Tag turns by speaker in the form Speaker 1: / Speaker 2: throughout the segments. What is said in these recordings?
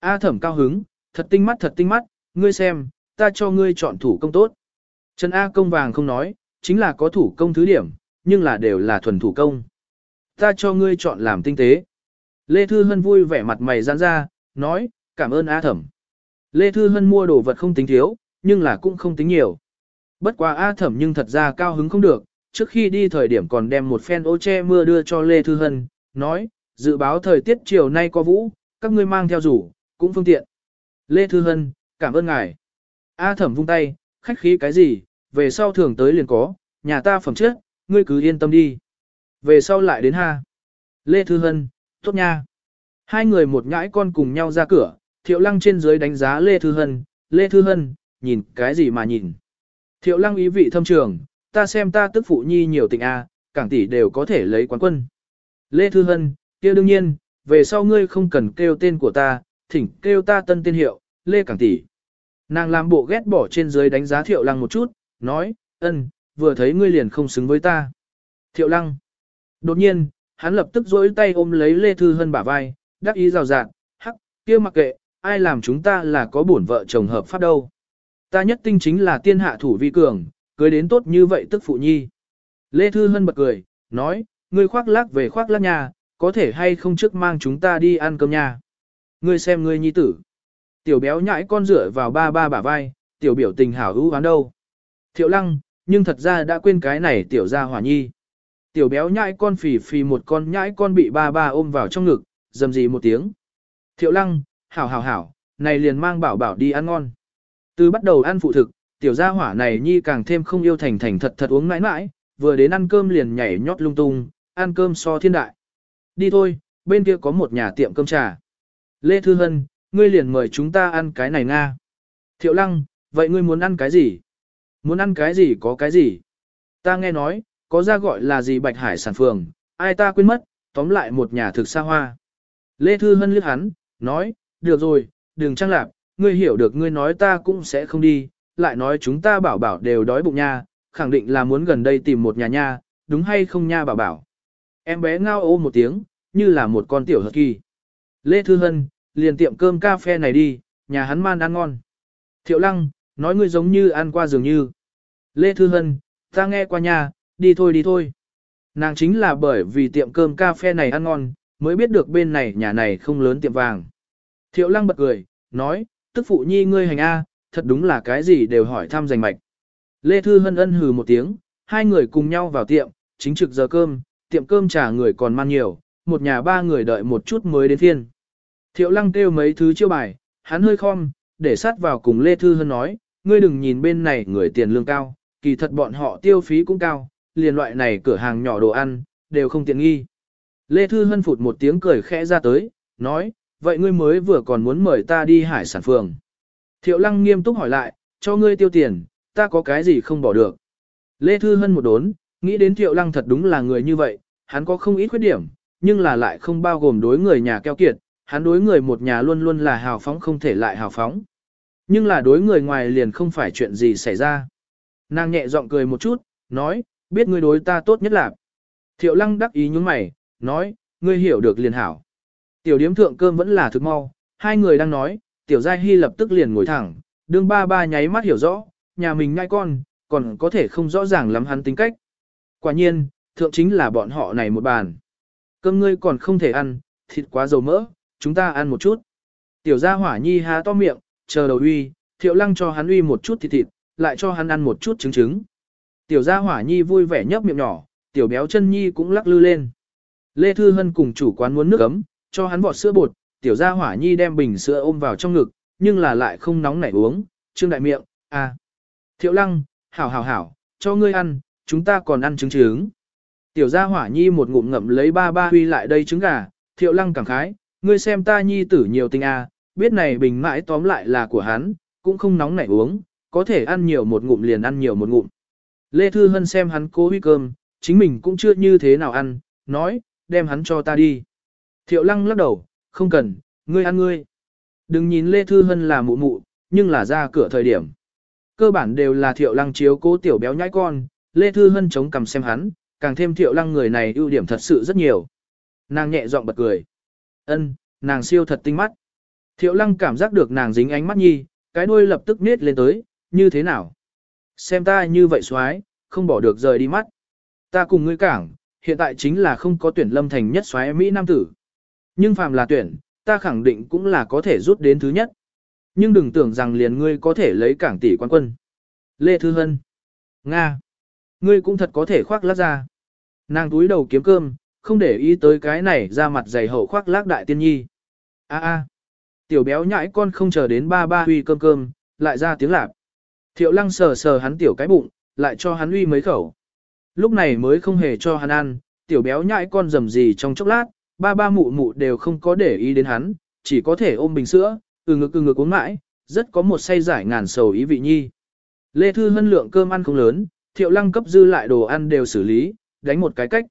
Speaker 1: A thẩm cao hứng, thật tinh mắt thật tinh mắt, ngươi xem, ta cho ngươi chọn thủ công tốt. Trần A công vàng không nói, chính là có thủ công thứ điểm, nhưng là đều là thuần thủ công. Ta cho ngươi chọn làm tinh tế. Lê Thư Hân vui vẻ mặt mày giãn ra, nói, cảm ơn A thẩm. Lê Thư Hân mua đồ vật không tính thiếu, nhưng là cũng không tính nhiều. Bất quá A thẩm nhưng thật ra cao hứng không được, trước khi đi thời điểm còn đem một phen ô che mưa đưa cho Lê Thư Hân, nói, dự báo thời tiết chiều nay có vũ, các ngươi mang theo rủ, cũng phương tiện. Lê Thư Hân, cảm ơn ngài. A thẩm vung tay, khách khí cái gì, về sau thường tới liền có, nhà ta phẩm trước, ngươi cứ yên tâm đi. Về sau lại đến ha. Lê Thư Hân, tốt nha. Hai người một ngãi con cùng nhau ra cửa, thiệu lăng trên dưới đánh giá Lê Thư Hân, Lê Thư Hân, nhìn cái gì mà nhìn. Thiệu lăng ý vị thâm trường, ta xem ta tức phụ nhi nhiều tình A, à, cảng tỷ đều có thể lấy quán quân. Lê Thư Hân, kia đương nhiên, về sau ngươi không cần kêu tên của ta, thỉnh kêu ta tân tiên hiệu, Lê Cảng Tỷ. Nàng làm bộ ghét bỏ trên dưới đánh giá Thiệu Lăng một chút, nói, ân, vừa thấy ngươi liền không xứng với ta. Thiệu Lăng. Đột nhiên, hắn lập tức dỗi tay ôm lấy Lê Thư Hân bả vai, đắc ý rào rạng, hắc, kia mặc kệ, ai làm chúng ta là có bổn vợ chồng hợp pháp đâu. Ta nhất tinh chính là tiên hạ thủ vi cường, cưới đến tốt như vậy tức phụ nhi. Lê Thư Hân bật cười, nói, ngươi khoác lác về khoác lác nhà, có thể hay không trước mang chúng ta đi ăn cơm nhà. Ngươi xem ngươi nhi tử. Tiểu béo nhãi con rửa vào ba ba bả vai, tiểu biểu tình hảo hữu hán đâu. Thiệu lăng, nhưng thật ra đã quên cái này tiểu ra hỏa nhi. Tiểu béo nhãi con phì phì một con nhãi con bị ba ba ôm vào trong ngực, dầm dì một tiếng. Thiệu lăng, hảo hảo hảo, này liền mang bảo bảo đi ăn ngon. Từ bắt đầu ăn phụ thực, tiểu gia hỏa này nhi càng thêm không yêu thành thành thật thật uống mãi mãi, vừa đến ăn cơm liền nhảy nhót lung tung, ăn cơm so thiên đại. Đi thôi, bên kia có một nhà tiệm cơm trà. Lê Thư Hân, ngươi liền mời chúng ta ăn cái này nga. Thiệu Lăng, vậy ngươi muốn ăn cái gì? Muốn ăn cái gì có cái gì? Ta nghe nói, có ra gọi là gì Bạch Hải sản phường, ai ta quên mất, tóm lại một nhà thực xa hoa. Lê Thư Hân lướt hắn, nói, được rồi, đừng trăng lạp, ngươi hiểu được ngươi nói ta cũng sẽ không đi, lại nói chúng ta bảo bảo đều đói bụng nha, khẳng định là muốn gần đây tìm một nhà nha, đúng hay không nha bảo bảo. Em bé ngao ô một tiếng, như là một con tiểu hợp kỳ. Lê Thư Hân, liền tiệm cơm cà phê này đi, nhà hắn man ăn ngon. Thiệu Lăng, nói ngươi giống như ăn qua dường như. Lê Thư Hân, ta nghe qua nhà, đi thôi đi thôi. Nàng chính là bởi vì tiệm cơm cà phê này ăn ngon, mới biết được bên này nhà này không lớn tiệm vàng. Thiệu Lăng bật cười, nói, tức phụ nhi ngươi hành A, thật đúng là cái gì đều hỏi thăm giành mạch. Lê Thư Hân ân hừ một tiếng, hai người cùng nhau vào tiệm, chính trực giờ cơm, tiệm cơm trả người còn man nhiều, một nhà ba người đợi một chút mới đến thiên. Thiệu lăng kêu mấy thứ chiêu bài, hắn hơi khom, để sát vào cùng Lê Thư Hân nói, ngươi đừng nhìn bên này người tiền lương cao, kỳ thật bọn họ tiêu phí cũng cao, liền loại này cửa hàng nhỏ đồ ăn, đều không tiện nghi. Lê Thư Hân phụt một tiếng cười khẽ ra tới, nói, vậy ngươi mới vừa còn muốn mời ta đi hải sản phường. Thiệu lăng nghiêm túc hỏi lại, cho ngươi tiêu tiền, ta có cái gì không bỏ được. Lê Thư Hân một đốn, nghĩ đến Thiệu lăng thật đúng là người như vậy, hắn có không ít khuyết điểm, nhưng là lại không bao gồm đối người nhà keo kiệt, hắn đối người một nhà luôn luôn là hào phóng không thể lại hào phóng. Nhưng là đối người ngoài liền không phải chuyện gì xảy ra. Nàng nhẹ giọng cười một chút, nói, biết ngươi đối ta tốt nhất là. Thiệu lăng đắc ý nhúng mày, nói, ngươi hiểu được liền hảo. Tiểu điếm thượng cơm vẫn là thực mau, hai người đang nói, tiểu giai hy lập tức liền ngồi thẳng, đương ba ba nháy mắt hiểu rõ, nhà mình ngay con, còn có thể không rõ ràng lắm hắn tính cách. Quả nhiên, thượng chính là bọn họ này một bàn. Cơm ngươi còn không thể ăn, thịt quá dầu mỡ, chúng ta ăn một chút. Tiểu gia hỏa nhi há to miệng, chờ đầu uy, thiệu lăng cho hắn uy một chút thịt thịt, lại cho hắn ăn một chút trứng trứng. Tiểu gia hỏa nhi vui vẻ nhấp miệng nhỏ, tiểu béo chân nhi cũng lắc lư lên. Lê Thư Hân cùng chủ quán muốn nước ấm, cho hắn vọt sữa bột, tiểu gia hỏa nhi đem bình sữa ôm vào trong ngực, nhưng là lại không nóng nảy uống, trương đại miệng, à. Thiệu lăng, hảo hảo hảo, cho ngươi ăn, chúng ta còn ăn trứng trứng. Tiểu gia hỏa nhi một ngụm ngậm lấy ba ba huy lại đây trứng gà, thiệu lăng cảm khái, ngươi xem ta nhi tử nhiều tình à, biết này bình mãi tóm lại là của hắn, cũng không nóng nảy uống, có thể ăn nhiều một ngụm liền ăn nhiều một ngụm. Lê Thư Hân xem hắn cố huy cơm, chính mình cũng chưa như thế nào ăn, nói, đem hắn cho ta đi. Thiệu lăng lắc đầu, không cần, ngươi ăn ngươi. Đừng nhìn Lê Thư Hân là mụ mụ, nhưng là ra cửa thời điểm. Cơ bản đều là thiệu lăng chiếu cố tiểu béo nhãi con, Lê Thư Hân chống cầm xem hắn, càng thêm thiệu lăng người này ưu điểm thật sự rất nhiều. Nàng nhẹ giọng bật cười. ân nàng siêu thật tinh mắt. Thiệu lăng cảm giác được nàng dính ánh mắt nhi, cái đuôi lập tức nết lên tới, như thế nào? Xem ta như vậy xoái, không bỏ được rời đi mắt. Ta cùng ngươi cảng, hiện tại chính là không có tuyển lâm thành nhất xoái Mỹ Nam tử. Nhưng phàm là tuyển, ta khẳng định cũng là có thể rút đến thứ nhất. Nhưng đừng tưởng rằng liền ngươi có thể lấy cảng tỷ quan quân. Lê Thư Hân. Nga. Ngươi cũng thật có thể khoác lát ra. Nàng túi đầu kiếm cơm, không để ý tới cái này ra mặt dày hậu khoác lác đại tiên nhi. A a, tiểu béo nhãi con không chờ đến ba ba huy cơm cơm, lại ra tiếng lạp. Thiệu lăng sờ sờ hắn tiểu cái bụng, lại cho hắn uy mấy khẩu. Lúc này mới không hề cho hắn ăn, tiểu béo nhãi con rầm gì trong chốc lát, ba ba mụ mụ đều không có để ý đến hắn, chỉ có thể ôm bình sữa, từ ngực từ ngực uống mãi, rất có một say giải ngàn sầu ý vị nhi. Lê Thư Hân lượng cơm ăn không lớn, thiệu lăng cấp dư lại đồ ăn đều xử lý, đánh một cái cách.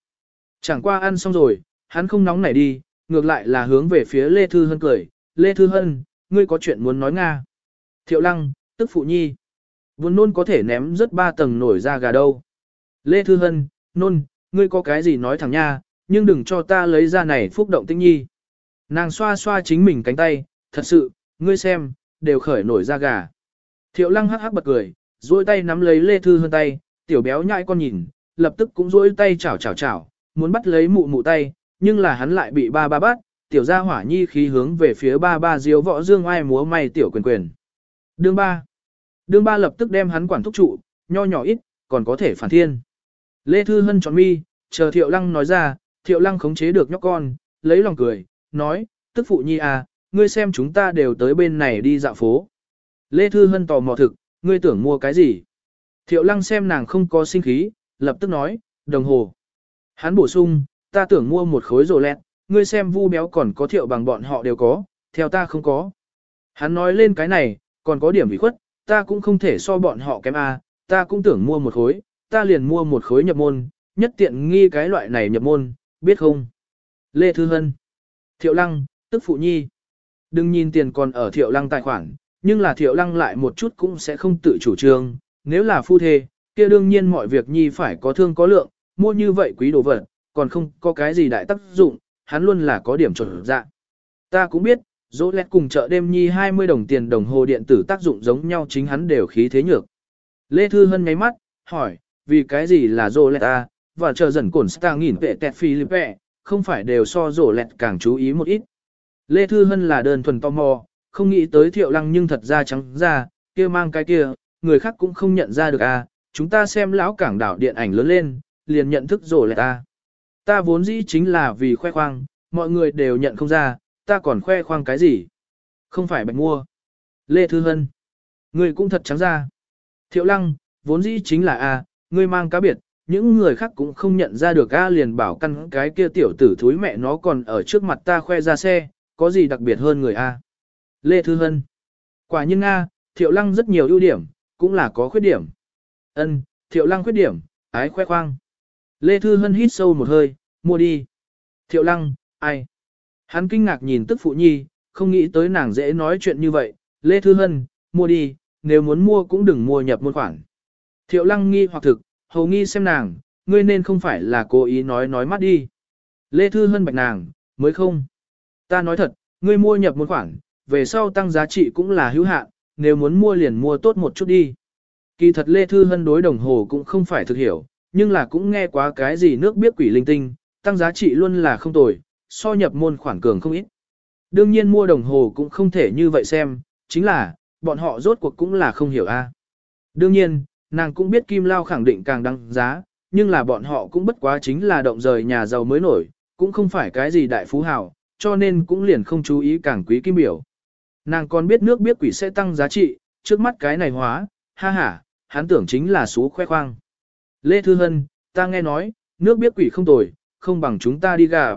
Speaker 1: Chẳng qua ăn xong rồi, hắn không nóng nảy đi, ngược lại là hướng về phía Lê Thư Hân cười, Lê Thư Hân, ngươi có chuyện muốn nói Nga. Thiệu Lăng, tức Phụ Nhi, buồn nôn có thể ném rất ba tầng nổi ra gà đâu. Lê Thư Hân, nôn, ngươi có cái gì nói thẳng nha, nhưng đừng cho ta lấy ra này phúc động tinh nhi. Nàng xoa xoa chính mình cánh tay, thật sự, ngươi xem, đều khởi nổi ra gà. Thiệu Lăng hắc hắc bật cười, duỗi tay nắm lấy Lê Thư Hân tay, tiểu béo nhãi con nhìn, lập tức cũng rỗi tay chảo chảo chảo, muốn bắt lấy mụ mụ tay, nhưng là hắn lại bị ba ba bắt, tiểu gia hỏa nhi khí hướng về phía ba ba diếu võ dương ai múa may tiểu quyền quyền. Đương ba. Đương ba lập tức đem hắn quản thúc trụ, nho nhỏ ít, còn có thể phản thiên. Lê Thư Hân tròn mi, chờ thiệu lăng nói ra, thiệu lăng khống chế được nhóc con, lấy lòng cười, nói, tức phụ nhi à, ngươi xem chúng ta đều tới bên này đi dạo phố. Lê Thư Hân tò mò thực, ngươi tưởng mua cái gì? Thiệu lăng xem nàng không có sinh khí, lập tức nói, đồng hồ. Hắn bổ sung, ta tưởng mua một khối rổ lẹt, ngươi xem vu béo còn có thiệu bằng bọn họ đều có, theo ta không có. Hắn nói lên cái này, còn có điểm bị khuất, ta cũng không thể so bọn họ kém a, ta cũng tưởng mua một khối, ta liền mua một khối nhập môn, nhất tiện nghi cái loại này nhập môn, biết không? Lê Thư Hân, Thiệu Lăng, tức Phụ Nhi. Đừng nhìn tiền còn ở Thiệu Lăng tài khoản, nhưng là Thiệu Lăng lại một chút cũng sẽ không tự chủ trương, nếu là phu thê, kia đương nhiên mọi việc nhi phải có thương có lượng, mua như vậy quý đồ vật, còn không có cái gì đại tác dụng, hắn luôn là có điểm chuẩn dạ. Ta cũng biết, dỗ lẹt cùng chợ đêm nhi 20 đồng tiền đồng hồ điện tử tác dụng giống nhau chính hắn đều khí thế nhược. Lê Thư Hân nháy mắt, hỏi, vì cái gì là dỗ lẹt ta, và chờ dần cổn ta nghìn vệ tẹt Philippe, không phải đều so dỗ lẹt càng chú ý một ít. Lê Thư Hân là đơn thuần tò mò, không nghĩ tới thiệu lăng nhưng thật ra trắng ra, kia mang cái kia, người khác cũng không nhận ra được à, chúng ta xem lão cảng đảo điện ảnh lớn lên, liền nhận thức rồi lại ta. Ta vốn dĩ chính là vì khoe khoang, mọi người đều nhận không ra, ta còn khoe khoang cái gì. Không phải bạch mua. Lê Thư Hân. Người cũng thật trắng ra. Thiệu lăng, vốn dĩ chính là A, người mang cá biệt, những người khác cũng không nhận ra được A liền bảo căn cái kia tiểu tử thúi mẹ nó còn ở trước mặt ta khoe ra xe, có gì đặc biệt hơn người A. Lê Thư Hân. Quả nhiên A, Thiệu lăng rất nhiều ưu điểm, cũng là có khuyết điểm. Ân, thiệu lăng khuyết điểm, ái khoe khoang. Lê Thư Hân hít sâu một hơi, mua đi. Thiệu lăng, ai? Hắn kinh ngạc nhìn tức phụ nhi, không nghĩ tới nàng dễ nói chuyện như vậy. Lê Thư Hân, mua đi, nếu muốn mua cũng đừng mua nhập môn khoản. Thiệu lăng nghi hoặc thực, hầu nghi xem nàng, ngươi nên không phải là cố ý nói nói mắt đi. Lê Thư Hân bạch nàng, mới không. Ta nói thật, ngươi mua nhập môn khoản, về sau tăng giá trị cũng là hữu hạn, nếu muốn mua liền mua tốt một chút đi. Kỳ thật Lê Thư Hân đối đồng hồ cũng không phải thực hiểu, nhưng là cũng nghe quá cái gì nước biết quỷ linh tinh, tăng giá trị luôn là không tồi, so nhập môn khoản cường không ít. Đương nhiên mua đồng hồ cũng không thể như vậy xem, chính là, bọn họ rốt cuộc cũng là không hiểu a. Đương nhiên, nàng cũng biết kim lao khẳng định càng đăng giá, nhưng là bọn họ cũng bất quá chính là động rời nhà giàu mới nổi, cũng không phải cái gì đại phú hào, cho nên cũng liền không chú ý càng quý kim biểu. Nàng còn biết nước biết quỷ sẽ tăng giá trị, trước mắt cái này hóa, ha ha, hắn tưởng chính là số khoe khoang. Lê Thư Hân, ta nghe nói, nước biết quỷ không tồi, không bằng chúng ta đi gà.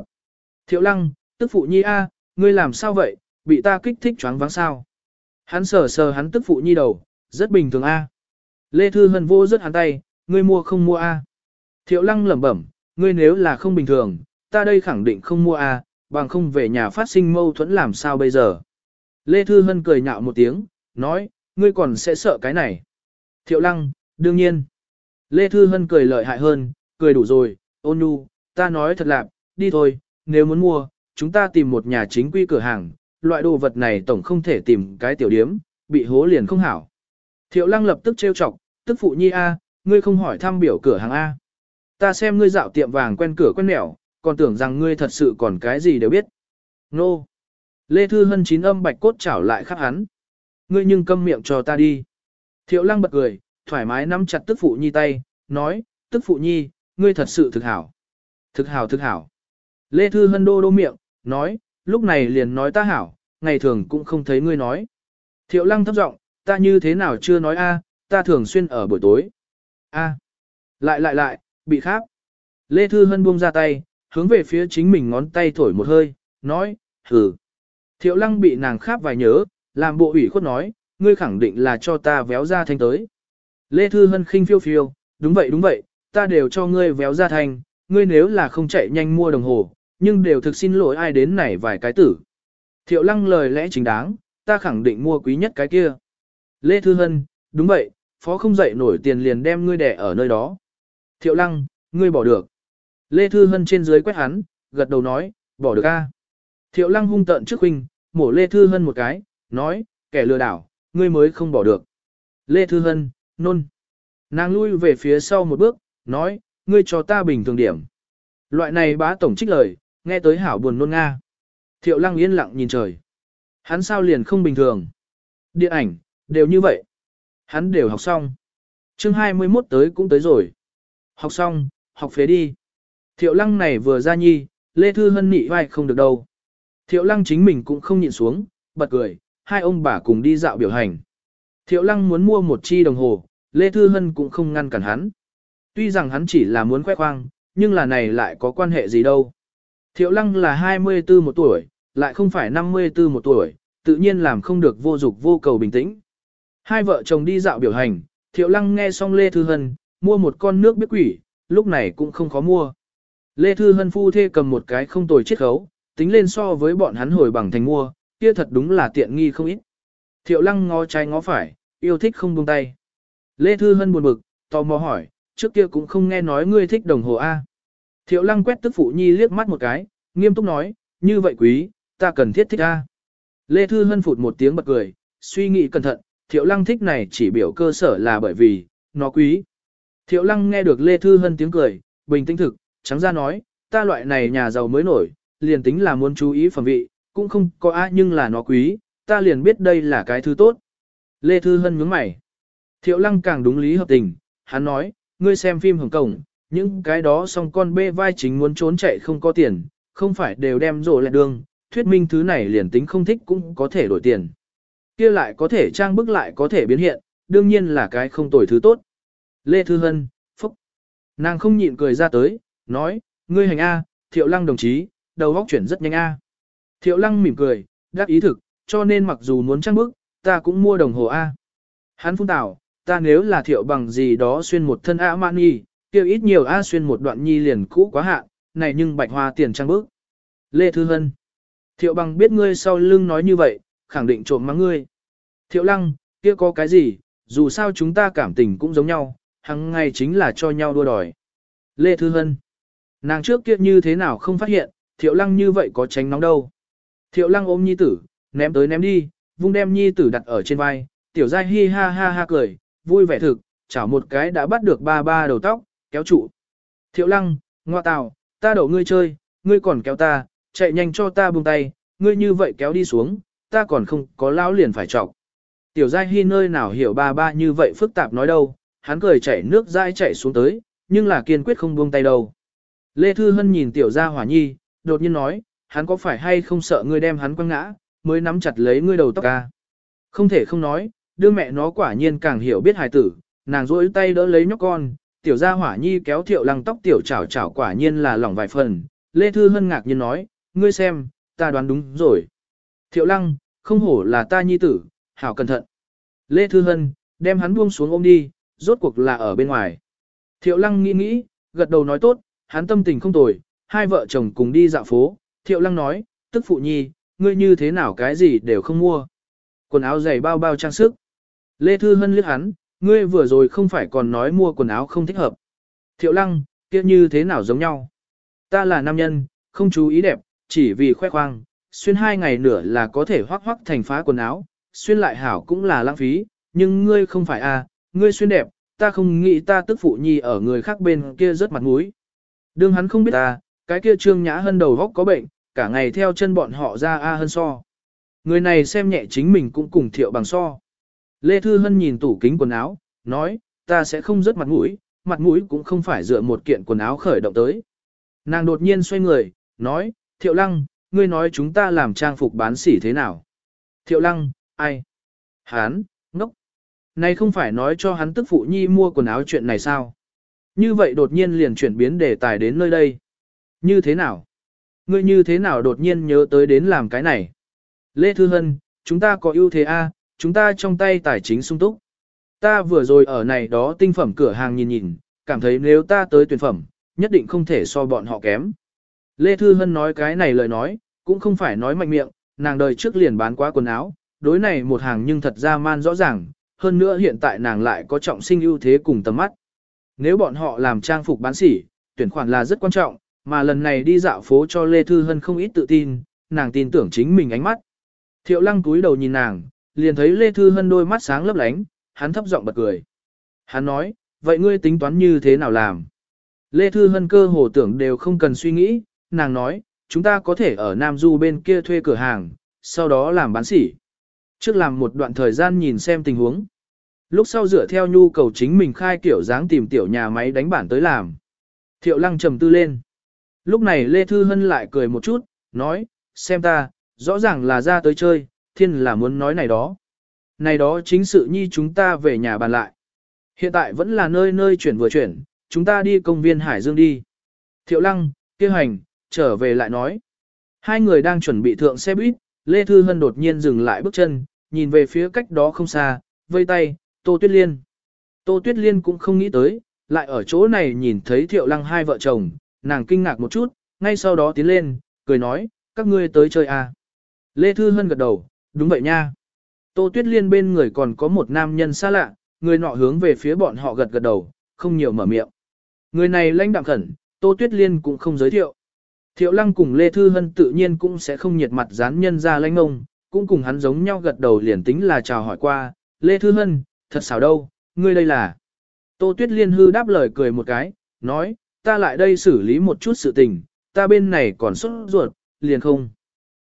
Speaker 1: Thiệu lăng, tức phụ nhi a, ngươi làm sao vậy, bị ta kích thích choáng váng sao. Hắn sờ sờ hắn tức phụ nhi đầu, rất bình thường a. Lê Thư Hân vô rất hắn tay, ngươi mua không mua a. Thiệu lăng lẩm bẩm, ngươi nếu là không bình thường, ta đây khẳng định không mua a, bằng không về nhà phát sinh mâu thuẫn làm sao bây giờ. Lê Thư Hân cười nhạo một tiếng, nói, ngươi còn sẽ sợ cái này. Thiệu lăng, đương nhiên. Lê Thư Hân cười lợi hại hơn, cười đủ rồi, ôn nhu, ta nói thật lạc, đi thôi, nếu muốn mua, chúng ta tìm một nhà chính quy cửa hàng, loại đồ vật này tổng không thể tìm cái tiểu điếm, bị hố liền không hảo. Thiệu lăng lập tức trêu chọc, tức phụ nhi A, ngươi không hỏi thăm biểu cửa hàng A. Ta xem ngươi dạo tiệm vàng quen cửa quen nẻo, còn tưởng rằng ngươi thật sự còn cái gì đều biết. Nô! No. Lê Thư Hân chín âm bạch cốt chảo lại khắc hắn. Ngươi nhưng câm miệng cho ta đi. Thiệu lăng bật cười, thoải mái nắm chặt tức phụ nhi tay, nói, tức phụ nhi, ngươi thật sự thực hảo. Thực hảo thực hảo. Lê Thư Hân đô đô miệng, nói, lúc này liền nói ta hảo, ngày thường cũng không thấy ngươi nói. Thiệu lăng thấp giọng ta như thế nào chưa nói a ta thường xuyên ở buổi tối. a lại lại lại, bị khác. Lê Thư Hân buông ra tay, hướng về phía chính mình ngón tay thổi một hơi, nói, Thử. Thiệu lăng bị nàng kháp vài nhớ, làm bộ ủy khuất nói, ngươi khẳng định là cho ta véo ra thanh tới. Lê Thư Hân khinh phiêu phiêu, đúng vậy đúng vậy, ta đều cho ngươi véo ra thanh, ngươi nếu là không chạy nhanh mua đồng hồ, nhưng đều thực xin lỗi ai đến này vài cái tử. Thiệu lăng lời lẽ chính đáng, ta khẳng định mua quý nhất cái kia. Lê Thư Hân, đúng vậy, phó không dậy nổi tiền liền đem ngươi đẻ ở nơi đó. Thiệu lăng, ngươi bỏ được. Lê Thư Hân trên dưới quét hắn, gật đầu nói, bỏ được a? Thiệu lăng hung tận trước huynh, mổ Lê Thư Hân một cái, nói, kẻ lừa đảo, ngươi mới không bỏ được. Lê Thư Hân, nôn. Nàng lui về phía sau một bước, nói, ngươi cho ta bình thường điểm. Loại này bá tổng trích lời, nghe tới hảo buồn nôn nga. Thiệu lăng yên lặng nhìn trời. Hắn sao liền không bình thường. Điện ảnh, đều như vậy. Hắn đều học xong. chương 21 tới cũng tới rồi. Học xong, học phế đi. Thiệu lăng này vừa ra nhi, Lê Thư Hân nị vai không được đâu. Thiệu lăng chính mình cũng không nhịn xuống, bật cười, hai ông bà cùng đi dạo biểu hành. Thiệu lăng muốn mua một chi đồng hồ, Lê Thư Hân cũng không ngăn cản hắn. Tuy rằng hắn chỉ là muốn khoe khoang, nhưng là này lại có quan hệ gì đâu. Thiệu lăng là 24 một tuổi, lại không phải 54 một tuổi, tự nhiên làm không được vô dục vô cầu bình tĩnh. Hai vợ chồng đi dạo biểu hành, Thiệu lăng nghe xong Lê Thư Hân, mua một con nước biết quỷ, lúc này cũng không khó mua. Lê Thư Hân phu thê cầm một cái không tồi chiết khấu, tính lên so với bọn hắn hồi bằng thành mua, kia thật đúng là tiện nghi không ít. Thiệu lăng ngó trái ngó phải, yêu thích không buông tay. Lê Thư Hân buồn bực, tò mò hỏi, trước kia cũng không nghe nói ngươi thích đồng hồ A. Thiệu lăng quét tức phụ nhi liếc mắt một cái, nghiêm túc nói, như vậy quý, ta cần thiết thích A. Lê Thư Hân phụt một tiếng bật cười, suy nghĩ cẩn thận, thiệu lăng thích này chỉ biểu cơ sở là bởi vì, nó quý. Thiệu lăng nghe được Lê Thư Hân tiếng cười, bình tĩnh thực, trắng ra nói, ta loại này nhà giàu mới nổi, liền tính là muốn chú ý phẩm vị, cũng không có a nhưng là nó quý, ta liền biết đây là cái thứ tốt. Lê Thư Hân nhướng mày. Thiệu Lăng càng đúng lý hợp tình, hắn nói, ngươi xem phim Hồng Cổng, những cái đó song con bê vai chính muốn trốn chạy không có tiền, không phải đều đem rổ lẹt đường, thuyết minh thứ này liền tính không thích cũng có thể đổi tiền. kia lại có thể trang bức lại có thể biến hiện, đương nhiên là cái không tồi thứ tốt. Lê Thư Hân, phúc. Nàng không nhịn cười ra tới, nói, ngươi hành A, Thiệu Lăng đồng chí, đầu óc chuyển rất nhanh A. Thiệu lăng mỉm cười, đáp ý thực, cho nên mặc dù muốn trăng bức, ta cũng mua đồng hồ A. Hắn phun tảo, ta nếu là thiệu bằng gì đó xuyên một thân A man y, kêu ít nhiều A xuyên một đoạn nhi liền cũ quá hạn, này nhưng bạch hoa tiền trăng bức. Lê Thư Hân. Thiệu bằng biết ngươi sau lưng nói như vậy, khẳng định trộm mắng ngươi. Thiệu lăng, kia có cái gì, dù sao chúng ta cảm tình cũng giống nhau, hằng ngày chính là cho nhau đua đòi. Lê Thư Hân. Nàng trước kia như thế nào không phát hiện, thiệu lăng như vậy có tránh nóng đâu. Thiệu lăng ôm nhi tử, ném tới ném đi, vung đem nhi tử đặt ở trên vai, tiểu giai hi ha ha ha cười, vui vẻ thực, chảo một cái đã bắt được ba ba đầu tóc, kéo trụ. Thiệu lăng, ngoa tào, ta đổ ngươi chơi, ngươi còn kéo ta, chạy nhanh cho ta buông tay, ngươi như vậy kéo đi xuống, ta còn không có lão liền phải trọc. Tiểu giai hi nơi nào hiểu ba ba như vậy phức tạp nói đâu, hắn cười chảy nước dãi chảy xuống tới, nhưng là kiên quyết không buông tay đâu. Lê Thư Hân nhìn tiểu gia hỏa nhi, đột nhiên nói, hắn có phải hay không sợ ngươi đem hắn quăng ngã, mới nắm chặt lấy ngươi đầu tóc ca. Không thể không nói, đưa mẹ nó quả nhiên càng hiểu biết hài tử, nàng rỗi tay đỡ lấy nhóc con, tiểu gia hỏa nhi kéo thiệu lăng tóc tiểu chảo chảo quả nhiên là lỏng vài phần. Lê Thư Hân ngạc nhiên nói, ngươi xem, ta đoán đúng rồi. Thiệu lăng, không hổ là ta nhi tử, hảo cẩn thận. Lê Thư Hân, đem hắn buông xuống ôm đi, rốt cuộc là ở bên ngoài. Thiệu lăng nghĩ nghĩ, gật đầu nói tốt, hắn tâm tình không tồi, hai vợ chồng cùng đi dạo phố, Thiệu lăng nói, tức phụ nhi, ngươi như thế nào cái gì đều không mua. Quần áo giày bao bao trang sức. Lê Thư Hân liếc hắn, ngươi vừa rồi không phải còn nói mua quần áo không thích hợp. Thiệu lăng, kia như thế nào giống nhau. Ta là nam nhân, không chú ý đẹp, chỉ vì khoe khoang, xuyên hai ngày nữa là có thể hoác hoác thành phá quần áo, xuyên lại hảo cũng là lãng phí, nhưng ngươi không phải à, ngươi xuyên đẹp, ta không nghĩ ta tức phụ nhi ở người khác bên kia rớt mặt mũi. Đương hắn không biết ta, cái kia Trương Nhã Hân đầu góc có bệnh, cả ngày theo chân bọn họ ra A Hân so. Người này xem nhẹ chính mình cũng cùng thiệu bằng so. Lê Thư Hân nhìn tủ kính quần áo, nói, ta sẽ không rớt mặt mũi, mặt mũi cũng không phải dựa một kiện quần áo khởi động tới. Nàng đột nhiên xoay người, nói, Thiệu Lăng, ngươi nói chúng ta làm trang phục bán sỉ thế nào? Thiệu Lăng, ai? Hán, ngốc. Này không phải nói cho hắn tức phụ nhi mua quần áo chuyện này sao? Như vậy đột nhiên liền chuyển biến đề tài đến nơi đây. Như thế nào? Ngươi như thế nào đột nhiên nhớ tới đến làm cái này? Lê Thư Hân, chúng ta có ưu thế A, à, chúng ta trong tay tài chính sung túc. Ta vừa rồi ở này đó tinh phẩm cửa hàng nhìn nhìn, cảm thấy nếu ta tới tuyển phẩm, nhất định không thể so bọn họ kém. Lê Thư Hân nói cái này lời nói, cũng không phải nói mạnh miệng, nàng đời trước liền bán quá quần áo, đối này một hàng nhưng thật ra man rõ ràng, hơn nữa hiện tại nàng lại có trọng sinh ưu thế cùng tầm mắt. Nếu bọn họ làm trang phục bán sỉ, tuyển khoản là rất quan trọng, mà lần này đi dạo phố cho Lê Thư Hân không ít tự tin, nàng tin tưởng chính mình ánh mắt. Thiệu lăng cúi đầu nhìn nàng, liền thấy Lê Thư Hân đôi mắt sáng lấp lánh, hắn thấp giọng bật cười. Hắn nói, vậy ngươi tính toán như thế nào làm? Lê Thư Hân cơ hồ tưởng đều không cần suy nghĩ, nàng nói, chúng ta có thể ở Nam Du bên kia thuê cửa hàng, sau đó làm bán sỉ. Trước làm một đoạn thời gian nhìn xem tình huống. Lúc sau dựa theo nhu cầu chính mình khai kiểu dáng tìm tiểu nhà máy đánh bản tới làm. Thiệu lăng trầm tư lên. Lúc này Lê Thư Hân lại cười một chút, nói, xem ta, rõ ràng là ra tới chơi, thiên là muốn nói này đó. Này đó chính sự nhi chúng ta về nhà bàn lại. Hiện tại vẫn là nơi nơi chuyển vừa chuyển, chúng ta đi công viên Hải Dương đi. Thiệu Lăng, kia hành, trở về lại nói. Hai người đang chuẩn bị thượng xe buýt, Lê Thư Hân đột nhiên dừng lại bước chân, nhìn về phía cách đó không xa, vây tay, Tô Tuyết Liên. Tô Tuyết Liên cũng không nghĩ tới, lại ở chỗ này nhìn thấy Thiệu Lăng hai vợ chồng, nàng kinh ngạc một chút, ngay sau đó tiến lên, cười nói, các ngươi tới chơi à. Lê Thư Hân gật đầu, đúng vậy nha. Tô Tuyết Liên bên người còn có một nam nhân xa lạ, người nọ hướng về phía bọn họ gật gật đầu, không nhiều mở miệng. Người này lãnh đạm khẩn, Tô Tuyết Liên cũng không giới thiệu. Thiệu Lăng cùng Lê Thư Hân tự nhiên cũng sẽ không nhiệt mặt dán nhân ra lãnh ông, cũng cùng hắn giống nhau gật đầu liền tính là chào hỏi qua, Lê Thư Hân, thật xảo đâu, ngươi đây là. Tô Tuyết Liên hư đáp lời cười một cái, nói, ta lại đây xử lý một chút sự tình, ta bên này còn xuất ruột, liền không.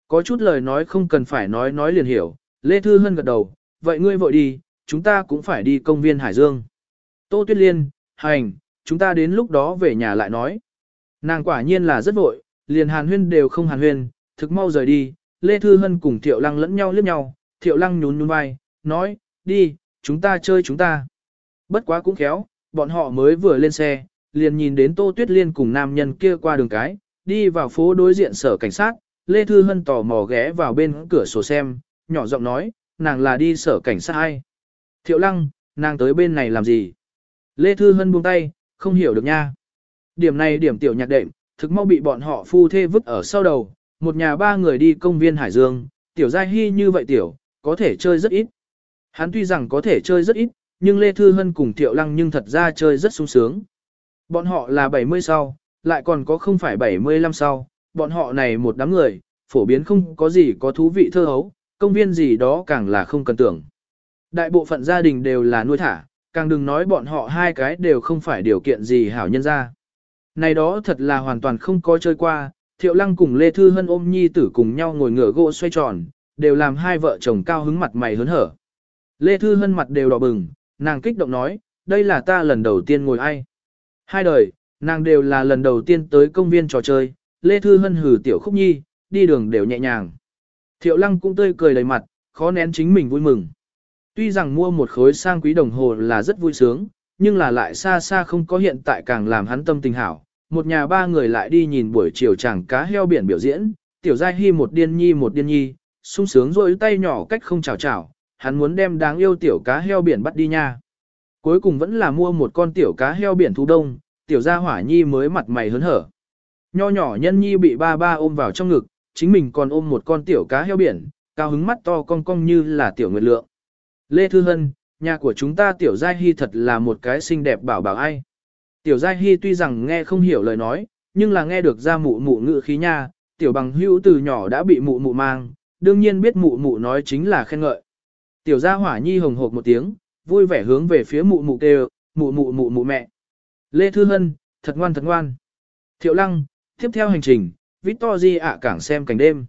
Speaker 1: Có chút lời nói không cần phải nói nói liền hiểu, Lê Thư Hân gật đầu, vậy ngươi vội đi, chúng ta cũng phải đi công viên Hải Dương. Tô Tuyết Liên, hành, chúng ta đến lúc đó về nhà lại nói. Nàng quả nhiên là rất vội, liền hàn huyên đều không hàn huyên, thực mau rời đi, Lê Thư Hân cùng Thiệu Lăng lẫn nhau liếc nhau, Thiệu Lăng nhún nhún vai, nói, đi, chúng ta chơi chúng ta. Bất quá cũng khéo, bọn họ mới vừa lên xe, liền nhìn đến Tô Tuyết Liên cùng nam nhân kia qua đường cái, đi vào phố đối diện sở cảnh sát, Lê Thư Hân tò mò ghé vào bên cửa sổ xem, nhỏ giọng nói, nàng là đi sở cảnh sát hay. Thiệu Lăng, nàng tới bên này làm gì? Lê Thư Hân buông tay, không hiểu được nha. Điểm này điểm tiểu nhạc đệm, thực mau bị bọn họ phu thê vứt ở sau đầu, một nhà ba người đi công viên Hải Dương, tiểu giai hy như vậy tiểu, có thể chơi rất ít. Hắn tuy rằng có thể chơi rất ít, nhưng Lê Thư Hân cùng Tiểu Lăng nhưng thật ra chơi rất sung sướng. Bọn họ là 70 sau, lại còn có không phải 75 sau, bọn họ này một đám người, phổ biến không có gì có thú vị thơ hấu, công viên gì đó càng là không cần tưởng. Đại bộ phận gia đình đều là nuôi thả, càng đừng nói bọn họ hai cái đều không phải điều kiện gì hảo nhân ra. Này đó thật là hoàn toàn không có chơi qua, Thiệu Lăng cùng Lê Thư Hân ôm nhi tử cùng nhau ngồi ngửa gỗ xoay tròn, đều làm hai vợ chồng cao hứng mặt mày hớn hở. Lê Thư Hân mặt đều đỏ bừng, nàng kích động nói, đây là ta lần đầu tiên ngồi ai. Hai đời, nàng đều là lần đầu tiên tới công viên trò chơi, Lê Thư Hân hử tiểu khúc nhi, đi đường đều nhẹ nhàng. Thiệu lăng cũng tươi cười đầy mặt, khó nén chính mình vui mừng. Tuy rằng mua một khối sang quý đồng hồ là rất vui sướng, nhưng là lại xa xa không có hiện tại càng làm hắn tâm tình hảo. Một nhà ba người lại đi nhìn buổi chiều chàng cá heo biển biểu diễn, tiểu giai hy một điên nhi một điên nhi, sung sướng rỗi tay nhỏ cách không chào chào, hắn muốn đem đáng yêu tiểu cá heo biển bắt đi nha cuối cùng vẫn là mua một con tiểu cá heo biển thu đông, tiểu gia hỏa nhi mới mặt mày hớn hở. Nho nhỏ nhân nhi bị ba ba ôm vào trong ngực, chính mình còn ôm một con tiểu cá heo biển, cao hứng mắt to cong cong như là tiểu nguyệt lượng. Lê Thư Hân, nhà của chúng ta tiểu giai hy thật là một cái xinh đẹp bảo bảo ai. Tiểu giai hy tuy rằng nghe không hiểu lời nói, nhưng là nghe được ra mụ mụ ngự khí nha, tiểu bằng hữu từ nhỏ đã bị mụ mụ mang, đương nhiên biết mụ mụ nói chính là khen ngợi. Tiểu gia hỏa nhi hồng hộp một tiếng, vui vẻ hướng về phía mụ mụ kêu, mụ mụ mụ mụ mẹ. Lê Thư Hân, thật ngoan thật ngoan. Thiệu Lăng, tiếp theo hành trình, Victory ạ cảng xem cảnh đêm.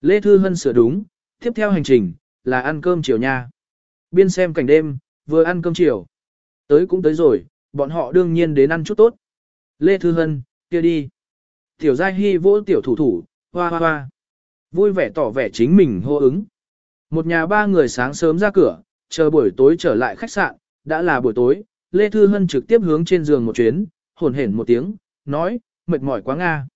Speaker 1: Lê Thư Hân sửa đúng, tiếp theo hành trình, là ăn cơm chiều nha. Biên xem cảnh đêm, vừa ăn cơm chiều. Tới cũng tới rồi, bọn họ đương nhiên đến ăn chút tốt. Lê Thư Hân, kia đi. Tiểu Giai Hy vỗ tiểu thủ thủ, hoa hoa hoa. Vui vẻ tỏ vẻ chính mình hô ứng. Một nhà ba người sáng sớm ra cửa, chờ buổi tối trở lại khách sạn, đã là buổi tối, Lê Thư Hân trực tiếp hướng trên giường một chuyến, hồn hển một tiếng, nói, mệt mỏi quá Nga.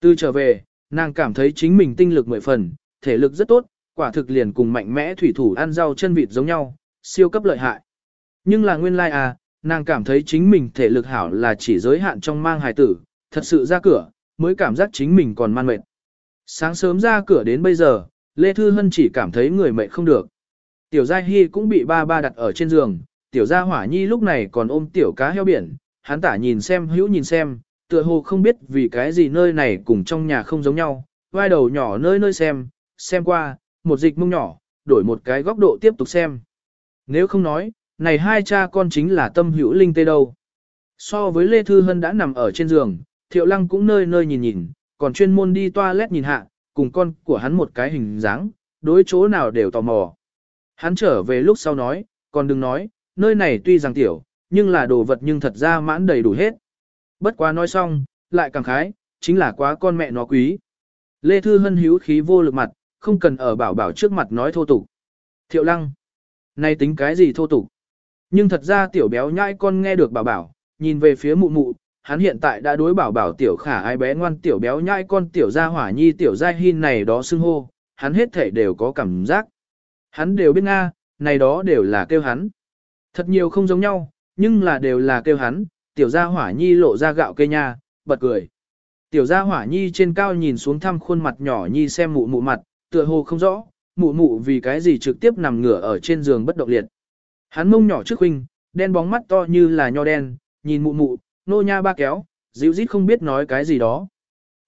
Speaker 1: Từ trở về, nàng cảm thấy chính mình tinh lực mười phần, thể lực rất tốt, quả thực liền cùng mạnh mẽ thủy thủ ăn rau chân vịt giống nhau, siêu cấp lợi hại. Nhưng là nguyên lai like à, nàng cảm thấy chính mình thể lực hảo là chỉ giới hạn trong mang hài tử, thật sự ra cửa, mới cảm giác chính mình còn man mệt. Sáng sớm ra cửa đến bây giờ, Lê Thư Hân chỉ cảm thấy người mệt không được. Tiểu Gia Hi cũng bị ba ba đặt ở trên giường, Tiểu Gia Hỏa Nhi lúc này còn ôm tiểu cá heo biển, hắn tả nhìn xem hữu nhìn xem, tựa hồ không biết vì cái gì nơi này cùng trong nhà không giống nhau, vai đầu nhỏ nơi nơi xem, xem qua, một dịch mông nhỏ, đổi một cái góc độ tiếp tục xem. Nếu không nói, này hai cha con chính là tâm hữu linh tê đâu. So với Lê Thư Hân đã nằm ở trên giường, Thiệu Lăng cũng nơi nơi nhìn nhìn, còn chuyên môn đi toilet nhìn hạ, cùng con của hắn một cái hình dáng, đối chỗ nào đều tò mò. Hắn trở về lúc sau nói, còn đừng nói, nơi này tuy rằng tiểu, nhưng là đồ vật nhưng thật ra mãn đầy đủ hết. Bất quá nói xong, lại càng khái, chính là quá con mẹ nó quý. Lê Thư Hân hữu khí vô lực mặt, không cần ở bảo bảo trước mặt nói thô tục. Thiệu lăng, nay tính cái gì thô tục? Nhưng thật ra tiểu béo nhãi con nghe được bảo bảo, nhìn về phía mụ mụ, hắn hiện tại đã đối bảo bảo tiểu khả ai bé ngoan tiểu béo nhãi con tiểu gia hỏa nhi tiểu gia hin này đó xưng hô, hắn hết thể đều có cảm giác. Hắn đều biết Nga, này đó đều là kêu hắn. Thật nhiều không giống nhau, nhưng là đều là kêu hắn, tiểu gia hỏa nhi lộ ra gạo cây nha, bật cười. Tiểu gia hỏa nhi trên cao nhìn xuống thăm khuôn mặt nhỏ nhi xem mụ mụ mặt, tựa hồ không rõ, mụ mụ vì cái gì trực tiếp nằm ngửa ở trên giường bất động liệt. Hắn mông nhỏ trước huynh, đen bóng mắt to như là nho đen, nhìn mụ mụ, nô nha ba kéo, dịu dít không biết nói cái gì đó.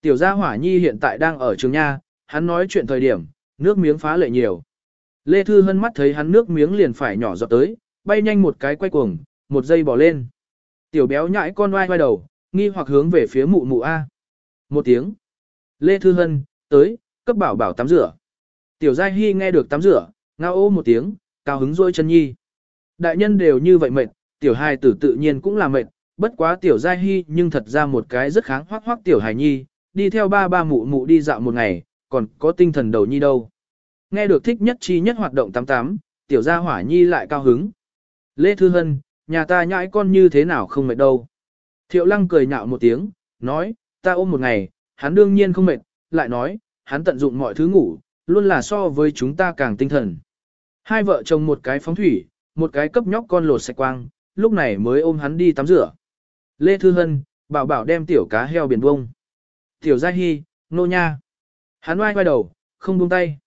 Speaker 1: Tiểu gia hỏa nhi hiện tại đang ở trường nha, hắn nói chuyện thời điểm, nước miếng phá lệ nhiều. Lê Thư Hân mắt thấy hắn nước miếng liền phải nhỏ giọt tới, bay nhanh một cái quay cuồng, một giây bỏ lên. Tiểu béo nhãi con oai quay đầu, nghi hoặc hướng về phía mụ mụ A. Một tiếng. Lê Thư Hân, tới, cấp bảo bảo tắm rửa. Tiểu Giai Hy nghe được tắm rửa, ngao ô một tiếng, cao hứng rôi chân nhi. Đại nhân đều như vậy mệt, tiểu hài tử tự nhiên cũng là mệt, bất quá tiểu Giai Hy nhưng thật ra một cái rất kháng hoác hoác tiểu hài nhi, đi theo ba ba mụ mụ đi dạo một ngày, còn có tinh thần đầu nhi đâu. Nghe được thích nhất chi nhất hoạt động 88, tiểu gia hỏa nhi lại cao hứng. Lê Thư Hân, nhà ta nhãi con như thế nào không mệt đâu. Thiệu lăng cười nhạo một tiếng, nói, ta ôm một ngày, hắn đương nhiên không mệt, lại nói, hắn tận dụng mọi thứ ngủ, luôn là so với chúng ta càng tinh thần. Hai vợ chồng một cái phóng thủy, một cái cấp nhóc con lột sạch quang, lúc này mới ôm hắn đi tắm rửa. Lê Thư Hân, bảo bảo đem tiểu cá heo biển bông. Tiểu Gia Hi, nô nha. Hắn oai quay đầu, không buông tay.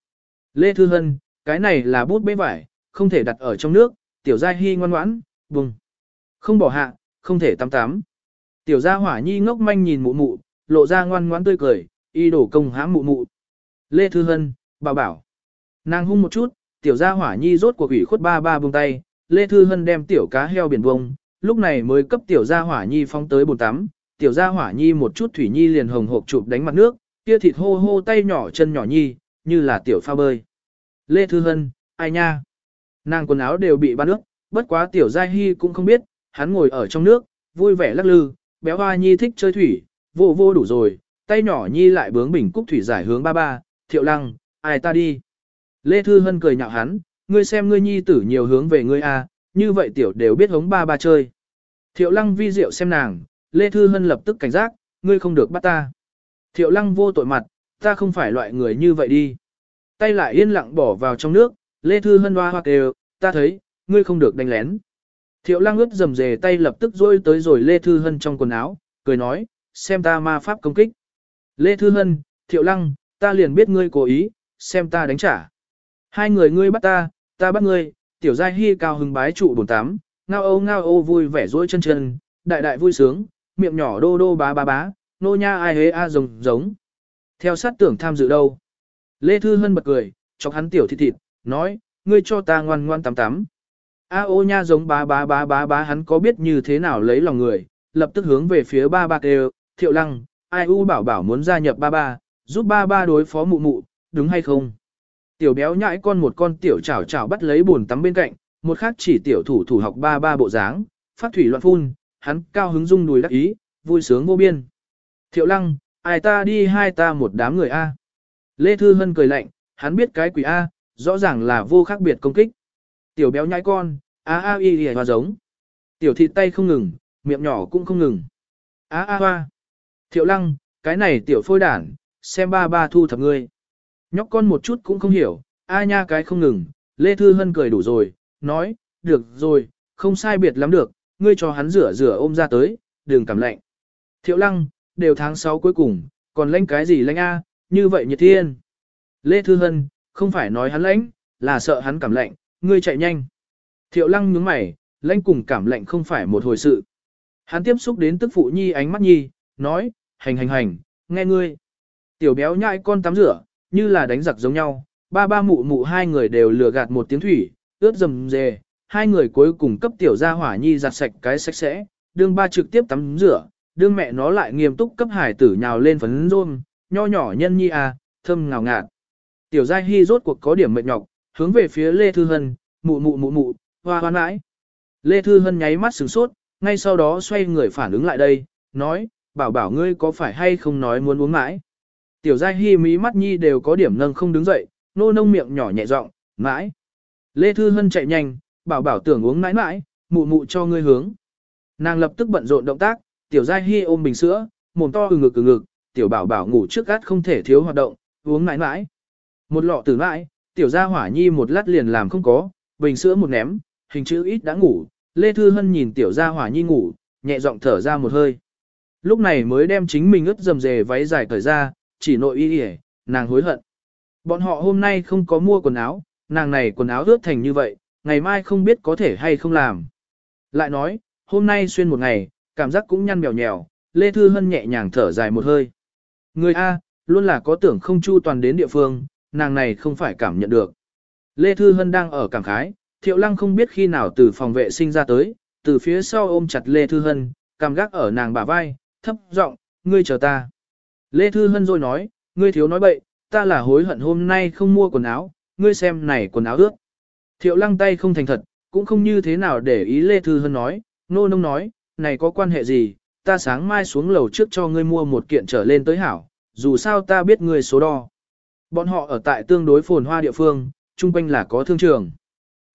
Speaker 1: Lê Thư Hân, cái này là bút bê vải, không thể đặt ở trong nước, tiểu gia hy ngoan ngoãn, bùng, Không bỏ hạ, không thể tắm tắm. Tiểu gia hỏa nhi ngốc manh nhìn mụ mụ, lộ ra ngoan ngoãn tươi cười, y đổ công hãm mụ mụ. Lê Thư Hân, bảo bảo. Nàng hung một chút, tiểu gia hỏa nhi rốt cuộc ủy khuất ba ba buông tay, Lê Thư Hân đem tiểu cá heo biển bông, lúc này mới cấp tiểu gia hỏa nhi phong tới bồn tắm, tiểu gia hỏa nhi một chút thủy nhi liền hồng hộp chụp đánh mặt nước, kia thịt hô hô tay nhỏ chân nhỏ nhi, như là tiểu pha bơi. Lê Thư Hân, ai nha? Nàng quần áo đều bị bắn nước, bất quá tiểu giai hy cũng không biết, hắn ngồi ở trong nước, vui vẻ lắc lư, béo hoa nhi thích chơi thủy, vô vô đủ rồi, tay nhỏ nhi lại bướng bình cúc thủy giải hướng ba ba, thiệu lăng, ai ta đi. Lê Thư Hân cười nhạo hắn, ngươi xem ngươi nhi tử nhiều hướng về ngươi a như vậy tiểu đều biết hống ba ba chơi. Thiệu lăng vi diệu xem nàng, Lê Thư Hân lập tức cảnh giác, ngươi không được bắt ta. Thiệu lăng vô tội mặt, ta không phải loại người như vậy đi. Tay lại yên lặng bỏ vào trong nước, Lê Thư Hân hoa hoa kêu, ta thấy, ngươi không được đánh lén. Thiệu lang ướt dầm dề tay lập tức rôi tới rồi Lê Thư Hân trong quần áo, cười nói, xem ta ma pháp công kích. Lê Thư Hân, Thiệu Lăng, ta liền biết ngươi cố ý, xem ta đánh trả. Hai người ngươi bắt ta, ta bắt ngươi, tiểu giai hy cao hứng bái trụ bồn tám, ngao ô ngao ô vui vẻ rỗi chân chân, đại đại vui sướng, miệng nhỏ đô đô bá bá bá, nô nha ai hế a à rồng giống. Theo sát tưởng tham dự đâu? Lê Thư Hân bật cười, chọc hắn tiểu thịt thịt, nói, ngươi cho ta ngoan ngoan tắm tắm. A ô nha giống ba ba ba ba ba hắn có biết như thế nào lấy lòng người, lập tức hướng về phía ba ba kêu, thiệu lăng, ai u bảo bảo muốn gia nhập ba ba, giúp ba ba đối phó mụ mụ, đứng hay không? Tiểu béo nhãi con một con tiểu chảo chảo bắt lấy buồn tắm bên cạnh, một khác chỉ tiểu thủ thủ học ba ba bộ dáng, phát thủy loạn phun, hắn cao hứng dung đùi đắc ý, vui sướng vô biên. Thiệu lăng, ai ta đi hai ta một đám người A. Lê Thư Hân cười lạnh, hắn biết cái quỷ A, rõ ràng là vô khác biệt công kích. Tiểu béo nhai con, a a y y hòa giống. Tiểu thịt tay không ngừng, miệng nhỏ cũng không ngừng. A a hoa. Thiệu lăng, cái này tiểu phôi đản, xem ba ba thu thập ngươi. Nhóc con một chút cũng không hiểu, a nha cái không ngừng, Lê Thư Hân cười đủ rồi, nói, được rồi, không sai biệt lắm được, ngươi cho hắn rửa rửa ôm ra tới, đừng cảm lạnh. Thiệu lăng, đều tháng 6 cuối cùng, còn lãnh cái gì lãnh A, như vậy nhiệt thiên. Lê Thư Hân, không phải nói hắn lãnh, là sợ hắn cảm lạnh, ngươi chạy nhanh. Thiệu lăng nhướng mày, lãnh cùng cảm lạnh không phải một hồi sự. Hắn tiếp xúc đến tức phụ nhi ánh mắt nhi, nói, hành hành hành, nghe ngươi. Tiểu béo nhai con tắm rửa, như là đánh giặc giống nhau, ba ba mụ mụ hai người đều lừa gạt một tiếng thủy, ướt dầm dề, hai người cuối cùng cấp tiểu gia hỏa nhi giặt sạch cái sạch sẽ, đương ba trực tiếp tắm rửa, đương mẹ nó lại nghiêm túc cấp hải tử nhào lên phấn rôm, nho nhỏ nhân nhi à, thơm ngào ngạt. Tiểu Giai Hy rốt cuộc có điểm mệt nhọc, hướng về phía Lê Thư Hân, mụ mụ mụ mụ, hoa hoa mãi. Lê Thư Hân nháy mắt sửng sốt, ngay sau đó xoay người phản ứng lại đây, nói, bảo bảo ngươi có phải hay không nói muốn uống mãi. Tiểu Giai Hy mí mắt nhi đều có điểm nâng không đứng dậy, nô nông miệng nhỏ nhẹ giọng mãi. Lê Thư Hân chạy nhanh, bảo bảo tưởng uống mãi mãi, mụ mụ cho ngươi hướng. Nàng lập tức bận rộn động tác, tiểu giai hy ôm bình sữa, mồm to ừ ngực ừ ngực, tiểu bảo bảo ngủ trước gắt không thể thiếu hoạt động, uống mãi mãi. Một lọ tử mãi, tiểu gia hỏa nhi một lát liền làm không có, bình sữa một ném, hình chữ ít đã ngủ, Lê Thư Hân nhìn tiểu gia hỏa nhi ngủ, nhẹ giọng thở ra một hơi. Lúc này mới đem chính mình ướt dầm dề váy dài cởi ra, chỉ nội y yể, nàng hối hận. Bọn họ hôm nay không có mua quần áo, nàng này quần áo ướt thành như vậy, ngày mai không biết có thể hay không làm. Lại nói, hôm nay xuyên một ngày, cảm giác cũng nhăn mèo nhèo, Lê Thư Hân nhẹ nhàng thở dài một hơi. Người A, luôn là có tưởng không chu toàn đến địa phương, nàng này không phải cảm nhận được. Lê Thư Hân đang ở cảm khái, Thiệu Lăng không biết khi nào từ phòng vệ sinh ra tới, từ phía sau ôm chặt Lê Thư Hân, cảm gác ở nàng bả vai, thấp giọng, ngươi chờ ta. Lê Thư Hân rồi nói, ngươi thiếu nói bậy, ta là hối hận hôm nay không mua quần áo, ngươi xem này quần áo ướt. Thiệu Lăng tay không thành thật, cũng không như thế nào để ý Lê Thư Hân nói, nô nông nói, này có quan hệ gì, ta sáng mai xuống lầu trước cho ngươi mua một kiện trở lên tới hảo, dù sao ta biết ngươi số đo. Bọn họ ở tại tương đối phồn hoa địa phương, chung quanh là có thương trường.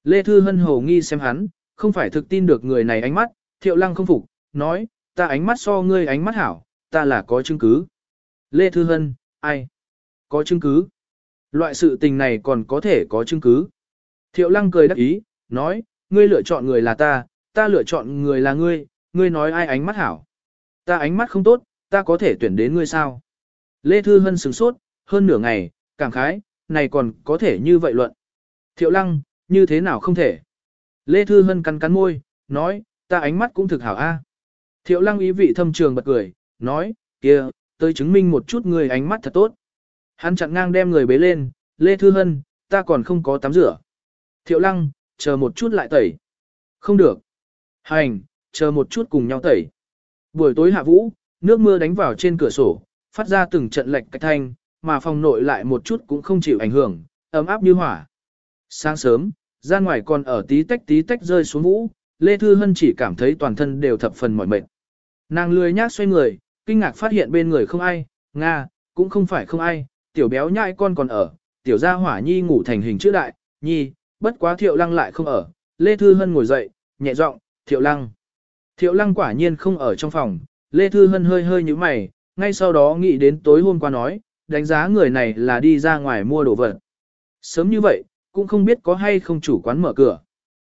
Speaker 1: Lê Thư Hân hầu nghi xem hắn, không phải thực tin được người này ánh mắt, thiệu lăng không phục, nói, ta ánh mắt so ngươi ánh mắt hảo, ta là có chứng cứ. Lê Thư Hân, ai? Có chứng cứ? Loại sự tình này còn có thể có chứng cứ. Thiệu lăng cười đắc ý, nói, ngươi lựa chọn người là ta, ta lựa chọn người là ngươi, ngươi nói ai ánh mắt hảo. Ta ánh mắt không tốt, ta có thể tuyển đến ngươi sao. Lê Thư Hân sừng sốt, hơn nửa ngày, cảm khái, này còn có thể như vậy luận. Thiệu lăng, như thế nào không thể. Lê Thư Hân cắn cắn môi, nói, ta ánh mắt cũng thực hảo a. Thiệu lăng ý vị thâm trường bật cười, nói, kia, tôi chứng minh một chút người ánh mắt thật tốt. Hắn chặn ngang đem người bế lên, Lê Thư Hân, ta còn không có tắm rửa. Thiệu lăng, chờ một chút lại tẩy. Không được. Hành, chờ một chút cùng nhau tẩy. Buổi tối hạ vũ, nước mưa đánh vào trên cửa sổ, phát ra từng trận lệch cách thanh, mà phòng nội lại một chút cũng không chịu ảnh hưởng, ấm áp như hỏa. Sáng sớm, ra ngoài còn ở tí tách tí tách rơi xuống vũ, Lê Thư Hân chỉ cảm thấy toàn thân đều thập phần mỏi mệt. Nàng lười nhác xoay người, kinh ngạc phát hiện bên người không ai, Nga, cũng không phải không ai, tiểu béo nhãi con còn ở, tiểu gia hỏa nhi ngủ thành hình chữ đại, nhi, bất quá thiệu lăng lại không ở. Lê Thư Hân ngồi dậy, nhẹ giọng thiệu lăng. Thiệu lăng quả nhiên không ở trong phòng, Lê Thư Hân hơi hơi như mày, ngay sau đó nghĩ đến tối hôm qua nói, đánh giá người này là đi ra ngoài mua đồ vật. Sớm như vậy, cũng không biết có hay không chủ quán mở cửa.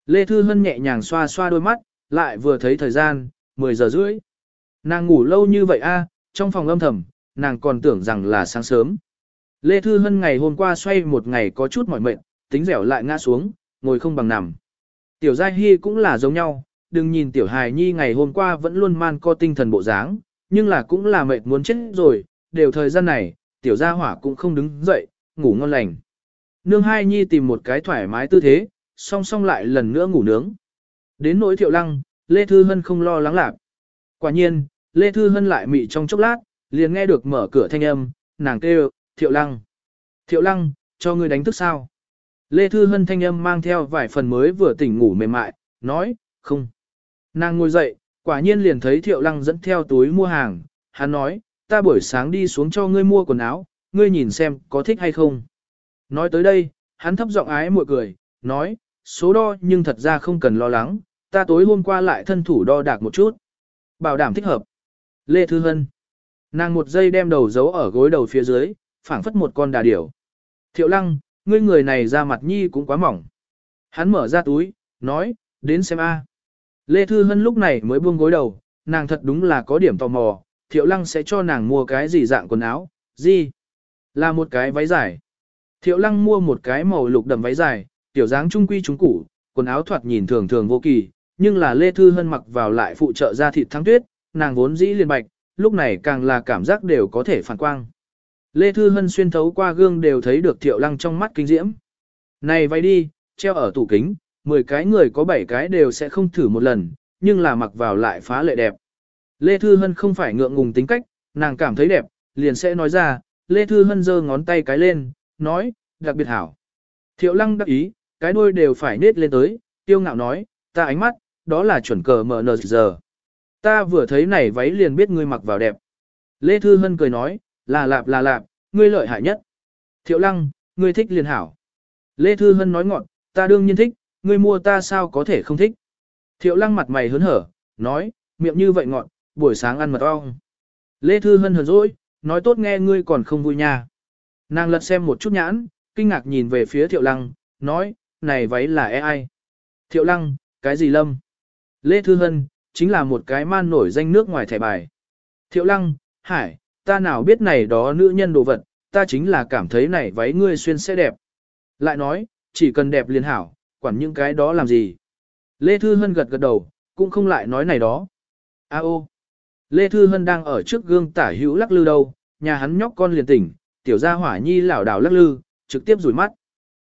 Speaker 1: Lê Thư Hân nhẹ nhàng xoa xoa đôi mắt, lại vừa thấy thời gian, 10 giờ rưỡi. Nàng ngủ lâu như vậy a trong phòng âm thầm, nàng còn tưởng rằng là sáng sớm. Lê Thư Hân ngày hôm qua xoay một ngày có chút mỏi mệt, tính dẻo lại ngã xuống, ngồi không bằng nằm. Tiểu Giai Hy cũng là giống nhau, đừng nhìn tiểu hài nhi ngày hôm qua vẫn luôn man co tinh thần bộ dáng, nhưng là cũng là mệt muốn chết rồi, đều thời gian này, tiểu gia hỏa cũng không đứng dậy, ngủ ngon lành. Nương hai nhi tìm một cái thoải mái tư thế, song song lại lần nữa ngủ nướng. Đến nỗi thiệu lăng, Lê Thư Hân không lo lắng lạc. Quả nhiên, Lê Thư Hân lại mị trong chốc lát, liền nghe được mở cửa thanh âm, nàng kêu, thiệu lăng. Thiệu lăng, cho người đánh thức sao? Lê Thư Hân thanh âm mang theo vài phần mới vừa tỉnh ngủ mềm mại, nói, không. Nàng ngồi dậy, quả nhiên liền thấy Thiệu Lăng dẫn theo túi mua hàng, hắn nói, ta buổi sáng đi xuống cho ngươi mua quần áo, ngươi nhìn xem có thích hay không. Nói tới đây, hắn thấp giọng ái mội cười, nói, số đo nhưng thật ra không cần lo lắng, ta tối hôm qua lại thân thủ đo đạc một chút. Bảo đảm thích hợp. Lê Thư Hân. Nàng một giây đem đầu giấu ở gối đầu phía dưới, phảng phất một con đà điểu. Thiệu lăng, ngươi người này ra mặt nhi cũng quá mỏng. Hắn mở ra túi, nói, đến xem a. Lê Thư Hân lúc này mới buông gối đầu, nàng thật đúng là có điểm tò mò, Thiệu Lăng sẽ cho nàng mua cái gì dạng quần áo, gì? Là một cái váy dài. Thiệu Lăng mua một cái màu lục đậm váy dài, tiểu dáng trung quy trung củ, quần áo thoạt nhìn thường thường vô kỳ, nhưng là Lê Thư Hân mặc vào lại phụ trợ ra thịt thắng tuyết, nàng vốn dĩ liền bạch, lúc này càng là cảm giác đều có thể phản quang. Lê Thư Hân xuyên thấu qua gương đều thấy được Thiệu Lăng trong mắt kinh diễm. Này váy đi, treo ở tủ kính, 10 cái người có 7 cái đều sẽ không thử một lần, nhưng là mặc vào lại phá lệ đẹp. Lê Thư Hân không phải ngượng ngùng tính cách, nàng cảm thấy đẹp, liền sẽ nói ra, Lê Thư Hân giơ ngón tay cái lên, nói, đặc biệt hảo. Thiệu lăng đắc ý, cái đuôi đều phải nết lên tới, tiêu ngạo nói, ta ánh mắt, đó là chuẩn cờ mở nờ giờ. Ta vừa thấy này váy liền biết ngươi mặc vào đẹp. Lê Thư Hân cười nói, là lạp là lạp, ngươi lợi hại nhất. Thiệu lăng, ngươi thích liền hảo. Lê Thư Hân nói ngọn, ta đương nhiên thích, ngươi mua ta sao có thể không thích. Thiệu lăng mặt mày hớn hở, nói, miệng như vậy ngọn, buổi sáng ăn mật ong. Lê Thư Hân hờn dỗi, nói tốt nghe ngươi còn không vui nha. Nàng lật xem một chút nhãn, kinh ngạc nhìn về phía thiệu lăng, nói, này váy là e ai. Thiệu lăng, cái gì lâm? Lê Thư Hân, chính là một cái man nổi danh nước ngoài thẻ bài. Thiệu lăng, hải, ta nào biết này đó nữ nhân đồ vật, ta chính là cảm thấy này váy ngươi xuyên sẽ đẹp. Lại nói, chỉ cần đẹp liền hảo, quản những cái đó làm gì. Lê Thư Hân gật gật đầu, cũng không lại nói này đó. A ô, Lê Thư Hân đang ở trước gương tả hữu lắc lư đâu, nhà hắn nhóc con liền tỉnh, tiểu gia hỏa nhi lảo đảo lắc lư, trực tiếp rủi mắt.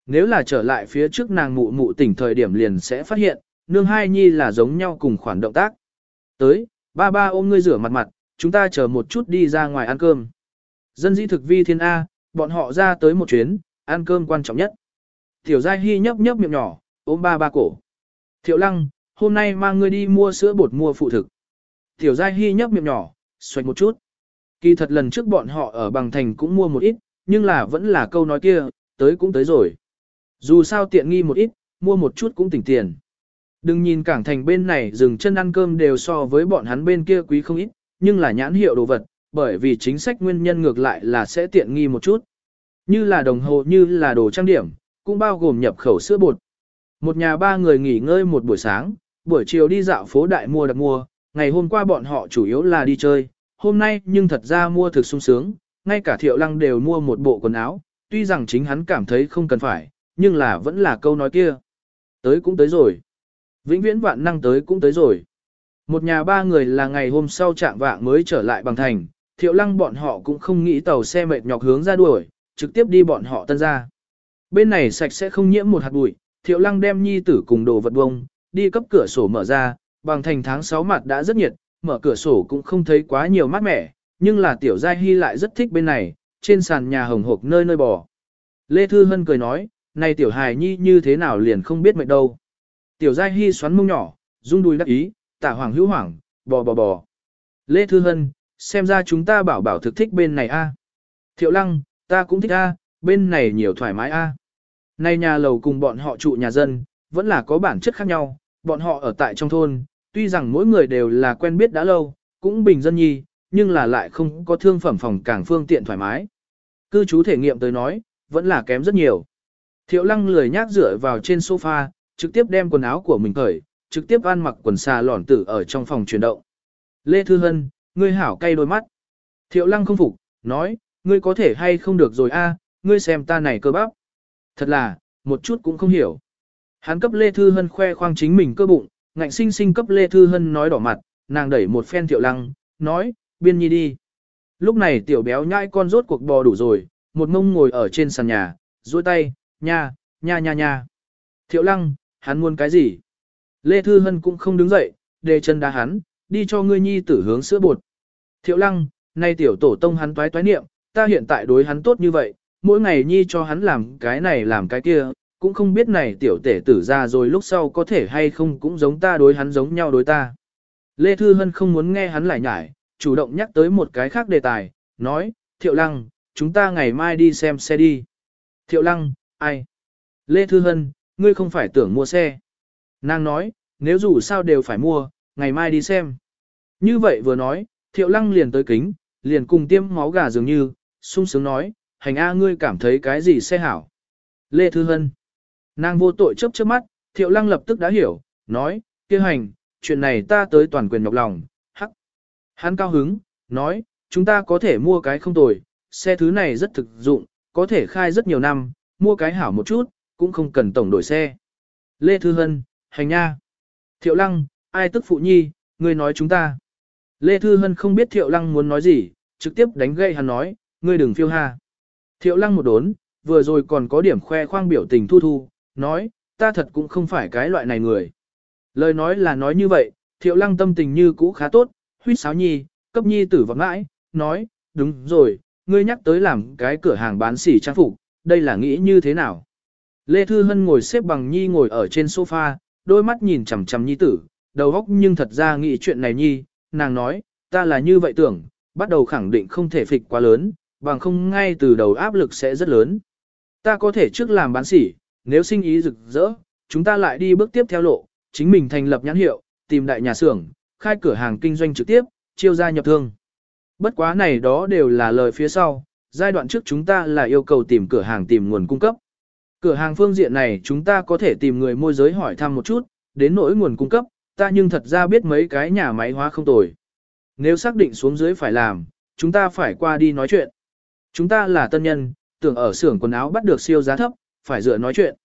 Speaker 1: Nếu là trở lại phía trước nàng mụ mụ tỉnh thời điểm liền sẽ phát hiện, nương hai nhi là giống nhau cùng khoản động tác. Tới, ba ba ôm ngươi rửa mặt mặt, chúng ta chờ một chút đi ra ngoài ăn cơm. Dân dĩ thực vi thiên A, bọn họ ra tới một chuyến, ăn cơm quan trọng nhất. Tiểu Gia Hy nhấp nhấp miệng nhỏ, ôm ba ba cổ. Thiệu lăng, hôm nay mang ngươi đi mua sữa bột mua phụ thực. Tiểu Giai Hy nhấp miệng nhỏ, xoạch một chút. Kỳ thật lần trước bọn họ ở bằng thành cũng mua một ít, nhưng là vẫn là câu nói kia, tới cũng tới rồi. Dù sao tiện nghi một ít, mua một chút cũng tỉnh tiền. Đừng nhìn cảng thành bên này dừng chân ăn cơm đều so với bọn hắn bên kia quý không ít, nhưng là nhãn hiệu đồ vật, bởi vì chính sách nguyên nhân ngược lại là sẽ tiện nghi một chút. Như là đồng hồ như là đồ trang điểm, cũng bao gồm nhập khẩu sữa bột, một nhà ba người nghỉ ngơi một buổi sáng, buổi chiều đi dạo phố đại mua đặc mua, ngày hôm qua bọn họ chủ yếu là đi chơi, hôm nay nhưng thật ra mua thực sung sướng, ngay cả thiệu lăng đều mua một bộ quần áo, tuy rằng chính hắn cảm thấy không cần phải, nhưng là vẫn là câu nói kia. Tới cũng tới rồi. Vĩnh viễn vạn năng tới cũng tới rồi. Một nhà ba người là ngày hôm sau trạng vạng mới trở lại bằng thành, thiệu lăng bọn họ cũng không nghĩ tàu xe mệt nhọc hướng ra đuổi, trực tiếp đi bọn họ tân ra. Bên này sạch sẽ không nhiễm một hạt bụi, thiệu lăng đem nhi tử cùng đồ vật bông, đi cấp cửa sổ mở ra, bằng thành tháng 6 mặt đã rất nhiệt, mở cửa sổ cũng không thấy quá nhiều mát mẻ, nhưng là tiểu giai hy lại rất thích bên này, trên sàn nhà hồng hộc nơi nơi bò. Lê Thư Hân cười nói, này tiểu hài nhi như thế nào liền không biết mệt đâu. Tiểu giai hy xoắn mông nhỏ, rung đuôi đắc ý, tả hoàng hữu hoàng, bò bò bò. Lê Thư Hân, xem ra chúng ta bảo bảo thực thích bên này a. Thiệu lăng, ta cũng thích a bên này nhiều thoải mái a. Nay nhà lầu cùng bọn họ trụ nhà dân, vẫn là có bản chất khác nhau, bọn họ ở tại trong thôn, tuy rằng mỗi người đều là quen biết đã lâu, cũng bình dân nhi, nhưng là lại không có thương phẩm phòng càng phương tiện thoải mái. Cư trú thể nghiệm tới nói, vẫn là kém rất nhiều. Thiệu lăng lười nhác dựa vào trên sofa, trực tiếp đem quần áo của mình cởi, trực tiếp ăn mặc quần xà lỏn tử ở trong phòng chuyển động. Lê Thư Hân, ngươi hảo cay đôi mắt. Thiệu lăng không phục, nói, ngươi có thể hay không được rồi a ngươi xem ta này cơ bắp. Thật là, một chút cũng không hiểu. Hắn cấp Lê Thư Hân khoe khoang chính mình cơ bụng, ngạnh sinh sinh cấp Lê Thư Hân nói đỏ mặt, nàng đẩy một phen Tiểu Lăng, nói, biên nhi đi. Lúc này Tiểu Béo nhai con rốt cuộc bò đủ rồi, một mông ngồi ở trên sàn nhà, duỗi tay, nha, nha nha nha. Tiểu Lăng, hắn muốn cái gì? Lê Thư Hân cũng không đứng dậy, đề chân đá hắn, đi cho ngươi nhi tử hướng sữa bột. Tiểu Lăng, nay tiểu tổ tông hắn toái toái niệm, ta hiện tại đối hắn tốt như vậy, mỗi ngày nhi cho hắn làm cái này làm cái kia, cũng không biết này tiểu tể tử ra rồi lúc sau có thể hay không cũng giống ta đối hắn giống nhau đối ta. Lê Thư Hân không muốn nghe hắn lại nhải, chủ động nhắc tới một cái khác đề tài, nói, Thiệu Lăng, chúng ta ngày mai đi xem xe đi. Thiệu Lăng, ai? Lê Thư Hân, ngươi không phải tưởng mua xe. Nàng nói, nếu dù sao đều phải mua, ngày mai đi xem. Như vậy vừa nói, Thiệu Lăng liền tới kính, liền cùng tiêm máu gà dường như, sung sướng nói, hành a ngươi cảm thấy cái gì xe hảo. Lê Thư Hân. Nàng vô tội chấp trước mắt, thiệu lăng lập tức đã hiểu, nói, kia hành, chuyện này ta tới toàn quyền nhọc lòng, hắc. Hắn cao hứng, nói, chúng ta có thể mua cái không tồi, xe thứ này rất thực dụng, có thể khai rất nhiều năm, mua cái hảo một chút, cũng không cần tổng đổi xe. Lê Thư Hân, hành nha. Thiệu lăng, ai tức phụ nhi, ngươi nói chúng ta. Lê Thư Hân không biết Thiệu Lăng muốn nói gì, trực tiếp đánh gậy hắn nói, ngươi đừng phiêu ha. Thiệu lăng một đốn, vừa rồi còn có điểm khoe khoang biểu tình thu thu, nói, ta thật cũng không phải cái loại này người. Lời nói là nói như vậy, thiệu lăng tâm tình như cũ khá tốt, huyết sáo nhi, cấp nhi tử vọng mãi, nói, đúng rồi, ngươi nhắc tới làm cái cửa hàng bán sỉ trang phục, đây là nghĩ như thế nào. Lê Thư Hân ngồi xếp bằng nhi ngồi ở trên sofa, đôi mắt nhìn chằm chằm nhi tử, đầu óc nhưng thật ra nghĩ chuyện này nhi, nàng nói, ta là như vậy tưởng, bắt đầu khẳng định không thể phịch quá lớn, bằng không ngay từ đầu áp lực sẽ rất lớn. Ta có thể trước làm bán sỉ, nếu sinh ý rực rỡ, chúng ta lại đi bước tiếp theo lộ, chính mình thành lập nhãn hiệu, tìm đại nhà xưởng, khai cửa hàng kinh doanh trực tiếp, chiêu ra nhập thương. Bất quá này đó đều là lời phía sau, giai đoạn trước chúng ta là yêu cầu tìm cửa hàng tìm nguồn cung cấp. Cửa hàng phương diện này chúng ta có thể tìm người môi giới hỏi thăm một chút, đến nỗi nguồn cung cấp, ta nhưng thật ra biết mấy cái nhà máy hóa không tồi. Nếu xác định xuống dưới phải làm, chúng ta phải qua đi nói chuyện. Chúng ta là tân nhân, tưởng ở xưởng quần áo bắt được siêu giá thấp, phải dựa nói chuyện.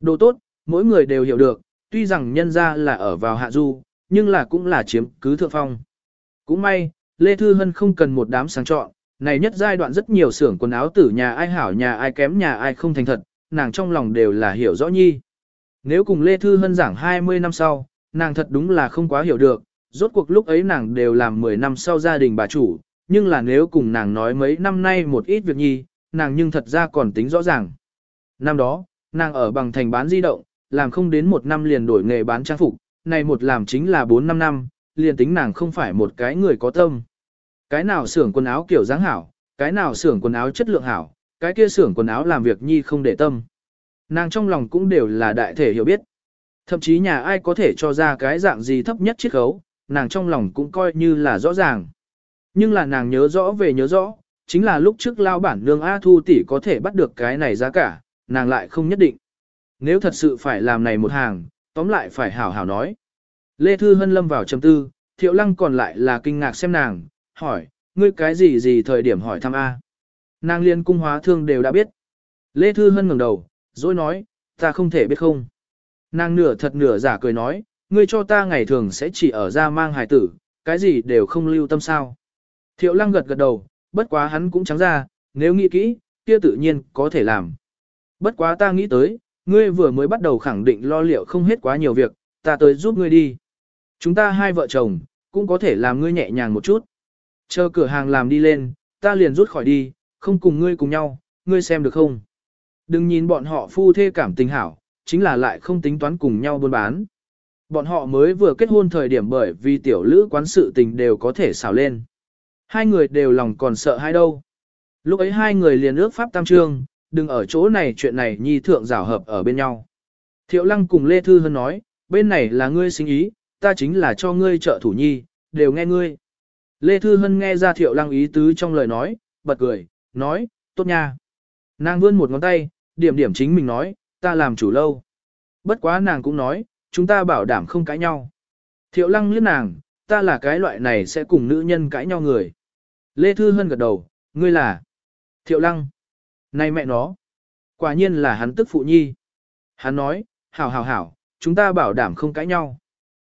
Speaker 1: Đồ tốt, mỗi người đều hiểu được, tuy rằng nhân ra là ở vào hạ du, nhưng là cũng là chiếm cứ thượng phong. Cũng may, Lê Thư Hân không cần một đám sáng chọn, này nhất giai đoạn rất nhiều xưởng quần áo tử nhà ai hảo nhà ai kém nhà ai không thành thật, nàng trong lòng đều là hiểu rõ nhi. Nếu cùng Lê Thư Hân giảng 20 năm sau, nàng thật đúng là không quá hiểu được, rốt cuộc lúc ấy nàng đều làm 10 năm sau gia đình bà chủ, nhưng là nếu cùng nàng nói mấy năm nay một ít việc nhi, nàng nhưng thật ra còn tính rõ ràng. Năm đó, nàng ở bằng thành bán di động, làm không đến một năm liền đổi nghề bán trang phục, này một làm chính là 4-5 năm, liền tính nàng không phải một cái người có tâm. Cái nào xưởng quần áo kiểu dáng hảo, cái nào xưởng quần áo chất lượng hảo, cái kia xưởng quần áo làm việc nhi không để tâm. Nàng trong lòng cũng đều là đại thể hiểu biết. Thậm chí nhà ai có thể cho ra cái dạng gì thấp nhất chiết khấu, nàng trong lòng cũng coi như là rõ ràng. Nhưng là nàng nhớ rõ về nhớ rõ, chính là lúc trước lao bản nương A Thu tỷ có thể bắt được cái này giá cả, nàng lại không nhất định. Nếu thật sự phải làm này một hàng, tóm lại phải hảo hảo nói. Lê Thư Hân lâm vào trầm tư, Thiệu Lăng còn lại là kinh ngạc xem nàng, hỏi, ngươi cái gì gì thời điểm hỏi thăm A. Nàng liên cung hóa thương đều đã biết. Lê Thư Hân ngẩng đầu, dối nói, ta không thể biết không. Nàng nửa thật nửa giả cười nói, ngươi cho ta ngày thường sẽ chỉ ở ra mang hài tử, cái gì đều không lưu tâm sao. Thiệu lăng gật gật đầu, bất quá hắn cũng trắng ra, nếu nghĩ kỹ, kia tự nhiên có thể làm. Bất quá ta nghĩ tới, ngươi vừa mới bắt đầu khẳng định lo liệu không hết quá nhiều việc, ta tới giúp ngươi đi. Chúng ta hai vợ chồng, cũng có thể làm ngươi nhẹ nhàng một chút. Chờ cửa hàng làm đi lên, ta liền rút khỏi đi, không cùng ngươi cùng nhau, ngươi xem được không? Đừng nhìn bọn họ phu thê cảm tình hảo, chính là lại không tính toán cùng nhau buôn bán. Bọn họ mới vừa kết hôn thời điểm bởi vì tiểu lữ quán sự tình đều có thể xảo lên. Hai người đều lòng còn sợ hai đâu. Lúc ấy hai người liền ước pháp tam trương, đừng ở chỗ này chuyện này nhi thượng rảo hợp ở bên nhau. Thiệu lăng cùng Lê Thư Hân nói, bên này là ngươi sinh ý, ta chính là cho ngươi trợ thủ nhi, đều nghe ngươi. Lê Thư Hân nghe ra thiệu lăng ý tứ trong lời nói, bật cười, nói, tốt nha. Nàng vươn một ngón tay, điểm điểm chính mình nói, ta làm chủ lâu. Bất quá nàng cũng nói, chúng ta bảo đảm không cãi nhau. Thiệu lăng liếc nàng, ta là cái loại này sẽ cùng nữ nhân cãi nhau người. Lê Thư Hân gật đầu, ngươi là Thiệu Lăng. Này mẹ nó, quả nhiên là hắn tức phụ nhi. Hắn nói, hảo hảo hảo, chúng ta bảo đảm không cãi nhau.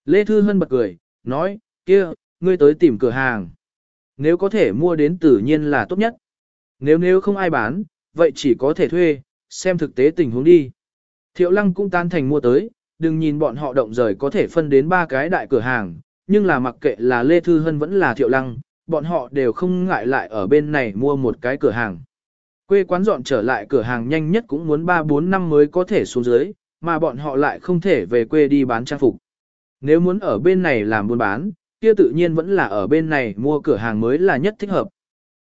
Speaker 1: Lê Thư Hân bật cười, nói, kia, ngươi tới tìm cửa hàng. Nếu có thể mua đến tự nhiên là tốt nhất. Nếu nếu không ai bán, vậy chỉ có thể thuê, xem thực tế tình huống đi. Thiệu Lăng cũng tan thành mua tới, đừng nhìn bọn họ động rời có thể phân đến ba cái đại cửa hàng, nhưng là mặc kệ là Lê Thư Hân vẫn là Thiệu Lăng, bọn họ đều không ngại lại ở bên này mua một cái cửa hàng. Quê quán dọn trở lại cửa hàng nhanh nhất cũng muốn 3-4 năm mới có thể xuống dưới, mà bọn họ lại không thể về quê đi bán trang phục. Nếu muốn ở bên này làm buôn bán, kia tự nhiên vẫn là ở bên này mua cửa hàng mới là nhất thích hợp.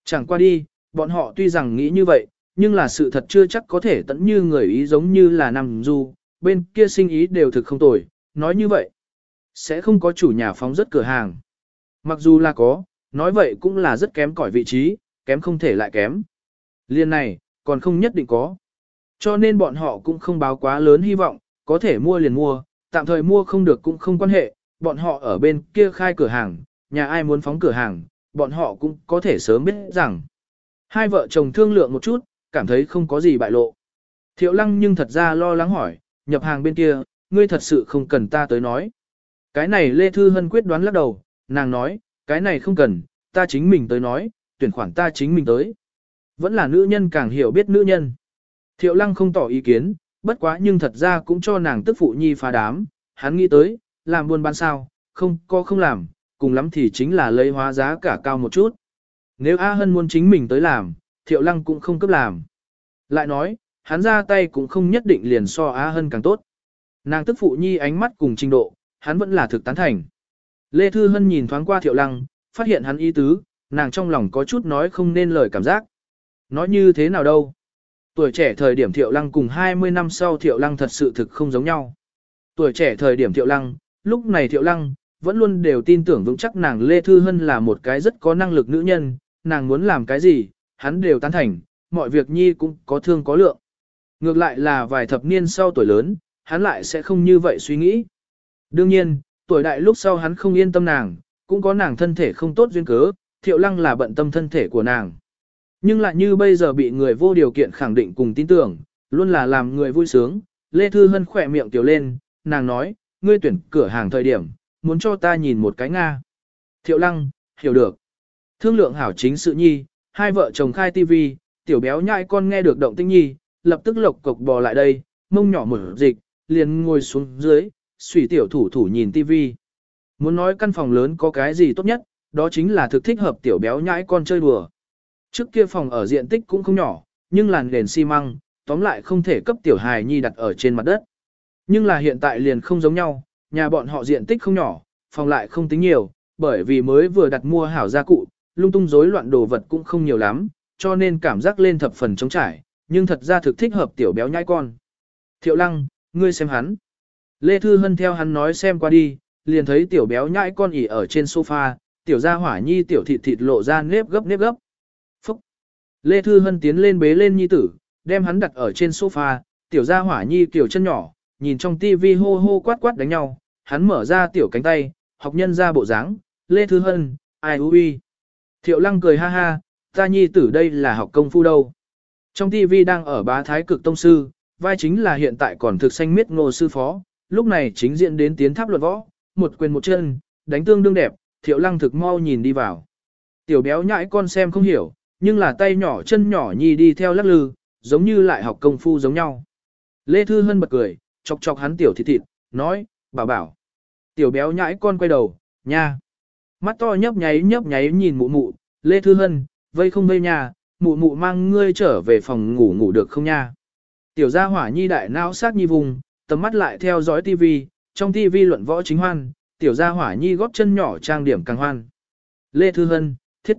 Speaker 1: Chẳng qua đi, bọn họ tuy rằng nghĩ như vậy, nhưng là sự thật chưa chắc có thể tận như người ý giống như là nằm du, bên kia sinh ý đều thực không tồi, nói như vậy. Sẽ không có chủ nhà phóng rất cửa hàng. Mặc dù là có, nói vậy cũng là rất kém cỏi vị trí, kém không thể lại kém. Liên này, còn không nhất định có. Cho nên bọn họ cũng không báo quá lớn hy vọng, có thể mua liền mua, tạm thời mua không được cũng không quan hệ, bọn họ ở bên kia khai cửa hàng, nhà ai muốn phóng cửa hàng, bọn họ cũng có thể sớm biết rằng. Hai vợ chồng thương lượng một chút, cảm thấy không có gì bại lộ. Thiệu lăng nhưng thật ra lo lắng hỏi, nhập hàng bên kia, ngươi thật sự không cần ta tới nói. Cái này Lê Thư Hân quyết đoán lắc đầu, nàng nói, cái này không cần, ta chính mình tới nói, tuyển khoản ta chính mình tới. Vẫn là nữ nhân càng hiểu biết nữ nhân. Thiệu lăng không tỏ ý kiến, bất quá nhưng thật ra cũng cho nàng tức phụ nhi phá đám, hắn nghĩ tới, làm buôn bán sao, không có không làm, cùng lắm thì chính là lấy hóa giá cả cao một chút. Nếu A Hân muốn chính mình tới làm, Thiệu Lăng cũng không cấp làm. Lại nói, hắn ra tay cũng không nhất định liền so A Hân càng tốt. Nàng tức phụ nhi ánh mắt cùng trình độ, hắn vẫn là thực tán thành. Lê Thư Hân nhìn thoáng qua Thiệu Lăng, phát hiện hắn ý tứ, nàng trong lòng có chút nói không nên lời cảm giác. Nói như thế nào đâu? Tuổi trẻ thời điểm Thiệu Lăng cùng 20 năm sau Thiệu Lăng thật sự thực không giống nhau. Tuổi trẻ thời điểm Thiệu Lăng, lúc này Thiệu Lăng, vẫn luôn đều tin tưởng vững chắc nàng Lê Thư Hân là một cái rất có năng lực nữ nhân, nàng muốn làm cái gì, hắn đều tán thành, mọi việc nhi cũng có thương có lượng. Ngược lại là vài thập niên sau tuổi lớn, hắn lại sẽ không như vậy suy nghĩ. Đương nhiên, tuổi đại lúc sau hắn không yên tâm nàng, cũng có nàng thân thể không tốt duyên cớ, thiệu lăng là bận tâm thân thể của nàng. Nhưng lại như bây giờ bị người vô điều kiện khẳng định cùng tin tưởng, luôn là làm người vui sướng, Lê Thư Hân khỏe miệng tiểu lên, nàng nói, ngươi tuyển cửa hàng thời điểm, muốn cho ta nhìn một cái Nga. Thiệu lăng, hiểu được. Thương lượng hảo chính sự nhi, hai vợ chồng khai tivi, tiểu béo nhại con nghe được động tinh nhi, lập tức lộc cục bò lại đây, mông nhỏ mở dịch, liền ngồi xuống dưới, Sủy tiểu thủ thủ nhìn tivi. Muốn nói căn phòng lớn có cái gì tốt nhất, đó chính là thực thích hợp tiểu béo nhãi con chơi đùa. Trước kia phòng ở diện tích cũng không nhỏ, nhưng làn nền xi măng, tóm lại không thể cấp tiểu hài nhi đặt ở trên mặt đất. Nhưng là hiện tại liền không giống nhau, nhà bọn họ diện tích không nhỏ, phòng lại không tính nhiều, bởi vì mới vừa đặt mua hảo gia cụ, lung tung rối loạn đồ vật cũng không nhiều lắm, cho nên cảm giác lên thập phần trống trải, nhưng thật ra thực thích hợp tiểu béo nhãi con. Thiệu lăng, ngươi xem hắn. Lê Thư Hân theo hắn nói xem qua đi, liền thấy tiểu béo nhãi con ỉ ở trên sofa, tiểu gia hỏa nhi tiểu thịt thịt lộ ra nếp gấp nếp gấp. Phúc! Lê Thư Hân tiến lên bế lên nhi tử, đem hắn đặt ở trên sofa, tiểu gia hỏa nhi tiểu chân nhỏ, nhìn trong tivi hô hô quát quát đánh nhau, hắn mở ra tiểu cánh tay, học nhân ra bộ dáng, Lê Thư Hân, ai hú uy. Thiệu lăng cười ha ha, ta nhi tử đây là học công phu đâu. Trong tivi đang ở bá thái cực tông sư, vai chính là hiện tại còn thực xanh miết ngô sư phó, lúc này chính diện đến tiến tháp luật võ, một quyền một chân, đánh tương đương đẹp, thiệu lăng thực mau nhìn đi vào. Tiểu béo nhãi con xem không hiểu, nhưng là tay nhỏ chân nhỏ nhì đi theo lắc lư, giống như lại học công phu giống nhau. Lê Thư Hân bật cười, chọc chọc hắn tiểu thịt thịt, nói, bảo bảo. Tiểu béo nhãi con quay đầu, nha. Mắt to nhấp nháy nhấp nháy nhìn mụ mụ, Lê Thư Hân, vây không vây nha mụ mụ mang ngươi trở về phòng ngủ ngủ được không nha. Tiểu gia hỏa nhi đại não sát nhi vùng, tầm mắt lại theo dõi TV, trong TV luận võ chính hoan, tiểu gia hỏa nhi góp chân nhỏ trang điểm càng hoan. Lê Thư Hân, thiết.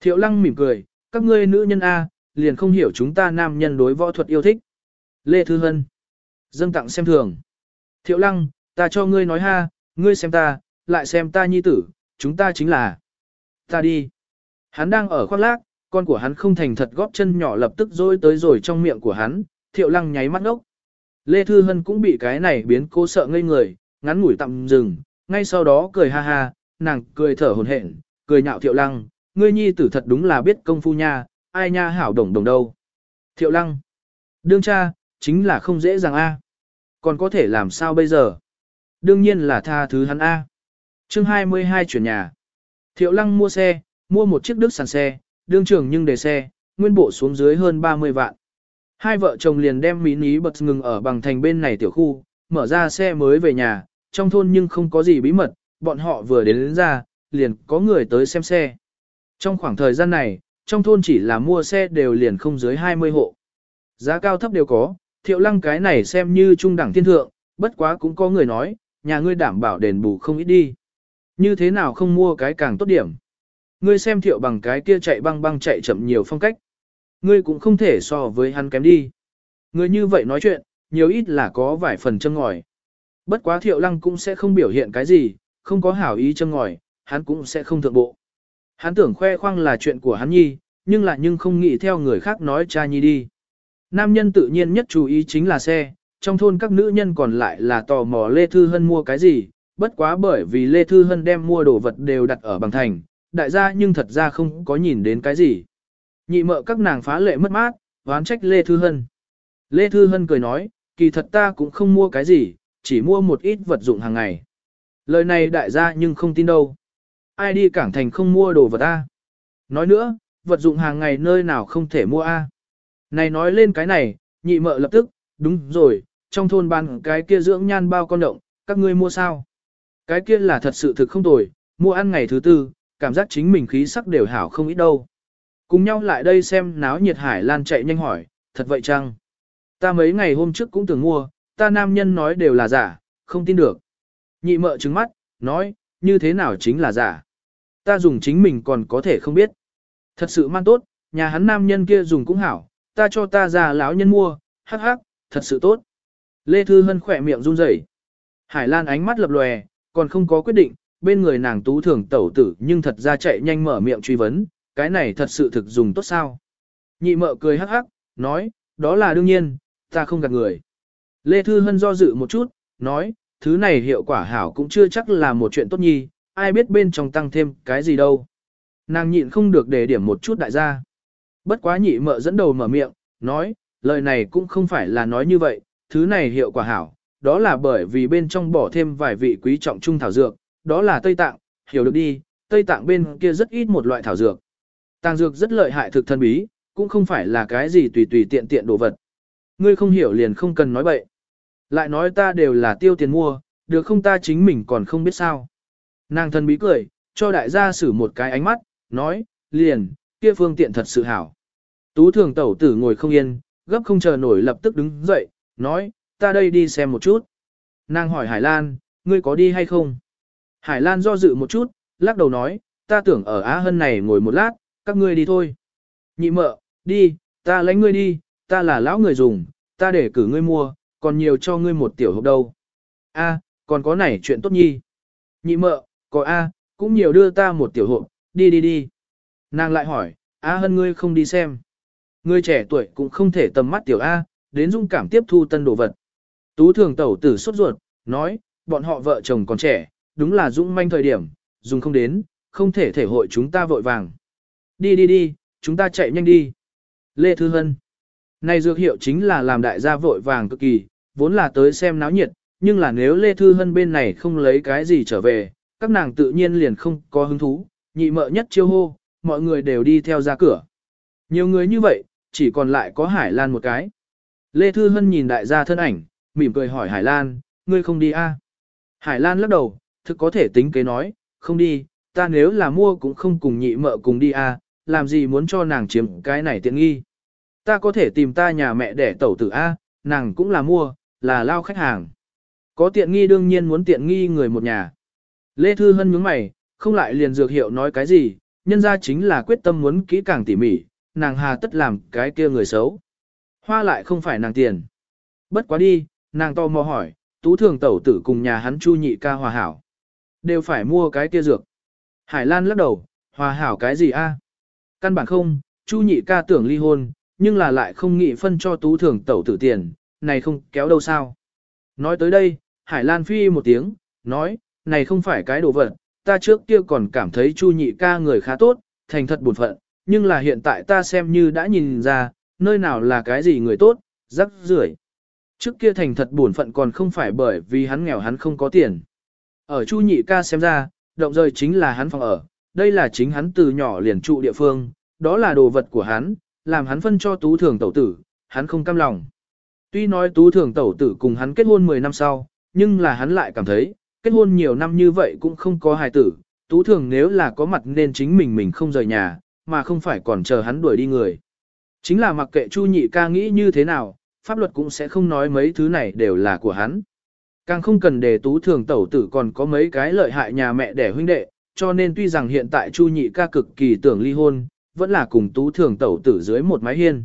Speaker 1: Thiệu lăng mỉm cười, các ngươi nữ nhân A, liền không hiểu chúng ta nam nhân đối võ thuật yêu thích. Lê Thư Hân, dâng tặng xem thường. Thiệu lăng, ta cho ngươi nói ha, ngươi xem ta, lại xem ta nhi tử, chúng ta chính là. Ta đi. Hắn đang ở khoác lác, con của hắn không thành thật góp chân nhỏ lập tức rôi tới rồi trong miệng của hắn, thiệu lăng nháy mắt ngốc. Lê Thư Hân cũng bị cái này biến cô sợ ngây người, ngắn ngủi tạm dừng, ngay sau đó cười ha ha, nàng cười thở hồn hển, cười nhạo Thiệu Lăng, ngươi nhi tử thật đúng là biết công phu nha, ai nha hảo đồng đồng đâu. Thiệu Lăng, đương cha, chính là không dễ dàng a. Còn có thể làm sao bây giờ? Đương nhiên là tha thứ hắn a. Chương 22 chuyển nhà. Thiệu Lăng mua xe, mua một chiếc Đức sàn xe, đương trường nhưng để xe, nguyên bộ xuống dưới hơn 30 vạn. Hai vợ chồng liền đem mini bật ngừng ở bằng thành bên này tiểu khu, mở ra xe mới về nhà, trong thôn nhưng không có gì bí mật, bọn họ vừa đến, đến ra, liền có người tới xem xe. Trong khoảng thời gian này, trong thôn chỉ là mua xe đều liền không dưới 20 hộ. Giá cao thấp đều có, thiệu lăng cái này xem như trung đẳng thiên thượng, bất quá cũng có người nói, nhà ngươi đảm bảo đền bù không ít đi. Như thế nào không mua cái càng tốt điểm. Ngươi xem thiệu bằng cái kia chạy băng băng chạy chậm nhiều phong cách ngươi cũng không thể so với hắn kém đi. Ngươi như vậy nói chuyện, nhiều ít là có vài phần châm ngòi. Bất quá thiệu lăng cũng sẽ không biểu hiện cái gì, không có hảo ý châm ngòi, hắn cũng sẽ không thượng bộ. Hắn tưởng khoe khoang là chuyện của hắn nhi, nhưng lại nhưng không nghĩ theo người khác nói cha nhi đi. Nam nhân tự nhiên nhất chú ý chính là xe, trong thôn các nữ nhân còn lại là tò mò Lê Thư Hân mua cái gì, bất quá bởi vì Lê Thư Hân đem mua đồ vật đều đặt ở bằng thành, đại gia nhưng thật ra không có nhìn đến cái gì. Nhị mợ các nàng phá lệ mất mát, oán trách Lê Thư Hân. Lê Thư Hân cười nói, kỳ thật ta cũng không mua cái gì, chỉ mua một ít vật dụng hàng ngày. Lời này đại gia nhưng không tin đâu. Ai đi cảng thành không mua đồ vật ta? Nói nữa, vật dụng hàng ngày nơi nào không thể mua A. Này nói lên cái này, nhị mợ lập tức, đúng rồi, trong thôn bán cái kia dưỡng nhan bao con động, các ngươi mua sao? Cái kia là thật sự thực không tồi, mua ăn ngày thứ tư, cảm giác chính mình khí sắc đều hảo không ít đâu. Cùng nhau lại đây xem náo nhiệt Hải Lan chạy nhanh hỏi, thật vậy chăng? Ta mấy ngày hôm trước cũng từng mua, ta nam nhân nói đều là giả, không tin được. Nhị mợ trứng mắt, nói, như thế nào chính là giả? Ta dùng chính mình còn có thể không biết. Thật sự man tốt, nhà hắn nam nhân kia dùng cũng hảo, ta cho ta già lão nhân mua, hắc hắc, thật sự tốt. Lê Thư Hân khỏe miệng run rẩy Hải Lan ánh mắt lập lòe, còn không có quyết định, bên người nàng tú thường tẩu tử nhưng thật ra chạy nhanh mở miệng truy vấn, cái này thật sự thực dùng tốt sao. Nhị mợ cười hắc hắc, nói, đó là đương nhiên, ta không gạt người. Lê Thư Hân do dự một chút, nói, thứ này hiệu quả hảo cũng chưa chắc là một chuyện tốt nhi, ai biết bên trong tăng thêm cái gì đâu. Nàng nhịn không được để điểm một chút đại gia. Bất quá nhị mợ dẫn đầu mở miệng, nói, lời này cũng không phải là nói như vậy, thứ này hiệu quả hảo, đó là bởi vì bên trong bỏ thêm vài vị quý trọng trung thảo dược, đó là Tây Tạng, hiểu được đi, Tây Tạng bên kia rất ít một loại thảo dược. Tàng dược rất lợi hại thực thân bí, cũng không phải là cái gì tùy tùy tiện tiện đồ vật. Ngươi không hiểu liền không cần nói bậy. Lại nói ta đều là tiêu tiền mua, được không ta chính mình còn không biết sao. Nàng thân bí cười, cho đại gia sử một cái ánh mắt, nói, liền, kia phương tiện thật sự hảo. Tú thường tẩu tử ngồi không yên, gấp không chờ nổi lập tức đứng dậy, nói, ta đây đi xem một chút. Nàng hỏi Hải Lan, ngươi có đi hay không? Hải Lan do dự một chút, lắc đầu nói, ta tưởng ở Á Hân này ngồi một lát, các ngươi đi thôi. Nhị mợ, đi, ta lấy ngươi đi, ta là lão người dùng, ta để cử ngươi mua, còn nhiều cho ngươi một tiểu hộp đâu. A, còn có này chuyện tốt nhi. Nhị mợ, có A, cũng nhiều đưa ta một tiểu hộp, đi đi đi. Nàng lại hỏi, A hơn ngươi không đi xem. Ngươi trẻ tuổi cũng không thể tầm mắt tiểu A, đến dung cảm tiếp thu tân đồ vật. Tú thường tẩu tử sốt ruột, nói, bọn họ vợ chồng còn trẻ, đúng là dũng manh thời điểm, dùng không đến, không thể thể hội chúng ta vội vàng. Đi đi đi, chúng ta chạy nhanh đi. Lê Thư Hân. Này dược hiệu chính là làm đại gia vội vàng cực kỳ, vốn là tới xem náo nhiệt, nhưng là nếu Lê Thư Hân bên này không lấy cái gì trở về, các nàng tự nhiên liền không có hứng thú, nhị mợ nhất chiêu hô, mọi người đều đi theo ra cửa. Nhiều người như vậy, chỉ còn lại có Hải Lan một cái. Lê Thư Hân nhìn đại gia thân ảnh, mỉm cười hỏi Hải Lan, ngươi không đi a à? Hải Lan lắc đầu, thực có thể tính kế nói, không đi, ta nếu là mua cũng không cùng nhị mợ cùng đi à, làm gì muốn cho nàng chiếm cái này tiện nghi. Ta có thể tìm ta nhà mẹ để tẩu tử A, nàng cũng là mua, là lao khách hàng. Có tiện nghi đương nhiên muốn tiện nghi người một nhà. Lê Thư Hân nhướng mày, không lại liền dược hiệu nói cái gì, nhân ra chính là quyết tâm muốn kỹ càng tỉ mỉ, nàng hà tất làm cái kia người xấu. Hoa lại không phải nàng tiền. Bất quá đi, nàng to mò hỏi, tú thường tẩu tử cùng nhà hắn chu nhị ca hòa hảo. Đều phải mua cái kia dược. Hải Lan lắc đầu, hòa hảo cái gì a? Căn bản không, Chu nhị ca tưởng ly hôn, nhưng là lại không nghĩ phân cho tú thưởng tẩu tử tiền, này không kéo đâu sao. Nói tới đây, Hải Lan Phi một tiếng, nói, này không phải cái đồ vật, ta trước kia còn cảm thấy Chu nhị ca người khá tốt, thành thật buồn phận, nhưng là hiện tại ta xem như đã nhìn ra, nơi nào là cái gì người tốt, rắc rưởi. Trước kia thành thật buồn phận còn không phải bởi vì hắn nghèo hắn không có tiền. Ở Chu nhị ca xem ra, động rời chính là hắn phòng ở, đây là chính hắn từ nhỏ liền trụ địa phương, đó là đồ vật của hắn, làm hắn phân cho tú thường tẩu tử, hắn không cam lòng. Tuy nói tú thường tẩu tử cùng hắn kết hôn 10 năm sau, nhưng là hắn lại cảm thấy, kết hôn nhiều năm như vậy cũng không có hài tử, tú thường nếu là có mặt nên chính mình mình không rời nhà, mà không phải còn chờ hắn đuổi đi người. Chính là mặc kệ Chu Nhị ca nghĩ như thế nào, pháp luật cũng sẽ không nói mấy thứ này đều là của hắn. Càng không cần để tú thường tẩu tử còn có mấy cái lợi hại nhà mẹ đẻ huynh đệ, cho nên tuy rằng hiện tại Chu Nhị ca cực kỳ tưởng ly hôn, vẫn là cùng Tú Thường tẩu tử dưới một mái hiên.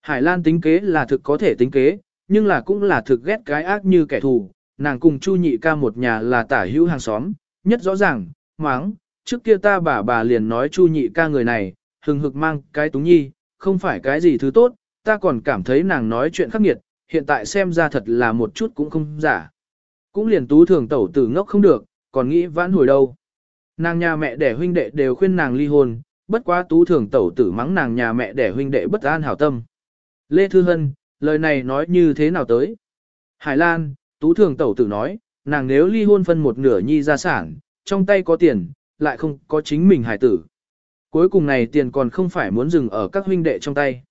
Speaker 1: Hải Lan tính kế là thực có thể tính kế, nhưng là cũng là thực ghét cái ác như kẻ thù, nàng cùng Chu Nhị ca một nhà là tả hữu hàng xóm, nhất rõ ràng, máng, trước kia ta bà bà liền nói Chu Nhị ca người này, hừng hực mang cái túng nhi, không phải cái gì thứ tốt, ta còn cảm thấy nàng nói chuyện khắc nghiệt, hiện tại xem ra thật là một chút cũng không giả. Cũng liền Tú Thường tẩu tử ngốc không được, còn nghĩ vãn hồi đâu. Nàng nhà mẹ đẻ huynh đệ đều khuyên nàng ly hôn, bất quá tú thường tẩu tử mắng nàng nhà mẹ đẻ huynh đệ bất an hảo tâm. Lê Thư Hân, lời này nói như thế nào tới? Hải Lan, tú thường tẩu tử nói, nàng nếu ly hôn phân một nửa nhi gia sản, trong tay có tiền, lại không có chính mình hải tử. Cuối cùng này tiền còn không phải muốn dừng ở các huynh đệ trong tay.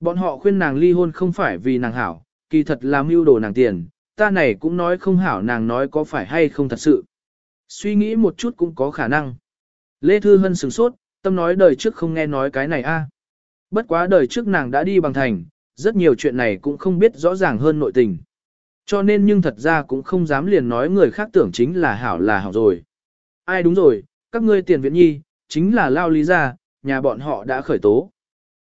Speaker 1: Bọn họ khuyên nàng ly hôn không phải vì nàng hảo, kỳ thật làm mưu đồ nàng tiền, ta này cũng nói không hảo nàng nói có phải hay không thật sự. Suy nghĩ một chút cũng có khả năng. Lê Thư Hân sửng sốt, tâm nói đời trước không nghe nói cái này a. Bất quá đời trước nàng đã đi bằng thành, rất nhiều chuyện này cũng không biết rõ ràng hơn nội tình. Cho nên nhưng thật ra cũng không dám liền nói người khác tưởng chính là hảo là hảo rồi. Ai đúng rồi, các ngươi tiền viện nhi, chính là Lao Lý Gia, nhà bọn họ đã khởi tố.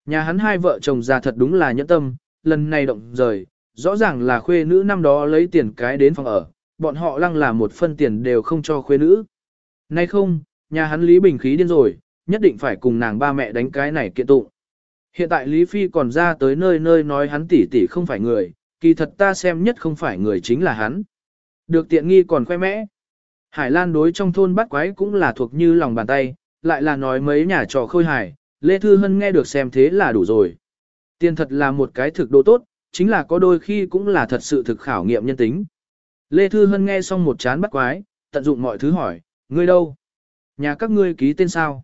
Speaker 1: Nhà hắn hai vợ chồng già thật đúng là nhẫn tâm, lần này động rời, rõ ràng là khuê nữ năm đó lấy tiền cái đến phòng ở, bọn họ lăng là một phân tiền đều không cho khuê nữ. Nay không, nhà hắn Lý Bình khí điên rồi, nhất định phải cùng nàng ba mẹ đánh cái này kiện tụng. Hiện tại Lý Phi còn ra tới nơi nơi nói hắn tỷ tỷ không phải người, kỳ thật ta xem nhất không phải người chính là hắn. Được tiện nghi còn khoe mẽ. Hải Lan đối trong thôn bắt quái cũng là thuộc như lòng bàn tay, lại là nói mấy nhà trò khôi hài, Lê Thư Hân nghe được xem thế là đủ rồi. Tiền thật là một cái thực độ tốt, chính là có đôi khi cũng là thật sự thực khảo nghiệm nhân tính. Lê Thư Hân nghe xong một chán bắt quái, tận dụng mọi thứ hỏi, ngươi đâu? Nhà các ngươi ký tên sao?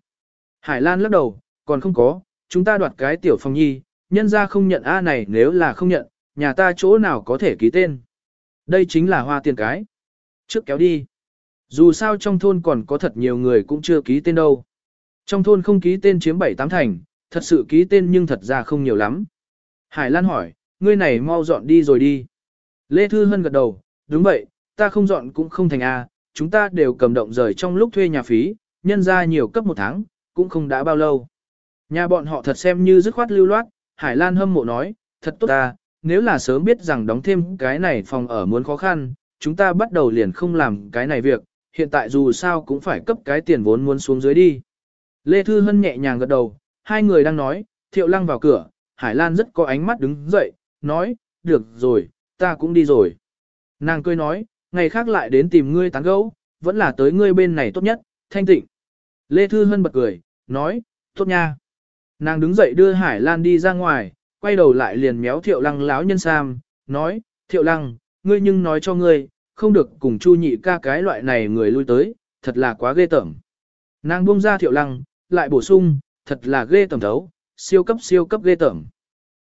Speaker 1: Hải Lan lắc đầu, còn không có, chúng ta đoạt cái tiểu phòng nhi, nhân ra không nhận A này nếu là không nhận, nhà ta chỗ nào có thể ký tên. Đây chính là hoa tiền cái. Trước kéo đi. Dù sao trong thôn còn có thật nhiều người cũng chưa ký tên đâu. Trong thôn không ký tên chiếm 7-8 thành, thật sự ký tên nhưng thật ra không nhiều lắm. Hải Lan hỏi, ngươi này mau dọn đi rồi đi. Lê Thư Hân gật đầu, đúng vậy, ta không dọn cũng không thành A, chúng ta đều cầm động rời trong lúc thuê nhà phí, nhân ra nhiều cấp một tháng, cũng không đã bao lâu. Nhà bọn họ thật xem như dứt khoát lưu loát, Hải Lan hâm mộ nói, thật tốt ta, nếu là sớm biết rằng đóng thêm cái này phòng ở muốn khó khăn, chúng ta bắt đầu liền không làm cái này việc, hiện tại dù sao cũng phải cấp cái tiền vốn muốn xuống dưới đi. Lê Thư Hân nhẹ nhàng gật đầu, hai người đang nói, Thiệu Lăng vào cửa, Hải Lan rất có ánh mắt đứng dậy, nói, được rồi, ta cũng đi rồi. Nàng cười nói, ngày khác lại đến tìm ngươi tán gẫu, vẫn là tới ngươi bên này tốt nhất, thanh tịnh. Lê Thư Hân bật cười, nói, tốt nha. Nàng đứng dậy đưa Hải Lan đi ra ngoài, quay đầu lại liền méo thiệu lăng lão nhân sam, nói, thiệu lăng, ngươi nhưng nói cho ngươi, không được cùng chu nhị ca cái loại này người lui tới, thật là quá ghê tởm. Nàng buông ra thiệu lăng, lại bổ sung, thật là ghê tởm thấu, siêu cấp siêu cấp ghê tởm.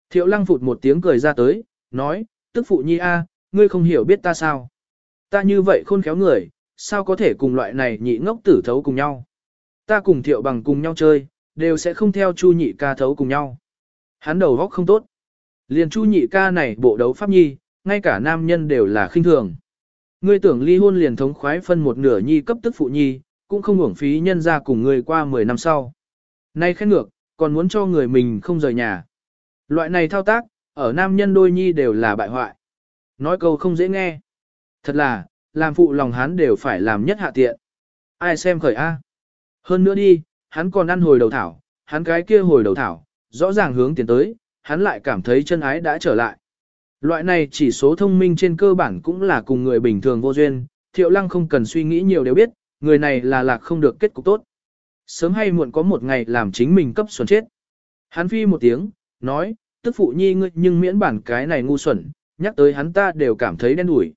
Speaker 1: Thiệu lăng phụt một tiếng cười ra tới, nói, tức phụ nhi a, ngươi không hiểu biết ta sao? Ta như vậy khôn khéo người, sao có thể cùng loại này nhị ngốc tử thấu cùng nhau? Ta cùng thiệu bằng cùng nhau chơi, đều sẽ không theo chu nhị ca thấu cùng nhau. Hắn đầu góc không tốt. Liền chu nhị ca này bộ đấu pháp nhi, ngay cả nam nhân đều là khinh thường. Ngươi tưởng ly hôn liền thống khoái phân một nửa nhi cấp tức phụ nhi, cũng không uổng phí nhân ra cùng ngươi qua 10 năm sau. Nay khét ngược, còn muốn cho người mình không rời nhà. Loại này thao tác, ở nam nhân đôi nhi đều là bại hoại. Nói câu không dễ nghe. Thật là, làm phụ lòng hắn đều phải làm nhất hạ tiện. Ai xem khởi a? Hơn nữa đi, hắn còn ăn hồi đầu thảo, hắn cái kia hồi đầu thảo, rõ ràng hướng tiến tới, hắn lại cảm thấy chân ái đã trở lại. Loại này chỉ số thông minh trên cơ bản cũng là cùng người bình thường vô duyên, thiệu lăng không cần suy nghĩ nhiều đều biết, người này là lạc không được kết cục tốt. Sớm hay muộn có một ngày làm chính mình cấp xuẩn chết. Hắn phi một tiếng, nói, tức phụ nhi ngươi nhưng miễn bản cái này ngu xuẩn, nhắc tới hắn ta đều cảm thấy đen đủi.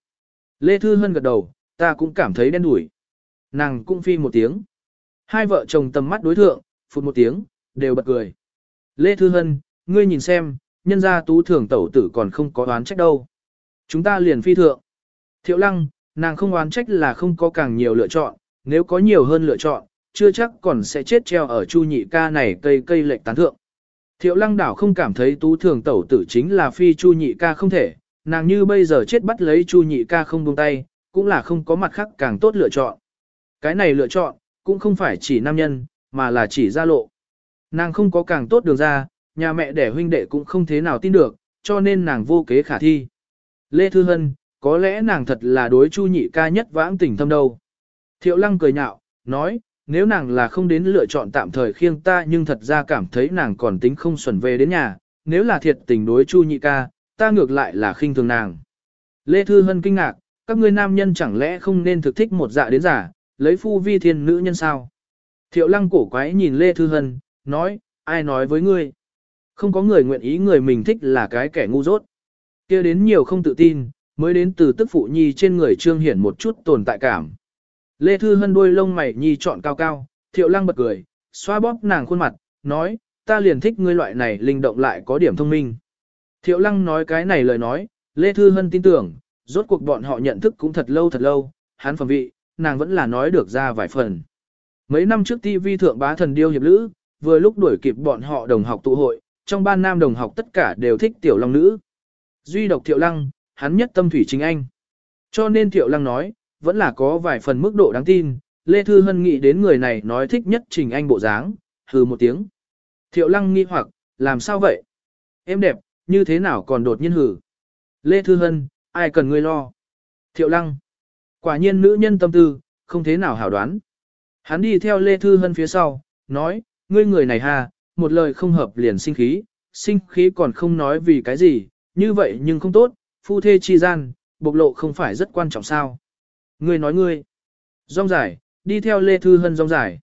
Speaker 1: Lê Thư Hân gật đầu, ta cũng cảm thấy đen đủi. Nàng cũng phi một tiếng. Hai vợ chồng tầm mắt đối thượng, phụt một tiếng, đều bật cười. Lê Thư Hân, ngươi nhìn xem, nhân gia tú thường tẩu tử còn không có oán trách đâu. Chúng ta liền phi thượng. Thiệu lăng, nàng không oán trách là không có càng nhiều lựa chọn, nếu có nhiều hơn lựa chọn, chưa chắc còn sẽ chết treo ở chu nhị ca này cây cây lệch tán thượng. Thiệu lăng đảo không cảm thấy tú thường tẩu tử chính là phi chu nhị ca không thể, Nàng như bây giờ chết bắt lấy Chu nhị ca không buông tay, cũng là không có mặt khác càng tốt lựa chọn. Cái này lựa chọn, cũng không phải chỉ nam nhân, mà là chỉ ra lộ. Nàng không có càng tốt đường ra, nhà mẹ đẻ huynh đệ cũng không thế nào tin được, cho nên nàng vô kế khả thi. Lê Thư Hân, có lẽ nàng thật là đối Chu nhị ca nhất vãng tình thâm đâu. Thiệu lăng cười nhạo, nói, nếu nàng là không đến lựa chọn tạm thời khiêng ta nhưng thật ra cảm thấy nàng còn tính không xuẩn về đến nhà, nếu là thiệt tình đối Chu nhị ca, ta ngược lại là khinh thường nàng. Lê Thư Hân kinh ngạc, các ngươi nam nhân chẳng lẽ không nên thực thích một dạ đến giả, lấy phu vi thiên nữ nhân sao? Thiệu lăng cổ quái nhìn Lê Thư Hân, nói, ai nói với ngươi? Không có người nguyện ý người mình thích là cái kẻ ngu dốt. kia đến nhiều không tự tin, mới đến từ tức phụ nhi trên người trương hiển một chút tồn tại cảm. Lê Thư Hân đuôi lông mày nhi trọn cao cao, thiệu lăng bật cười, xoa bóp nàng khuôn mặt, nói, ta liền thích ngươi loại này linh động lại có điểm thông minh. Thiệu lăng nói cái này lời nói, Lê Thư Hân tin tưởng, rốt cuộc bọn họ nhận thức cũng thật lâu thật lâu, hắn phẩm vị, nàng vẫn là nói được ra vài phần. Mấy năm trước TV thượng bá thần điêu hiệp lữ, vừa lúc đuổi kịp bọn họ đồng học tụ hội, trong ban nam đồng học tất cả đều thích tiểu long nữ. Duy độc thiệu lăng, hắn nhất tâm thủy chính anh. Cho nên thiệu lăng nói, vẫn là có vài phần mức độ đáng tin, Lê Thư Hân nghĩ đến người này nói thích nhất trình anh bộ dáng, hừ một tiếng. Thiệu lăng nghi hoặc, làm sao vậy? Em đẹp, như thế nào còn đột nhiên hử. Lê Thư Hân, ai cần ngươi lo? Thiệu Lăng. Quả nhiên nữ nhân tâm tư, không thế nào hảo đoán. Hắn đi theo Lê Thư Hân phía sau, nói, ngươi người này ha, một lời không hợp liền sinh khí, sinh khí còn không nói vì cái gì, như vậy nhưng không tốt, phu thê chi gian, bộc lộ không phải rất quan trọng sao. Ngươi nói ngươi, rong giải, đi theo Lê Thư Hân rong giải.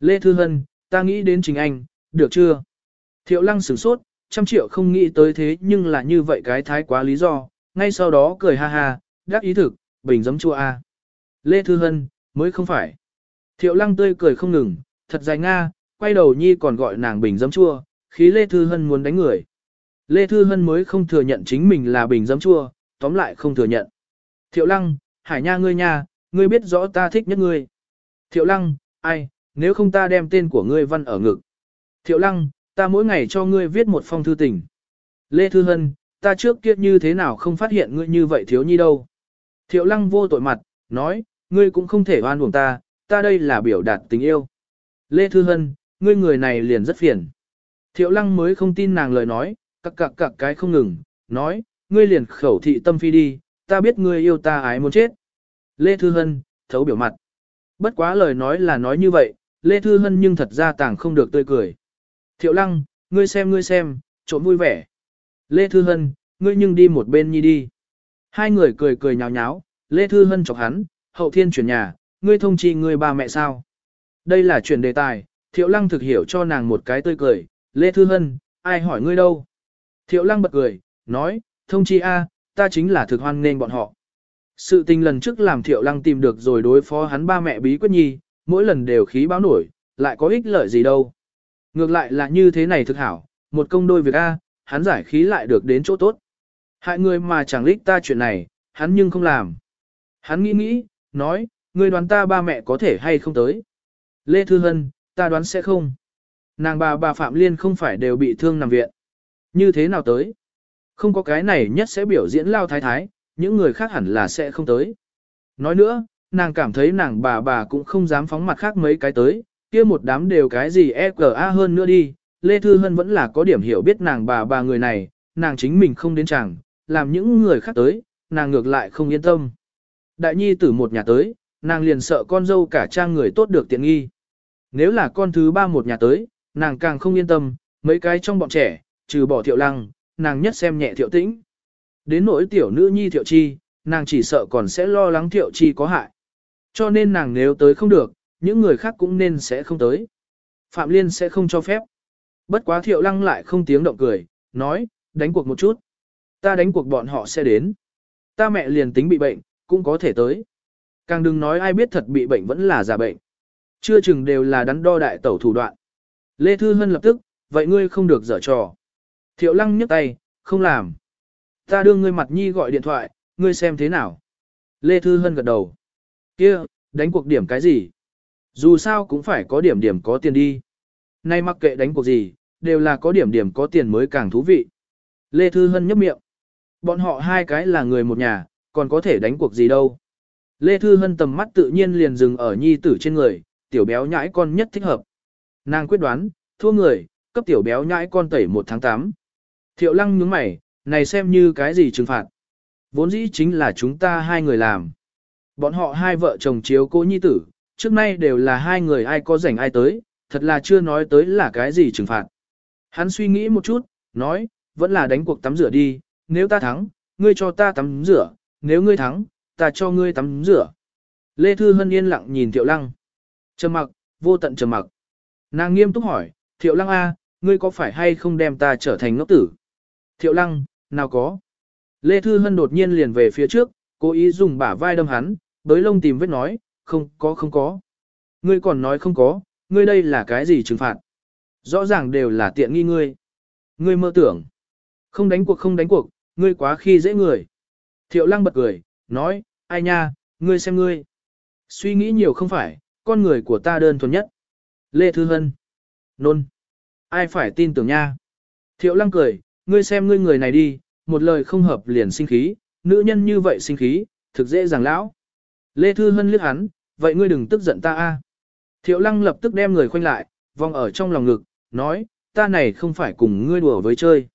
Speaker 1: Lê Thư Hân, ta nghĩ đến chính anh, được chưa? Thiệu lăng sửng sốt, trăm triệu không nghĩ tới thế nhưng là như vậy cái thái quá lý do, ngay sau đó cười ha ha, đáp ý thực, bình giấm chua a. À. Lê Thư Hân, mới không phải. Thiệu lăng tươi cười không ngừng, thật dài nga, quay đầu nhi còn gọi nàng bình giấm chua, khí Lê Thư Hân muốn đánh người. Lê Thư Hân mới không thừa nhận chính mình là bình giấm chua, tóm lại không thừa nhận. Thiệu lăng, hải nha ngươi nha, ngươi biết rõ ta thích nhất ngươi. Thiệu lăng, ai, nếu không ta đem tên của ngươi văn ở ngực. Thiệu lăng, ta mỗi ngày cho ngươi viết một phong thư tình. Lê Thư Hân, ta trước kia như thế nào không phát hiện ngươi như vậy thiếu nhi đâu. Thiệu lăng vô tội mặt, nói, ngươi cũng không thể oan uổng ta, ta đây là biểu đạt tình yêu. Lê Thư Hân, ngươi người này liền rất phiền. Thiệu lăng mới không tin nàng lời nói, cặc cặc cặc cái không ngừng, nói, ngươi liền khẩu thị tâm phi đi, ta biết ngươi yêu ta ái muốn chết. Lê Thư Hân, thấu biểu mặt. Bất quá lời nói là nói như vậy, Lê Thư Hân nhưng thật ra tàng không được tươi cười. Thiệu lăng, ngươi xem ngươi xem, trộm vui vẻ. Lê Thư Hân, ngươi nhưng đi một bên nhi đi. Hai người cười cười nhào nháo, Lê Thư Hân chọc hắn, hậu thiên chuyển nhà, ngươi thông chi ngươi ba mẹ sao. Đây là chuyển đề tài, Thiệu lăng thực hiểu cho nàng một cái tươi cười, Lê Thư Hân, ai hỏi ngươi đâu. Thiệu lăng bật cười, nói, thông chi a ta chính là thực hoan nên bọn họ. Sự tình lần trước làm Thiệu lăng tìm được rồi đối phó hắn ba mẹ bí quyết nhi, mỗi lần đều khí báo nổi, lại có ích lợi gì đâu. Ngược lại là như thế này thực hảo, một công đôi việc A, hắn giải khí lại được đến chỗ tốt. Hại người mà chẳng lích ta chuyện này, hắn nhưng không làm. Hắn nghĩ nghĩ, nói, người đoán ta ba mẹ có thể hay không tới. Lê Thư Hân, ta đoán sẽ không. Nàng bà bà Phạm Liên không phải đều bị thương nằm viện. Như thế nào tới? Không có cái này nhất sẽ biểu diễn lao thái thái, những người khác hẳn là sẽ không tới. Nói nữa, nàng cảm thấy nàng bà bà cũng không dám phóng mặt khác mấy cái tới, kia một đám đều cái gì EQA hơn nữa đi, Lê Thư Hân vẫn là có điểm hiểu biết nàng bà bà người này, nàng chính mình không đến chẳng, làm những người khác tới, nàng ngược lại không yên tâm. Đại nhi tử một nhà tới, nàng liền sợ con dâu cả trang người tốt được tiện nghi. Nếu là con thứ ba một nhà tới, nàng càng không yên tâm, mấy cái trong bọn trẻ, trừ bỏ thiệu lăng, nàng nhất xem nhẹ thiệu tĩnh. Đến nỗi tiểu nữ nhi thiệu chi, nàng chỉ sợ còn sẽ lo lắng thiệu chi có hại. Cho nên nàng nếu tới không được, những người khác cũng nên sẽ không tới. Phạm Liên sẽ không cho phép. Bất quá Thiệu Lăng lại không tiếng động cười, nói, đánh cuộc một chút. Ta đánh cuộc bọn họ sẽ đến. Ta mẹ liền tính bị bệnh, cũng có thể tới. Càng đừng nói ai biết thật bị bệnh vẫn là giả bệnh. Chưa chừng đều là đắn đo đại tẩu thủ đoạn. Lê Thư Hân lập tức, vậy ngươi không được dở trò. Thiệu Lăng nhấc tay, không làm. Ta đưa ngươi mặt nhi gọi điện thoại, ngươi xem thế nào. Lê Thư Hân gật đầu. kia đánh cuộc điểm cái gì? Dù sao cũng phải có điểm điểm có tiền đi. Nay mặc kệ đánh cuộc gì, đều là có điểm điểm có tiền mới càng thú vị. Lê Thư Hân nhấp miệng. Bọn họ hai cái là người một nhà, còn có thể đánh cuộc gì đâu. Lê Thư Hân tầm mắt tự nhiên liền dừng ở nhi tử trên người, tiểu béo nhãi con nhất thích hợp. Nàng quyết đoán, thua người, cấp tiểu béo nhãi con tẩy 1 tháng 8. Thiệu lăng nhướng mày, này xem như cái gì trừng phạt. Vốn dĩ chính là chúng ta hai người làm. Bọn họ hai vợ chồng chiếu cố nhi tử, trước nay đều là hai người ai có rảnh ai tới, thật là chưa nói tới là cái gì trừng phạt. Hắn suy nghĩ một chút, nói, vẫn là đánh cuộc tắm rửa đi, nếu ta thắng, ngươi cho ta tắm rửa, nếu ngươi thắng, ta cho ngươi tắm rửa. Lê Thư Hân yên lặng nhìn Thiệu Lăng. Trầm mặc, vô tận trầm mặc. Nàng nghiêm túc hỏi, Thiệu Lăng A, ngươi có phải hay không đem ta trở thành ngốc tử? Thiệu Lăng, nào có. Lê Thư Hân đột nhiên liền về phía trước, cố ý dùng bả vai đâm hắn, bới lông tìm vết nói, không có không có. Ngươi còn nói không có, ngươi đây là cái gì trừng phạt? Rõ ràng đều là tiện nghi ngươi. Ngươi mơ tưởng. Không đánh cuộc không đánh cuộc, ngươi quá khi dễ người. Thiệu lăng bật cười, nói, ai nha, ngươi xem ngươi. Suy nghĩ nhiều không phải, con người của ta đơn thuần nhất. Lê Thư Hân. Nôn. Ai phải tin tưởng nha. Thiệu lăng cười, ngươi xem ngươi người này đi, một lời không hợp liền sinh khí, nữ nhân như vậy sinh khí, thực dễ dàng lão. Lê Thư Hân liếc hắn, vậy ngươi đừng tức giận ta a. Thiệu lăng lập tức đem người khoanh lại, vòng ở trong lòng ngực, nói, ta này không phải cùng ngươi đùa với chơi.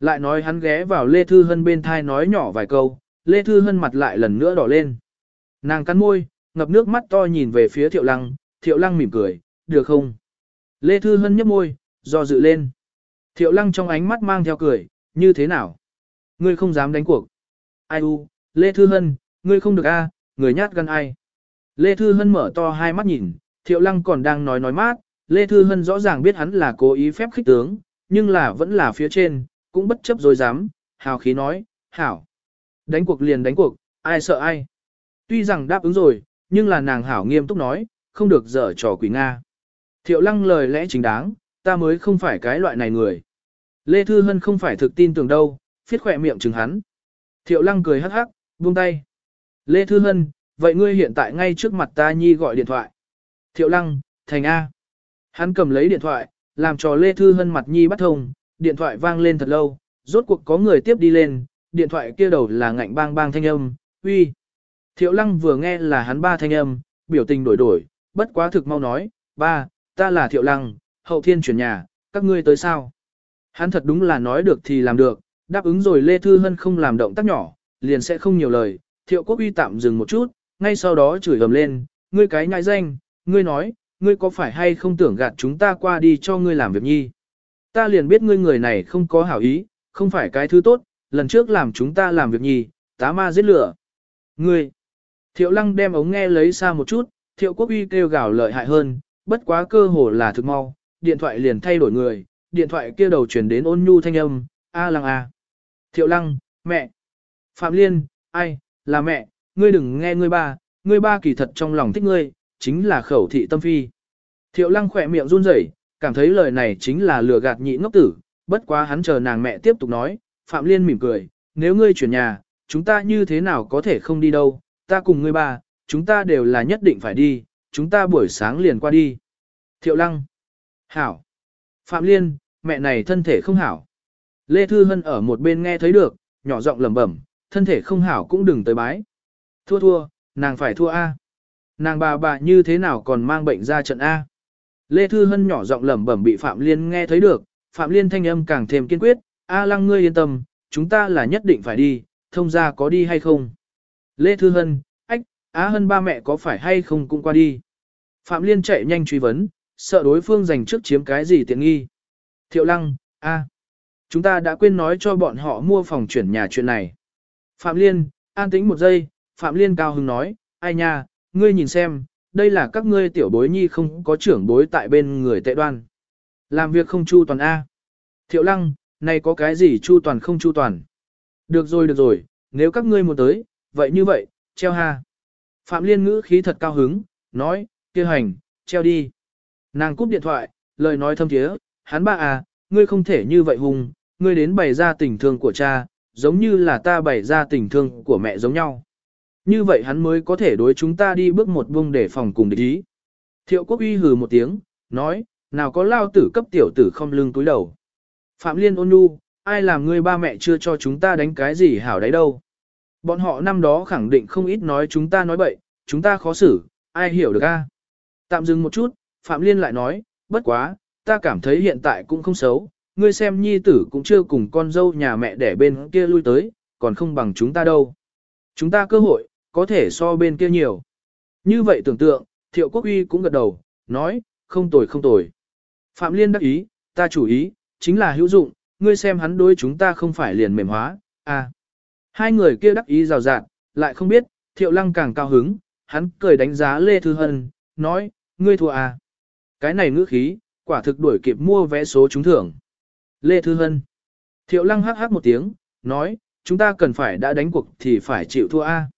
Speaker 1: Lại nói hắn ghé vào Lê Thư Hân bên thai nói nhỏ vài câu, Lê Thư Hân mặt lại lần nữa đỏ lên. Nàng cắn môi, ngập nước mắt to nhìn về phía Thiệu Lăng, Thiệu Lăng mỉm cười, được không? Lê Thư Hân nhấp môi, do dự lên. Thiệu Lăng trong ánh mắt mang theo cười, như thế nào? Ngươi không dám đánh cuộc. Ai u, Lê Thư Hân, ngươi không được a người nhát gan ai. Lê Thư Hân mở to hai mắt nhìn, Thiệu Lăng còn đang nói nói mát, Lê Thư Hân rõ ràng biết hắn là cố ý phép khích tướng, nhưng là vẫn là phía trên, cũng bất chấp dối dám, hào khí nói, hảo. Đánh cuộc liền đánh cuộc, ai sợ ai. Tuy rằng đáp ứng rồi, nhưng là nàng hảo nghiêm túc nói, không được dở trò quỷ Nga. Thiệu Lăng lời lẽ chính đáng, ta mới không phải cái loại này người. Lê Thư Hân không phải thực tin tưởng đâu, phiết khỏe miệng chừng hắn. Thiệu Lăng cười hắc hắc, buông tay. Lê Thư Hân, vậy ngươi hiện tại ngay trước mặt ta nhi gọi điện thoại. Thiệu Lăng, Thành A. Hắn cầm lấy điện thoại, làm cho Lê Thư Hân mặt nhi bắt thông, điện thoại vang lên thật lâu, rốt cuộc có người tiếp đi lên, điện thoại kia đầu là ngạnh bang bang thanh âm, uy. Thiệu Lăng vừa nghe là hắn ba thanh âm, biểu tình đổi đổi, bất quá thực mau nói, ba, ta là Thiệu Lăng, hậu thiên chuyển nhà, các ngươi tới sao? Hắn thật đúng là nói được thì làm được, đáp ứng rồi Lê Thư Hân không làm động tác nhỏ, liền sẽ không nhiều lời, thiệu quốc uy tạm dừng một chút, ngay sau đó chửi gầm lên, ngươi cái nhãi danh, ngươi nói, ngươi có phải hay không tưởng gạt chúng ta qua đi cho ngươi làm việc nhi. Ta liền biết ngươi người này không có hảo ý, không phải cái thứ tốt, lần trước làm chúng ta làm việc nhi, tá ma giết lửa. Ngươi, thiệu lăng đem ống nghe lấy xa một chút, thiệu quốc uy kêu gào lợi hại hơn, bất quá cơ hồ là thực mau, điện thoại liền thay đổi người, điện thoại kia đầu chuyển đến ôn nhu thanh âm, a lăng a. Thiệu lăng, mẹ, Phạm Liên, ai, là mẹ, ngươi đừng nghe ngươi ba, ngươi ba kỳ thật trong lòng thích ngươi, chính là khẩu thị tâm phi. Thiệu lăng khỏe miệng run rẩy, cảm thấy lời này chính là lừa gạt nhị ngốc tử, bất quá hắn chờ nàng mẹ tiếp tục nói, Phạm Liên mỉm cười, nếu ngươi chuyển nhà, chúng ta như thế nào có thể không đi đâu, ta cùng ngươi ba, chúng ta đều là nhất định phải đi, chúng ta buổi sáng liền qua đi. Thiệu lăng, hảo, Phạm Liên, mẹ này thân thể không hảo. Lê Thư Hân ở một bên nghe thấy được, nhỏ giọng lẩm bẩm, thân thể không hảo cũng đừng tới bái. Thua thua, nàng phải thua A. Nàng bà bà như thế nào còn mang bệnh ra trận A. Lê Thư Hân nhỏ giọng lẩm bẩm bị Phạm Liên nghe thấy được, Phạm Liên thanh âm càng thêm kiên quyết, A lăng ngươi yên tâm, chúng ta là nhất định phải đi, thông ra có đi hay không. Lê Thư Hân, ách, a Hân ba mẹ có phải hay không cũng qua đi. Phạm Liên chạy nhanh truy vấn, sợ đối phương giành trước chiếm cái gì tiện nghi. Thiệu lăng, A. Chúng ta đã quên nói cho bọn họ mua phòng chuyển nhà chuyện này. Phạm Liên, an tĩnh một giây, Phạm Liên cao hứng nói, ai nha, ngươi nhìn xem, đây là các ngươi tiểu bối nhi không có trưởng bối tại bên người tệ đoan. Làm việc không chu toàn A. Thiệu lăng, này có cái gì chu toàn không chu toàn. Được rồi được rồi, nếu các ngươi muốn tới, vậy như vậy, treo ha. Phạm Liên ngữ khí thật cao hứng, nói, kia hành, treo đi. Nàng cúp điện thoại, lời nói thâm thiế, hắn ba à, ngươi không thể như vậy hùng, ngươi đến bày ra tình thương của cha, giống như là ta bày ra tình thương của mẹ giống nhau. Như vậy hắn mới có thể đối chúng ta đi bước một buông để phòng cùng địch ý. Thiệu quốc uy hừ một tiếng, nói, nào có lao tử cấp tiểu tử không lưng túi đầu. Phạm Liên ôn nhu, ai làm ngươi ba mẹ chưa cho chúng ta đánh cái gì hảo đấy đâu. Bọn họ năm đó khẳng định không ít nói chúng ta nói bậy, chúng ta khó xử, ai hiểu được a? Tạm dừng một chút, Phạm Liên lại nói, bất quá, ta cảm thấy hiện tại cũng không xấu, ngươi xem nhi tử cũng chưa cùng con dâu nhà mẹ đẻ bên kia lui tới, còn không bằng chúng ta đâu. Chúng ta cơ hội, có thể so bên kia nhiều. Như vậy tưởng tượng, thiệu quốc uy cũng gật đầu, nói, không tồi không tồi. Phạm Liên đắc ý, ta chủ ý, chính là hữu dụng, ngươi xem hắn đối chúng ta không phải liền mềm hóa, à. Hai người kia đắc ý rào rạt, lại không biết, thiệu lăng càng cao hứng, hắn cười đánh giá Lê Thư Hân, nói, ngươi thua à. Cái này ngữ khí, quả thực đuổi kịp mua vé số trúng thưởng. Lê Thư Hân. Thiệu lăng hắc hắc một tiếng, nói, chúng ta cần phải đã đánh cuộc thì phải chịu thua A.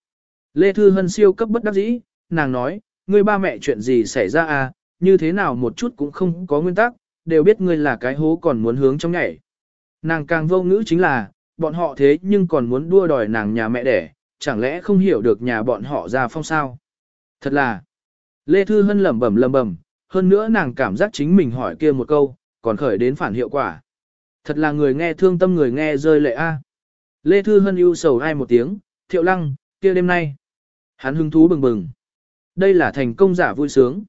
Speaker 1: Lê Thư Hân siêu cấp bất đắc dĩ, nàng nói, ngươi ba mẹ chuyện gì xảy ra à, như thế nào một chút cũng không có nguyên tắc, đều biết ngươi là cái hố còn muốn hướng trong nhảy. Nàng càng vô ngữ chính là, bọn họ thế nhưng còn muốn đua đòi nàng nhà mẹ đẻ, chẳng lẽ không hiểu được nhà bọn họ ra phong sao. Thật là, Lê Thư Hân lẩm bẩm lẩm bẩm, hơn nữa nàng cảm giác chính mình hỏi kia một câu, còn khởi đến phản hiệu quả thật là người nghe thương tâm người nghe rơi lệ a. À. Lê Thư Hân ưu sầu ai một tiếng, thiệu lăng, kia đêm nay. Hắn hứng thú bừng bừng. Đây là thành công giả vui sướng.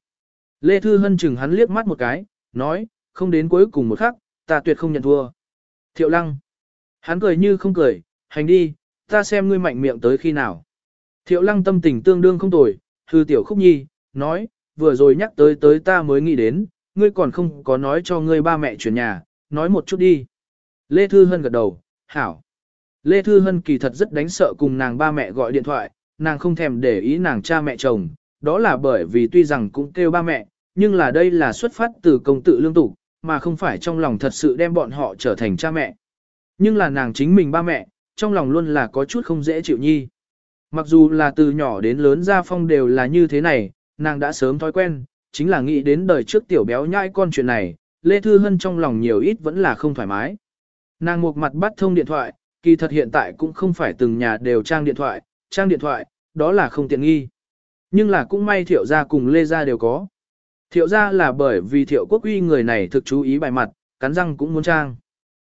Speaker 1: Lê Thư Hân chừng hắn liếc mắt một cái, nói, không đến cuối cùng một khắc, ta tuyệt không nhận thua. Thiệu lăng. Hắn cười như không cười, hành đi, ta xem ngươi mạnh miệng tới khi nào. Thiệu lăng tâm tình tương đương không tồi, thư tiểu khúc nhi, nói, vừa rồi nhắc tới tới ta mới nghĩ đến, ngươi còn không có nói cho ngươi ba mẹ chuyển nhà, nói một chút đi. Lê Thư Hân gật đầu, hảo. Lê Thư Hân kỳ thật rất đánh sợ cùng nàng ba mẹ gọi điện thoại, nàng không thèm để ý nàng cha mẹ chồng, đó là bởi vì tuy rằng cũng kêu ba mẹ, nhưng là đây là xuất phát từ công tự lương tục, mà không phải trong lòng thật sự đem bọn họ trở thành cha mẹ. Nhưng là nàng chính mình ba mẹ, trong lòng luôn là có chút không dễ chịu nhi. Mặc dù là từ nhỏ đến lớn ra phong đều là như thế này, nàng đã sớm thói quen, chính là nghĩ đến đời trước tiểu béo nhai con chuyện này, Lê Thư Hân trong lòng nhiều ít vẫn là không thoải mái. Nàng một mặt bắt thông điện thoại, kỳ thật hiện tại cũng không phải từng nhà đều trang điện thoại, trang điện thoại, đó là không tiện nghi. Nhưng là cũng may thiệu gia cùng Lê gia đều có. Thiệu gia là bởi vì thiệu quốc uy người này thực chú ý bài mặt, cắn răng cũng muốn trang.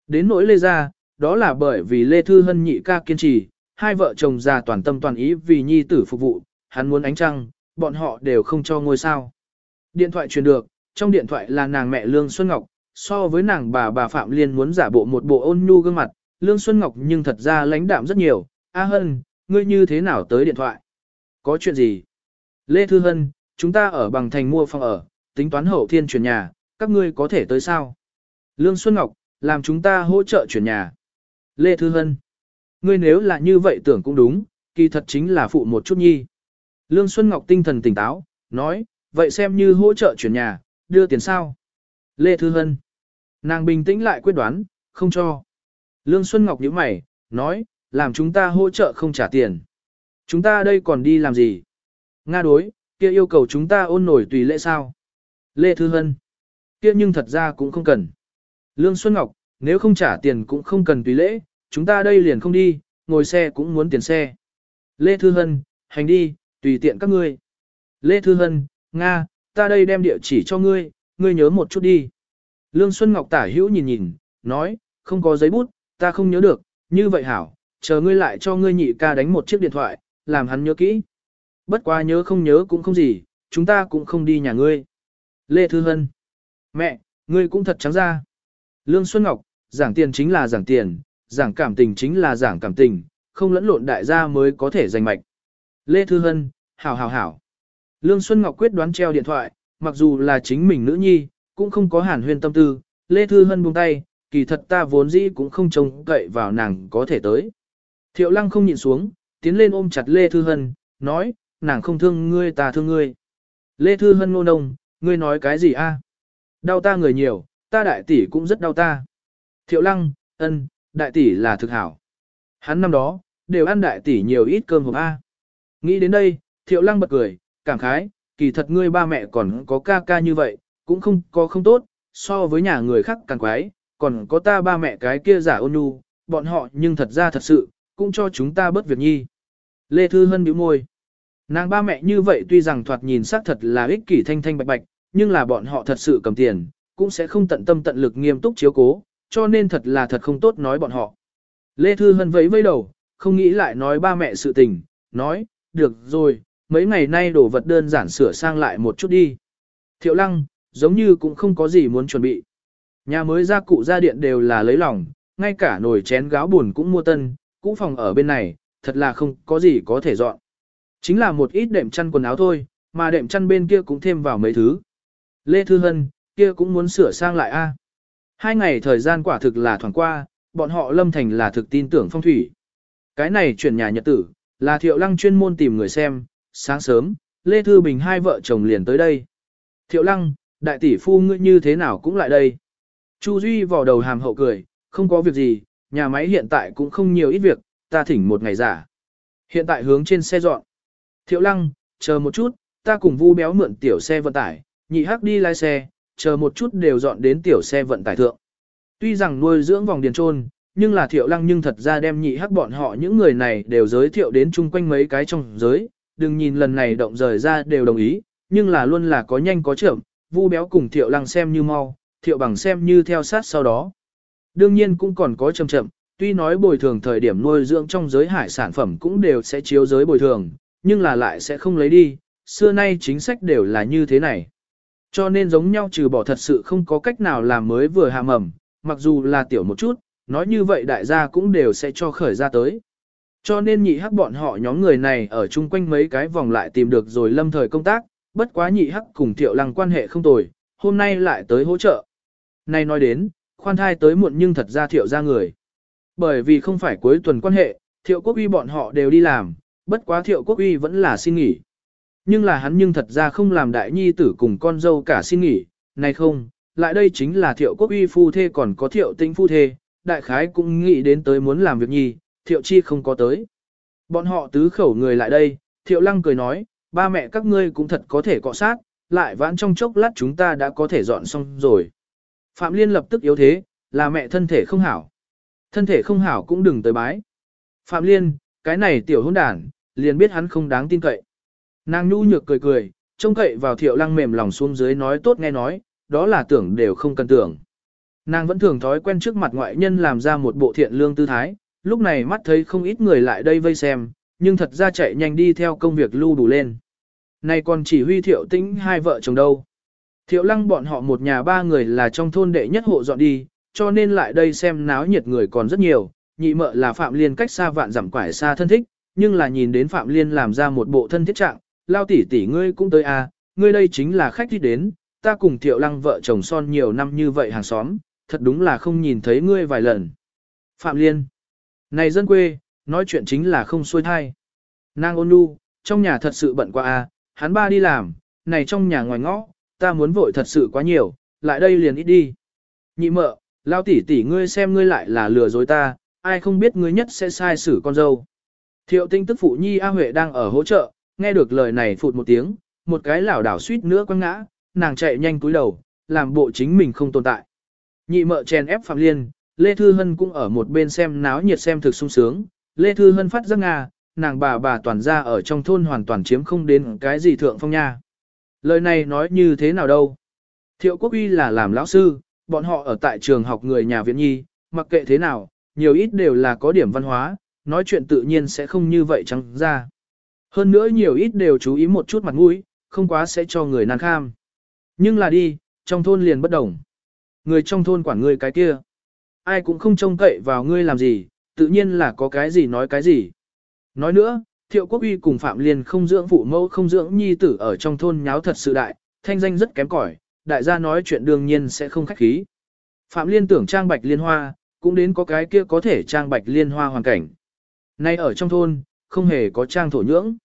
Speaker 1: Đến nỗi Lê gia, đó là bởi vì Lê Thư Hân nhị ca kiên trì, hai vợ chồng già toàn tâm toàn ý vì nhi tử phục vụ, hắn muốn ánh trăng, bọn họ đều không cho ngôi sao. Điện thoại truyền được, trong điện thoại là nàng mẹ Lương Xuân Ngọc, so với nàng bà bà Phạm Liên muốn giả bộ một bộ ôn nhu gương mặt, Lương Xuân Ngọc nhưng thật ra lãnh đạm rất nhiều, A Hân, ngươi như thế nào tới điện thoại? Có chuyện gì? Lê Thư Hân, chúng ta ở bằng thành mua phòng ở, tính toán hậu thiên chuyển nhà, các ngươi có thể tới sao? Lương Xuân Ngọc, làm chúng ta hỗ trợ chuyển nhà. Lê Thư Hân, ngươi nếu là như vậy tưởng cũng đúng, kỳ thật chính là phụ một chút nhi. Lương Xuân Ngọc tinh thần tỉnh táo, nói, vậy xem như hỗ trợ chuyển nhà, đưa tiền sao? Lê Thư Hân. Nàng bình tĩnh lại quyết đoán, không cho. Lương Xuân Ngọc nhíu mày, nói, làm chúng ta hỗ trợ không trả tiền. Chúng ta đây còn đi làm gì? Nga đối, kia yêu cầu chúng ta ôn nổi tùy lễ sao? Lê Thư Hân. Kia nhưng thật ra cũng không cần. Lương Xuân Ngọc, nếu không trả tiền cũng không cần tùy lễ, chúng ta đây liền không đi, ngồi xe cũng muốn tiền xe. Lê Thư Hân, hành đi, tùy tiện các ngươi. Lê Thư Hân, Nga, ta đây đem địa chỉ cho ngươi, ngươi nhớ một chút đi. Lương Xuân Ngọc tả hữu nhìn nhìn, nói, không có giấy bút, ta không nhớ được, như vậy hảo, chờ ngươi lại cho ngươi nhị ca đánh một chiếc điện thoại, làm hắn nhớ kỹ. Bất quá nhớ không nhớ cũng không gì, chúng ta cũng không đi nhà ngươi. Lê Thư Hân. Mẹ, ngươi cũng thật trắng ra. Lương Xuân Ngọc, giảng tiền chính là giảng tiền, giảng cảm tình chính là giảng cảm tình, không lẫn lộn đại gia mới có thể giành mạch. Lê Thư Hân, hảo hảo hảo. Lương Xuân Ngọc quyết đoán treo điện thoại, mặc dù là chính mình nữ nhi, cũng không có hàn huyên tâm tư, Lê Thư Hân buông tay, kỳ thật ta vốn dĩ cũng không trông cậy vào nàng có thể tới. Thiệu Lăng không nhịn xuống, tiến lên ôm chặt Lê Thư Hân, nói, nàng không thương ngươi ta thương ngươi. Lê Thư Hân nô nông, ngươi nói cái gì a? Đau ta người nhiều, ta đại tỷ cũng rất đau ta. Thiệu Lăng, ân, đại tỷ là thực hảo. Hắn năm đó, đều ăn đại tỷ nhiều ít cơm hộp a. Nghĩ đến đây, Thiệu Lăng bật cười, cảm khái, kỳ thật ngươi ba mẹ còn có ca ca như vậy, cũng không có không tốt, so với nhà người khác càng quái, còn có ta ba mẹ cái kia giả ôn nhu, bọn họ nhưng thật ra thật sự, cũng cho chúng ta bớt việc nhi. Lê Thư Hân biểu môi. Nàng ba mẹ như vậy tuy rằng thoạt nhìn xác thật là ích kỷ thanh thanh bạch bạch, nhưng là bọn họ thật sự cầm tiền, cũng sẽ không tận tâm tận lực nghiêm túc chiếu cố, cho nên thật là thật không tốt nói bọn họ. Lê Thư Hân vẫy vẫy đầu, không nghĩ lại nói ba mẹ sự tình, nói, được rồi, mấy ngày nay đồ vật đơn giản sửa sang lại một chút đi. Thiệu lăng, giống như cũng không có gì muốn chuẩn bị. Nhà mới gia cụ gia điện đều là lấy lòng, ngay cả nồi chén gáo buồn cũng mua tân, cũ phòng ở bên này, thật là không có gì có thể dọn. Chính là một ít đệm chăn quần áo thôi, mà đệm chăn bên kia cũng thêm vào mấy thứ. Lê Thư Hân, kia cũng muốn sửa sang lại a. Hai ngày thời gian quả thực là thoảng qua, bọn họ lâm thành là thực tin tưởng phong thủy. Cái này chuyển nhà nhật tử, là thiệu lăng chuyên môn tìm người xem, sáng sớm, Lê Thư Bình hai vợ chồng liền tới đây. Thiệu lăng, đại tỷ phu ngươi như thế nào cũng lại đây. Chu Duy vò đầu hàm hậu cười, không có việc gì, nhà máy hiện tại cũng không nhiều ít việc, ta thỉnh một ngày giả. Hiện tại hướng trên xe dọn. Thiệu lăng, chờ một chút, ta cùng vu béo mượn tiểu xe vận tải, nhị hắc đi lái xe, chờ một chút đều dọn đến tiểu xe vận tải thượng. Tuy rằng nuôi dưỡng vòng điền trôn, nhưng là thiệu lăng nhưng thật ra đem nhị hắc bọn họ những người này đều giới thiệu đến chung quanh mấy cái trong giới, đừng nhìn lần này động rời ra đều đồng ý, nhưng là luôn là có nhanh có chậm, Vu Béo cùng Thiệu Lăng xem như mau, Thiệu Bằng xem như theo sát sau đó. Đương nhiên cũng còn có chậm chậm, tuy nói bồi thường thời điểm nuôi dưỡng trong giới hải sản phẩm cũng đều sẽ chiếu giới bồi thường, nhưng là lại sẽ không lấy đi, xưa nay chính sách đều là như thế này. Cho nên giống nhau trừ bỏ thật sự không có cách nào làm mới vừa hạ mầm, mặc dù là tiểu một chút, nói như vậy đại gia cũng đều sẽ cho khởi ra tới. Cho nên nhị hắc bọn họ nhóm người này ở chung quanh mấy cái vòng lại tìm được rồi lâm thời công tác, bất quá nhị hắc cùng thiệu lăng quan hệ không tồi, hôm nay lại tới hỗ trợ. Nay nói đến, khoan thai tới muộn nhưng thật ra thiệu ra người. Bởi vì không phải cuối tuần quan hệ, thiệu quốc uy bọn họ đều đi làm, bất quá thiệu quốc uy vẫn là xin nghỉ. Nhưng là hắn nhưng thật ra không làm đại nhi tử cùng con dâu cả xin nghỉ, nay không, lại đây chính là thiệu quốc uy phu thê còn có thiệu tinh phu thê, đại khái cũng nghĩ đến tới muốn làm việc nhi, thiệu chi không có tới. Bọn họ tứ khẩu người lại đây, thiệu lăng cười nói, ba mẹ các ngươi cũng thật có thể cọ sát, lại vãn trong chốc lát chúng ta đã có thể dọn xong rồi. Phạm Liên lập tức yếu thế, là mẹ thân thể không hảo. Thân thể không hảo cũng đừng tới bái. Phạm Liên, cái này tiểu hôn đàn, liền biết hắn không đáng tin cậy. Nàng nhu nhược cười cười, trông cậy vào thiệu lăng mềm lòng xuống dưới nói tốt nghe nói, đó là tưởng đều không cần tưởng. Nàng vẫn thường thói quen trước mặt ngoại nhân làm ra một bộ thiện lương tư thái, lúc này mắt thấy không ít người lại đây vây xem, nhưng thật ra chạy nhanh đi theo công việc lưu đủ lên. Này còn chỉ huy thiệu tĩnh hai vợ chồng đâu. Thiệu lăng bọn họ một nhà ba người là trong thôn đệ nhất hộ dọn đi, cho nên lại đây xem náo nhiệt người còn rất nhiều, nhị mợ là Phạm Liên cách xa vạn giảm quải xa thân thích, nhưng là nhìn đến Phạm Liên làm ra một bộ thân thiết trạng, lao tỷ tỷ ngươi cũng tới à, ngươi đây chính là khách đi đến, ta cùng Thiệu Lăng vợ chồng son nhiều năm như vậy hàng xóm, thật đúng là không nhìn thấy ngươi vài lần. Phạm Liên này dân quê, nói chuyện chính là không xuôi thai. Nàng ôn nhu, trong nhà thật sự bận quá à, hắn ba đi làm, này trong nhà ngoài ngõ, ta muốn vội thật sự quá nhiều, lại đây liền ít đi. Nhị mợ, lao tỷ tỷ ngươi xem ngươi lại là lừa dối ta, ai không biết ngươi nhất sẽ sai xử con dâu. Thiệu tinh tức phụ nhi A Huệ đang ở hỗ trợ, nghe được lời này phụt một tiếng, một cái lảo đảo suýt nữa quăng ngã, nàng chạy nhanh cúi đầu, làm bộ chính mình không tồn tại. Nhị mợ chèn ép Phạm Liên, Lê Thư Hân cũng ở một bên xem náo nhiệt xem thực sung sướng, Lê Thư Hân phát giác Nga, nàng bà bà toàn ra ở trong thôn hoàn toàn chiếm không đến cái gì thượng phong nha. Lời này nói như thế nào đâu? Thiệu Quốc Uy là làm lão sư, bọn họ ở tại trường học người nhà viện nhi, mặc kệ thế nào, nhiều ít đều là có điểm văn hóa, nói chuyện tự nhiên sẽ không như vậy chẳng ra. Hơn nữa nhiều ít đều chú ý một chút mặt mũi, không quá sẽ cho người nan kham. Nhưng là đi, trong thôn liền bất đồng. Người trong thôn quản người cái kia ai cũng không trông cậy vào ngươi làm gì, tự nhiên là có cái gì nói cái gì. Nói nữa, Thiệu Quốc Uy cùng Phạm Liên không dưỡng phụ mẫu không dưỡng nhi tử ở trong thôn nháo thật sự đại, thanh danh rất kém cỏi, đại gia nói chuyện đương nhiên sẽ không khách khí. Phạm Liên tưởng trang bạch liên hoa, cũng đến có cái kia có thể trang bạch liên hoa hoàn cảnh. Nay ở trong thôn, không hề có trang thổ nhưỡng.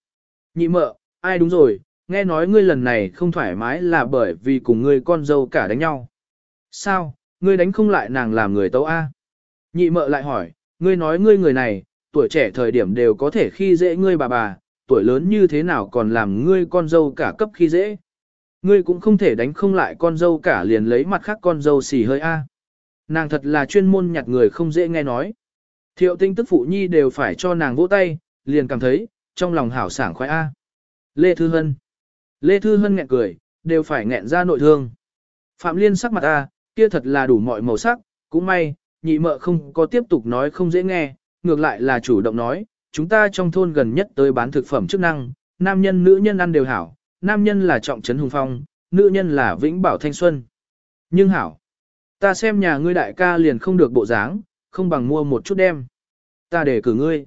Speaker 1: Nhị mợ, ai đúng rồi, nghe nói ngươi lần này không thoải mái là bởi vì cùng ngươi con dâu cả đánh nhau. Sao, Ngươi đánh không lại nàng làm người tấu A. Nhị mợ lại hỏi, ngươi nói ngươi người này, tuổi trẻ thời điểm đều có thể khi dễ ngươi bà bà, tuổi lớn như thế nào còn làm ngươi con dâu cả cấp khi dễ. Ngươi cũng không thể đánh không lại con dâu cả liền lấy mặt khác con dâu xì hơi A. Nàng thật là chuyên môn nhặt người không dễ nghe nói. Thiệu tinh tức phụ nhi đều phải cho nàng vỗ tay, liền cảm thấy, trong lòng hảo sảng khoái A. Lê Thư Hân Lê Thư Hân nghẹn cười, đều phải nghẹn ra nội thương. Phạm Liên sắc mặt A, kia thật là đủ mọi màu sắc, cũng may, nhị mợ không có tiếp tục nói không dễ nghe, ngược lại là chủ động nói, chúng ta trong thôn gần nhất tới bán thực phẩm chức năng, nam nhân nữ nhân ăn đều hảo, nam nhân là trọng trấn hùng phong, nữ nhân là vĩnh bảo thanh xuân. Nhưng hảo, ta xem nhà ngươi đại ca liền không được bộ dáng, không bằng mua một chút đem. Ta để cử ngươi.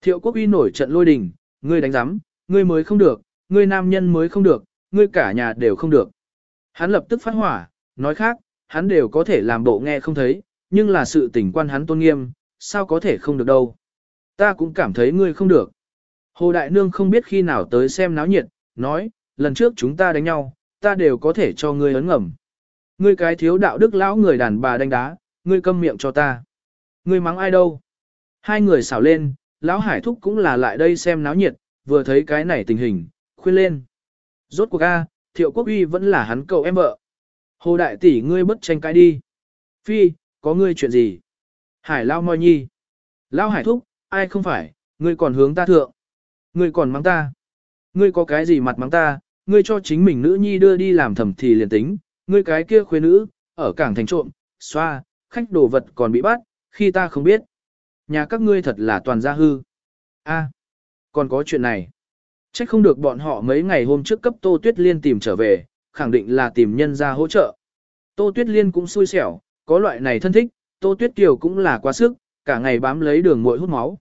Speaker 1: Thiệu quốc uy nổi trận lôi đình, ngươi đánh giám, ngươi mới không được, ngươi nam nhân mới không được, ngươi cả nhà đều không được. Hắn lập tức phát hỏa, nói khác, hắn đều có thể làm bộ nghe không thấy, nhưng là sự tình quan hắn tôn nghiêm, sao có thể không được đâu. Ta cũng cảm thấy ngươi không được. Hồ Đại Nương không biết khi nào tới xem náo nhiệt, nói, lần trước chúng ta đánh nhau, ta đều có thể cho ngươi ấn ngầm. Ngươi cái thiếu đạo đức lão người đàn bà đánh đá, ngươi câm miệng cho ta. Ngươi mắng ai đâu? Hai người xảo lên, lão Hải Thúc cũng là lại đây xem náo nhiệt, vừa thấy cái này tình hình, khuyên lên. Rốt cuộc a, Thiệu Quốc Uy vẫn là hắn cậu em vợ. Hồ đại tỷ ngươi bất tranh cãi đi. Phi, có ngươi chuyện gì? Hải lao moi nhi. Lao hải thúc, ai không phải, ngươi còn hướng ta thượng. Ngươi còn mắng ta. Ngươi có cái gì mặt mắng ta, ngươi cho chính mình nữ nhi đưa đi làm thẩm thì liền tính. Ngươi cái kia khuê nữ, ở cảng thành trộm, xoa, khách đồ vật còn bị bắt, khi ta không biết. Nhà các ngươi thật là toàn gia hư. a còn có chuyện này. Chắc không được bọn họ mấy ngày hôm trước cấp Tô Tuyết Liên tìm trở về, khẳng định là tìm nhân ra hỗ trợ. Tô Tuyết Liên cũng xui xẻo, có loại này thân thích, Tô Tuyết Kiều cũng là quá sức, cả ngày bám lấy đường muội hút máu.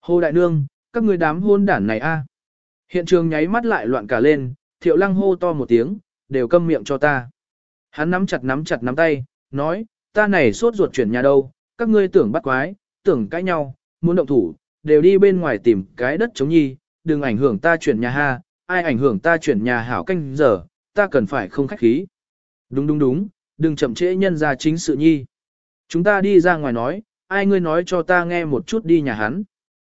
Speaker 1: Hồ Đại Nương, các người đám hôn đản này a! Hiện trường nháy mắt lại loạn cả lên, thiệu lăng hô to một tiếng, đều câm miệng cho ta. Hắn nắm chặt nắm chặt nắm tay, nói, ta này suốt ruột chuyển nhà đâu, các ngươi tưởng bắt quái, tưởng cãi nhau, muốn động thủ, đều đi bên ngoài tìm cái đất chống nhi, đừng ảnh hưởng ta chuyển nhà ha, ai ảnh hưởng ta chuyển nhà hảo canh giờ, ta cần phải không khách khí. Đúng đúng đúng, đừng chậm trễ nhân ra chính sự nhi. Chúng ta đi ra ngoài nói, ai ngươi nói cho ta nghe một chút đi nhà hắn.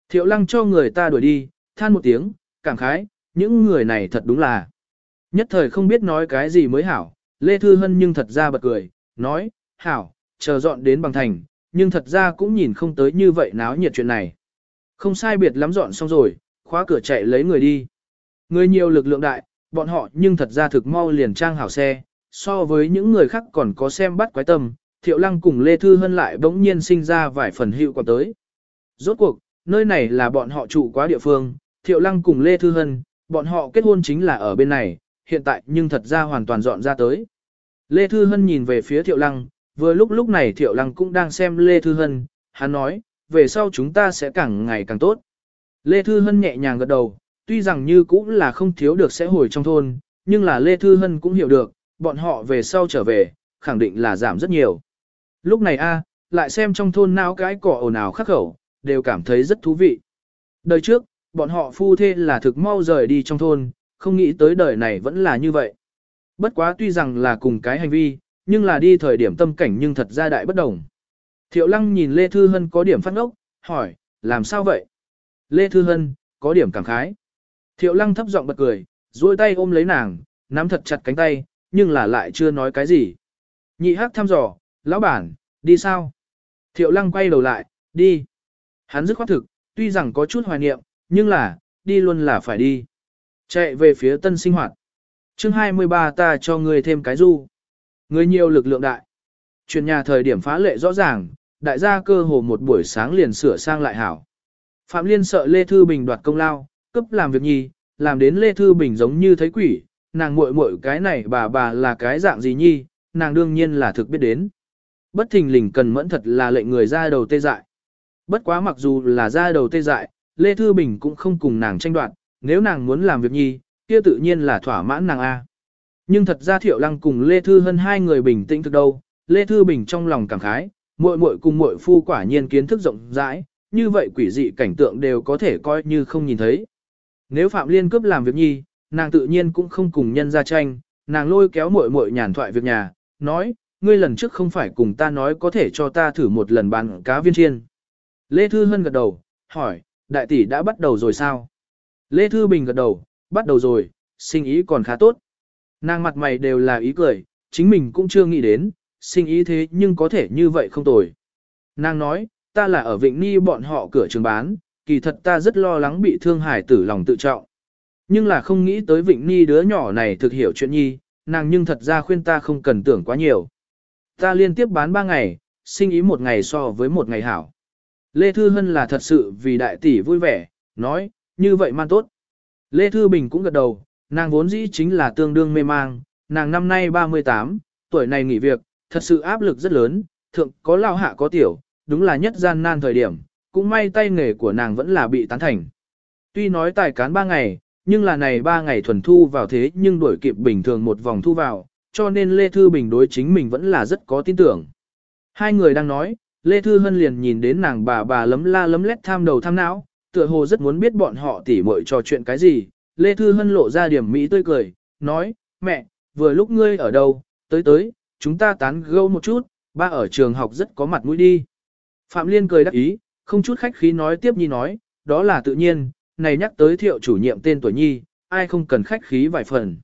Speaker 1: Thiệu lăng cho người ta đuổi đi, than một tiếng, cảm khái, những người này thật đúng là. Nhất thời không biết nói cái gì mới hảo, Lê Thư Hân nhưng thật ra bật cười, nói, hảo, chờ dọn đến bằng thành, nhưng thật ra cũng nhìn không tới như vậy náo nhiệt chuyện này. Không sai biệt lắm dọn xong rồi, khóa cửa chạy lấy người đi. Người nhiều lực lượng đại, bọn họ nhưng thật ra thực mau liền trang hảo xe, so với những người khác còn có xem bắt quái tâm, Thiệu Lăng cùng Lê Thư Hân lại bỗng nhiên sinh ra vài phần hiệu quả tới. Rốt cuộc, nơi này là bọn họ trụ quá địa phương, Thiệu Lăng cùng Lê Thư Hân, bọn họ kết hôn chính là ở bên này, hiện tại nhưng thật ra hoàn toàn dọn ra tới. Lê Thư Hân nhìn về phía Thiệu Lăng, vừa lúc lúc này Thiệu Lăng cũng đang xem Lê Thư Hân, hắn nói, về sau chúng ta sẽ càng ngày càng tốt. Lê Thư Hân nhẹ nhàng gật đầu, Tuy rằng như cũng là không thiếu được sẽ hồi trong thôn, nhưng là Lê Thư Hân cũng hiểu được, bọn họ về sau trở về, khẳng định là giảm rất nhiều. Lúc này a lại xem trong thôn nào cái cỏ ồn ào khắc khẩu, đều cảm thấy rất thú vị. Đời trước, bọn họ phu thê là thực mau rời đi trong thôn, không nghĩ tới đời này vẫn là như vậy. Bất quá tuy rằng là cùng cái hành vi, nhưng là đi thời điểm tâm cảnh nhưng thật ra đại bất đồng. Thiệu Lăng nhìn Lê Thư Hân có điểm phát ngốc, hỏi, làm sao vậy? Lê Thư Hân, có điểm cảm khái. Thiệu lăng thấp giọng bật cười, duỗi tay ôm lấy nàng, nắm thật chặt cánh tay, nhưng là lại chưa nói cái gì. Nhị hắc thăm dò, lão bản, đi sao? Thiệu lăng quay đầu lại, đi. Hắn dứt khoát thực, tuy rằng có chút hoài niệm, nhưng là, đi luôn là phải đi. Chạy về phía tân sinh hoạt. chương 23 ta cho người thêm cái du. Người nhiều lực lượng đại. Chuyển nhà thời điểm phá lệ rõ ràng, đại gia cơ hồ một buổi sáng liền sửa sang lại hảo. Phạm Liên sợ Lê Thư Bình đoạt công lao, cấp làm việc nhi, làm đến Lê Thư Bình giống như thấy quỷ, nàng muội muội cái này bà bà là cái dạng gì nhi, nàng đương nhiên là thực biết đến. Bất thình lình cần mẫn thật là lệnh người ra đầu tê dại. Bất quá mặc dù là ra đầu tê dại, Lê Thư Bình cũng không cùng nàng tranh đoạt, nếu nàng muốn làm việc nhi, kia tự nhiên là thỏa mãn nàng A. Nhưng thật ra Thiệu Lăng cùng Lê Thư hơn hai người bình tĩnh thực đâu, Lê Thư Bình trong lòng cảm khái, muội muội cùng muội phu quả nhiên kiến thức rộng rãi, như vậy quỷ dị cảnh tượng đều có thể coi như không nhìn thấy, nếu Phạm Liên cướp làm việc nhi, nàng tự nhiên cũng không cùng nhân ra tranh, nàng lôi kéo muội muội nhàn thoại việc nhà, nói, ngươi lần trước không phải cùng ta nói có thể cho ta thử một lần bán cá viên chiên. Lê Thư Hân gật đầu, hỏi, đại tỷ đã bắt đầu rồi sao? Lê Thư Bình gật đầu, bắt đầu rồi, sinh ý còn khá tốt. Nàng mặt mày đều là ý cười, chính mình cũng chưa nghĩ đến, sinh ý thế nhưng có thể như vậy không tồi. Nàng nói, ta là ở Vịnh Ni bọn họ cửa trường bán, kỳ thật ta rất lo lắng bị thương hải tử lòng tự trọng. Nhưng là không nghĩ tới Vịnh Nhi đứa nhỏ này thực hiểu chuyện nhi, nàng nhưng thật ra khuyên ta không cần tưởng quá nhiều. Ta liên tiếp bán 3 ngày, sinh ý một ngày so với một ngày hảo. Lê Thư Hân là thật sự vì đại tỷ vui vẻ, nói, như vậy man tốt. Lê Thư Bình cũng gật đầu, nàng vốn dĩ chính là tương đương mê mang, nàng năm nay 38, tuổi này nghỉ việc, thật sự áp lực rất lớn, thượng có lao hạ có tiểu, đúng là nhất gian nan thời điểm, cũng may tay nghề của nàng vẫn là bị tán thành. Tuy nói tài cán 3 ngày, nhưng là này 3 ngày thuần thu vào thế nhưng đổi kịp bình thường một vòng thu vào, cho nên Lê Thư Bình đối chính mình vẫn là rất có tin tưởng. Hai người đang nói, Lê Thư Hân liền nhìn đến nàng bà bà lấm la lấm lét tham đầu tham não, tựa hồ rất muốn biết bọn họ tỉ mội trò chuyện cái gì. Lê Thư Hân lộ ra điểm mỹ tươi cười, nói, mẹ, vừa lúc ngươi ở đâu, tới tới, chúng ta tán gâu một chút, ba ở trường học rất có mặt mũi đi. Phạm Liên cười đắc ý, không chút khách khí nói tiếp nhi nói, đó là tự nhiên, này nhắc tới thiệu chủ nhiệm tên tuổi nhi, ai không cần khách khí vài phần.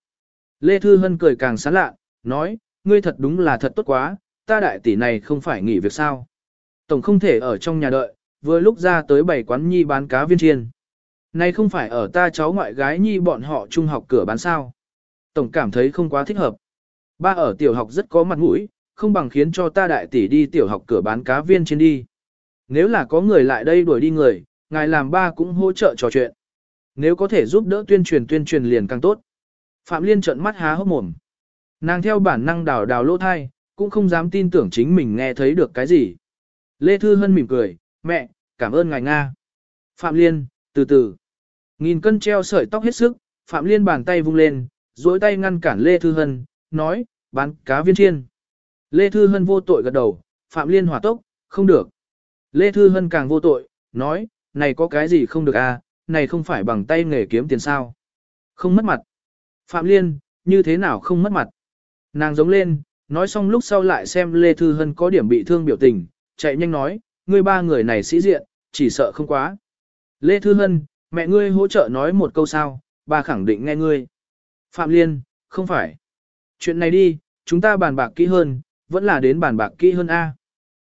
Speaker 1: Lê Thư Hân cười càng sán lạ, nói, ngươi thật đúng là thật tốt quá, ta đại tỷ này không phải nghỉ việc sao. Tổng không thể ở trong nhà đợi, vừa lúc ra tới bảy quán nhi bán cá viên chiên. Này không phải ở ta cháu ngoại gái nhi bọn họ trung học cửa bán sao. Tổng cảm thấy không quá thích hợp. Ba ở tiểu học rất có mặt mũi, không bằng khiến cho ta đại tỷ đi tiểu học cửa bán cá viên trên đi nếu là có người lại đây đuổi đi người, ngài làm ba cũng hỗ trợ trò chuyện. Nếu có thể giúp đỡ tuyên truyền tuyên truyền liền càng tốt. Phạm Liên trợn mắt há hốc mồm. Nàng theo bản năng đào đào lỗ thai, cũng không dám tin tưởng chính mình nghe thấy được cái gì. Lê Thư Hân mỉm cười, mẹ, cảm ơn ngài Nga. Phạm Liên, từ từ. Nghìn cân treo sợi tóc hết sức, Phạm Liên bàn tay vung lên, dối tay ngăn cản Lê Thư Hân, nói, bán cá viên chiên. Lê Thư Hân vô tội gật đầu, Phạm Liên hỏa tốc, không được. Lê Thư Hân càng vô tội, nói, này có cái gì không được à, này không phải bằng tay nghề kiếm tiền sao. Không mất mặt. Phạm Liên, như thế nào không mất mặt. Nàng giống lên, nói xong lúc sau lại xem Lê Thư Hân có điểm bị thương biểu tình, chạy nhanh nói, ngươi ba người này sĩ diện, chỉ sợ không quá. Lê Thư Hân, mẹ ngươi hỗ trợ nói một câu sao, bà khẳng định nghe ngươi. Phạm Liên, không phải. Chuyện này đi, chúng ta bàn bạc kỹ hơn, vẫn là đến bàn bạc kỹ hơn A.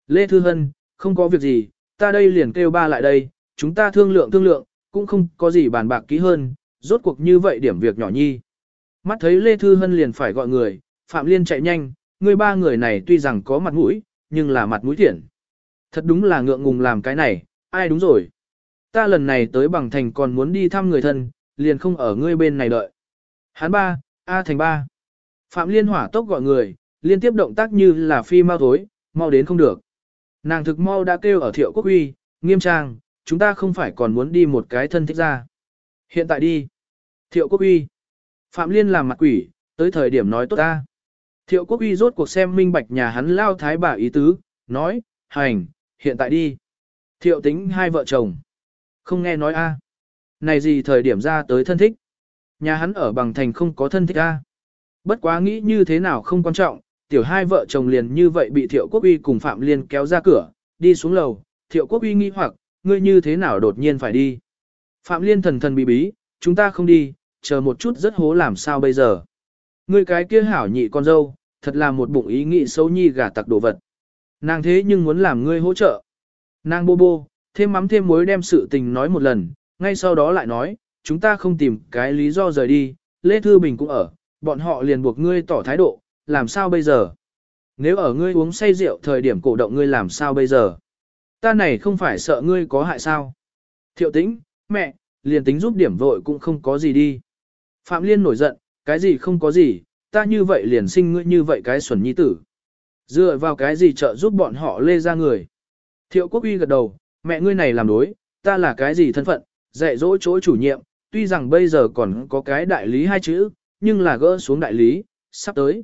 Speaker 1: Lê Thư Hân, không có việc gì, ta đây liền kêu ba lại đây, chúng ta thương lượng thương lượng, cũng không có gì bàn bạc kỹ hơn, rốt cuộc như vậy điểm việc nhỏ nhi. Mắt thấy Lê Thư Hân liền phải gọi người, Phạm Liên chạy nhanh, người ba người này tuy rằng có mặt mũi, nhưng là mặt mũi thiện. Thật đúng là ngượng ngùng làm cái này, ai đúng rồi. Ta lần này tới bằng thành còn muốn đi thăm người thân, liền không ở ngươi bên này đợi. Hán ba, A thành ba. Phạm Liên hỏa tốc gọi người, liên tiếp động tác như là phi mau thối, mau đến không được. Nàng thực mau đã kêu ở thiệu quốc uy, nghiêm trang, chúng ta không phải còn muốn đi một cái thân thích ra. Hiện tại đi. Thiệu quốc uy. Phạm Liên làm mặt quỷ, tới thời điểm nói tốt ta. Thiệu quốc uy rốt cuộc xem minh bạch nhà hắn lao thái bà ý tứ, nói, hành, hiện tại đi. Thiệu tính hai vợ chồng. Không nghe nói a. Này gì thời điểm ra tới thân thích. Nhà hắn ở bằng thành không có thân thích a. Bất quá nghĩ như thế nào không quan trọng, tiểu hai vợ chồng liền như vậy bị thiệu quốc uy cùng Phạm Liên kéo ra cửa, đi xuống lầu, thiệu quốc uy nghi hoặc, ngươi như thế nào đột nhiên phải đi. Phạm Liên thần thần bí bí, chúng ta không đi, chờ một chút rất hố làm sao bây giờ. Ngươi cái kia hảo nhị con dâu, thật là một bụng ý nghĩ xấu nhi gả tặc đồ vật. Nàng thế nhưng muốn làm ngươi hỗ trợ. Nàng bô bô, thêm mắm thêm muối đem sự tình nói một lần, ngay sau đó lại nói, chúng ta không tìm cái lý do rời đi, Lê Thư Bình cũng ở, bọn họ liền buộc ngươi tỏ thái độ, làm sao bây giờ? Nếu ở ngươi uống say rượu thời điểm cổ động ngươi làm sao bây giờ? Ta này không phải sợ ngươi có hại sao? Thiệu tĩnh, mẹ, liền tính giúp điểm vội cũng không có gì đi. Phạm Liên nổi giận, cái gì không có gì, ta như vậy liền sinh ngươi như vậy cái xuẩn nhi tử. Dựa vào cái gì trợ giúp bọn họ lê ra người. Thiệu quốc uy gật đầu, mẹ ngươi này làm đối, ta là cái gì thân phận, dạy dỗ chỗ chủ nhiệm, tuy rằng bây giờ còn có cái đại lý hai chữ, nhưng là gỡ xuống đại lý, sắp tới.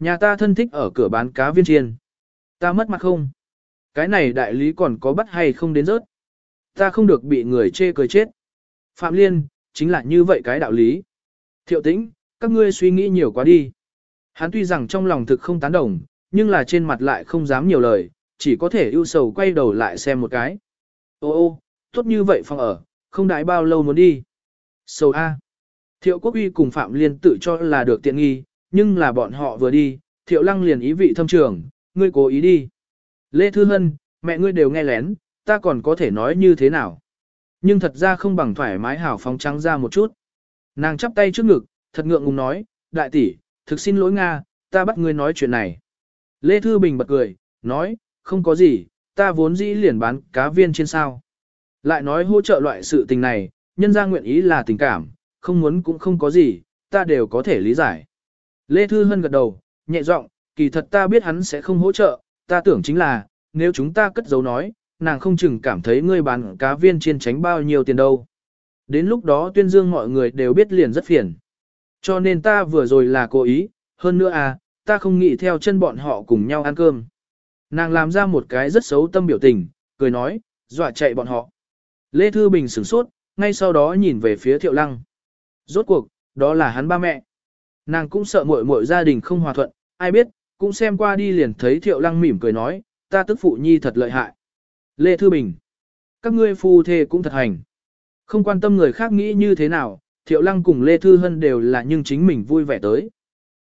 Speaker 1: Nhà ta thân thích ở cửa bán cá viên chiên. Ta mất mặt không? Cái này đại lý còn có bắt hay không đến rớt? Ta không được bị người chê cười chết. Phạm Liên, chính là như vậy cái đạo lý. Thiệu tĩnh, các ngươi suy nghĩ nhiều quá đi. Hắn tuy rằng trong lòng thực không tán đồng, nhưng là trên mặt lại không dám nhiều lời, chỉ có thể ưu sầu quay đầu lại xem một cái. Ô ô, tốt như vậy phòng ở, không đãi bao lâu muốn đi. Sầu A. Thiệu quốc uy cùng Phạm Liên tự cho là được tiện nghi, nhưng là bọn họ vừa đi, thiệu lăng liền ý vị thâm trường, ngươi cố ý đi. Lê Thư Hân, mẹ ngươi đều nghe lén, ta còn có thể nói như thế nào. Nhưng thật ra không bằng thoải mái hào phóng trắng ra một chút. Nàng chắp tay trước ngực, thật ngượng ngùng nói, đại tỷ, thực xin lỗi Nga, ta bắt ngươi nói chuyện này. Lê Thư Bình bật cười, nói, không có gì, ta vốn dĩ liền bán cá viên trên sao. Lại nói hỗ trợ loại sự tình này, nhân ra nguyện ý là tình cảm, không muốn cũng không có gì, ta đều có thể lý giải. Lê Thư Hân gật đầu, nhẹ giọng, kỳ thật ta biết hắn sẽ không hỗ trợ, ta tưởng chính là, nếu chúng ta cất giấu nói, nàng không chừng cảm thấy ngươi bán cá viên chiên tránh bao nhiêu tiền đâu. Đến lúc đó tuyên dương mọi người đều biết liền rất phiền. Cho nên ta vừa rồi là cố ý, hơn nữa à, ta không nghĩ theo chân bọn họ cùng nhau ăn cơm. Nàng làm ra một cái rất xấu tâm biểu tình, cười nói, dọa chạy bọn họ. Lê Thư Bình sửng sốt, ngay sau đó nhìn về phía Thiệu Lăng. Rốt cuộc, đó là hắn ba mẹ. Nàng cũng sợ muội muội gia đình không hòa thuận, ai biết, cũng xem qua đi liền thấy Thiệu Lăng mỉm cười nói, ta tức phụ nhi thật lợi hại. Lê Thư Bình, các ngươi phu thê cũng thật hành. Không quan tâm người khác nghĩ như thế nào, Thiệu Lăng cùng Lê Thư Hân đều là nhưng chính mình vui vẻ tới.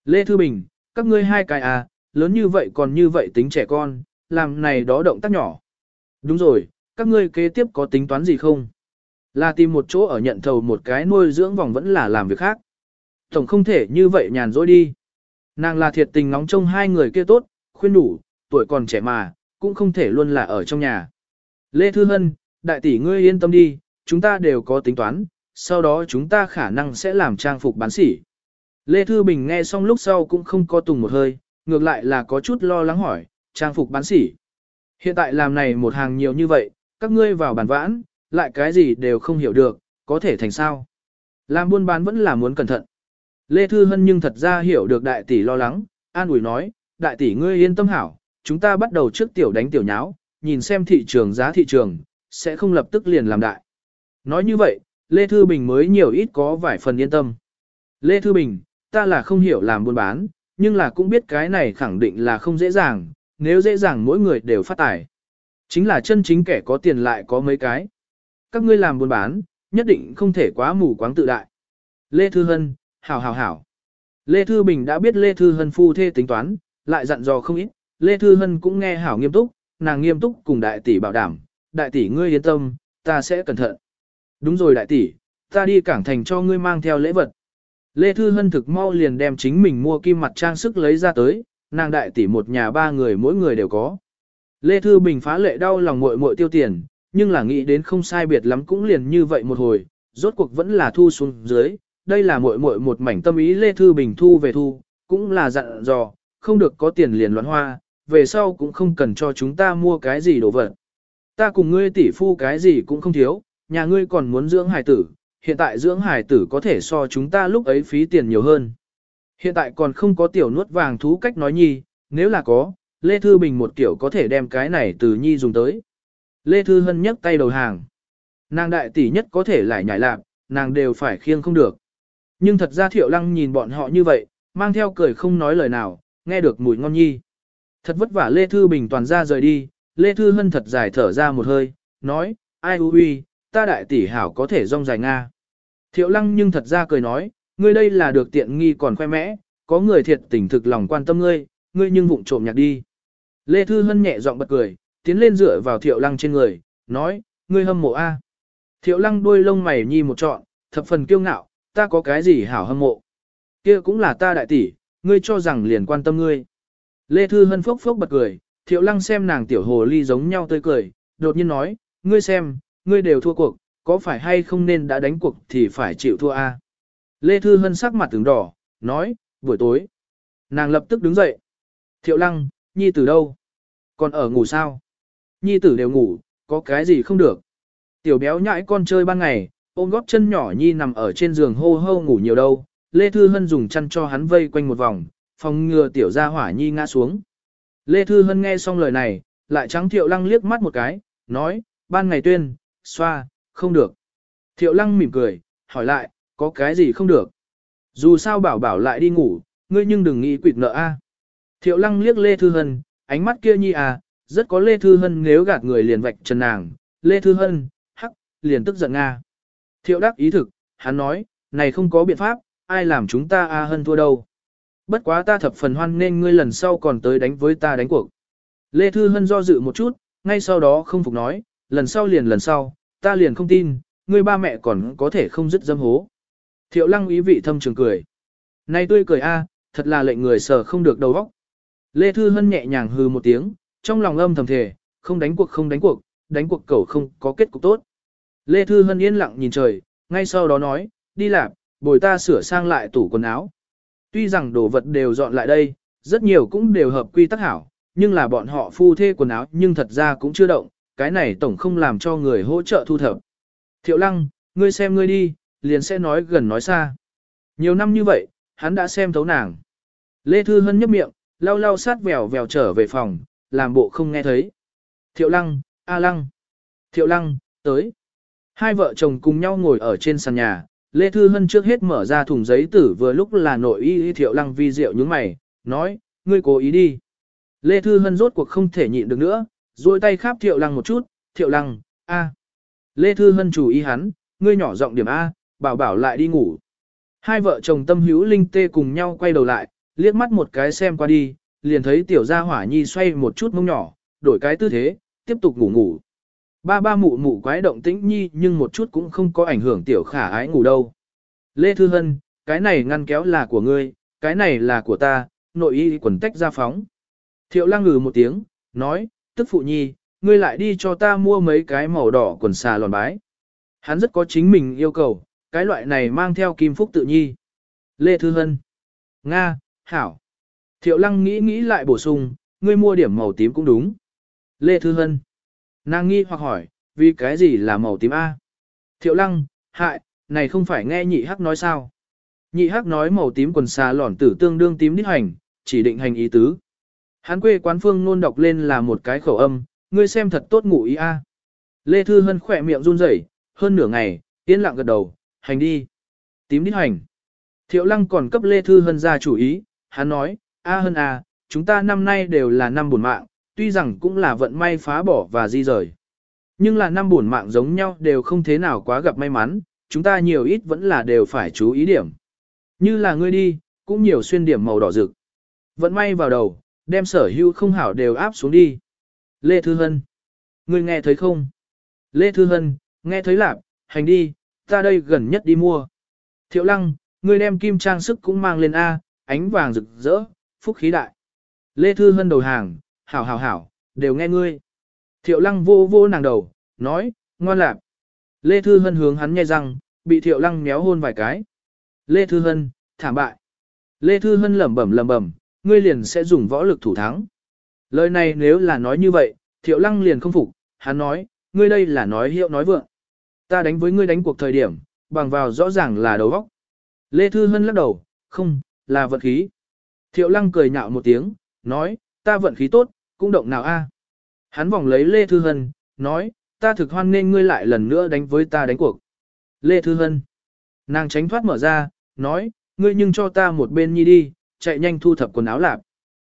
Speaker 1: Lê Thư Bình, các ngươi hai cái à, lớn như vậy còn như vậy tính trẻ con, làm này đó động tác nhỏ. Đúng rồi, các ngươi kế tiếp có tính toán gì không? Là tìm một chỗ ở nhận thầu một cái nuôi dưỡng vòng vẫn là làm việc khác. Tổng không thể như vậy nhàn rỗi đi. Nàng là thiệt tình ngóng trông hai người kia tốt, khuyên đủ, tuổi còn trẻ mà, cũng không thể luôn là ở trong nhà. Lê Thư Hân, đại tỷ ngươi yên tâm đi, chúng ta đều có tính toán, sau đó chúng ta khả năng sẽ làm trang phục bán sỉ. Lê Thư Bình nghe xong lúc sau cũng không có tùng một hơi, ngược lại là có chút lo lắng hỏi, trang phục bán sỉ. Hiện tại làm này một hàng nhiều như vậy, các ngươi vào bàn vãn, lại cái gì đều không hiểu được, có thể thành sao. Làm buôn bán vẫn là muốn cẩn thận. Lê Thư Hân nhưng thật ra hiểu được đại tỷ lo lắng, an ủi nói, đại tỷ ngươi yên tâm hảo, chúng ta bắt đầu trước tiểu đánh tiểu nháo, nhìn xem thị trường giá thị trường, sẽ không lập tức liền làm đại. Nói như vậy, Lê Thư Bình mới nhiều ít có vài phần yên tâm. Lê Thư Bình, ta là không hiểu làm buôn bán, nhưng là cũng biết cái này khẳng định là không dễ dàng, nếu dễ dàng mỗi người đều phát tài. Chính là chân chính kẻ có tiền lại có mấy cái. Các ngươi làm buôn bán, nhất định không thể quá mù quáng tự đại. Lê Thư Hân, hảo hảo hảo. Lê Thư Bình đã biết Lê Thư Hân phu thê tính toán, lại dặn dò không ít, Lê Thư Hân cũng nghe hảo nghiêm túc, nàng nghiêm túc cùng đại tỷ bảo đảm, đại tỷ ngươi yên tâm, ta sẽ cẩn thận. Đúng rồi đại tỷ, ta đi cảng thành cho ngươi mang theo lễ vật. Lê Thư Hân thực mau liền đem chính mình mua kim mặt trang sức lấy ra tới, nàng đại tỷ một nhà ba người mỗi người đều có. Lê Thư Bình phá lệ đau lòng muội muội tiêu tiền, nhưng là nghĩ đến không sai biệt lắm cũng liền như vậy một hồi, rốt cuộc vẫn là thu xuống dưới, đây là muội muội một mảnh tâm ý Lê Thư Bình thu về thu, cũng là dặn dò, không được có tiền liền loạn hoa, về sau cũng không cần cho chúng ta mua cái gì đồ vật. Ta cùng ngươi tỷ phu cái gì cũng không thiếu, nhà ngươi còn muốn dưỡng hải tử, hiện tại dưỡng hải tử có thể so chúng ta lúc ấy phí tiền nhiều hơn. Hiện tại còn không có tiểu nuốt vàng thú cách nói nhi, nếu là có, Lê Thư Bình một kiểu có thể đem cái này từ nhi dùng tới. Lê Thư Hân nhấc tay đầu hàng. Nàng đại tỷ nhất có thể lại nhảy lạp, nàng đều phải khiêng không được. Nhưng thật ra thiệu lăng nhìn bọn họ như vậy, mang theo cười không nói lời nào, nghe được mùi ngon nhi. Thật vất vả Lê Thư Bình toàn ra rời đi, Lê Thư Hân thật dài thở ra một hơi, nói, ai hư huy, ta đại tỷ hảo có thể rong dài Nga. Thiệu lăng nhưng thật ra cười nói, ngươi đây là được tiện nghi còn khoe mẽ, có người thiệt tình thực lòng quan tâm ngươi, ngươi nhưng vụng trộm nhạc đi. Lê Thư Hân nhẹ giọng bật cười, tiến lên dựa vào thiệu lăng trên người, nói, ngươi hâm mộ A. Thiệu lăng đuôi lông mày nhi một trọn, thập phần kiêu ngạo, ta có cái gì hảo hâm mộ. kia cũng là ta đại tỷ, ngươi cho rằng liền quan tâm ngươi. Lê Thư Hân phốc phốc bật cười, thiệu lăng xem nàng tiểu hồ ly giống nhau tươi cười, đột nhiên nói, ngươi xem, ngươi đều thua cuộc, có phải hay không nên đã đánh cuộc thì phải chịu thua a? Lê Thư Hân sắc mặt tướng đỏ, nói, buổi tối. Nàng lập tức đứng dậy. Thiệu lăng, nhi tử đâu? Còn ở ngủ sao? Nhi tử đều ngủ, có cái gì không được. Tiểu béo nhãi con chơi ban ngày, ôm góp chân nhỏ nhi nằm ở trên giường hô hô ngủ nhiều đâu, Lê Thư Hân dùng chăn cho hắn vây quanh một vòng, phòng ngừa tiểu gia hỏa nhi ngã xuống. Lê Thư Hân nghe xong lời này, lại trắng Thiệu Lăng liếc mắt một cái, nói, ban ngày tuyên, xoa, không được. Thiệu Lăng mỉm cười, hỏi lại, có cái gì không được? Dù sao bảo bảo lại đi ngủ, ngươi nhưng đừng nghĩ quỵt nợ a. Thiệu Lăng liếc Lê Thư Hân, ánh mắt kia nhi à, rất có Lê Thư Hân nếu gạt người liền vạch trần nàng, Lê Thư Hân, hắc, liền tức giận nga. Thiệu đắc ý thực, hắn nói, này không có biện pháp, ai làm chúng ta A à Hân thua đâu. Bất quá ta thập phần hoan nên ngươi lần sau còn tới đánh với ta đánh cuộc. Lê Thư Hân do dự một chút, ngay sau đó không phục nói, lần sau liền lần sau, ta liền không tin, ngươi ba mẹ còn có thể không dứt dâm hố. Thiệu lăng ý vị thâm trường cười. Này tươi cười a thật là lệnh người sờ không được đầu óc. Lê Thư Hân nhẹ nhàng hừ một tiếng, trong lòng âm thầm thề, không đánh cuộc không đánh cuộc, đánh cuộc cậu không có kết cục tốt. Lê Thư Hân yên lặng nhìn trời, ngay sau đó nói, đi lạp, bồi ta sửa sang lại tủ quần áo. Tuy rằng đồ vật đều dọn lại đây, rất nhiều cũng đều hợp quy tắc hảo, nhưng là bọn họ phu thê quần áo nhưng thật ra cũng chưa động, cái này tổng không làm cho người hỗ trợ thu thập. Thiệu lăng, ngươi xem ngươi đi, liền sẽ nói gần nói xa. Nhiều năm như vậy, hắn đã xem thấu nàng. Lê Thư Hân nhấp miệng, lau lau sát vèo vèo trở về phòng, làm bộ không nghe thấy. Thiệu lăng, a lăng. Thiệu lăng, tới. Hai vợ chồng cùng nhau ngồi ở trên sàn nhà, Lê Thư Hân trước hết mở ra thùng giấy tử vừa lúc là nội y thiệu lăng vi rượu nhúng mày, nói, ngươi cố ý đi. Lê Thư Hân rốt cuộc không thể nhịn được nữa, rồi tay khắp thiệu lăng một chút, thiệu lăng, a. Lê Thư Hân chủ ý hắn, ngươi nhỏ giọng điểm A, bảo bảo lại đi ngủ. Hai vợ chồng tâm hữu linh tê cùng nhau quay đầu lại, liếc mắt một cái xem qua đi, liền thấy tiểu gia hỏa nhi xoay một chút mông nhỏ, đổi cái tư thế, tiếp tục ngủ ngủ. Ba ba mụ mụ quái động tĩnh nhi nhưng một chút cũng không có ảnh hưởng tiểu khả ái ngủ đâu. Lê Thư Hân, cái này ngăn kéo là của ngươi, cái này là của ta, nội y quần tách ra phóng. Thiệu lang ngừ một tiếng, nói, tức phụ nhi, ngươi lại đi cho ta mua mấy cái màu đỏ quần xà lòn bái. Hắn rất có chính mình yêu cầu, cái loại này mang theo kim phúc tự nhi. Lê Thư Hân. Nga, Hảo. Thiệu Lăng nghĩ nghĩ lại bổ sung, ngươi mua điểm màu tím cũng đúng. Lê Thư Hân. Nàng nghi hoặc hỏi, vì cái gì là màu tím A? Thiệu lăng, hại, này không phải nghe nhị hắc nói sao? Nhị hắc nói màu tím quần xà lỏn tử tương đương tím đích hành, chỉ định hành ý tứ. Hán quê quán phương nôn đọc lên là một cái khẩu âm, ngươi xem thật tốt ngủ ý a. Lê Thư Hân khỏe miệng run rẩy, hơn nửa ngày, yên lặng gật đầu, hành đi. Tím đích hành. Thiệu lăng còn cấp Lê Thư Hân ra chủ ý, hắn nói, a Hân a, chúng ta năm nay đều là năm buồn mạng, tuy rằng cũng là vận may phá bỏ và di rời. Nhưng là năm buồn mạng giống nhau đều không thế nào quá gặp may mắn, chúng ta nhiều ít vẫn là đều phải chú ý điểm. Như là ngươi đi, cũng nhiều xuyên điểm màu đỏ rực. Vận may vào đầu, đem sở hữu không hảo đều áp xuống đi. Lê Thư Hân. Ngươi nghe thấy không? Lê Thư Hân, nghe thấy lạp, hành đi, ta đây gần nhất đi mua. Thiệu Lăng, ngươi đem kim trang sức cũng mang lên A, ánh vàng rực rỡ, phúc khí đại. Lê Thư Hân đầu hàng, hảo hảo hảo, đều nghe ngươi. Thiệu lăng vô vô nàng đầu, nói, ngoan lạc. Lê Thư Hân hướng hắn nghe rằng, bị thiệu lăng méo hôn vài cái. Lê Thư Hân, thảm bại. Lê Thư Hân lẩm bẩm lẩm bẩm, ngươi liền sẽ dùng võ lực thủ thắng. Lời này nếu là nói như vậy, thiệu lăng liền không phục, hắn nói, ngươi đây là nói hiệu nói vượng. Ta đánh với ngươi đánh cuộc thời điểm, bằng vào rõ ràng là đầu vóc. Lê Thư Hân lắc đầu, không, là vận khí. Thiệu lăng cười nhạo một tiếng, nói, ta vận khí tốt, cũng động nào a? Hắn vòng lấy Lê Thư Hân, nói, ta thực hoan nên ngươi lại lần nữa đánh với ta đánh cuộc. Lê Thư Hân. Nàng tránh thoát mở ra, nói, ngươi nhưng cho ta một bên nhi đi, chạy nhanh thu thập quần áo lạp.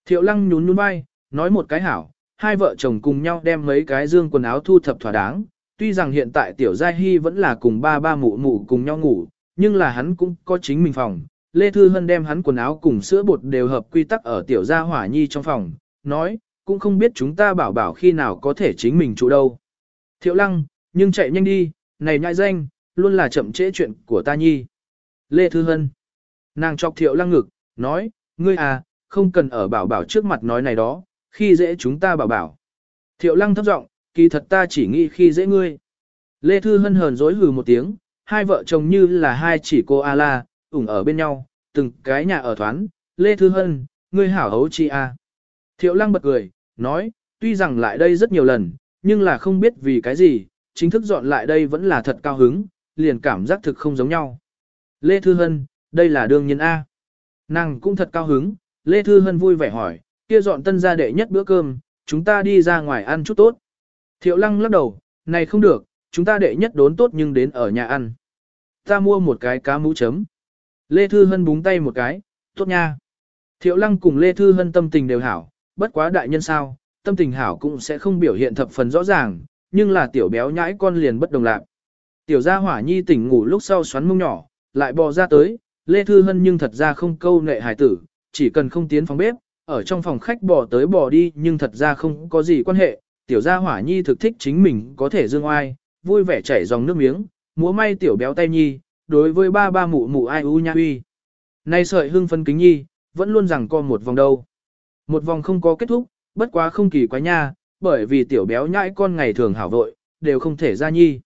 Speaker 1: Thiệu lăng nhún nhún bay nói một cái hảo, hai vợ chồng cùng nhau đem mấy cái dương quần áo thu thập thỏa đáng. Tuy rằng hiện tại tiểu Giai Hy vẫn là cùng ba ba mụ mụ cùng nhau ngủ, nhưng là hắn cũng có chính mình phòng. Lê Thư Hân đem hắn quần áo cùng sữa bột đều hợp quy tắc ở tiểu gia hỏa nhi trong phòng, nói, cũng không biết chúng ta bảo bảo khi nào có thể chính mình chủ đâu. Thiệu lăng, nhưng chạy nhanh đi, này nhai danh, luôn là chậm trễ chuyện của ta nhi. Lê Thư Hân. Nàng chọc thiệu lăng ngực, nói, ngươi à, không cần ở bảo bảo trước mặt nói này đó, khi dễ chúng ta bảo bảo. Thiệu lăng thấp giọng kỳ thật ta chỉ nghĩ khi dễ ngươi. Lê Thư Hân hờn dối hừ một tiếng, hai vợ chồng như là hai chỉ cô A-la, ủng ở bên nhau, từng cái nhà ở thoán, Lê Thư Hân, ngươi hảo hấu chi A. Thiệu lăng bật cười, nói, tuy rằng lại đây rất nhiều lần, nhưng là không biết vì cái gì, chính thức dọn lại đây vẫn là thật cao hứng, liền cảm giác thực không giống nhau. Lê Thư Hân, đây là đương nhiên A. Nàng cũng thật cao hứng, Lê Thư Hân vui vẻ hỏi, kia dọn tân gia đệ nhất bữa cơm, chúng ta đi ra ngoài ăn chút tốt. Thiệu lăng lắc đầu, này không được, chúng ta đệ nhất đốn tốt nhưng đến ở nhà ăn. Ta mua một cái cá mũ chấm. Lê Thư Hân búng tay một cái, tốt nha. Thiệu lăng cùng Lê Thư Hân tâm tình đều hảo, bất quá đại nhân sao, tâm tình hảo cũng sẽ không biểu hiện thập phần rõ ràng, nhưng là tiểu béo nhãi con liền bất đồng lạc. Tiểu gia hỏa nhi tỉnh ngủ lúc sau xoắn mông nhỏ, lại bò ra tới, Lê Thư Hân nhưng thật ra không câu nệ hài tử, chỉ cần không tiến phòng bếp, ở trong phòng khách bò tới bò đi nhưng thật ra không có gì quan hệ, tiểu gia hỏa nhi thực thích chính mình có thể dương oai, vui vẻ chảy dòng nước miếng, múa may tiểu béo tay nhi, đối với ba ba mụ mụ ai u nha uy. này sợi hưng phân kính nhi, vẫn luôn rằng co một vòng đâu. Một vòng không có kết thúc, bất quá không kỳ quá nha, bởi vì tiểu béo nhãi con ngày thường hảo vội, đều không thể ra nhi.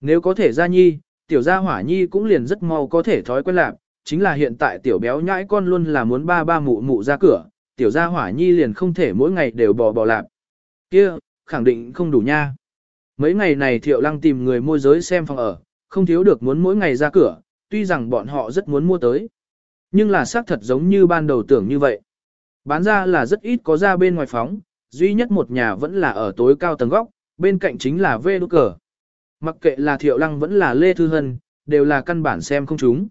Speaker 1: Nếu có thể ra nhi, tiểu gia hỏa nhi cũng liền rất mau có thể thói quen lạc, chính là hiện tại tiểu béo nhãi con luôn là muốn ba ba mụ mụ ra cửa, tiểu gia hỏa nhi liền không thể mỗi ngày đều bò bò lạp. Kia, khẳng định không đủ nha. Mấy ngày này thiệu lăng tìm người môi giới xem phòng ở, không thiếu được muốn mỗi ngày ra cửa, tuy rằng bọn họ rất muốn mua tới. Nhưng là xác thật giống như ban đầu tưởng như vậy. Bán ra là rất ít có ra bên ngoài phóng, duy nhất một nhà vẫn là ở tối cao tầng góc, bên cạnh chính là vê đốt cờ. Mặc kệ là Thiệu Lăng vẫn là Lê Thư Hân, đều là căn bản xem không chúng.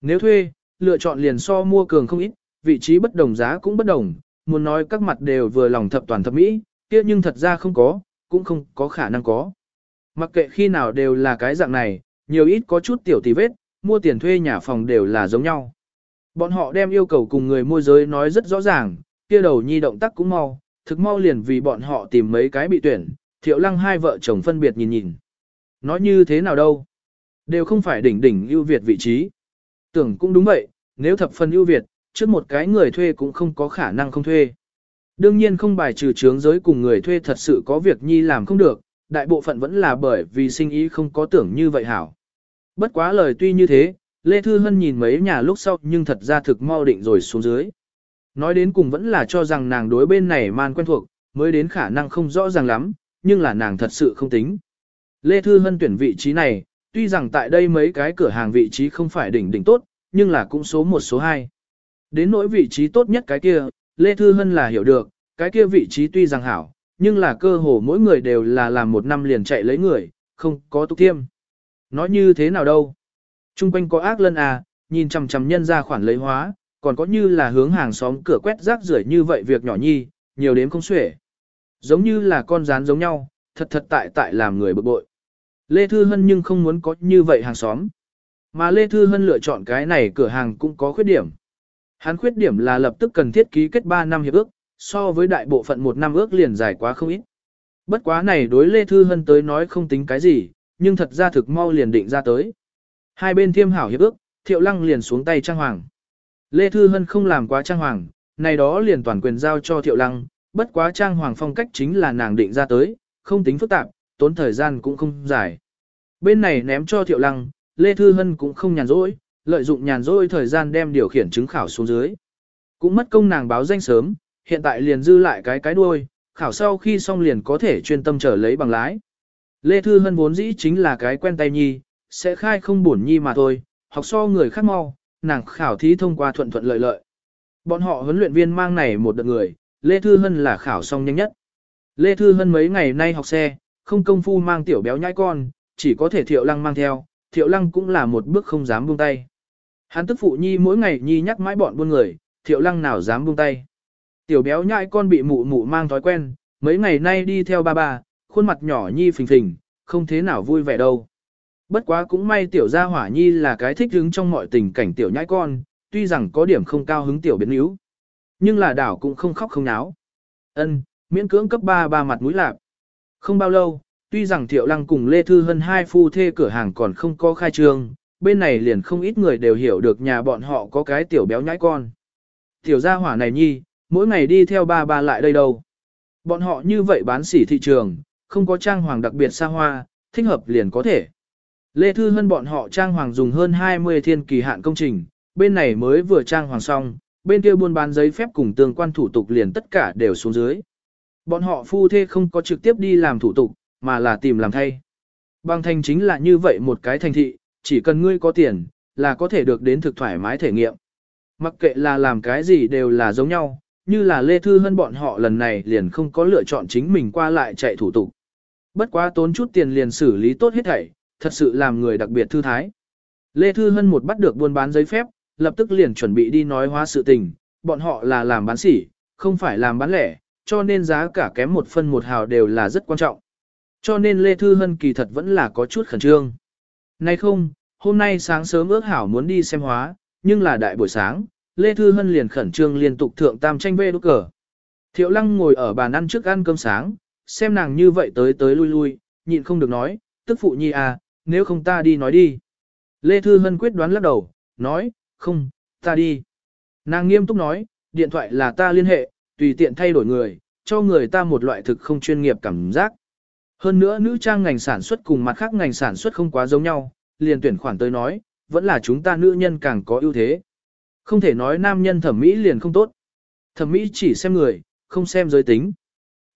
Speaker 1: Nếu thuê, lựa chọn liền so mua cường không ít, vị trí bất đồng giá cũng bất đồng, muốn nói các mặt đều vừa lòng thập toàn thập mỹ, kia nhưng thật ra không có, cũng không có khả năng có. Mặc kệ khi nào đều là cái dạng này, nhiều ít có chút tiểu tì vết, mua tiền thuê nhà phòng đều là giống nhau. Bọn họ đem yêu cầu cùng người môi giới nói rất rõ ràng, kia đầu nhi động tác cũng mau, thực mau liền vì bọn họ tìm mấy cái bị tuyển, thiệu lăng hai vợ chồng phân biệt nhìn nhìn. Nói như thế nào đâu? Đều không phải đỉnh đỉnh ưu việt vị trí. Tưởng cũng đúng vậy, nếu thập phân ưu việt, trước một cái người thuê cũng không có khả năng không thuê. Đương nhiên không bài trừ trướng giới cùng người thuê thật sự có việc nhi làm không được, đại bộ phận vẫn là bởi vì sinh ý không có tưởng như vậy hảo. Bất quá lời tuy như thế, Lê Thư Hân nhìn mấy nhà lúc sau nhưng thật ra thực mau định rồi xuống dưới. Nói đến cùng vẫn là cho rằng nàng đối bên này man quen thuộc, mới đến khả năng không rõ ràng lắm, nhưng là nàng thật sự không tính. Lê Thư Hân tuyển vị trí này, tuy rằng tại đây mấy cái cửa hàng vị trí không phải đỉnh đỉnh tốt, nhưng là cũng số một số 2. Đến nỗi vị trí tốt nhất cái kia, Lê Thư Hân là hiểu được, cái kia vị trí tuy rằng hảo, nhưng là cơ hồ mỗi người đều là làm một năm liền chạy lấy người, không có tục thiêm. Nói như thế nào đâu. Trung quanh có ác lân à, nhìn chằm chằm nhân ra khoản lấy hóa, còn có như là hướng hàng xóm cửa quét rác rưởi như vậy việc nhỏ nhi, nhiều đếm không xuể. Giống như là con rán giống nhau, thật thật tại tại làm người bực bội. Lê Thư Hân nhưng không muốn có như vậy hàng xóm. Mà Lê Thư Hân lựa chọn cái này cửa hàng cũng có khuyết điểm. Hắn khuyết điểm là lập tức cần thiết ký kết 3 năm hiệp ước, so với đại bộ phận 1 năm ước liền dài quá không ít. Bất quá này đối Lê Thư Hân tới nói không tính cái gì, nhưng thật ra thực mau liền định ra tới. Hai bên thiêm hảo hiệp ước, thiệu lăng liền xuống tay trang hoàng. Lê Thư Hân không làm quá trang hoàng, này đó liền toàn quyền giao cho thiệu lăng, bất quá trang hoàng phong cách chính là nàng định ra tới, không tính phức tạp, tốn thời gian cũng không dài. Bên này ném cho thiệu lăng, Lê Thư Hân cũng không nhàn rỗi, lợi dụng nhàn rỗi thời gian đem điều khiển chứng khảo xuống dưới. Cũng mất công nàng báo danh sớm, hiện tại liền dư lại cái cái đuôi, khảo sau khi xong liền có thể chuyên tâm trở lấy bằng lái. Lê Thư Hân vốn dĩ chính là cái quen tay nhi, sẽ khai không bổn nhi mà thôi, học so người khác mau, nàng khảo thí thông qua thuận thuận lợi lợi. Bọn họ huấn luyện viên mang này một đợt người, Lê Thư Hân là khảo xong nhanh nhất. Lê Thư Hân mấy ngày nay học xe, không công phu mang tiểu béo nhãi con, chỉ có thể Thiệu Lăng mang theo, Thiệu Lăng cũng là một bước không dám buông tay. Hắn tức phụ nhi mỗi ngày nhi nhắc mãi bọn buôn người, Thiệu Lăng nào dám buông tay. Tiểu béo nhãi con bị mụ mụ mang thói quen, mấy ngày nay đi theo ba ba, khuôn mặt nhỏ nhi phình phình, không thế nào vui vẻ đâu. Bất quá cũng may tiểu gia hỏa nhi là cái thích hứng trong mọi tình cảnh tiểu nhãi con, tuy rằng có điểm không cao hứng tiểu biến yếu. Nhưng là đảo cũng không khóc không náo. Ân, miễn cưỡng cấp 3 ba mặt mũi lạc. Không bao lâu, tuy rằng tiểu Lăng cùng Lê Thư Hân hai phu thê cửa hàng còn không có khai trương, bên này liền không ít người đều hiểu được nhà bọn họ có cái tiểu béo nhãi con. Tiểu gia hỏa này nhi, mỗi ngày đi theo ba ba lại đây đâu. Bọn họ như vậy bán sỉ thị trường, không có trang hoàng đặc biệt xa hoa, thích hợp liền có thể. Lê Thư Hân bọn họ trang hoàng dùng hơn 20 thiên kỳ hạn công trình, bên này mới vừa trang hoàng xong, bên kia buôn bán giấy phép cùng tương quan thủ tục liền tất cả đều xuống dưới. Bọn họ phu thê không có trực tiếp đi làm thủ tục, mà là tìm làm thay. Bằng thành chính là như vậy một cái thành thị, chỉ cần ngươi có tiền, là có thể được đến thực thoải mái thể nghiệm. Mặc kệ là làm cái gì đều là giống nhau, như là Lê Thư Hân bọn họ lần này liền không có lựa chọn chính mình qua lại chạy thủ tục. Bất quá tốn chút tiền liền xử lý tốt hết thảy, thật sự làm người đặc biệt thư thái. Lê Thư Hân một bắt được buôn bán giấy phép, lập tức liền chuẩn bị đi nói hóa sự tình, bọn họ là làm bán sỉ, không phải làm bán lẻ, cho nên giá cả kém một phân một hào đều là rất quan trọng. Cho nên Lê Thư Hân kỳ thật vẫn là có chút khẩn trương. Nay không, hôm nay sáng sớm ước hảo muốn đi xem hóa, nhưng là đại buổi sáng, Lê Thư Hân liền khẩn trương liên tục thượng tam tranh vê đốt cờ. Thiệu Lăng ngồi ở bàn ăn trước ăn cơm sáng, xem nàng như vậy tới tới lui lui, nhịn không được nói, tức phụ nhi à, nếu không ta đi nói đi. Lê Thư Hân quyết đoán lắc đầu, nói, không, ta đi. Nàng nghiêm túc nói, điện thoại là ta liên hệ, tùy tiện thay đổi người, cho người ta một loại thực không chuyên nghiệp cảm giác. Hơn nữa nữ trang ngành sản xuất cùng mặt khác ngành sản xuất không quá giống nhau, liền tuyển khoản tới nói, vẫn là chúng ta nữ nhân càng có ưu thế. Không thể nói nam nhân thẩm mỹ liền không tốt. Thẩm mỹ chỉ xem người, không xem giới tính.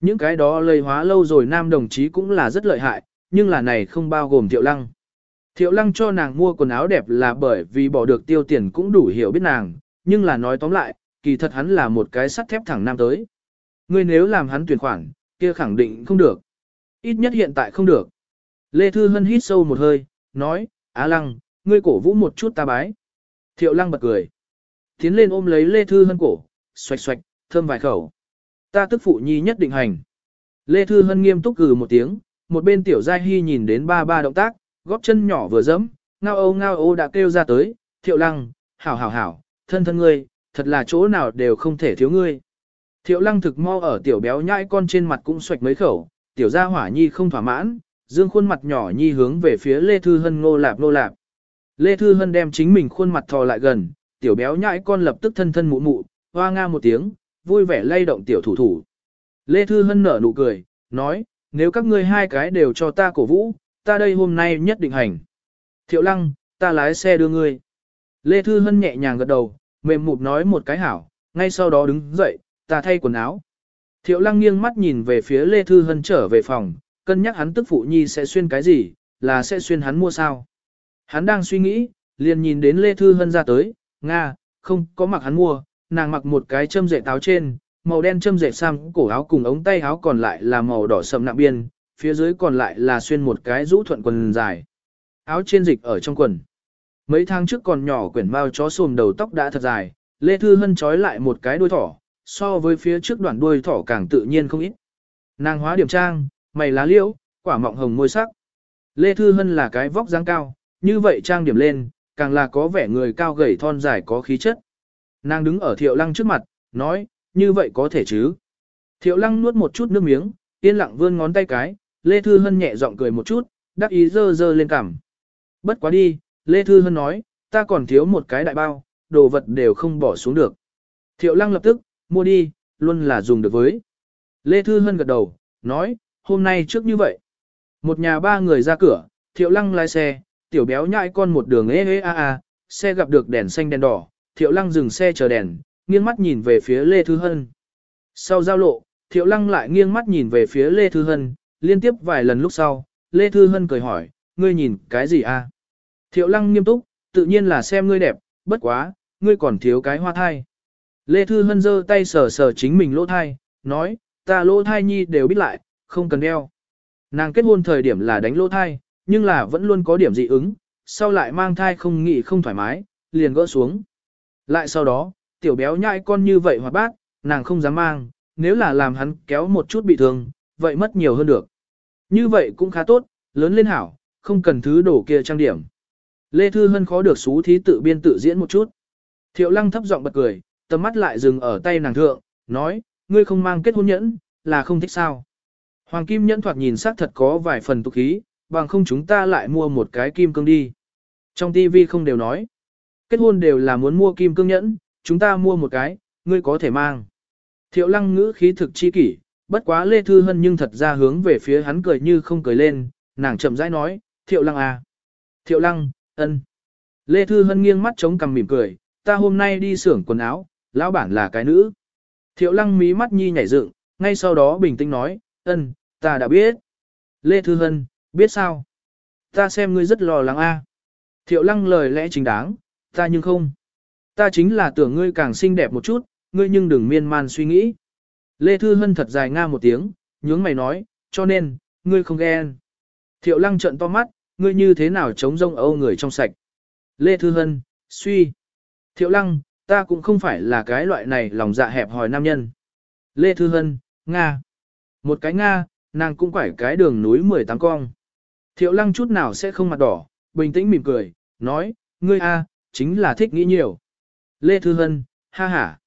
Speaker 1: Những cái đó lây hóa lâu rồi nam đồng chí cũng là rất lợi hại, nhưng là này không bao gồm Thiệu Lăng. Thiệu Lăng cho nàng mua quần áo đẹp là bởi vì bỏ được tiêu tiền cũng đủ hiểu biết nàng, nhưng là nói tóm lại, kỳ thật hắn là một cái sắt thép thẳng nam tới. Ngươi nếu làm hắn tuyển khoản, kia khẳng định không được. Ít nhất hiện tại không được. Lê Thư Hân hít sâu một hơi, nói, Á Lăng, ngươi cổ vũ một chút ta bái. Thiệu Lăng bật cười. Tiến lên ôm lấy Lê Thư Hân cổ, xoạch xoạch, thơm vài khẩu. Ta tức phụ nhi nhất định hành. Lê Thư Hân nghiêm túc gừ một tiếng, một bên tiểu giai hy nhìn đến ba ba động tác, góp chân nhỏ vừa dẫm, ngao ô ngao ô đã kêu ra tới, thiệu lăng, hảo hảo hảo, thân thân ngươi, thật là chỗ nào đều không thể thiếu ngươi. Thiệu lăng thực mo ở tiểu béo nhãi con trên mặt cũng xoạch mấy khẩu, tiểu gia hỏa nhi không thỏa mãn, dương khuôn mặt nhỏ nhi hướng về phía Lê Thư Hân ngô lạp ngô lạp. Lê Thư Hân đem chính mình khuôn mặt thò lại gần, tiểu béo nhãi con lập tức thân thân mụ mụ, hoa nga một tiếng, vui vẻ lay động tiểu thủ thủ. Lê Thư Hân nở nụ cười, nói, nếu các ngươi hai cái đều cho ta cổ vũ, ta đây hôm nay nhất định hành. Thiệu lăng, ta lái xe đưa ngươi. Lê Thư Hân nhẹ nhàng gật đầu, mềm mụt nói một cái hảo, ngay sau đó đứng dậy, ta thay quần áo. Thiệu lăng nghiêng mắt nhìn về phía Lê Thư Hân trở về phòng, cân nhắc hắn tức phụ nhi sẽ xuyên cái gì, là sẽ xuyên hắn mua sao. Hắn đang suy nghĩ, liền nhìn đến Lê Thư Hân ra tới, Nga, không có mặc hắn mua, nàng mặc một cái châm rễ táo trên, màu đen châm dệt sang, cổ áo cùng ống tay áo còn lại là màu đỏ sầm nặng biên, phía dưới còn lại là xuyên một cái rũ thuận quần dài. Áo trên dịch ở trong quần. Mấy tháng trước còn nhỏ quyển mao chó xồm đầu tóc đã thật dài, Lê Thư Hân trói lại một cái đuôi thỏ, so với phía trước đoạn đuôi thỏ càng tự nhiên không ít. Nàng hóa điểm trang, mày lá liễu, quả mọng hồng môi sắc. Lê Thư Hân là cái vóc dáng cao, như vậy trang điểm lên, càng là có vẻ người cao gầy thon dài có khí chất. Nàng đứng ở thiệu lăng trước mặt, nói, như vậy có thể chứ? Thiệu lăng nuốt một chút nước miếng, yên lặng vươn ngón tay cái, Lê Thư Hân nhẹ giọng cười một chút, đắc ý dơ dơ lên cằm. Bất quá đi, Lê Thư Hân nói, ta còn thiếu một cái đại bao, đồ vật đều không bỏ xuống được. Thiệu lăng lập tức, mua đi, luôn là dùng được với. Lê Thư Hân gật đầu, nói, hôm nay trước như vậy. Một nhà ba người ra cửa, thiệu lăng lái xe, tiểu béo nhại con một đường ê ê a a, xe gặp được đèn xanh đèn đỏ, thiệu lăng dừng xe chờ đèn, nghiêng mắt nhìn về phía Lê Thư Hân. Sau giao lộ, Thiệu Lăng lại nghiêng mắt nhìn về phía Lê Thư Hân, liên tiếp vài lần lúc sau, Lê Thư Hân cười hỏi, ngươi nhìn cái gì a à? Thiệu Lăng nghiêm túc, tự nhiên là xem ngươi đẹp, bất quá, ngươi còn thiếu cái hoa thai. Lê Thư Hân giơ tay sờ sờ chính mình lỗ thai, nói, ta lỗ thai nhi đều biết lại, không cần đeo. Nàng kết hôn thời điểm là đánh lỗ thai, nhưng là vẫn luôn có điểm dị ứng, sau lại mang thai không nghĩ không thoải mái, liền gỡ xuống. Lại sau đó, tiểu béo nhãi con như vậy hoạt bát, nàng không dám mang, nếu là làm hắn kéo một chút bị thương, vậy mất nhiều hơn được. Như vậy cũng khá tốt, lớn lên hảo, không cần thứ đổ kia trang điểm. Lê Thư Hân khó được xú thí tự biên tự diễn một chút. Thiệu lăng thấp giọng bật cười, tầm mắt lại dừng ở tay nàng thượng, nói, ngươi không mang kết hôn nhẫn, là không thích sao. Hoàng kim nhẫn thoạt nhìn sắc thật có vài phần tục khí, bằng không chúng ta lại mua một cái kim cương đi. Trong Tivi không đều nói, kết hôn đều là muốn mua kim cương nhẫn, chúng ta mua một cái, ngươi có thể mang. Thiệu lăng ngữ khí thực chi kỷ, bất quá Lê Thư Hân nhưng thật ra hướng về phía hắn cười như không cười lên, nàng chậm rãi nói, Thiệu lăng à. Thiệu lăng, ân. Lê Thư Hân nghiêng mắt chống cằm mỉm cười, ta hôm nay đi xưởng quần áo, lão bản là cái nữ. Thiệu lăng mí mắt nhi nhảy dựng, ngay sau đó bình tĩnh nói, ân, ta đã biết. Lê Thư Hân, biết sao? Ta xem ngươi rất lo lắng a à. Thiệu lăng lời lẽ chính đáng, ta nhưng không. Ta chính là tưởng ngươi càng xinh đẹp một chút, ngươi nhưng đừng miên man suy nghĩ. Lê Thư Hân thật dài nga một tiếng, nhướng mày nói, cho nên, ngươi không ghen. Thiệu lăng trận to mắt, ngươi như thế nào chống rông âu người trong sạch. Lê Thư Hân, suy. Thiệu lăng, ta cũng không phải là cái loại này lòng dạ hẹp hòi nam nhân. Lê Thư Hân, Nga. Một cái Nga, nàng cũng quải cái đường núi 18 cong. Thiệu lăng chút nào sẽ không mặt đỏ, bình tĩnh mỉm cười, nói, ngươi a chính là thích nghĩ nhiều. Lê Thư Hân, ha ha.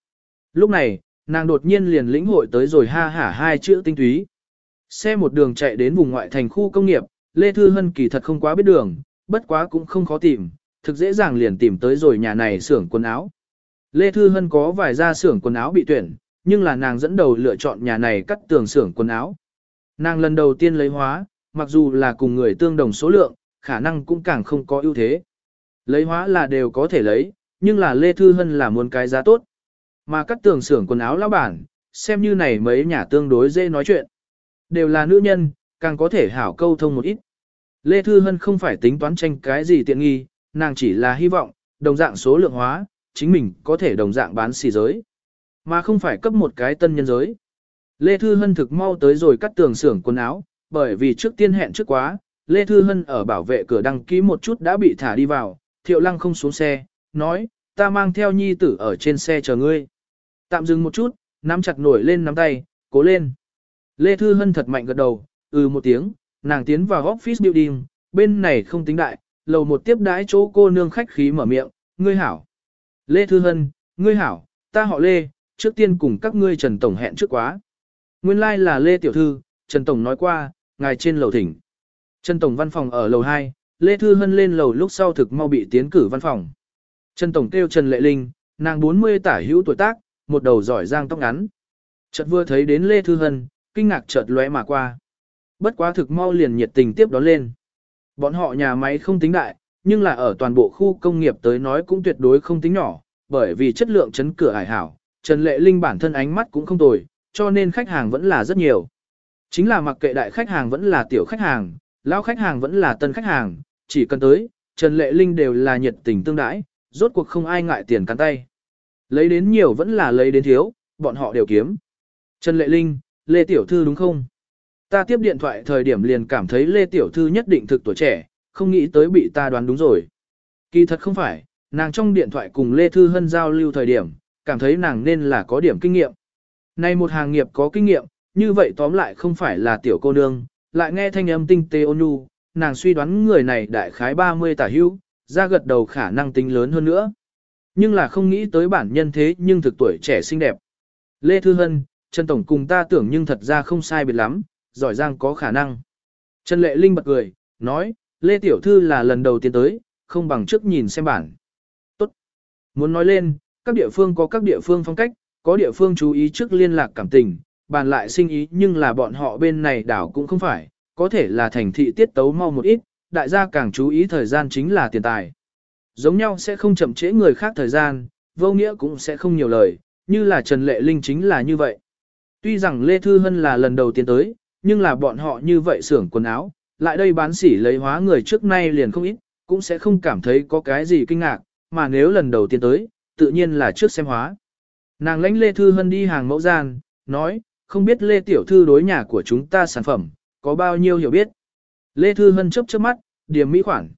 Speaker 1: Lúc này, nàng đột nhiên liền lĩnh hội tới rồi ha ha hai chữ tinh túy. Xe một đường chạy đến vùng ngoại thành khu công nghiệp, Lê Thư Hân kỳ thật không quá biết đường, bất quá cũng không khó tìm, thực dễ dàng liền tìm tới rồi nhà này xưởng quần áo. Lê Thư Hân có vài gia xưởng quần áo bị tuyển, nhưng là nàng dẫn đầu lựa chọn nhà này cắt tường xưởng quần áo. Nàng lần đầu tiên lấy hóa, mặc dù là cùng người tương đồng số lượng, khả năng cũng càng không có ưu thế. Lấy hóa là đều có thể lấy, nhưng là Lê Thư Hân là muốn cái giá tốt. Mà các tường xưởng quần áo lao bản, xem như này mấy nhà tương đối dễ nói chuyện. Đều là nữ nhân, càng có thể hảo câu thông một ít. Lê Thư Hân không phải tính toán tranh cái gì tiện nghi, nàng chỉ là hy vọng, đồng dạng số lượng hóa, chính mình có thể đồng dạng bán xì giới. Mà không phải cấp một cái tân nhân giới. Lê Thư Hân thực mau tới rồi cắt tường xưởng quần áo, bởi vì trước tiên hẹn trước quá, Lê Thư Hân ở bảo vệ cửa đăng ký một chút đã bị thả đi vào, Thiệu Lăng không xuống xe, nói, ta mang theo nhi tử ở trên xe chờ ngươi. Tạm dừng một chút, nắm chặt nổi lên nắm tay, cố lên. Lê Thư Hân thật mạnh gật đầu, ừ một tiếng, nàng tiến vào office building, bên này không tính đại, lầu một tiếp đãi chỗ cô nương khách khí mở miệng, ngươi hảo. Lê Thư Hân, ngươi hảo, ta họ Lê, trước tiên cùng các ngươi Trần Tổng hẹn trước quá. Nguyên lai like là Lê Tiểu Thư, Trần Tổng nói qua, ngài trên lầu thỉnh. Trần Tổng văn phòng ở lầu 2, Lê Thư Hân lên lầu lúc sau thực mau bị tiến cử văn phòng. Trần Tổng kêu Trần Lệ Linh, nàng 40 tả hữu tuổi tác, một đầu giỏi giang tóc ngắn. Chợt vừa thấy đến Lê Thư Hân, kinh ngạc chợt lóe mà qua. Bất quá thực mau liền nhiệt tình tiếp đón lên. Bọn họ nhà máy không tính đại, nhưng là ở toàn bộ khu công nghiệp tới nói cũng tuyệt đối không tính nhỏ, bởi vì chất lượng chấn cửa hải hảo, Trần Lệ Linh bản thân ánh mắt cũng không tồi, cho nên khách hàng vẫn là rất nhiều. Chính là mặc kệ đại khách hàng vẫn là tiểu khách hàng, lão khách hàng vẫn là tân khách hàng, chỉ cần tới, Trần Lệ Linh đều là nhiệt tình tương đãi, rốt cuộc không ai ngại tiền cắn tay. Lấy đến nhiều vẫn là lấy đến thiếu, bọn họ đều kiếm. Trần Lệ Linh, Lê Tiểu Thư đúng không? Ta tiếp điện thoại thời điểm liền cảm thấy Lê Tiểu Thư nhất định thực tuổi trẻ, không nghĩ tới bị ta đoán đúng rồi. Kỳ thật không phải, nàng trong điện thoại cùng Lê Thư Hân giao lưu thời điểm, cảm thấy nàng nên là có điểm kinh nghiệm. Nay một hàng nghiệp có kinh nghiệm, như vậy tóm lại không phải là tiểu cô nương, lại nghe thanh âm tinh tế ôn nhu, nàng suy đoán người này đại khái 30 tả hữu, ra gật đầu khả năng tính lớn hơn nữa. Nhưng là không nghĩ tới bản nhân thế nhưng thực tuổi trẻ xinh đẹp. Lê Thư Hân, Trần Tổng cùng ta tưởng nhưng thật ra không sai biệt lắm, giỏi giang có khả năng. Trần Lệ Linh bật cười, nói, Lê Tiểu Thư là lần đầu tiên tới, không bằng trước nhìn xem bản. Tốt. Muốn nói lên, các địa phương có các địa phương phong cách, có địa phương chú ý trước liên lạc cảm tình, bàn lại sinh ý nhưng là bọn họ bên này đảo cũng không phải, có thể là thành thị tiết tấu mau một ít, đại gia càng chú ý thời gian chính là tiền tài. Giống nhau sẽ không chậm trễ người khác thời gian, vô nghĩa cũng sẽ không nhiều lời, như là Trần Lệ Linh chính là như vậy. Tuy rằng Lê Thư Hân là lần đầu tiên tới, nhưng là bọn họ như vậy xưởng quần áo, lại đây bán sỉ lấy hóa người trước nay liền không ít, cũng sẽ không cảm thấy có cái gì kinh ngạc, mà nếu lần đầu tiên tới, tự nhiên là trước xem hóa. Nàng lãnh Lê Thư Hân đi hàng mẫu gian, nói, không biết Lê Tiểu Thư đối nhà của chúng ta sản phẩm, có bao nhiêu hiểu biết. Lê Thư Hân chấp trước mắt, điểm mỹ khoản.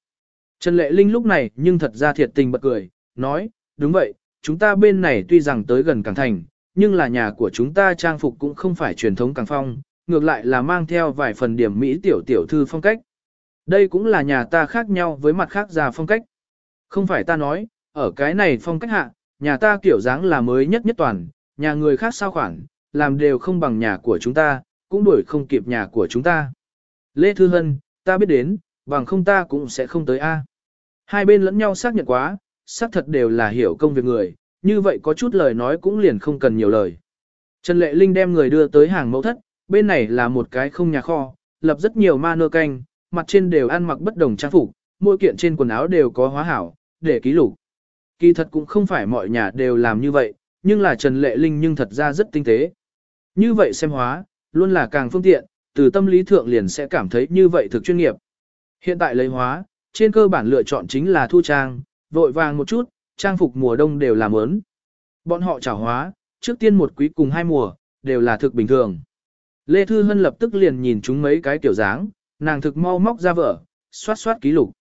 Speaker 1: Trần Lệ Linh lúc này nhưng thật ra thiệt tình bật cười, nói, đúng vậy, chúng ta bên này tuy rằng tới gần Càng Thành, nhưng là nhà của chúng ta trang phục cũng không phải truyền thống Càng Phong, ngược lại là mang theo vài phần điểm mỹ tiểu tiểu thư phong cách. Đây cũng là nhà ta khác nhau với mặt khác già phong cách. Không phải ta nói, ở cái này phong cách hạ, nhà ta kiểu dáng là mới nhất nhất toàn, nhà người khác sao khoảng, làm đều không bằng nhà của chúng ta, cũng đuổi không kịp nhà của chúng ta. Lê Thư Hân, ta biết đến, bằng không ta cũng sẽ không tới A. Hai bên lẫn nhau xác nhận quá, xác thật đều là hiểu công việc người, như vậy có chút lời nói cũng liền không cần nhiều lời. Trần Lệ Linh đem người đưa tới hàng mẫu thất, bên này là một cái không nhà kho, lập rất nhiều ma nơ canh, mặt trên đều ăn mặc bất đồng trang phục, mỗi kiện trên quần áo đều có hóa hảo, để ký lục. Kỳ thật cũng không phải mọi nhà đều làm như vậy, nhưng là Trần Lệ Linh nhưng thật ra rất tinh tế. Như vậy xem hóa, luôn là càng phương tiện, từ tâm lý thượng liền sẽ cảm thấy như vậy thực chuyên nghiệp. Hiện tại lấy hóa, trên cơ bản lựa chọn chính là thu trang, vội vàng một chút, trang phục mùa đông đều làm ớn. Bọn họ trả hóa, trước tiên một quý cùng hai mùa, đều là thực bình thường. Lê Thư Hân lập tức liền nhìn chúng mấy cái kiểu dáng, nàng thực mau móc ra vở, xoát xoát ký lục.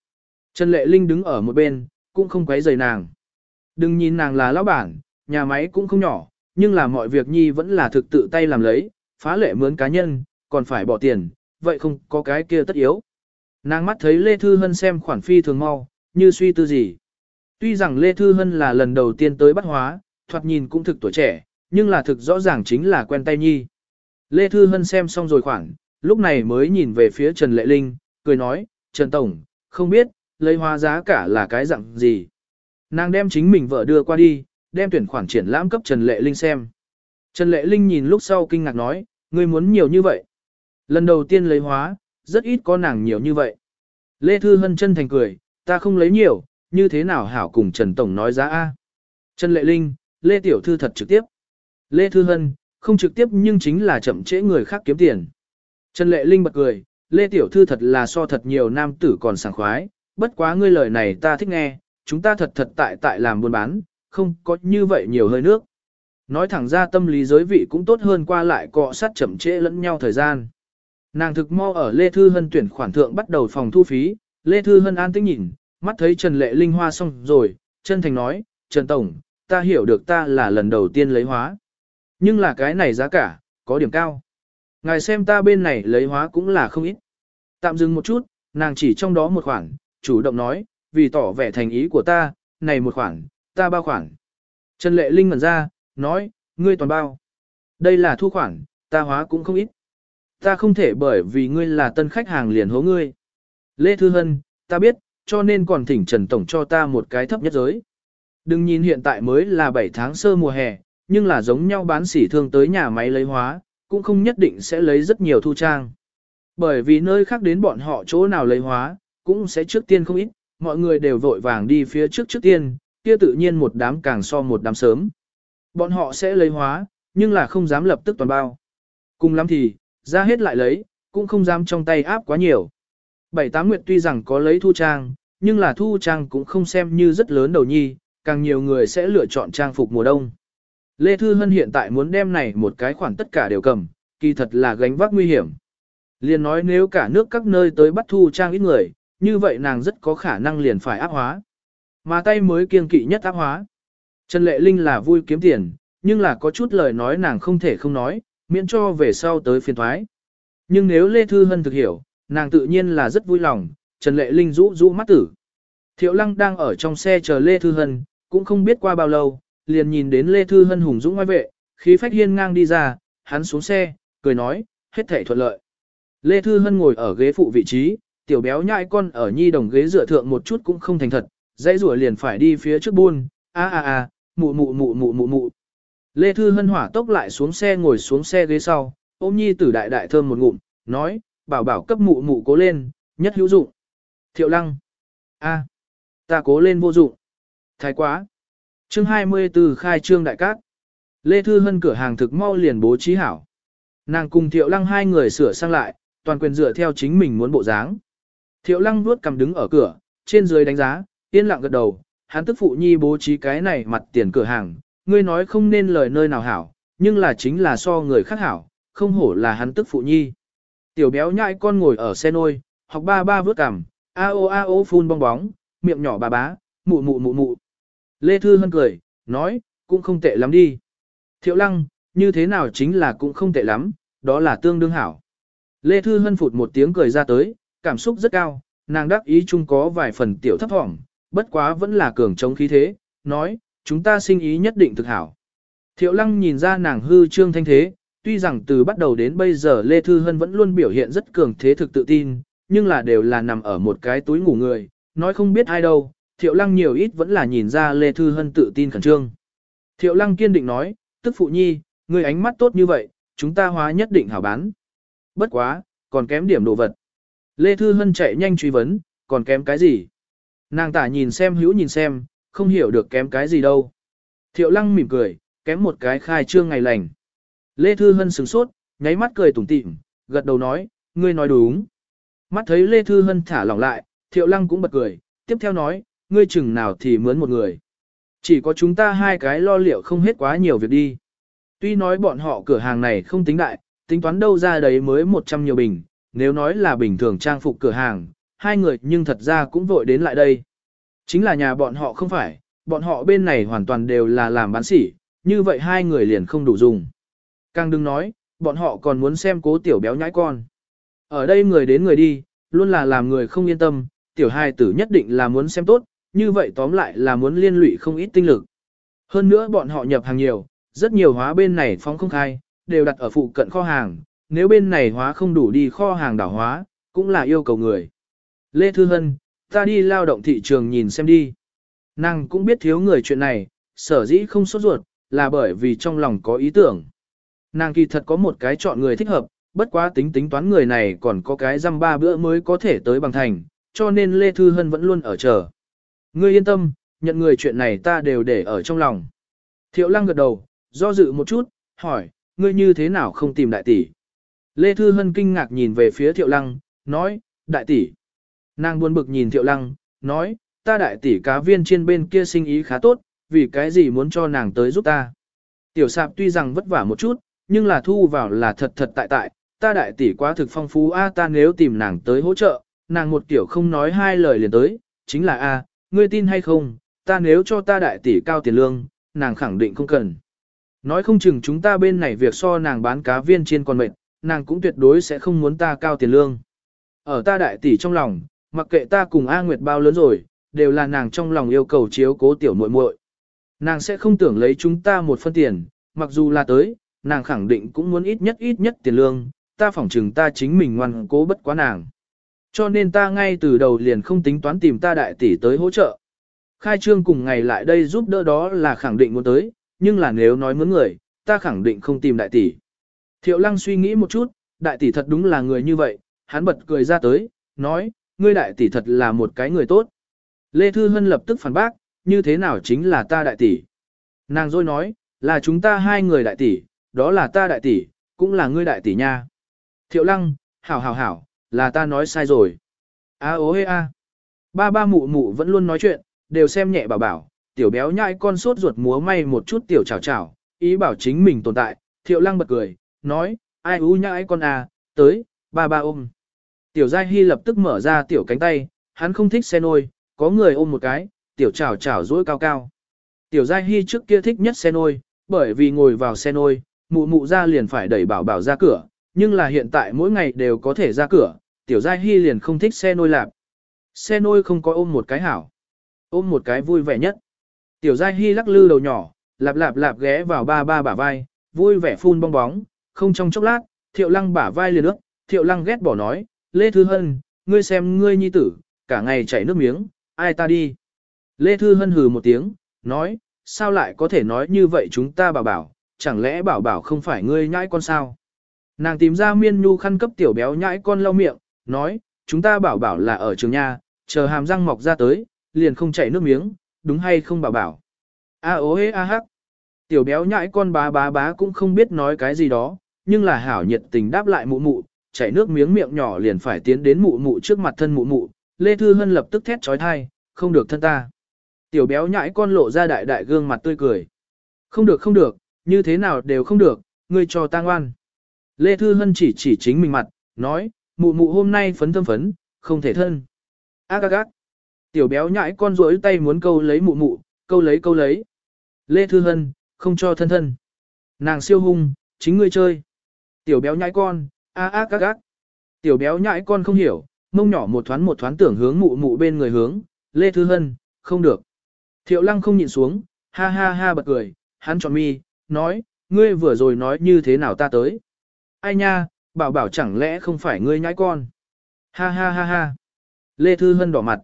Speaker 1: Trần Lệ Linh đứng ở một bên, cũng không quấy rầy nàng. Đừng nhìn nàng là lão bản, nhà máy cũng không nhỏ, nhưng là mọi việc nhi vẫn là thực tự tay làm lấy, phá lệ mướn cá nhân, còn phải bỏ tiền, vậy không có cái kia tất yếu. Nàng mắt thấy Lê Thư Hân xem khoản phi thường mau, như suy tư gì. Tuy rằng Lê Thư Hân là lần đầu tiên tới bắt hóa, thoạt nhìn cũng thực tuổi trẻ, nhưng là thực rõ ràng chính là quen tay nhi. Lê Thư Hân xem xong rồi khoảng, lúc này mới nhìn về phía Trần Lệ Linh, cười nói, Trần Tổng, không biết, lấy hóa giá cả là cái dạng gì. Nàng đem chính mình vợ đưa qua đi, đem tuyển khoản triển lãm cấp Trần Lệ Linh xem. Trần Lệ Linh nhìn lúc sau kinh ngạc nói, ngươi muốn nhiều như vậy. Lần đầu tiên lấy hóa, rất ít có nàng nhiều như vậy. Lê Thư Hân chân thành cười, ta không lấy nhiều, như thế nào hảo cùng Trần Tổng nói giá A. Trần Lệ Linh, Lê Tiểu Thư thật trực tiếp. Lê Thư Hân, không trực tiếp nhưng chính là chậm trễ người khác kiếm tiền. Trần Lệ Linh bật cười, Lê Tiểu Thư thật là so thật nhiều nam tử còn sảng khoái, bất quá ngươi lời này ta thích nghe, chúng ta thật thật tại tại làm buôn bán, không có như vậy nhiều hơi nước. Nói thẳng ra tâm lý giới vị cũng tốt hơn qua lại cọ sát chậm trễ lẫn nhau thời gian. Nàng thực mo ở Lê Thư Hân tuyển khoản thượng bắt đầu phòng thu phí, Lê Thư Hân an tĩnh nhìn, mắt thấy Trần Lệ Linh Hoa xong rồi, chân thành nói, Trần Tổng, ta hiểu được ta là lần đầu tiên lấy hóa. Nhưng là cái này giá cả, có điểm cao. Ngài xem ta bên này lấy hóa cũng là không ít. Tạm dừng một chút, nàng chỉ trong đó một khoản, chủ động nói, vì tỏ vẻ thành ý của ta, này một khoản, ta bao khoản. Trần Lệ Linh ngẩn ra, nói, ngươi toàn bao. Đây là thu khoản, ta hóa cũng không ít ta không thể bởi vì ngươi là tân khách hàng liền hố ngươi. Lê Thư Hân, ta biết, cho nên còn thỉnh Trần Tổng cho ta một cái thấp nhất giới. Đừng nhìn hiện tại mới là 7 tháng sơ mùa hè, nhưng là giống nhau bán sỉ thương tới nhà máy lấy hóa, cũng không nhất định sẽ lấy rất nhiều thu trang. Bởi vì nơi khác đến bọn họ chỗ nào lấy hóa, cũng sẽ trước tiên không ít, mọi người đều vội vàng đi phía trước trước tiên, kia tự nhiên một đám càng so một đám sớm. Bọn họ sẽ lấy hóa, nhưng là không dám lập tức toàn bao. Cùng lắm thì, ra hết lại lấy, cũng không dám trong tay áp quá nhiều. Bảy tám nguyệt tuy rằng có lấy thu trang, nhưng là thu trang cũng không xem như rất lớn đầu nhi, càng nhiều người sẽ lựa chọn trang phục mùa đông. Lê Thư Hân hiện tại muốn đem này một cái khoản tất cả đều cầm, kỳ thật là gánh vác nguy hiểm. Liên nói nếu cả nước các nơi tới bắt thu trang ít người, như vậy nàng rất có khả năng liền phải áp hóa. Mà tay mới kiêng kỵ nhất áp hóa. Trần Lệ Linh là vui kiếm tiền, nhưng là có chút lời nói nàng không thể không nói, miễn cho về sau tới phiền thoái. Nhưng nếu Lê Thư Hân thực hiểu, nàng tự nhiên là rất vui lòng, Trần Lệ Linh rũ rũ mắt tử. Thiệu Lăng đang ở trong xe chờ Lê Thư Hân, cũng không biết qua bao lâu, liền nhìn đến Lê Thư Hân hùng dũng ngoài vệ, khí phách hiên ngang đi ra, hắn xuống xe, cười nói, hết thể thuận lợi. Lê Thư Hân ngồi ở ghế phụ vị trí, tiểu béo nhại con ở nhi đồng ghế dựa thượng một chút cũng không thành thật, dãy rủa liền phải đi phía trước buôn, a a a, mụ mụ mụ mụ mụ mụ. Lê Thư Hân hỏa tốc lại xuống xe ngồi xuống xe ghế sau, ôm nhi tử đại đại thơm một ngụm, nói, bảo bảo cấp mụ mụ cố lên, nhất hữu dụng. Thiệu lăng. a ta cố lên vô dụng. Thái quá. chương 24 khai trương đại cát. Lê Thư Hân cửa hàng thực mau liền bố trí hảo. Nàng cùng Thiệu lăng hai người sửa sang lại, toàn quyền dựa theo chính mình muốn bộ dáng. Thiệu lăng vuốt cầm đứng ở cửa, trên dưới đánh giá, yên lặng gật đầu, hắn tức phụ nhi bố trí cái này mặt tiền cửa hàng, ngươi nói không nên lời nơi nào hảo, nhưng là chính là so người khác hảo, không hổ là hắn tức phụ nhi. Tiểu béo nhãi con ngồi ở xe nôi, học ba ba vớt cằm, a o a o phun bong bóng, miệng nhỏ bà bá, mụ mụ mụ mụ. Lê Thư Hân cười, nói, cũng không tệ lắm đi. Thiệu lăng, như thế nào chính là cũng không tệ lắm, đó là tương đương hảo. Lê Thư Hân phụt một tiếng cười ra tới, cảm xúc rất cao, nàng đắc ý chung có vài phần tiểu thấp hỏng, bất quá vẫn là cường chống khí thế, nói, chúng ta sinh ý nhất định thực hảo. Thiệu lăng nhìn ra nàng hư trương thanh thế, tuy rằng từ bắt đầu đến bây giờ Lê Thư Hân vẫn luôn biểu hiện rất cường thế thực tự tin, nhưng là đều là nằm ở một cái túi ngủ người, nói không biết ai đâu, Thiệu Lăng nhiều ít vẫn là nhìn ra Lê Thư Hân tự tin khẩn trương. Thiệu Lăng kiên định nói, tức phụ nhi, người ánh mắt tốt như vậy, chúng ta hóa nhất định hảo bán. Bất quá, còn kém điểm đồ vật. Lê Thư Hân chạy nhanh truy vấn, còn kém cái gì? Nàng tả nhìn xem hữu nhìn xem, không hiểu được kém cái gì đâu. Thiệu lăng mỉm cười, kém một cái khai trương ngày lành. Lê Thư Hân sừng sốt, nháy mắt cười tủm tỉm, gật đầu nói, ngươi nói đúng. Mắt thấy Lê Thư Hân thả lỏng lại, Thiệu Lăng cũng bật cười, tiếp theo nói, ngươi chừng nào thì mướn một người. Chỉ có chúng ta hai cái lo liệu không hết quá nhiều việc đi. Tuy nói bọn họ cửa hàng này không tính đại, tính toán đâu ra đấy mới 100 nhiều bình, nếu nói là bình thường trang phục cửa hàng, hai người nhưng thật ra cũng vội đến lại đây. Chính là nhà bọn họ không phải, bọn họ bên này hoàn toàn đều là làm bán sỉ, như vậy hai người liền không đủ dùng. Càng đừng nói, bọn họ còn muốn xem cố tiểu béo nhãi con. Ở đây người đến người đi, luôn là làm người không yên tâm, tiểu hai tử nhất định là muốn xem tốt, như vậy tóm lại là muốn liên lụy không ít tinh lực. Hơn nữa bọn họ nhập hàng nhiều, rất nhiều hóa bên này phóng không khai, đều đặt ở phụ cận kho hàng, nếu bên này hóa không đủ đi kho hàng đảo hóa, cũng là yêu cầu người. Lê Thư Hân, ta đi lao động thị trường nhìn xem đi. Nàng cũng biết thiếu người chuyện này, sở dĩ không sốt ruột, là bởi vì trong lòng có ý tưởng. Nàng kỳ thật có một cái chọn người thích hợp, bất quá tính tính toán người này còn có cái răm ba bữa mới có thể tới bằng thành, cho nên Lê Thư Hân vẫn luôn ở chờ. Ngươi yên tâm, nhận người chuyện này ta đều để ở trong lòng. Thiệu lăng gật đầu, do dự một chút, hỏi, ngươi như thế nào không tìm đại tỷ? Lê Thư Hân kinh ngạc nhìn về phía Thiệu lăng, nói, đại tỷ. Nàng buồn bực nhìn Thiệu Lăng, nói, ta đại tỷ cá viên trên bên kia sinh ý khá tốt, vì cái gì muốn cho nàng tới giúp ta. Tiểu sạp tuy rằng vất vả một chút, nhưng là thu vào là thật thật tại tại, ta đại tỷ quá thực phong phú a ta nếu tìm nàng tới hỗ trợ, nàng một tiểu không nói hai lời liền tới, chính là a, ngươi tin hay không, ta nếu cho ta đại tỷ cao tiền lương, nàng khẳng định không cần. Nói không chừng chúng ta bên này việc so nàng bán cá viên trên còn mệt, nàng cũng tuyệt đối sẽ không muốn ta cao tiền lương. Ở ta đại tỷ trong lòng, Mặc kệ ta cùng A Nguyệt bao lớn rồi, đều là nàng trong lòng yêu cầu chiếu cố tiểu muội muội. Nàng sẽ không tưởng lấy chúng ta một phân tiền, mặc dù là tới, nàng khẳng định cũng muốn ít nhất ít nhất tiền lương, ta phỏng chừng ta chính mình ngoan cố bất quá nàng. Cho nên ta ngay từ đầu liền không tính toán tìm ta đại tỷ tới hỗ trợ. Khai trương cùng ngày lại đây giúp đỡ đó là khẳng định muốn tới, nhưng là nếu nói muốn người, ta khẳng định không tìm đại tỷ. Thiệu lăng suy nghĩ một chút, đại tỷ thật đúng là người như vậy, hắn bật cười ra tới, nói, ngươi đại tỷ thật là một cái người tốt. Lê Thư Hân lập tức phản bác, như thế nào chính là ta đại tỷ. Nàng rồi nói, là chúng ta hai người đại tỷ, đó là ta đại tỷ, cũng là ngươi đại tỷ nha. Thiệu lăng, hảo hảo hảo, là ta nói sai rồi. A ố hê a. Ba ba mụ mụ vẫn luôn nói chuyện, đều xem nhẹ bảo bảo, tiểu béo nhãi con sốt ruột múa may một chút tiểu chào chào, ý bảo chính mình tồn tại. Thiệu lăng bật cười, nói, ai ú nhãi con à, tới, ba ba ôm. Tiểu Giai Hy lập tức mở ra tiểu cánh tay, hắn không thích xe nôi, có người ôm một cái, tiểu chảo chảo dỗi cao cao. Tiểu Giai Hy trước kia thích nhất xe nôi, bởi vì ngồi vào xe nôi, mụ mụ ra liền phải đẩy bảo bảo ra cửa, nhưng là hiện tại mỗi ngày đều có thể ra cửa, tiểu giai hy liền không thích xe nôi lạp. Xe nôi không có ôm một cái hảo, ôm một cái vui vẻ nhất. Tiểu giai hy lắc lư đầu nhỏ, lạp lạp lạp ghé vào ba ba bả vai, vui vẻ phun bong bóng, không trong chốc lát, thiệu lăng bả vai liền ước, thiệu lăng ghét bỏ nói, Lê Thư Hân, ngươi xem ngươi nhi tử, cả ngày chảy nước miếng, ai ta đi. Lê Thư Hân hừ một tiếng, nói, sao lại có thể nói như vậy chúng ta bảo bảo, chẳng lẽ bảo bảo không phải ngươi nhãi con sao? Nàng tìm ra miên nhu khăn cấp tiểu béo nhãi con lau miệng, nói, chúng ta bảo bảo là ở trường nhà, chờ hàm răng mọc ra tới, liền không chảy nước miếng, đúng hay không bảo bảo? A ố hê a hắc. Tiểu béo nhãi con bá bá bá cũng không biết nói cái gì đó, nhưng là hảo nhiệt tình đáp lại mụ mụ, chảy nước miếng miệng nhỏ liền phải tiến đến mụ mụ trước mặt thân mụ mụ, Lê Thư Hân lập tức thét trói thai, không được thân ta. Tiểu béo nhãi con lộ ra đại đại gương mặt tươi cười. Không được không được, như thế nào đều không được, ngươi cho ta ngoan. Lê Thư Hân chỉ chỉ chính mình mặt, nói, mụ mụ hôm nay phấn thâm phấn, không thể thân. Ác ác ác. Tiểu béo nhãi con rỗi tay muốn câu lấy mụ mụ, câu lấy câu lấy. Lê Thư Hân, không cho thân thân. Nàng siêu hung, chính ngươi chơi. Tiểu béo nhãi con, a a các gác. Tiểu béo nhãi con không hiểu, mông nhỏ một thoáng một thoáng tưởng hướng mụ mụ bên người hướng, Lê Thư Hân, không được. Thiệu lăng không nhịn xuống, ha ha ha bật cười, hắn tròn mi, nói, ngươi vừa rồi nói như thế nào ta tới. Ai nha, bảo bảo chẳng lẽ không phải ngươi nhãi con. Ha ha ha ha. Lê Thư Hân đỏ mặt.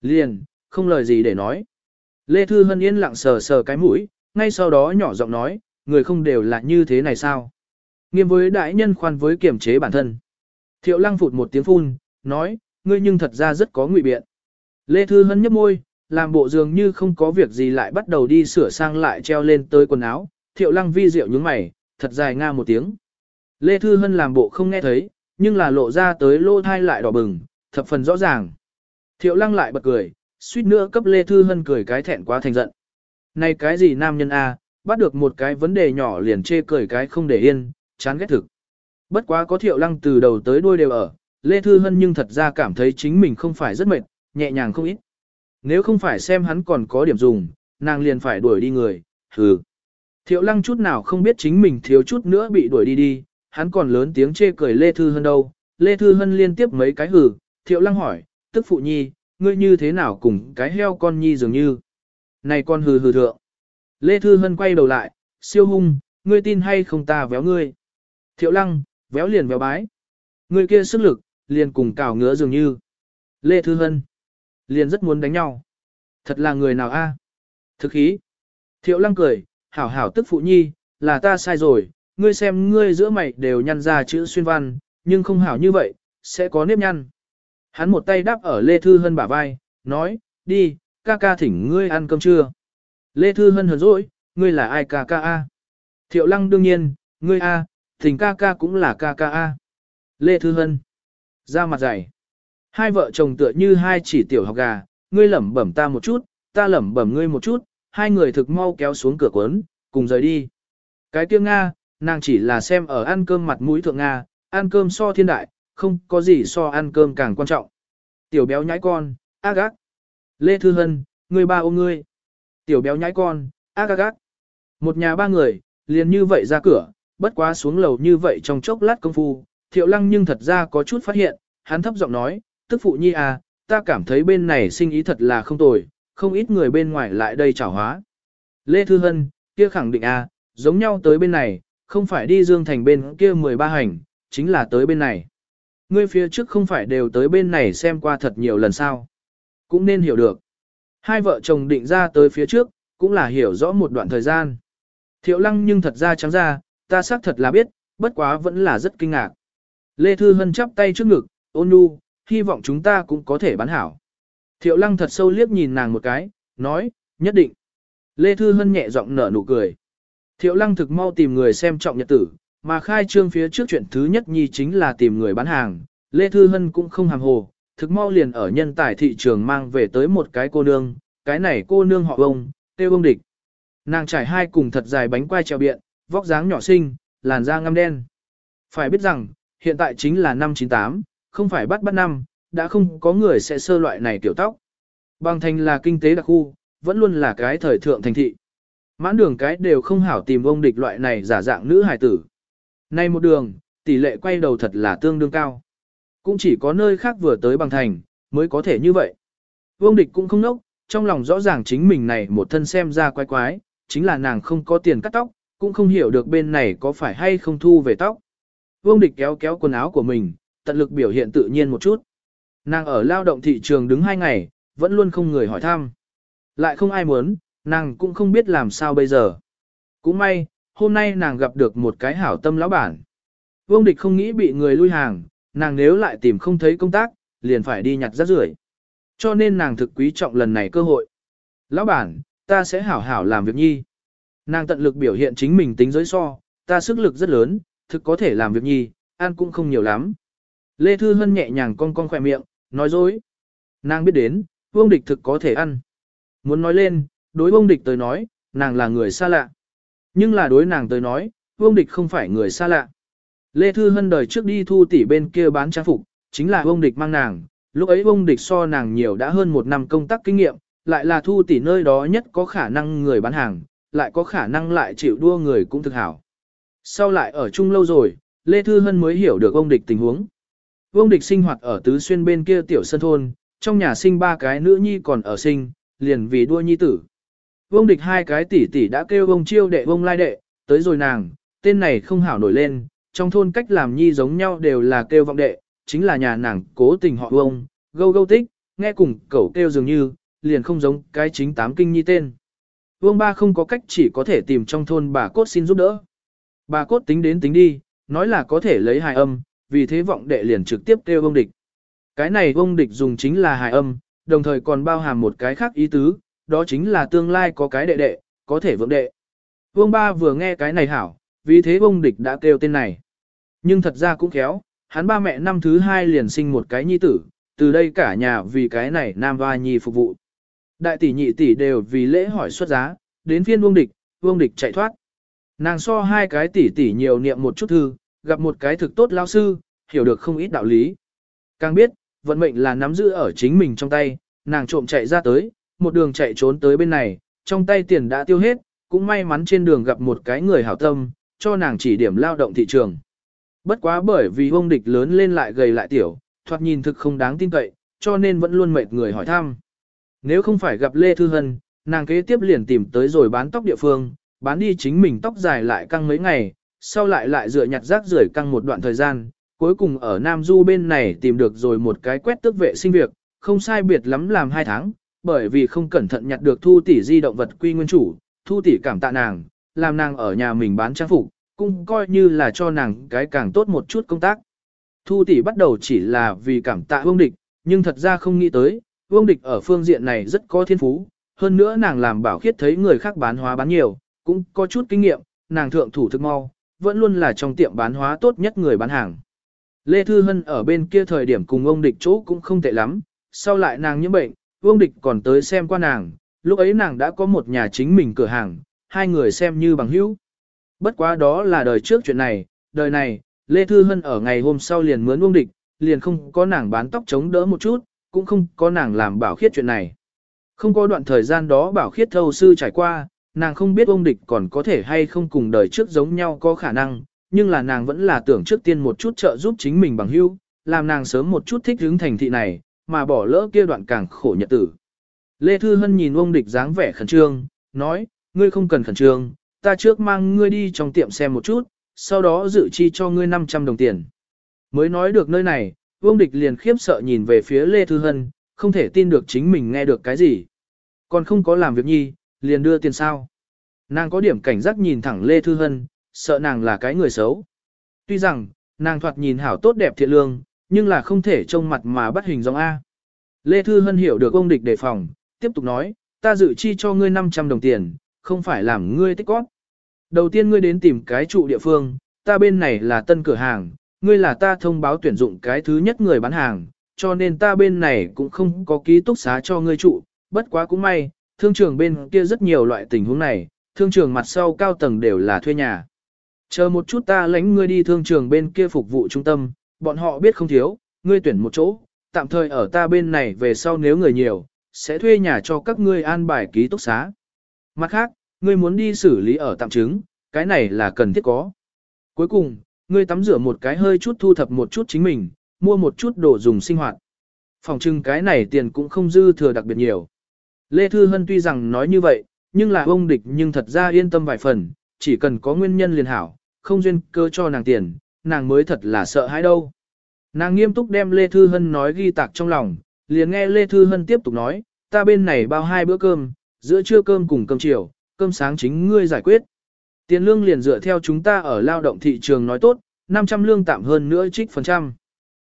Speaker 1: Liền, không lời gì để nói. Lê Thư Hân yên lặng sờ sờ cái mũi, ngay sau đó nhỏ giọng nói, người không đều là như thế này sao. Nghiêm với đại nhân khoan với kiểm chế bản thân. Thiệu lăng phụt một tiếng phun, nói, ngươi nhưng thật ra rất có ngụy biện. Lê Thư Hân nhấp môi, làm bộ dường như không có việc gì lại bắt đầu đi sửa sang lại treo lên tới quần áo. Thiệu lăng vi diệu nhướng mày, thật dài nga một tiếng. Lê Thư Hân làm bộ không nghe thấy, nhưng là lộ ra tới lô thai lại đỏ bừng, thập phần rõ ràng. Thiệu lăng lại bật cười, suýt nữa cấp Lê Thư Hân cười cái thẹn quá thành giận. Này cái gì nam nhân A, à, bắt được một cái vấn đề nhỏ liền chê cười cái không để yên, chán ghét thực. Bất quá có thiệu lăng từ đầu tới đuôi đều ở, Lê Thư Hân nhưng thật ra cảm thấy chính mình không phải rất mệt, nhẹ nhàng không ít. Nếu không phải xem hắn còn có điểm dùng, nàng liền phải đuổi đi người, hừ. Thiệu lăng chút nào không biết chính mình thiếu chút nữa bị đuổi đi đi, hắn còn lớn tiếng chê cười Lê Thư Hân đâu. Lê Thư Hân liên tiếp mấy cái hừ, thiệu lăng hỏi, tức phụ nhi, ngươi như thế nào cùng cái heo con nhi dường như. Này con hừ hừ thượng. Lê Thư Hân quay đầu lại, siêu hung, ngươi tin hay không ta véo ngươi. Thiệu lăng, véo liền véo bái. Người kia sức lực, liền cùng cào ngứa dường như. Lê Thư Hân, liền rất muốn đánh nhau. Thật là người nào a? À? Thực khí. Thiệu lăng cười, hảo hảo tức phụ nhi, là ta sai rồi, ngươi xem ngươi giữa mày đều nhăn ra chữ xuyên văn, nhưng không hảo như vậy, sẽ có nếp nhăn. Hắn một tay đáp ở Lê Thư Hân bả vai, nói, đi, ca ca thỉnh ngươi ăn cơm trưa. Lê Thư Hân hờn rỗi, ngươi là ai ca ca a? Thiệu lăng đương nhiên, ngươi a, Thình ca ca cũng là ca ca A. Lê Thư Hân. Ra mặt dày. Hai vợ chồng tựa như hai chỉ tiểu học gà, ngươi lẩm bẩm ta một chút, ta lẩm bẩm ngươi một chút, hai người thực mau kéo xuống cửa cuốn, cùng rời đi. Cái kia Nga, nàng chỉ là xem ở ăn cơm mặt mũi thượng Nga, ăn cơm so thiên đại, không có gì so ăn cơm càng quan trọng. Tiểu béo nhãi con, ác ác. Lê Thư Hân, ngươi ba ôm ngươi. Tiểu béo nhãi con, ác ác. Một nhà ba người, liền như vậy ra cửa, bất quá xuống lầu như vậy trong chốc lát công phu, thiệu lăng nhưng thật ra có chút phát hiện, hắn thấp giọng nói, tức phụ nhi à, ta cảm thấy bên này sinh ý thật là không tồi, không ít người bên ngoài lại đây chảo hóa. Lê Thư Hân, kia khẳng định à, giống nhau tới bên này, không phải đi Dương Thành bên kia 13 hành, chính là tới bên này. Ngươi phía trước không phải đều tới bên này xem qua thật nhiều lần sao. Cũng nên hiểu được. Hai vợ chồng định ra tới phía trước, cũng là hiểu rõ một đoạn thời gian. Thiệu lăng nhưng thật ra trắng ra, ta xác thật là biết, bất quá vẫn là rất kinh ngạc. Lê Thư Hân chắp tay trước ngực, ôn nhu, hy vọng chúng ta cũng có thể bán hảo. Thiệu lăng thật sâu liếc nhìn nàng một cái, nói, nhất định. Lê Thư Hân nhẹ giọng nở nụ cười. Thiệu lăng thực mau tìm người xem trọng nhật tử, mà khai trương phía trước chuyện thứ nhất nhi chính là tìm người bán hàng. Lê Thư Hân cũng không hàm hồ, thực mau liền ở nhân tài thị trường mang về tới một cái cô nương, cái này cô nương họ ông, tiêu ông địch. Nàng trải hai cùng thật dài bánh quai treo biện, vóc dáng nhỏ xinh, làn da ngăm đen. Phải biết rằng, hiện tại chính là năm 98, không phải bắt bắt năm, đã không có người sẽ sơ loại này kiểu tóc. Bằng thành là kinh tế đặc khu, vẫn luôn là cái thời thượng thành thị. Mãn đường cái đều không hảo tìm ông địch loại này giả dạng nữ hài tử. Nay một đường, tỷ lệ quay đầu thật là tương đương cao. Cũng chỉ có nơi khác vừa tới bằng thành, mới có thể như vậy. Vương địch cũng không nốc, trong lòng rõ ràng chính mình này một thân xem ra quái quái, chính là nàng không có tiền cắt tóc, cũng không hiểu được bên này có phải hay không thu về tóc. Vương địch kéo kéo quần áo của mình, tận lực biểu hiện tự nhiên một chút. Nàng ở lao động thị trường đứng hai ngày, vẫn luôn không người hỏi thăm. Lại không ai muốn, nàng cũng không biết làm sao bây giờ. Cũng may, hôm nay nàng gặp được một cái hảo tâm lão bản. Vương địch không nghĩ bị người lui hàng, nàng nếu lại tìm không thấy công tác, liền phải đi nhặt rác rưởi. Cho nên nàng thực quý trọng lần này cơ hội. Lão bản, ta sẽ hảo hảo làm việc nhi. Nàng tận lực biểu hiện chính mình tính giới so, ta sức lực rất lớn, thực có thể làm việc nhì, ăn cũng không nhiều lắm. Lê Thư Hân nhẹ nhàng cong cong khỏe miệng, nói dối. Nàng biết đến, vương địch thực có thể ăn. Muốn nói lên, đối vương địch tới nói, nàng là người xa lạ. Nhưng là đối nàng tới nói, vương địch không phải người xa lạ. Lê Thư Hân đời trước đi thu tỉ bên kia bán trang phục, chính là vương địch mang nàng. Lúc ấy vương địch so nàng nhiều đã hơn một năm công tác kinh nghiệm, lại là thu tỉ nơi đó nhất có khả năng người bán hàng, lại có khả năng lại chịu đua người cũng thực hảo. Sau lại ở chung lâu rồi, Lê Thư Hân mới hiểu được ông địch tình huống. Ông địch sinh hoạt ở tứ xuyên bên kia tiểu sân thôn, trong nhà sinh ba cái nữ nhi còn ở sinh, liền vì đua nhi tử. Ông địch hai cái tỷ tỷ đã kêu ông chiêu đệ ông lai đệ, tới rồi nàng, tên này không hảo nổi lên, trong thôn cách làm nhi giống nhau đều là kêu vọng đệ, chính là nhà nàng cố tình họ ông, gâu gâu tích, nghe cùng cậu kêu dường như, liền không giống cái chính tám kinh nhi tên. Vương Ba không có cách chỉ có thể tìm trong thôn bà Cốt xin giúp đỡ. Bà Cốt tính đến tính đi, nói là có thể lấy hài âm, vì thế vọng đệ liền trực tiếp kêu Vương Địch. Cái này Vương Địch dùng chính là hài âm, đồng thời còn bao hàm một cái khác ý tứ, đó chính là tương lai có cái đệ đệ, có thể vượng đệ. Vương Ba vừa nghe cái này hảo, vì thế Vương Địch đã kêu tên này. Nhưng thật ra cũng khéo, hắn ba mẹ năm thứ hai liền sinh một cái nhi tử, từ đây cả nhà vì cái này nam ba nhi phục vụ. Đại tỷ nhị tỷ đều vì lễ hỏi xuất giá, đến phiên Vương Địch, Vương Địch chạy thoát. Nàng so hai cái tỷ tỷ nhiều niệm một chút thư, gặp một cái thực tốt lao sư, hiểu được không ít đạo lý. Càng biết, vận mệnh là nắm giữ ở chính mình trong tay, nàng trộm chạy ra tới, một đường chạy trốn tới bên này, trong tay tiền đã tiêu hết, cũng may mắn trên đường gặp một cái người hảo tâm, cho nàng chỉ điểm lao động thị trường. Bất quá bởi vì Vương địch lớn lên lại gầy lại tiểu, thoạt nhìn thực không đáng tin cậy, cho nên vẫn luôn mệt người hỏi thăm. Nếu không phải gặp Lê Thư Hân, nàng kế tiếp liền tìm tới rồi bán tóc địa phương, bán đi chính mình tóc dài lại căng mấy ngày, sau lại lại dựa nhặt rác rưởi căng một đoạn thời gian, cuối cùng ở Nam Du bên này tìm được rồi một cái quét tước vệ sinh việc, không sai biệt lắm làm hai tháng, bởi vì không cẩn thận nhặt được thu tỷ di động vật quy nguyên chủ, thu tỷ cảm tạ nàng, làm nàng ở nhà mình bán trang phục, cũng coi như là cho nàng cái càng tốt một chút công tác. Thu tỷ bắt đầu chỉ là vì cảm tạ hương địch, nhưng thật ra không nghĩ tới, Vương Địch ở phương diện này rất có thiên phú, hơn nữa nàng làm bảo khiết thấy người khác bán hóa bán nhiều, cũng có chút kinh nghiệm, nàng thượng thủ thực mau, vẫn luôn là trong tiệm bán hóa tốt nhất người bán hàng. Lê Thư Hân ở bên kia thời điểm cùng ông Địch chỗ cũng không tệ lắm, sau lại nàng nhiễm bệnh, Vương Địch còn tới xem qua nàng, lúc ấy nàng đã có một nhà chính mình cửa hàng, hai người xem như bằng hữu. Bất quá đó là đời trước chuyện này, đời này, Lê Thư Hân ở ngày hôm sau liền mướn Vương Địch, liền không có nàng bán tóc chống đỡ một chút, cũng không có nàng làm bảo khiết chuyện này. Không có đoạn thời gian đó bảo khiết thâu sư trải qua, nàng không biết ông địch còn có thể hay không cùng đời trước giống nhau có khả năng, nhưng là nàng vẫn là tưởng trước tiên một chút trợ giúp chính mình bằng hữu, làm nàng sớm một chút thích hướng thành thị này, mà bỏ lỡ kia đoạn càng khổ nhật tử. Lê Thư Hân nhìn ông địch dáng vẻ khẩn trương, nói, ngươi không cần khẩn trương, ta trước mang ngươi đi trong tiệm xem một chút, sau đó dự chi cho ngươi 500 đồng tiền. Mới nói được nơi này, Vương Địch liền khiếp sợ nhìn về phía Lê Thư Hân, không thể tin được chính mình nghe được cái gì. Còn không có làm việc nhi, liền đưa tiền sao. Nàng có điểm cảnh giác nhìn thẳng Lê Thư Hân, sợ nàng là cái người xấu. Tuy rằng, nàng thoạt nhìn hảo tốt đẹp thiện lương, nhưng là không thể trông mặt mà bắt hình dòng A. Lê Thư Hân hiểu được ông địch đề phòng, tiếp tục nói, ta dự chi cho ngươi 500 đồng tiền, không phải làm ngươi tích cóp. Đầu tiên ngươi đến tìm cái trụ địa phương, ta bên này là tân cửa hàng, ngươi là ta thông báo tuyển dụng cái thứ nhất người bán hàng, cho nên ta bên này cũng không có ký túc xá cho ngươi trụ, bất quá cũng may, thương trường bên kia rất nhiều loại tình huống này, thương trường mặt sau cao tầng đều là thuê nhà. Chờ một chút ta lãnh ngươi đi thương trường bên kia phục vụ trung tâm, bọn họ biết không thiếu, ngươi tuyển một chỗ, tạm thời ở ta bên này về sau nếu người nhiều, sẽ thuê nhà cho các ngươi an bài ký túc xá. Mặt khác, ngươi muốn đi xử lý ở tạm chứng, cái này là cần thiết có. Cuối cùng, ngươi tắm rửa một cái hơi chút thu thập một chút chính mình, mua một chút đồ dùng sinh hoạt. Phòng trưng cái này tiền cũng không dư thừa đặc biệt nhiều. Lê Thư Hân tuy rằng nói như vậy, nhưng là ông địch nhưng thật ra yên tâm vài phần, chỉ cần có nguyên nhân liền hảo, không duyên cơ cho nàng tiền, nàng mới thật là sợ hãi đâu. Nàng nghiêm túc đem Lê Thư Hân nói ghi tạc trong lòng, liền nghe Lê Thư Hân tiếp tục nói, ta bên này bao hai bữa cơm, giữa trưa cơm cùng cơm chiều, cơm sáng chính ngươi giải quyết. Tiền lương liền dựa theo chúng ta ở lao động thị trường nói tốt, 500 lương tạm hơn nữa trích phần trăm.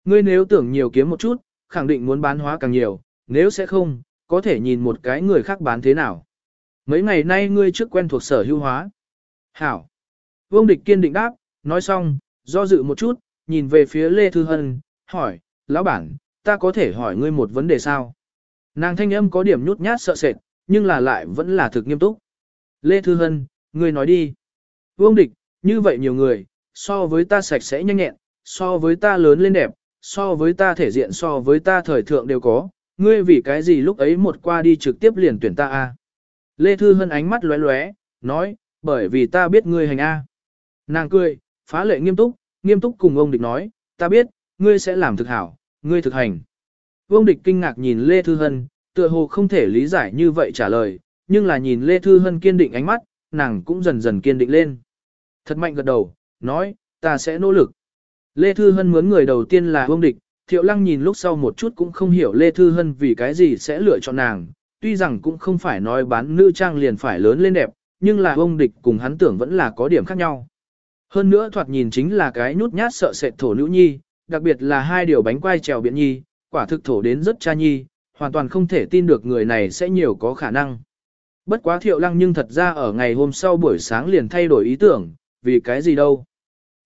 Speaker 1: Ngươi nếu tưởng nhiều kiếm một chút, khẳng định muốn bán hóa càng nhiều, nếu sẽ không, có thể nhìn một cái người khác bán thế nào. Mấy ngày nay ngươi trước quen thuộc sở hữu hóa. Hảo. Vương địch kiên định đáp, nói xong, do dự một chút, nhìn về phía Lê Thư Hân, hỏi, lão bản, ta có thể hỏi ngươi một vấn đề sao? Nàng thanh âm có điểm nhút nhát sợ sệt, nhưng là lại vẫn là thực nghiêm túc. Lê Thư Hân, ngươi nói đi. Vương địch, như vậy nhiều người, so với ta sạch sẽ nhanh nhẹn, so với ta lớn lên đẹp, so với ta thể diện so với ta thời thượng đều có, ngươi vì cái gì lúc ấy một qua đi trực tiếp liền tuyển ta a? Lê Thư Hân ánh mắt lóe lóe, nói, bởi vì ta biết ngươi hành a. Nàng cười, phá lệ nghiêm túc, nghiêm túc cùng ông địch nói, ta biết, ngươi sẽ làm thực hảo, ngươi thực hành. Vương địch kinh ngạc nhìn Lê Thư Hân, tựa hồ không thể lý giải như vậy trả lời, nhưng là nhìn Lê Thư Hân kiên định ánh mắt, nàng cũng dần dần kiên định lên thật mạnh gật đầu, nói, ta sẽ nỗ lực. Lê Thư Hân mướn người đầu tiên là Vương Địch, Thiệu Lăng nhìn lúc sau một chút cũng không hiểu Lê Thư Hân vì cái gì sẽ lựa chọn nàng, tuy rằng cũng không phải nói bán nữ trang liền phải lớn lên đẹp, nhưng là Vương Địch cùng hắn tưởng vẫn là có điểm khác nhau. Hơn nữa thoạt nhìn chính là cái nhút nhát sợ sệt thổ nữ nhi, đặc biệt là hai điều bánh quai trèo biển nhi, quả thực thổ đến rất cha nhi, hoàn toàn không thể tin được người này sẽ nhiều có khả năng. Bất quá thiệu lăng nhưng thật ra ở ngày hôm sau buổi sáng liền thay đổi ý tưởng, vì cái gì đâu.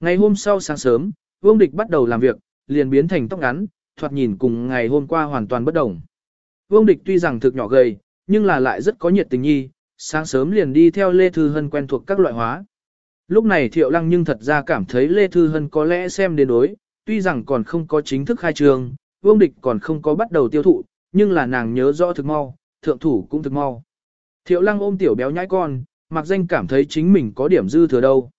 Speaker 1: Ngày hôm sau sáng sớm, Vương Địch bắt đầu làm việc, liền biến thành tóc ngắn, thoạt nhìn cùng ngày hôm qua hoàn toàn bất đồng. Vương Địch tuy rằng thực nhỏ gầy, nhưng là lại rất có nhiệt tình nhi, sáng sớm liền đi theo Lê Thư Hân quen thuộc các loại hóa. Lúc này Thiệu Lăng nhưng thật ra cảm thấy Lê Thư Hân có lẽ xem đến đối, tuy rằng còn không có chính thức khai trường Vương Địch còn không có bắt đầu tiêu thụ, nhưng là nàng nhớ rõ thực mau, thượng thủ cũng thực mau. Thiệu Lăng ôm tiểu béo nhãi con, mặc danh cảm thấy chính mình có điểm dư thừa đâu.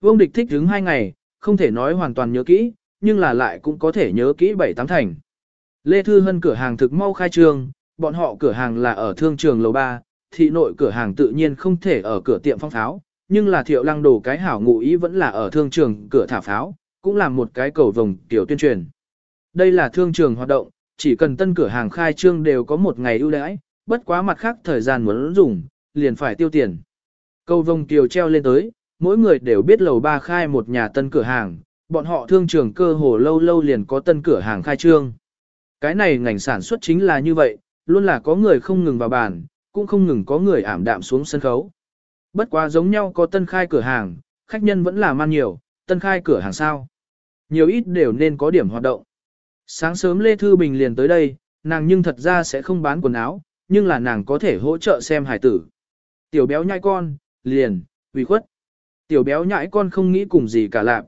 Speaker 1: Vương Địch thích đứng hai ngày, không thể nói hoàn toàn nhớ kỹ, nhưng là lại cũng có thể nhớ kỹ bảy tám thành. Lê Thư Hân cửa hàng thực mau khai trương, bọn họ cửa hàng là ở thương trường lầu 3, thị nội cửa hàng tự nhiên không thể ở cửa tiệm phong pháo, nhưng là thiệu lăng đồ cái hảo ngụ ý vẫn là ở thương trường cửa thả pháo, cũng là một cái cầu vồng tiểu tuyên truyền. Đây là thương trường hoạt động, chỉ cần tân cửa hàng khai trương đều có một ngày ưu đãi, bất quá mặt khác thời gian muốn dùng, liền phải tiêu tiền. Cầu vồng tiểu treo lên tới, mỗi người đều biết lầu ba khai một nhà tân cửa hàng, bọn họ thương trường cơ hồ lâu lâu liền có tân cửa hàng khai trương. Cái này ngành sản xuất chính là như vậy, luôn là có người không ngừng vào bàn, cũng không ngừng có người ảm đạm xuống sân khấu. Bất quá giống nhau có tân khai cửa hàng, khách nhân vẫn là man nhiều, tân khai cửa hàng sao. Nhiều ít đều nên có điểm hoạt động. Sáng sớm Lê Thư Bình liền tới đây, nàng nhưng thật ra sẽ không bán quần áo, nhưng là nàng có thể hỗ trợ xem hải tử. Tiểu béo nhai con, liền, vì khuất tiểu béo nhãi con không nghĩ cùng gì cả lạp.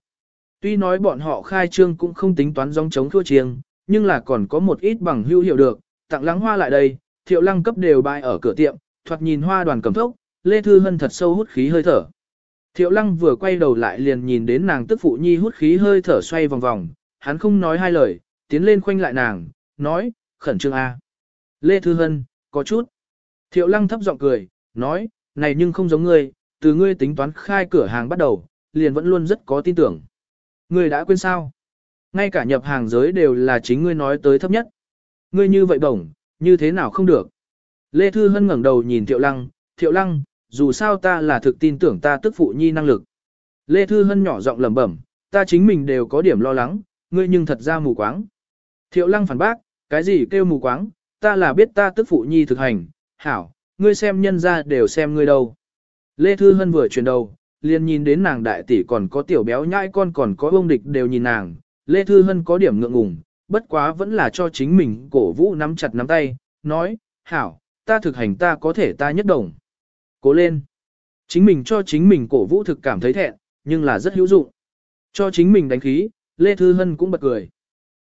Speaker 1: Tuy nói bọn họ khai trương cũng không tính toán dòng chống thua chiêng, nhưng là còn có một ít bằng hữu hiểu được, tặng lắng hoa lại đây, thiệu lăng cấp đều bài ở cửa tiệm, thoạt nhìn hoa đoàn cầm thốc, Lê Thư Hân thật sâu hút khí hơi thở. Thiệu lăng vừa quay đầu lại liền nhìn đến nàng tức phụ nhi hút khí hơi thở xoay vòng vòng, hắn không nói hai lời, tiến lên khoanh lại nàng, nói, khẩn trương A. Lê Thư Hân, có chút. Thiệu lăng thấp giọng cười, nói, này nhưng không giống người từ ngươi tính toán khai cửa hàng bắt đầu, liền vẫn luôn rất có tin tưởng. Ngươi đã quên sao? Ngay cả nhập hàng giới đều là chính ngươi nói tới thấp nhất. Ngươi như vậy bổng, như thế nào không được? Lê Thư Hân ngẩng đầu nhìn Thiệu Lăng, Thiệu Lăng, dù sao ta là thực tin tưởng ta tức phụ nhi năng lực. Lê Thư Hân nhỏ giọng lẩm bẩm, ta chính mình đều có điểm lo lắng, ngươi nhưng thật ra mù quáng. Thiệu Lăng phản bác, cái gì kêu mù quáng, ta là biết ta tức phụ nhi thực hành, hảo, ngươi xem nhân ra đều xem ngươi đâu. Lê Thư Hân vừa chuyển đầu, liền nhìn đến nàng đại tỷ còn có tiểu béo nhãi con còn có ông địch đều nhìn nàng, Lê Thư Hân có điểm ngượng ngùng, bất quá vẫn là cho chính mình cổ vũ nắm chặt nắm tay, nói, hảo, ta thực hành ta có thể ta nhất đồng. Cố lên. Chính mình cho chính mình cổ vũ thực cảm thấy thẹn, nhưng là rất hữu dụng. Cho chính mình đánh khí, Lê Thư Hân cũng bật cười.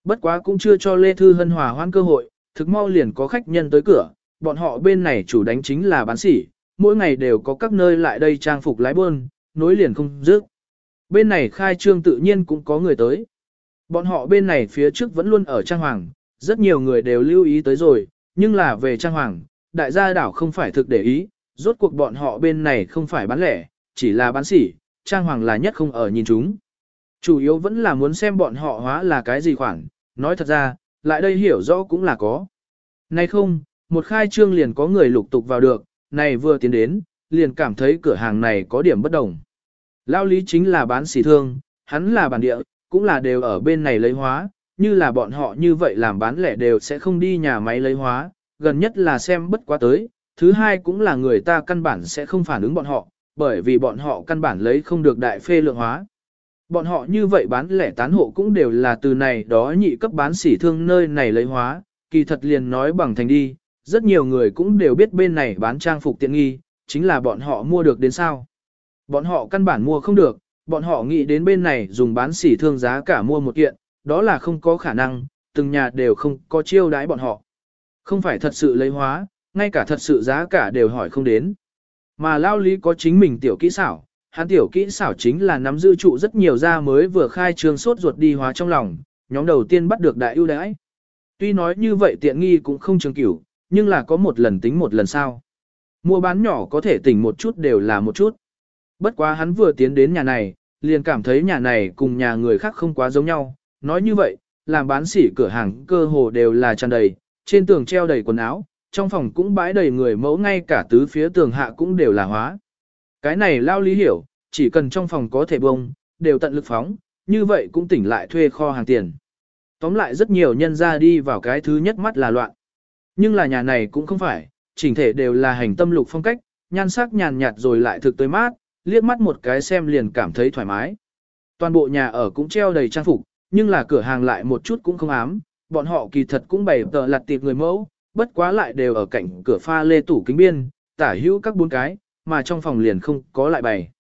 Speaker 1: Bất quá cũng chưa cho Lê Thư Hân hòa hoan cơ hội, thực mau liền có khách nhân tới cửa, bọn họ bên này chủ đánh chính là bán sỉ, mỗi ngày đều có các nơi lại đây trang phục lái buôn, nối liền không dứt. Bên này khai trương tự nhiên cũng có người tới. Bọn họ bên này phía trước vẫn luôn ở trang hoàng, rất nhiều người đều lưu ý tới rồi, nhưng là về trang hoàng, đại gia đảo không phải thực để ý, rốt cuộc bọn họ bên này không phải bán lẻ, chỉ là bán sỉ, trang hoàng là nhất không ở nhìn chúng. Chủ yếu vẫn là muốn xem bọn họ hóa là cái gì khoản, nói thật ra, lại đây hiểu rõ cũng là có. Này không, một khai trương liền có người lục tục vào được, này vừa tiến đến, liền cảm thấy cửa hàng này có điểm bất đồng. Lao lý chính là bán xỉ thương, hắn là bản địa, cũng là đều ở bên này lấy hóa, như là bọn họ như vậy làm bán lẻ đều sẽ không đi nhà máy lấy hóa, gần nhất là xem bất quá tới, thứ hai cũng là người ta căn bản sẽ không phản ứng bọn họ, bởi vì bọn họ căn bản lấy không được đại phê lượng hóa. Bọn họ như vậy bán lẻ tán hộ cũng đều là từ này đó nhị cấp bán sỉ thương nơi này lấy hóa, kỳ thật liền nói bằng thành đi, rất nhiều người cũng đều biết bên này bán trang phục tiện nghi, chính là bọn họ mua được đến sao. Bọn họ căn bản mua không được, bọn họ nghĩ đến bên này dùng bán sỉ thương giá cả mua một kiện, đó là không có khả năng, từng nhà đều không có chiêu đãi bọn họ. Không phải thật sự lấy hóa, ngay cả thật sự giá cả đều hỏi không đến. Mà lao lý có chính mình tiểu kỹ xảo, hắn tiểu kỹ xảo chính là nắm giữ trụ rất nhiều ra mới vừa khai trương sốt ruột đi hóa trong lòng, nhóm đầu tiên bắt được đại ưu đãi. Tuy nói như vậy tiện nghi cũng không trường cửu, nhưng là có một lần tính một lần sao. Mua bán nhỏ có thể tỉnh một chút đều là một chút. Bất quá hắn vừa tiến đến nhà này, liền cảm thấy nhà này cùng nhà người khác không quá giống nhau. Nói như vậy, làm bán sỉ cửa hàng cơ hồ đều là tràn đầy, trên tường treo đầy quần áo, trong phòng cũng bãi đầy người mẫu ngay cả tứ phía tường hạ cũng đều là hóa. Cái này lao lý hiểu, chỉ cần trong phòng có thể bông, đều tận lực phóng, như vậy cũng tỉnh lại thuê kho hàng tiền. Tóm lại rất nhiều nhân ra đi vào cái thứ nhất mắt là loạn. Nhưng là nhà này cũng không phải, chỉnh thể đều là hành tâm lục phong cách, nhan sắc nhàn nhạt rồi lại thực tới mát, liếc mắt một cái xem liền cảm thấy thoải mái. Toàn bộ nhà ở cũng treo đầy trang phục, nhưng là cửa hàng lại một chút cũng không ám, bọn họ kỳ thật cũng bày tờ lặt tiệp người mẫu, bất quá lại đều ở cạnh cửa pha lê tủ kính biên, tả hữu các bốn cái, mà trong phòng liền không có lại bày.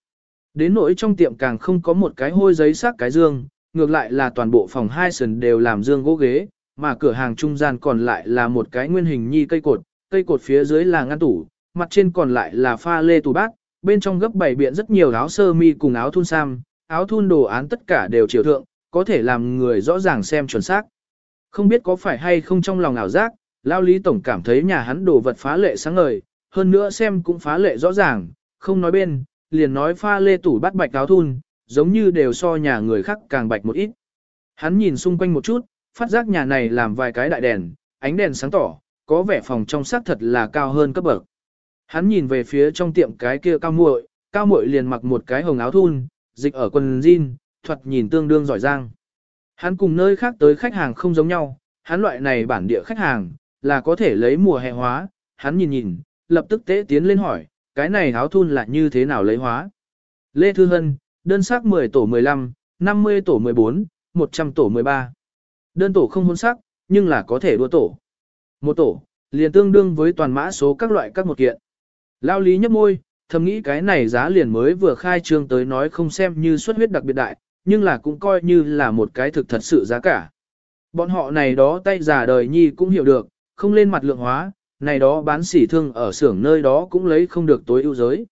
Speaker 1: Đến nỗi trong tiệm càng không có một cái hôi giấy xác cái dương, ngược lại là toàn bộ phòng hai sần đều làm dương gỗ ghế, mà cửa hàng trung gian còn lại là một cái nguyên hình nhi cây cột, cây cột phía dưới là ngăn tủ, mặt trên còn lại là pha lê tủ bát, bên trong gấp bảy biện rất nhiều áo sơ mi cùng áo thun sam, áo thun đồ án tất cả đều chiều thượng, có thể làm người rõ ràng xem chuẩn xác. Không biết có phải hay không trong lòng ảo giác, Lao Lý Tổng cảm thấy nhà hắn đồ vật phá lệ sáng ngời, hơn nữa xem cũng phá lệ rõ ràng, không nói bên, liền nói pha lê tủ bát bạch áo thun, giống như đều so nhà người khác càng bạch một ít. Hắn nhìn xung quanh một chút, phát giác nhà này làm vài cái đại đèn, ánh đèn sáng tỏ, có vẻ phòng trong xác thật là cao hơn cấp bậc. Hắn nhìn về phía trong tiệm cái kia cao muội, cao muội liền mặc một cái hồng áo thun, dịch ở quần jean, thuật nhìn tương đương giỏi giang. Hắn cùng nơi khác tới khách hàng không giống nhau, hắn loại này bản địa khách hàng, là có thể lấy mùa hè hóa, hắn nhìn nhìn, lập tức tế tiến lên hỏi, cái này áo thun là như thế nào lấy hóa. Lê Thư Hân, đơn xác 10 tổ 15, 50 tổ 14, 100 tổ 13. Đơn tổ không hôn sắc, nhưng là có thể đua tổ. Một tổ, liền tương đương với toàn mã số các loại các một kiện. Lao lý nhấp môi, thầm nghĩ cái này giá liền mới vừa khai trương tới nói không xem như xuất huyết đặc biệt đại, nhưng là cũng coi như là một cái thực thật sự giá cả. Bọn họ này đó tay giả đời nhi cũng hiểu được, không lên mặt lượng hóa, này đó bán sỉ thương ở xưởng nơi đó cũng lấy không được tối ưu giới.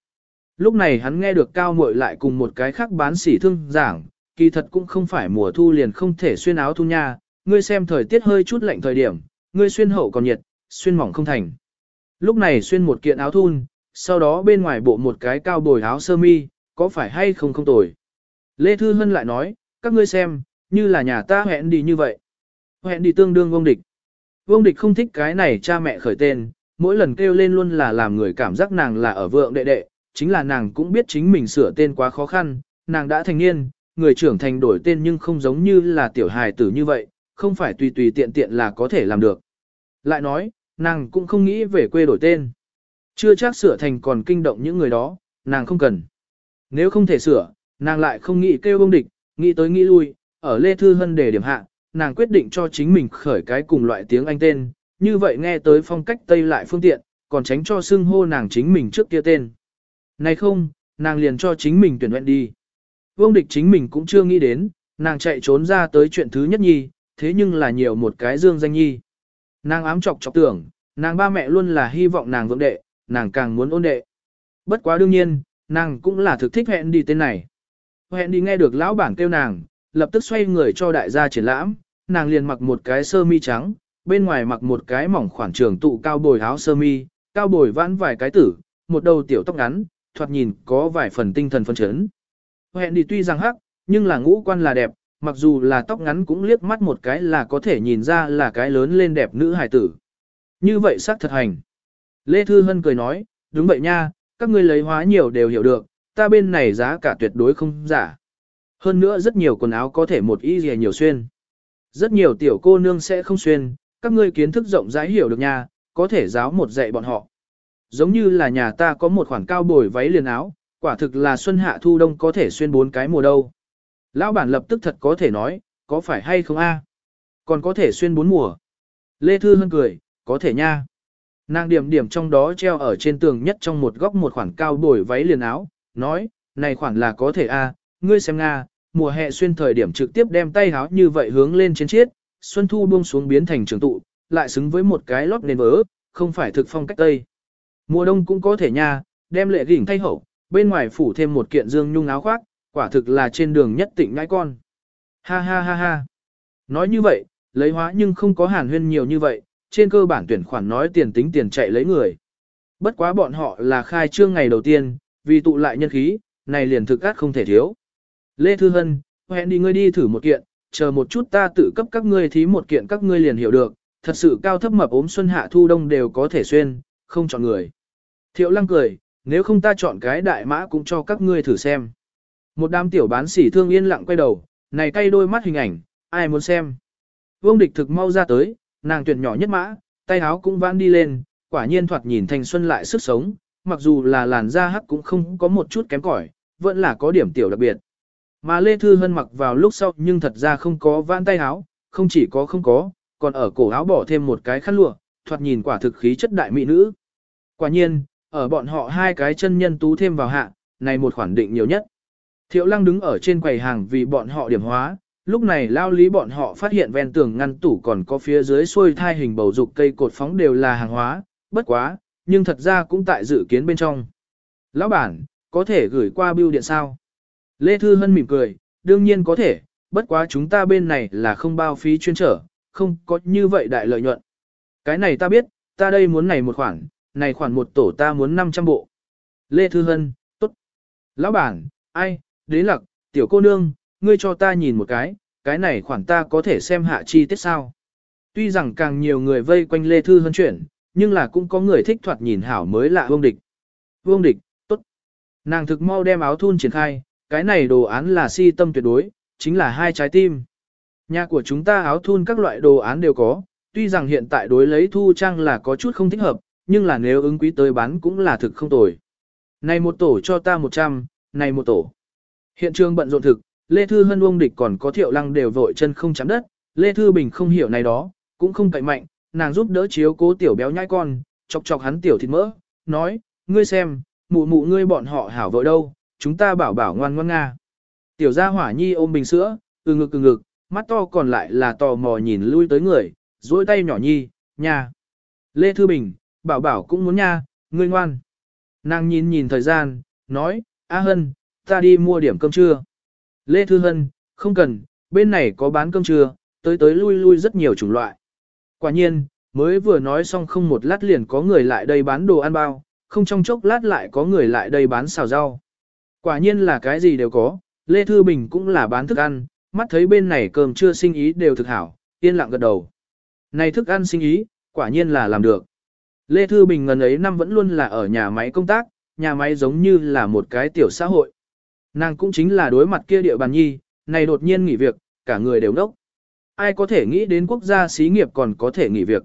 Speaker 1: Lúc này hắn nghe được cao muội lại cùng một cái khác bán sỉ thương giảng, kỳ thật cũng không phải mùa thu liền không thể xuyên áo thu nha, ngươi xem thời tiết hơi chút lạnh thời điểm, ngươi xuyên hậu còn nhiệt, xuyên mỏng không thành. Lúc này xuyên một kiện áo thun, sau đó bên ngoài bộ một cái cao bồi áo sơ mi, có phải hay không không tồi. Lê Thư Hân lại nói, các ngươi xem, như là nhà ta hẹn đi như vậy. Hẹn đi tương đương vông địch. Vông địch không thích cái này cha mẹ khởi tên, mỗi lần kêu lên luôn là làm người cảm giác nàng là ở vượng đệ đệ, chính là nàng cũng biết chính mình sửa tên quá khó khăn, nàng đã thành niên, người trưởng thành đổi tên nhưng không giống như là tiểu hài tử như vậy, không phải tùy tùy tiện tiện là có thể làm được. Lại nói, nàng cũng không nghĩ về quê đổi tên. Chưa chắc sửa thành còn kinh động những người đó, nàng không cần. Nếu không thể sửa, nàng lại không nghĩ kêu bông địch, nghĩ tới nghĩ lui, ở Lê Thư Hân để điểm hạ, nàng quyết định cho chính mình khởi cái cùng loại tiếng Anh tên, như vậy nghe tới phong cách Tây lại phương tiện, còn tránh cho xưng hô nàng chính mình trước kia tên. Này không, nàng liền cho chính mình tuyển nguyện đi. Vương địch chính mình cũng chưa nghĩ đến, nàng chạy trốn ra tới chuyện thứ nhất nhi, thế nhưng là nhiều một cái dương danh nhi. Nàng ám chọc chọc tưởng, nàng ba mẹ luôn là hy vọng nàng vượng đệ, nàng càng muốn ôn đệ. Bất quá đương nhiên, nàng cũng là thực thích hẹn đi tên này. Hẹn đi nghe được lão bảng kêu nàng, lập tức xoay người cho đại gia triển lãm, nàng liền mặc một cái sơ mi trắng, bên ngoài mặc một cái mỏng khoản trường tụ cao bồi áo sơ mi, cao bồi vãn vài cái tử, một đầu tiểu tóc ngắn, thoạt nhìn có vài phần tinh thần phân chấn. Hẹn đi tuy rằng hắc, nhưng là ngũ quan là đẹp, mặc dù là tóc ngắn cũng liếc mắt một cái là có thể nhìn ra là cái lớn lên đẹp nữ hài tử. Như vậy xác thật hành. Lê Thư Hân cười nói, đúng vậy nha, các ngươi lấy hóa nhiều đều hiểu được, ta bên này giá cả tuyệt đối không giả. Hơn nữa rất nhiều quần áo có thể một y dè nhiều xuyên. Rất nhiều tiểu cô nương sẽ không xuyên, các ngươi kiến thức rộng rãi hiểu được nha, có thể giáo một dạy bọn họ. Giống như là nhà ta có một khoảng cao bồi váy liền áo, quả thực là xuân hạ thu đông có thể xuyên bốn cái mùa đâu. Lão bản lập tức thật có thể nói, có phải hay không a? Còn có thể xuyên bốn mùa. Lê Thư Hân cười, có thể nha. Nàng điểm điểm trong đó treo ở trên tường nhất trong một góc một khoảng cao bồi váy liền áo, nói, này khoảng là có thể a, ngươi xem nga, mùa hè xuyên thời điểm trực tiếp đem tay háo như vậy hướng lên trên chiết, xuân thu buông xuống biến thành trường tụ, lại xứng với một cái lót nền vớ, không phải thực phong cách tây. Mùa đông cũng có thể nha, đem lệ gỉnh thay hậu, bên ngoài phủ thêm một kiện dương nhung áo khoác, quả thực là trên đường nhất tịnh ngãi con. Ha ha ha ha. Nói như vậy, lấy hóa nhưng không có hàn huyên nhiều như vậy, trên cơ bản tuyển khoản nói tiền tính tiền chạy lấy người. Bất quá bọn họ là khai trương ngày đầu tiên, vì tụ lại nhân khí, này liền thực át không thể thiếu. Lê Thư Hân, hẹn đi ngươi đi thử một kiện, chờ một chút ta tự cấp các ngươi thí một kiện các ngươi liền hiểu được, thật sự cao thấp mập ốm xuân hạ thu đông đều có thể xuyên, không chọn người. Thiệu lăng cười, nếu không ta chọn cái đại mã cũng cho các ngươi thử xem. Một đám tiểu bán sỉ thương yên lặng quay đầu, này tay đôi mắt hình ảnh, ai muốn xem. Vương địch thực mau ra tới, nàng tuyển nhỏ nhất mã, tay áo cũng vãn đi lên, quả nhiên thoạt nhìn thanh xuân lại sức sống, mặc dù là làn da hắc cũng không có một chút kém cỏi, vẫn là có điểm tiểu đặc biệt. Mà Lê Thư Hân mặc vào lúc sau nhưng thật ra không có vãn tay áo, không chỉ có không có, còn ở cổ áo bỏ thêm một cái khăn lụa, thoạt nhìn quả thực khí chất đại mỹ nữ. Quả nhiên, ở bọn họ hai cái chân nhân tú thêm vào hạ, này một khoản định nhiều nhất. Thiệu lăng đứng ở trên quầy hàng vì bọn họ điểm hóa, lúc này lao lý bọn họ phát hiện ven tường ngăn tủ còn có phía dưới xuôi thai hình bầu dục cây cột phóng đều là hàng hóa, bất quá, nhưng thật ra cũng tại dự kiến bên trong. Lão bản, có thể gửi qua bưu điện sao? Lê Thư Hân mỉm cười, đương nhiên có thể, bất quá chúng ta bên này là không bao phí chuyên trở, không có như vậy đại lợi nhuận. Cái này ta biết, ta đây muốn này một khoản, này khoản một tổ ta muốn 500 bộ. Lê Thư Hân, tốt. Lão bản, ai, đế lặc, tiểu cô nương, ngươi cho ta nhìn một cái, cái này khoản ta có thể xem hạ chi tiết sao. Tuy rằng càng nhiều người vây quanh Lê Thư hơn chuyển, nhưng là cũng có người thích thoạt nhìn hảo mới lạ vương địch. Vương địch, tốt. Nàng thực mau đem áo thun triển khai, cái này đồ án là si tâm tuyệt đối, chính là hai trái tim. Nhà của chúng ta áo thun các loại đồ án đều có, tuy rằng hiện tại đối lấy thu trang là có chút không thích hợp, nhưng là nếu ứng quý tới bán cũng là thực không tồi. Này một tổ cho ta 100, này một tổ. Hiện trường bận rộn thực, Lê Thư Hân ông địch còn có thiệu lăng đều vội chân không chạm đất, Lê Thư Bình không hiểu này đó, cũng không cậy mạnh, nàng giúp đỡ chiếu cố tiểu béo nhai con, chọc chọc hắn tiểu thịt mỡ, nói, ngươi xem, mụ mụ ngươi bọn họ hảo vội đâu, chúng ta bảo bảo ngoan ngoan nga. Tiểu gia hỏa nhi ôm bình sữa, từ ngực từ ngực, mắt to còn lại là tò mò nhìn lui tới người, duỗi tay nhỏ nhi, nha. Lê Thư Bình, bảo bảo cũng muốn nha, ngươi ngoan. Nàng nhìn nhìn thời gian, nói, A Hân, ta đi mua điểm cơm trưa. Lê Thư Hân, không cần, bên này có bán cơm trưa, tới tới lui lui rất nhiều chủng loại. Quả nhiên, mới vừa nói xong không một lát liền có người lại đây bán đồ ăn bao, không trong chốc lát lại có người lại đây bán xào rau. Quả nhiên là cái gì đều có, Lê Thư Bình cũng là bán thức ăn, mắt thấy bên này cơm trưa sinh ý đều thực hảo, yên lặng gật đầu. Này thức ăn sinh ý, quả nhiên là làm được. Lê Thư Bình ngần ấy năm vẫn luôn là ở nhà máy công tác, nhà máy giống như là một cái tiểu xã hội. Nàng cũng chính là đối mặt kia địa bàn nhi, này đột nhiên nghỉ việc, cả người đều nốc. Ai có thể nghĩ đến quốc gia xí nghiệp còn có thể nghỉ việc.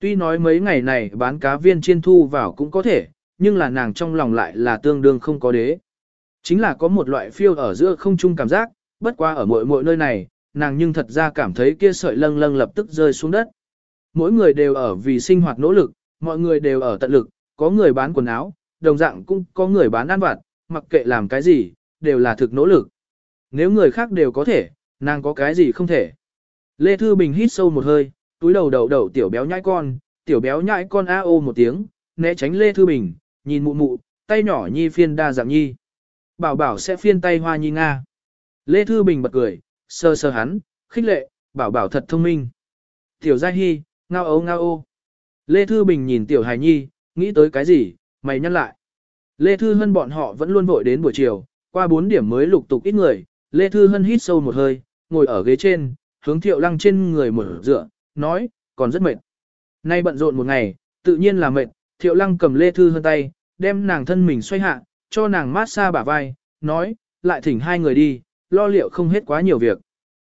Speaker 1: Tuy nói mấy ngày này bán cá viên chiên thu vào cũng có thể, nhưng là nàng trong lòng lại là tương đương không có đế. Chính là có một loại phiêu ở giữa không chung cảm giác, bất qua ở mỗi mỗi nơi này, nàng nhưng thật ra cảm thấy kia sợi lâng lâng lập tức rơi xuống đất. Mỗi người đều ở vì sinh hoạt nỗ lực, mọi người đều ở tận lực, có người bán quần áo, đồng dạng cũng có người bán ăn vặt, mặc kệ làm cái gì, đều là thực nỗ lực. Nếu người khác đều có thể, nàng có cái gì không thể. Lê Thư Bình hít sâu một hơi, túi đầu đầu đầu tiểu béo nhãi con, tiểu béo nhãi con a ô một tiếng, né tránh Lê Thư Bình, nhìn mụ mụ, tay nhỏ nhi phiên đa dạng nhi. Bảo bảo sẽ phiên tay hoa nhi Nga. Lê Thư Bình bật cười, sơ sơ hắn, khích lệ, bảo bảo thật thông minh. Tiểu Giai Hi, ngao ấu ngao ô. Lê Thư Bình nhìn tiểu Hải nhi, nghĩ tới cái gì, mày nhăn lại. Lê Thư Hân bọn họ vẫn luôn vội đến buổi chiều, qua bốn điểm mới lục tục ít người, Lê Thư Hân hít sâu một hơi, ngồi ở ghế trên, hướng thiệu lăng trên người mở dựa, nói, còn rất mệt. Nay bận rộn một ngày, tự nhiên là mệt, thiệu lăng cầm Lê Thư Hân tay, đem nàng thân mình xoay hạ, cho nàng mát xa bả vai, nói, lại thỉnh hai người đi, lo liệu không hết quá nhiều việc.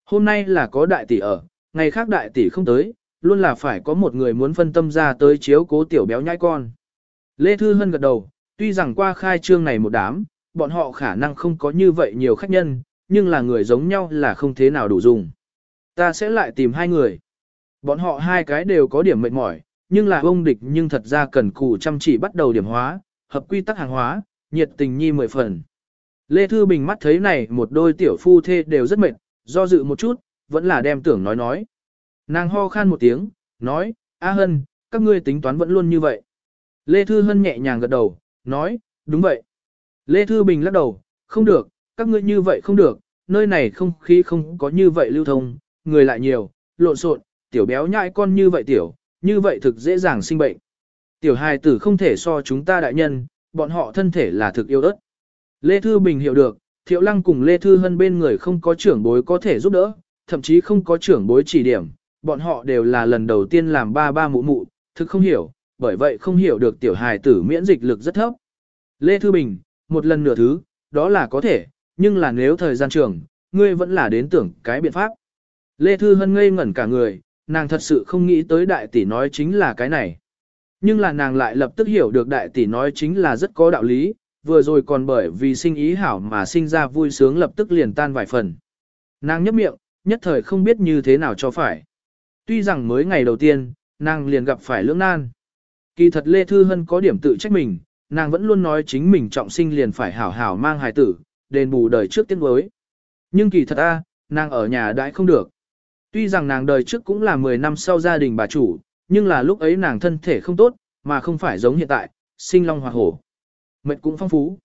Speaker 1: Hôm nay là có đại tỷ ở, ngày khác đại tỷ không tới, luôn là phải có một người muốn phân tâm ra tới chiếu cố tiểu béo nhãi con. Lê Thư Hân gật đầu, tuy rằng qua khai trương này một đám, bọn họ khả năng không có như vậy nhiều khách nhân, nhưng là người giống nhau là không thế nào đủ dùng. Ta sẽ lại tìm hai người. Bọn họ hai cái đều có điểm mệt mỏi, nhưng là ông địch nhưng thật ra cần cù chăm chỉ bắt đầu điểm hóa, hợp quy tắc hàng hóa, nhiệt tình nhi mười phần. Lê Thư Bình mắt thấy này một đôi tiểu phu thê đều rất mệt, do dự một chút, vẫn là đem tưởng nói nói. Nàng ho khan một tiếng, nói, A Hân, các ngươi tính toán vẫn luôn như vậy. Lê Thư Hân nhẹ nhàng gật đầu, nói, đúng vậy. Lê Thư Bình lắc đầu, không được, các ngươi như vậy không được, nơi này không khí không có như vậy lưu thông, người lại nhiều, lộn xộn, tiểu béo nhãi con như vậy tiểu, như vậy thực dễ dàng sinh bệnh. Tiểu hài tử không thể so chúng ta đại nhân, bọn họ thân thể là thực yêu đất. Lê Thư Bình hiểu được, Thiệu Lăng cùng Lê Thư Hân bên người không có trưởng bối có thể giúp đỡ, thậm chí không có trưởng bối chỉ điểm, bọn họ đều là lần đầu tiên làm ba ba mụ mụ, thực không hiểu, bởi vậy không hiểu được tiểu hài tử miễn dịch lực rất thấp. Lê Thư Bình, một lần nửa thứ, đó là có thể, nhưng là nếu thời gian trường, ngươi vẫn là đến tưởng cái biện pháp. Lê Thư Hân ngây ngẩn cả người, nàng thật sự không nghĩ tới đại tỷ nói chính là cái này. Nhưng là nàng lại lập tức hiểu được đại tỷ nói chính là rất có đạo lý, vừa rồi còn bởi vì sinh ý hảo mà sinh ra vui sướng lập tức liền tan vài phần. Nàng nhấp miệng, nhất thời không biết như thế nào cho phải. Tuy rằng mới ngày đầu tiên, nàng liền gặp phải lưỡng nan. Kỳ thật Lê Thư Hân có điểm tự trách mình, nàng vẫn luôn nói chính mình trọng sinh liền phải hảo hảo mang hài tử, đền bù đời trước tiếc với. Nhưng kỳ thật a, nàng ở nhà đãi không được. Tuy rằng nàng đời trước cũng là 10 năm sau gia đình bà chủ, nhưng là lúc ấy nàng thân thể không tốt, mà không phải giống hiện tại, sinh long hoạt hổ. Mệnh cũng phong phú.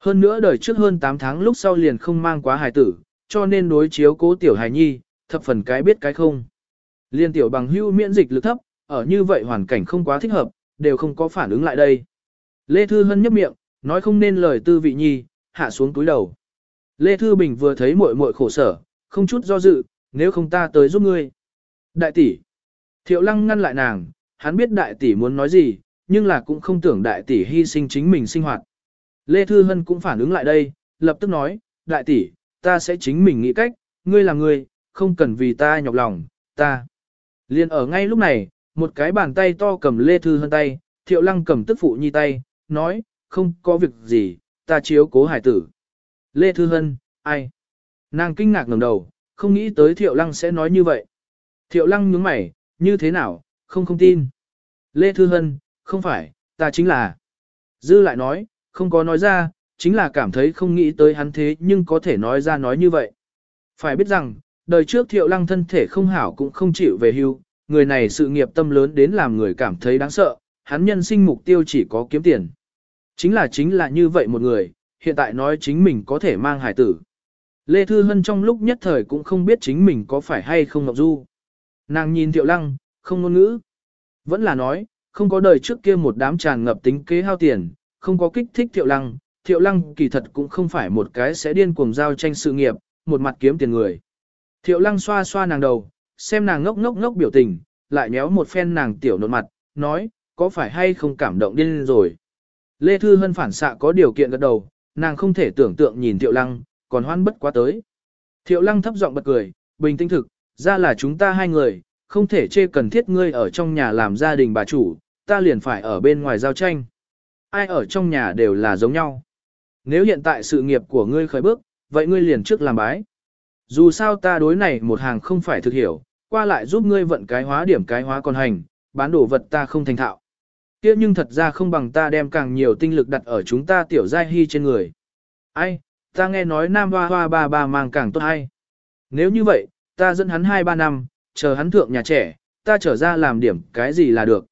Speaker 1: Hơn nữa đời trước hơn 8 tháng lúc sau liền không mang quá hài tử, cho nên đối chiếu cố tiểu hài nhi, thập phần cái biết cái không. Liên tiểu bằng hưu miễn dịch lực thấp, ở như vậy hoàn cảnh không quá thích hợp, đều không có phản ứng lại đây. Lê Thư Hân nhấp miệng, nói không nên lời tư vị nhi, hạ xuống túi đầu. Lê Thư Bình vừa thấy muội muội khổ sở, không chút do dự, nếu không ta tới giúp ngươi. Đại tỷ. Thiệu lăng ngăn lại nàng, hắn biết đại tỷ muốn nói gì, nhưng là cũng không tưởng đại tỷ hy sinh chính mình sinh hoạt. Lê Thư Hân cũng phản ứng lại đây, lập tức nói, đại tỷ, ta sẽ chính mình nghĩ cách, ngươi là ngươi, không cần vì ta nhọc lòng, ta. Liên ở ngay lúc này, một cái bàn tay to cầm Lê Thư Hân tay, Thiệu Lăng cầm tức phụ nhi tay, nói, không có việc gì, ta chiếu cố hải tử. Lê Thư Hân, ai? Nàng kinh ngạc ngẩng đầu, không nghĩ tới Thiệu Lăng sẽ nói như vậy. Thiệu Lăng nhướng mày, như thế nào, không không tin. Lê Thư Hân, không phải, ta chính là. Dư lại nói, không có nói ra, chính là cảm thấy không nghĩ tới hắn thế nhưng có thể nói ra nói như vậy. Phải biết rằng, đời trước Thiệu Lăng thân thể không hảo cũng không chịu về hưu, người này sự nghiệp tâm lớn đến làm người cảm thấy đáng sợ, hắn nhân sinh mục tiêu chỉ có kiếm tiền. Chính là chính là như vậy một người, hiện tại nói chính mình có thể mang hải tử. Lê Thư Hân trong lúc nhất thời cũng không biết chính mình có phải hay không Ngọc Du. Nàng nhìn Thiệu Lăng, không ngôn ngữ. Vẫn là nói, không có đời trước kia một đám tràn ngập tính kế hao tiền, không có kích thích Thiệu Lăng. Thiệu Lăng kỳ thật cũng không phải một cái sẽ điên cuồng giao tranh sự nghiệp, một mặt kiếm tiền người. Thiệu Lăng xoa xoa nàng đầu, xem nàng ngốc ngốc ngốc biểu tình, lại nhéo một phen nàng tiểu nột mặt, nói, có phải hay không cảm động điên rồi. Lê Thư Hân phản xạ có điều kiện gật đầu, nàng không thể tưởng tượng nhìn Thiệu Lăng, còn hoan bất quá tới. Thiệu Lăng thấp giọng bật cười, bình tĩnh thực, ra là chúng ta hai người, không thể chê cần thiết ngươi ở trong nhà làm gia đình bà chủ, ta liền phải ở bên ngoài giao tranh. Ai ở trong nhà đều là giống nhau. Nếu hiện tại sự nghiệp của ngươi khởi bước, vậy ngươi liền trước làm bái. Dù sao ta đối này một hàng không phải thực hiểu, qua lại giúp ngươi vận cái hóa điểm cái hóa còn hành, bán đồ vật ta không thành thạo kia nhưng thật ra không bằng ta đem càng nhiều tinh lực đặt ở chúng ta tiểu giai hy trên người. Ai, ta nghe nói nam hoa hoa ba bà mang càng tốt hay. Nếu như vậy, ta dẫn hắn 2-3 năm, chờ hắn thượng nhà trẻ, ta trở ra làm điểm cái gì là được.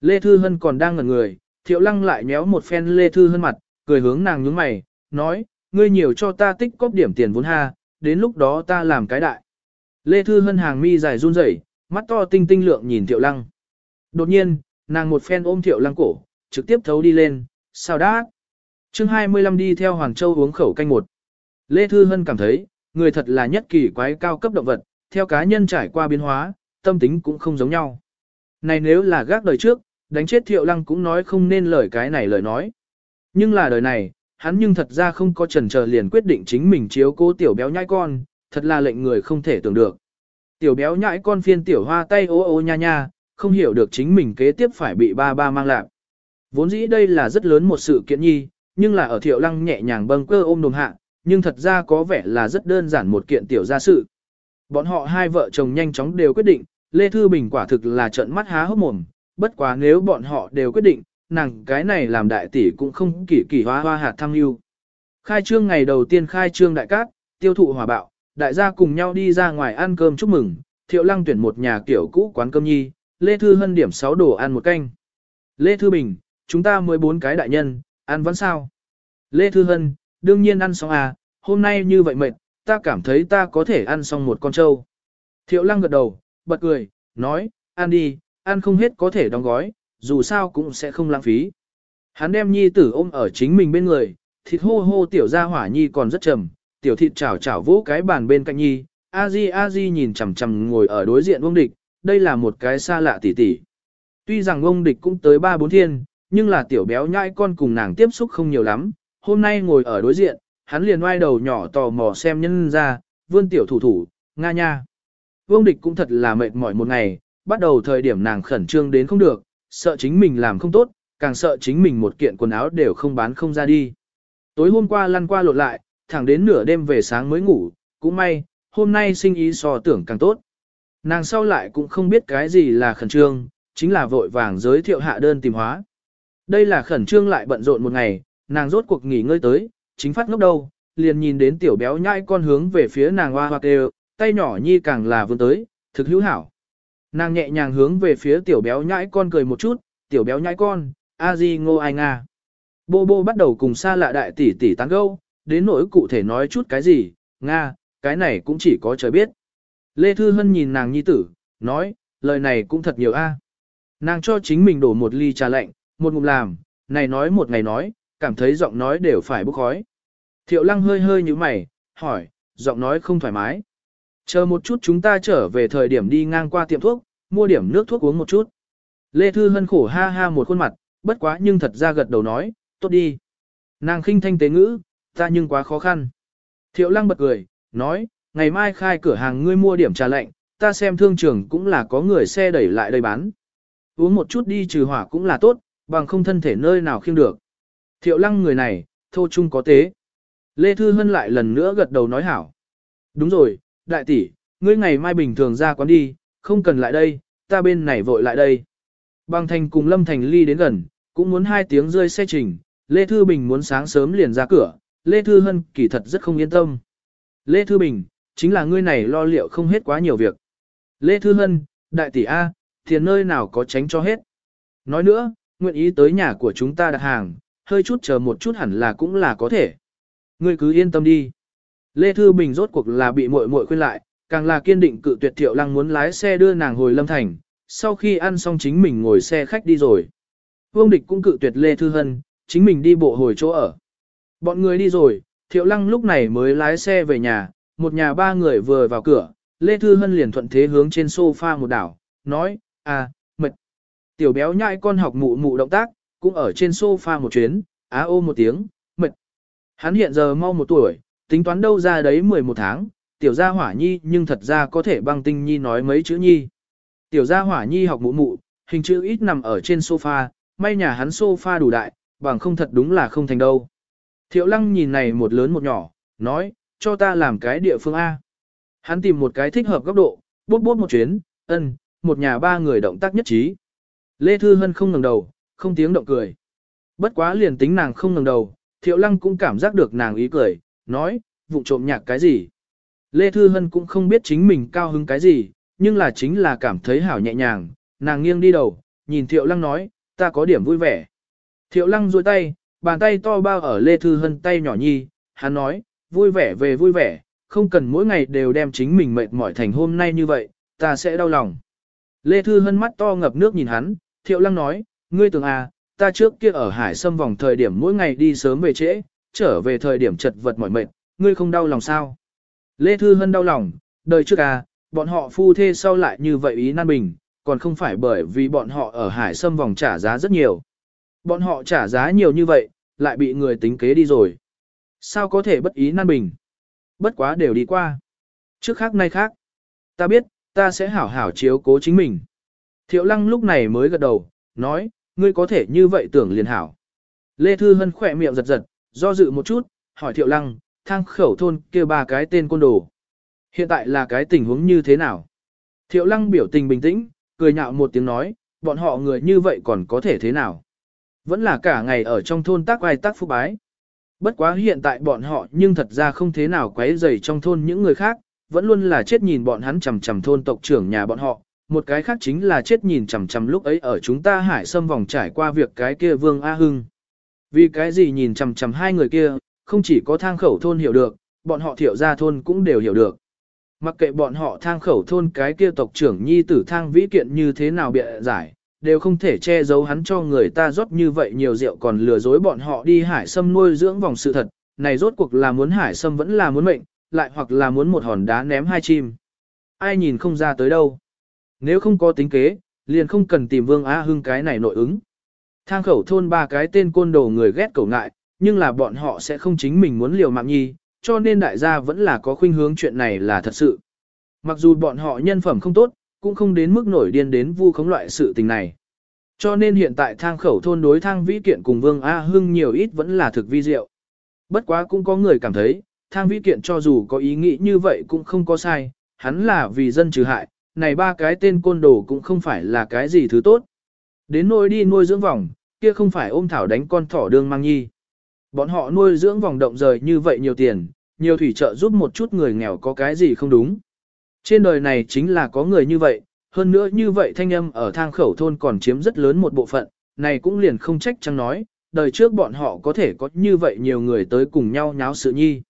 Speaker 1: Lê Thư Hân còn đang ngẩn người, thiệu lăng lại méo một phen Lê Thư Hân mặt, cười hướng nàng nhướng mày, nói, ngươi nhiều cho ta tích cóp điểm tiền vốn ha, đến lúc đó ta làm cái đại. Lê Thư Hân hàng mi dài run rẩy mắt to tinh tinh lượng nhìn thiệu lăng. Đột nhiên, nàng một phen ôm thiệu lăng cổ, trực tiếp thấu đi lên, sao đã. chương 25 đi theo Hoàng Châu uống khẩu canh một. Lê Thư Hân cảm thấy, người thật là nhất kỳ quái cao cấp động vật, theo cá nhân trải qua biến hóa, tâm tính cũng không giống nhau. Này nếu là gác đời trước, đánh chết thiệu lăng cũng nói không nên lời cái này lời nói. Nhưng là đời này, hắn nhưng thật ra không có chần chờ liền quyết định chính mình chiếu cố tiểu béo nhai con, thật là lệnh người không thể tưởng được. Tiểu béo nhãi con phiên tiểu hoa tay ô ô nha nha, không hiểu được chính mình kế tiếp phải bị ba ba mang lạc. Vốn dĩ đây là rất lớn một sự kiện nhi, nhưng là ở thiệu lăng nhẹ nhàng bâng cơ ôm đồm hạ, nhưng thật ra có vẻ là rất đơn giản một kiện tiểu gia sự. Bọn họ hai vợ chồng nhanh chóng đều quyết định, Lê Thư Bình quả thực là trận mắt há hốc mồm, bất quá nếu bọn họ đều quyết định, nàng cái này làm đại tỷ cũng không kỳ kỳ hoa hoa hạt thăng lưu. Khai trương ngày đầu tiên khai trương đại cát, tiêu thụ hòa bạo, đại gia cùng nhau đi ra ngoài ăn cơm chúc mừng, thiệu lăng tuyển một nhà kiểu cũ quán cơm nhi, Lê Thư Hân điểm 6 đồ ăn một canh. Lê Thư Bình, chúng ta 14 cái đại nhân, ăn vẫn sao? Lê Thư Hân, đương nhiên ăn xong à, hôm nay như vậy mệt, ta cảm thấy ta có thể ăn xong một con trâu. Thiệu lăng gật đầu, bật cười, nói, ăn đi, ăn không hết có thể đóng gói, dù sao cũng sẽ không lãng phí. Hắn đem nhi tử ôm ở chính mình bên người, thịt hô hô tiểu ra hỏa nhi còn rất trầm, tiểu thịt chảo chảo vỗ cái bàn bên cạnh nhi, a di a di nhìn chằm chằm ngồi ở đối diện vương địch, đây là một cái xa lạ tỉ tỉ. Tuy rằng ông địch cũng tới ba bốn thiên, nhưng là tiểu béo nhãi con cùng nàng tiếp xúc không nhiều lắm, hôm nay ngồi ở đối diện, hắn liền oai đầu nhỏ tò mò xem nhân ra, vươn tiểu thủ thủ, nga nha. Vương địch cũng thật là mệt mỏi một ngày, bắt đầu thời điểm nàng khẩn trương đến không được, sợ chính mình làm không tốt, càng sợ chính mình một kiện quần áo đều không bán không ra đi. Tối hôm qua lăn qua lộn lại, thẳng đến nửa đêm về sáng mới ngủ, cũng may, hôm nay sinh ý so tưởng càng tốt. Nàng sau lại cũng không biết cái gì là khẩn trương, chính là vội vàng giới thiệu hạ đơn tìm hóa. Đây là khẩn trương lại bận rộn một ngày, nàng rốt cuộc nghỉ ngơi tới, chính phát ngốc đâu, liền nhìn đến tiểu béo nhai con hướng về phía nàng hoa hoa kêu, tay nhỏ nhi càng là vươn tới, thực hữu hảo. Nàng nhẹ nhàng hướng về phía tiểu béo nhãi con cười một chút, tiểu béo nhãi con, a di ngô ai nga. Bô bô bắt đầu cùng xa lạ đại tỷ tỷ tán gẫu, đến nỗi cụ thể nói chút cái gì, nga, cái này cũng chỉ có trời biết. Lê Thư Hân nhìn nàng nhi tử, nói, lời này cũng thật nhiều a. Nàng cho chính mình đổ một ly trà lạnh, một ngụm làm, này nói một ngày nói, cảm thấy giọng nói đều phải bốc khói. Thiệu lăng hơi hơi như mày, hỏi, giọng nói không thoải mái. Chờ một chút chúng ta trở về thời điểm đi ngang qua tiệm thuốc, mua điểm nước thuốc uống một chút. Lê Thư Hân khổ ha ha một khuôn mặt, bất quá nhưng thật ra gật đầu nói, tốt đi. Nàng khinh thanh tế ngữ, ta nhưng quá khó khăn. Thiệu lăng bật cười, nói, ngày mai khai cửa hàng ngươi mua điểm trà lạnh, ta xem thương trường cũng là có người xe đẩy lại đây bán. Uống một chút đi trừ hỏa cũng là tốt, bằng không thân thể nơi nào khiêng được. Thiệu lăng người này, thô chung có tế. Lê Thư Hân lại lần nữa gật đầu nói hảo. Đúng rồi, đại tỷ, ngươi ngày mai bình thường ra quán đi, không cần lại đây, ta bên này vội lại đây. Bằng thành cùng Lâm Thành Ly đến gần, cũng muốn hai tiếng rơi xe trình, Lê Thư Bình muốn sáng sớm liền ra cửa, Lê Thư Hân kỳ thật rất không yên tâm. Lê Thư Bình, chính là ngươi này lo liệu không hết quá nhiều việc. Lê Thư Hân, đại tỷ A, tiền nơi nào có tránh cho hết. Nói nữa, nguyện ý tới nhà của chúng ta đặt hàng, hơi chút chờ một chút hẳn là cũng là có thể. Ngươi cứ yên tâm đi. Lê Thư Bình rốt cuộc là bị muội muội khuyên lại, càng là kiên định cự tuyệt Thiệu Lăng muốn lái xe đưa nàng hồi Lâm Thành, sau khi ăn xong chính mình ngồi xe khách đi rồi. Vương Địch cũng cự tuyệt Lê Thư Hân, chính mình đi bộ hồi chỗ ở. Bọn người đi rồi, Thiệu Lăng lúc này mới lái xe về nhà, một nhà ba người vừa vào cửa, Lê Thư Hân liền thuận thế hướng trên sofa một đảo, nói, à, mệt. Tiểu béo nhại con học mụ mụ động tác, cũng ở trên sofa một chuyến, á ô một tiếng, mệt. Hắn hiện giờ mau một tuổi, tính toán đâu ra đấy 11 tháng, tiểu gia hỏa nhi nhưng thật ra có thể băng tinh nhi nói mấy chữ nhi. Tiểu gia hỏa nhi học mụ mụ, hình chữ ít nằm ở trên sofa, may nhà hắn sofa đủ đại, bằng không thật đúng là không thành đâu. Thiệu lăng nhìn này một lớn một nhỏ, nói, cho ta làm cái địa phương A. Hắn tìm một cái thích hợp góc độ, bút bút một chuyến, ân, một nhà ba người động tác nhất trí. Lê Thư Hân không ngẩng đầu, không tiếng động cười. Bất quá liền tính nàng không ngẩng đầu, Thiệu Lăng cũng cảm giác được nàng ý cười, nói, vụ trộm nhạc cái gì. Lê Thư Hân cũng không biết chính mình cao hứng cái gì, nhưng là chính là cảm thấy hảo nhẹ nhàng, nàng nghiêng đi đầu, nhìn Thiệu Lăng nói, ta có điểm vui vẻ. Thiệu Lăng duỗi tay, bàn tay to bao ở Lê Thư Hân tay nhỏ nhi, hắn nói, vui vẻ về vui vẻ, không cần mỗi ngày đều đem chính mình mệt mỏi thành hôm nay như vậy, ta sẽ đau lòng. Lê Thư Hân mắt to ngập nước nhìn hắn, Thiệu Lăng nói, ngươi tưởng à, ta trước kia ở hải xâm vòng thời điểm mỗi ngày đi sớm về trễ, trở về thời điểm chật vật mỏi mệt, ngươi không đau lòng sao? Lê Thư Hân đau lòng, đời trước à, bọn họ phu thê sau lại như vậy ý nan bình, còn không phải bởi vì bọn họ ở hải xâm vòng trả giá rất nhiều. Bọn họ trả giá nhiều như vậy, lại bị người tính kế đi rồi. Sao có thể bất ý nan bình? Bất quá đều đi qua. Trước khác nay khác. Ta biết, ta sẽ hảo hảo chiếu cố chính mình. Thiệu lăng lúc này mới gật đầu, nói, ngươi có thể như vậy tưởng liền hảo. Lê Thư Hân khỏe miệng giật giật, do dự một chút, hỏi Thiệu lăng, thang khẩu thôn kia ba cái tên côn đồ. Hiện tại là cái tình huống như thế nào? Thiệu lăng biểu tình bình tĩnh, cười nhạo một tiếng nói, bọn họ người như vậy còn có thể thế nào? Vẫn là cả ngày ở trong thôn tác ai tác phúc bái. Bất quá hiện tại bọn họ nhưng thật ra không thế nào quấy rầy trong thôn những người khác, vẫn luôn là chết nhìn bọn hắn chằm chằm thôn tộc trưởng nhà bọn họ, một cái khác chính là chết nhìn chằm chằm lúc ấy ở chúng ta hải xâm vòng trải qua việc cái kia Vương A Hưng. Vì cái gì nhìn chằm chằm hai người kia, không chỉ có thang khẩu thôn hiểu được, bọn họ thiểu gia thôn cũng đều hiểu được. Mặc kệ bọn họ thang khẩu thôn cái kia tộc trưởng nhi tử thang vĩ kiện như thế nào bịa giải, đều không thể che giấu hắn cho người ta rót như vậy nhiều rượu còn lừa dối bọn họ đi hải sâm nuôi dưỡng vòng sự thật, này rốt cuộc là muốn hải sâm vẫn là muốn mệnh, lại hoặc là muốn một hòn đá ném hai chim. Ai nhìn không ra tới đâu. Nếu không có tính kế, liền không cần tìm Vương Á Hưng cái này nội ứng. Thang khẩu thôn ba cái tên côn đồ người ghét cầu ngại, nhưng là bọn họ sẽ không chính mình muốn liều mạng nhi, cho nên đại gia vẫn là có khuynh hướng chuyện này là thật sự. Mặc dù bọn họ nhân phẩm không tốt, cũng không đến mức nổi điên đến vu khống loại sự tình này. Cho nên hiện tại thang khẩu thôn đối thang vĩ kiện cùng Vương A Hưng nhiều ít vẫn là thực vi diệu. Bất quá cũng có người cảm thấy, thang vĩ kiện cho dù có ý nghĩ như vậy cũng không có sai, hắn là vì dân trừ hại, này ba cái tên côn đồ cũng không phải là cái gì thứ tốt. Đến nuôi đi nuôi dưỡng vòng, kia không phải ôm thảo đánh con thỏ đương mang nhi. Bọn họ nuôi dưỡng vòng động rời như vậy nhiều tiền, nhiều thủy trợ giúp một chút người nghèo có cái gì không đúng. Trên đời này chính là có người như vậy, hơn nữa như vậy thanh âm ở thang khẩu thôn còn chiếm rất lớn một bộ phận, này cũng liền không trách chẳng nói, đời trước bọn họ có thể có như vậy nhiều người tới cùng nhau nháo sự nhi.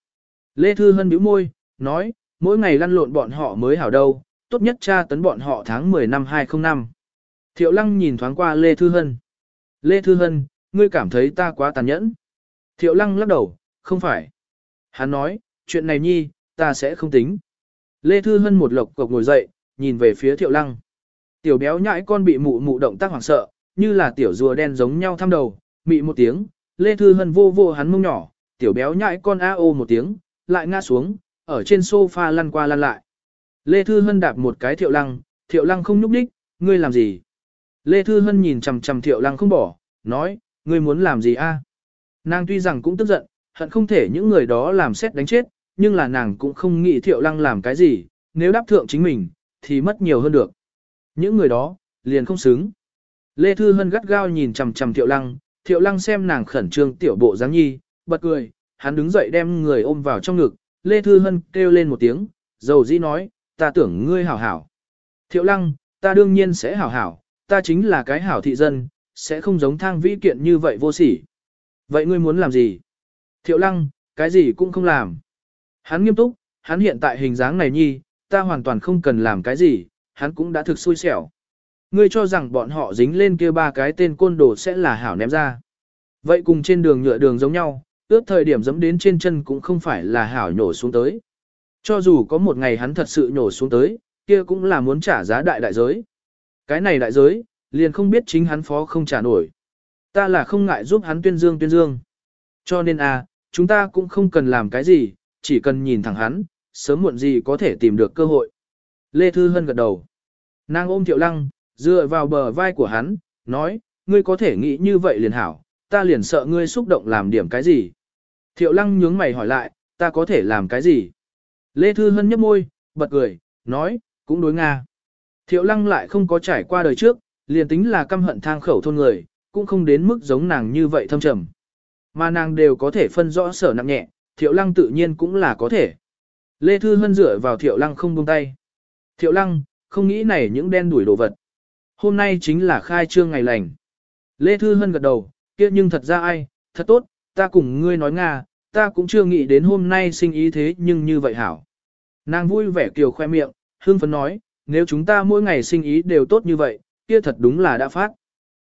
Speaker 1: Lê Thư Hân bĩu môi, nói, mỗi ngày lăn lộn bọn họ mới hảo đâu, tốt nhất tra tấn bọn họ tháng 10 năm 2005. Thiệu Lăng nhìn thoáng qua Lê Thư Hân. Lê Thư Hân, ngươi cảm thấy ta quá tàn nhẫn. Thiệu Lăng lắc đầu, không phải. Hắn nói, chuyện này nhi, ta sẽ không tính. Lê Thư Hân một lộc cộc ngồi dậy, nhìn về phía thiệu lăng. Tiểu béo nhãi con bị mụ mụ động tác hoảng sợ, như là tiểu rùa đen giống nhau thăm đầu, mị một tiếng, Lê Thư Hân vô vô hắn mông nhỏ, tiểu béo nhãi con a ô một tiếng, lại ngã xuống, ở trên sofa lăn qua lăn lại. Lê Thư Hân đạp một cái thiệu lăng, thiệu lăng không nhúc đích, ngươi làm gì? Lê Thư Hân nhìn chầm chầm thiệu lăng không bỏ, nói, ngươi muốn làm gì a? Nàng tuy rằng cũng tức giận, hận không thể những người đó làm xét đánh chết, nhưng là nàng cũng không nghĩ thiệu lăng làm cái gì, nếu đáp thượng chính mình, thì mất nhiều hơn được. Những người đó, liền không xứng. Lê Thư Hân gắt gao nhìn chầm chầm thiệu lăng, thiệu lăng xem nàng khẩn trương tiểu bộ dáng nhi, bật cười, hắn đứng dậy đem người ôm vào trong ngực, Lê Thư Hân kêu lên một tiếng, dầu dĩ nói, ta tưởng ngươi hảo hảo. Thiệu lăng, ta đương nhiên sẽ hảo hảo, ta chính là cái hảo thị dân, sẽ không giống thang vĩ kiện như vậy vô sỉ. Vậy ngươi muốn làm gì? Thiệu lăng, cái gì cũng không làm. Hắn nghiêm túc, hắn hiện tại hình dáng này nhi, ta hoàn toàn không cần làm cái gì, hắn cũng đã thực xui xẻo. Ngươi cho rằng bọn họ dính lên kia ba cái tên côn đồ sẽ là hảo ném ra. Vậy cùng trên đường nhựa đường giống nhau, ước thời điểm dẫm đến trên chân cũng không phải là hảo nhổ xuống tới. Cho dù có một ngày hắn thật sự nhổ xuống tới, kia cũng là muốn trả giá đại đại giới. Cái này đại giới, liền không biết chính hắn phó không trả nổi. Ta là không ngại giúp hắn tuyên dương tuyên dương. Cho nên à, chúng ta cũng không cần làm cái gì, chỉ cần nhìn thẳng hắn, sớm muộn gì có thể tìm được cơ hội. Lê Thư Hân gật đầu. Nàng ôm Thiệu Lăng, dựa vào bờ vai của hắn, nói, ngươi có thể nghĩ như vậy liền hảo, ta liền sợ ngươi xúc động làm điểm cái gì. Thiệu Lăng nhướng mày hỏi lại, ta có thể làm cái gì? Lê Thư Hân nhấp môi, bật cười, nói, cũng đối Nga. Thiệu Lăng lại không có trải qua đời trước, liền tính là căm hận thang khẩu thôn người, cũng không đến mức giống nàng như vậy thâm trầm. Mà nàng đều có thể phân rõ sở nặng nhẹ, thiệu lăng tự nhiên cũng là có thể. Lê Thư Hân dựa vào thiệu lăng không buông tay. Thiệu lăng, không nghĩ này những đen đuổi đồ vật. Hôm nay chính là khai trương ngày lành. Lê Thư Hân gật đầu, kia nhưng thật ra ai, thật tốt, ta cùng ngươi nói Nga, ta cũng chưa nghĩ đến hôm nay sinh ý thế nhưng như vậy hảo. Nàng vui vẻ kiều khoe miệng, hương phấn nói, nếu chúng ta mỗi ngày sinh ý đều tốt như vậy, kia thật đúng là đã phát.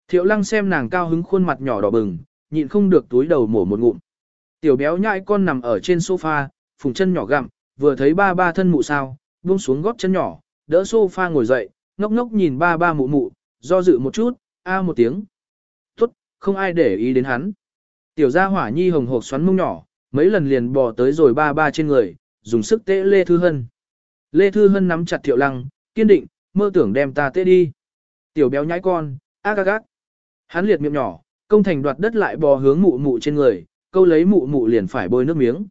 Speaker 1: Thiệu lăng xem nàng cao hứng khuôn mặt nhỏ đỏ bừng, nhịn không được túi đầu mổ một ngụm, Tiểu béo nhãi con nằm ở trên sofa, phùng chân nhỏ gặm, vừa thấy ba ba thân mụ sao, buông xuống góp chân nhỏ, đỡ sofa ngồi dậy, ngốc ngốc nhìn ba ba mụ mụ, do dự một chút, a một tiếng. Tốt, không ai để ý đến hắn. Tiểu gia hỏa nhi hồng hộp xoắn mông nhỏ, mấy lần liền bò tới rồi ba ba trên người, dùng sức tễ Lê Thư Hân. Lê Thư Hân nắm chặt Tiểu lăng, kiên định, mơ tưởng đem ta tễ đi. Tiểu béo nhãi con, a gác gác. Hắn liệt miệng nhỏ, công thành đoạt đất lại bò hướng mụ mụ trên người, câu lấy mụ mụ liền phải bôi nước miếng.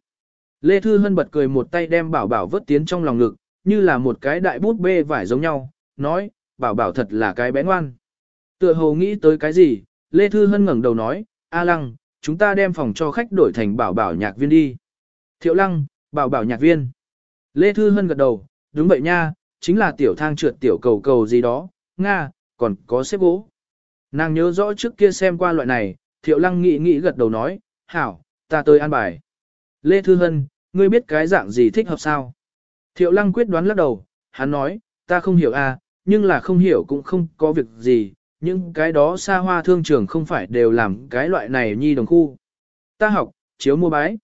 Speaker 1: Lê Thư Hân bật cười một tay đem bảo bảo vớt tiến trong lòng ngực, như là một cái đại bút bê vải giống nhau, nói, bảo bảo thật là cái bé ngoan. Tựa hồ nghĩ tới cái gì, Lê Thư Hân ngẩng đầu nói, A Lăng, chúng ta đem phòng cho khách đổi thành bảo bảo nhạc viên đi. Thiệu Lăng, bảo bảo nhạc viên. Lê Thư Hân gật đầu, đúng vậy nha, chính là tiểu thang trượt tiểu cầu cầu gì đó, Nga, còn có xếp gỗ. Nàng nhớ rõ trước kia xem qua loại này, Thiệu Lăng nghĩ nghĩ gật đầu nói, hảo, ta tới an bài. Lê Thư Hân, ngươi biết cái dạng gì thích hợp sao? Thiệu lăng quyết đoán lắc đầu, hắn nói, ta không hiểu à, nhưng là không hiểu cũng không có việc gì, Nhưng cái đó xa hoa thương trường không phải đều làm cái loại này nhi đồng khu. Ta học, chiếu mua bái.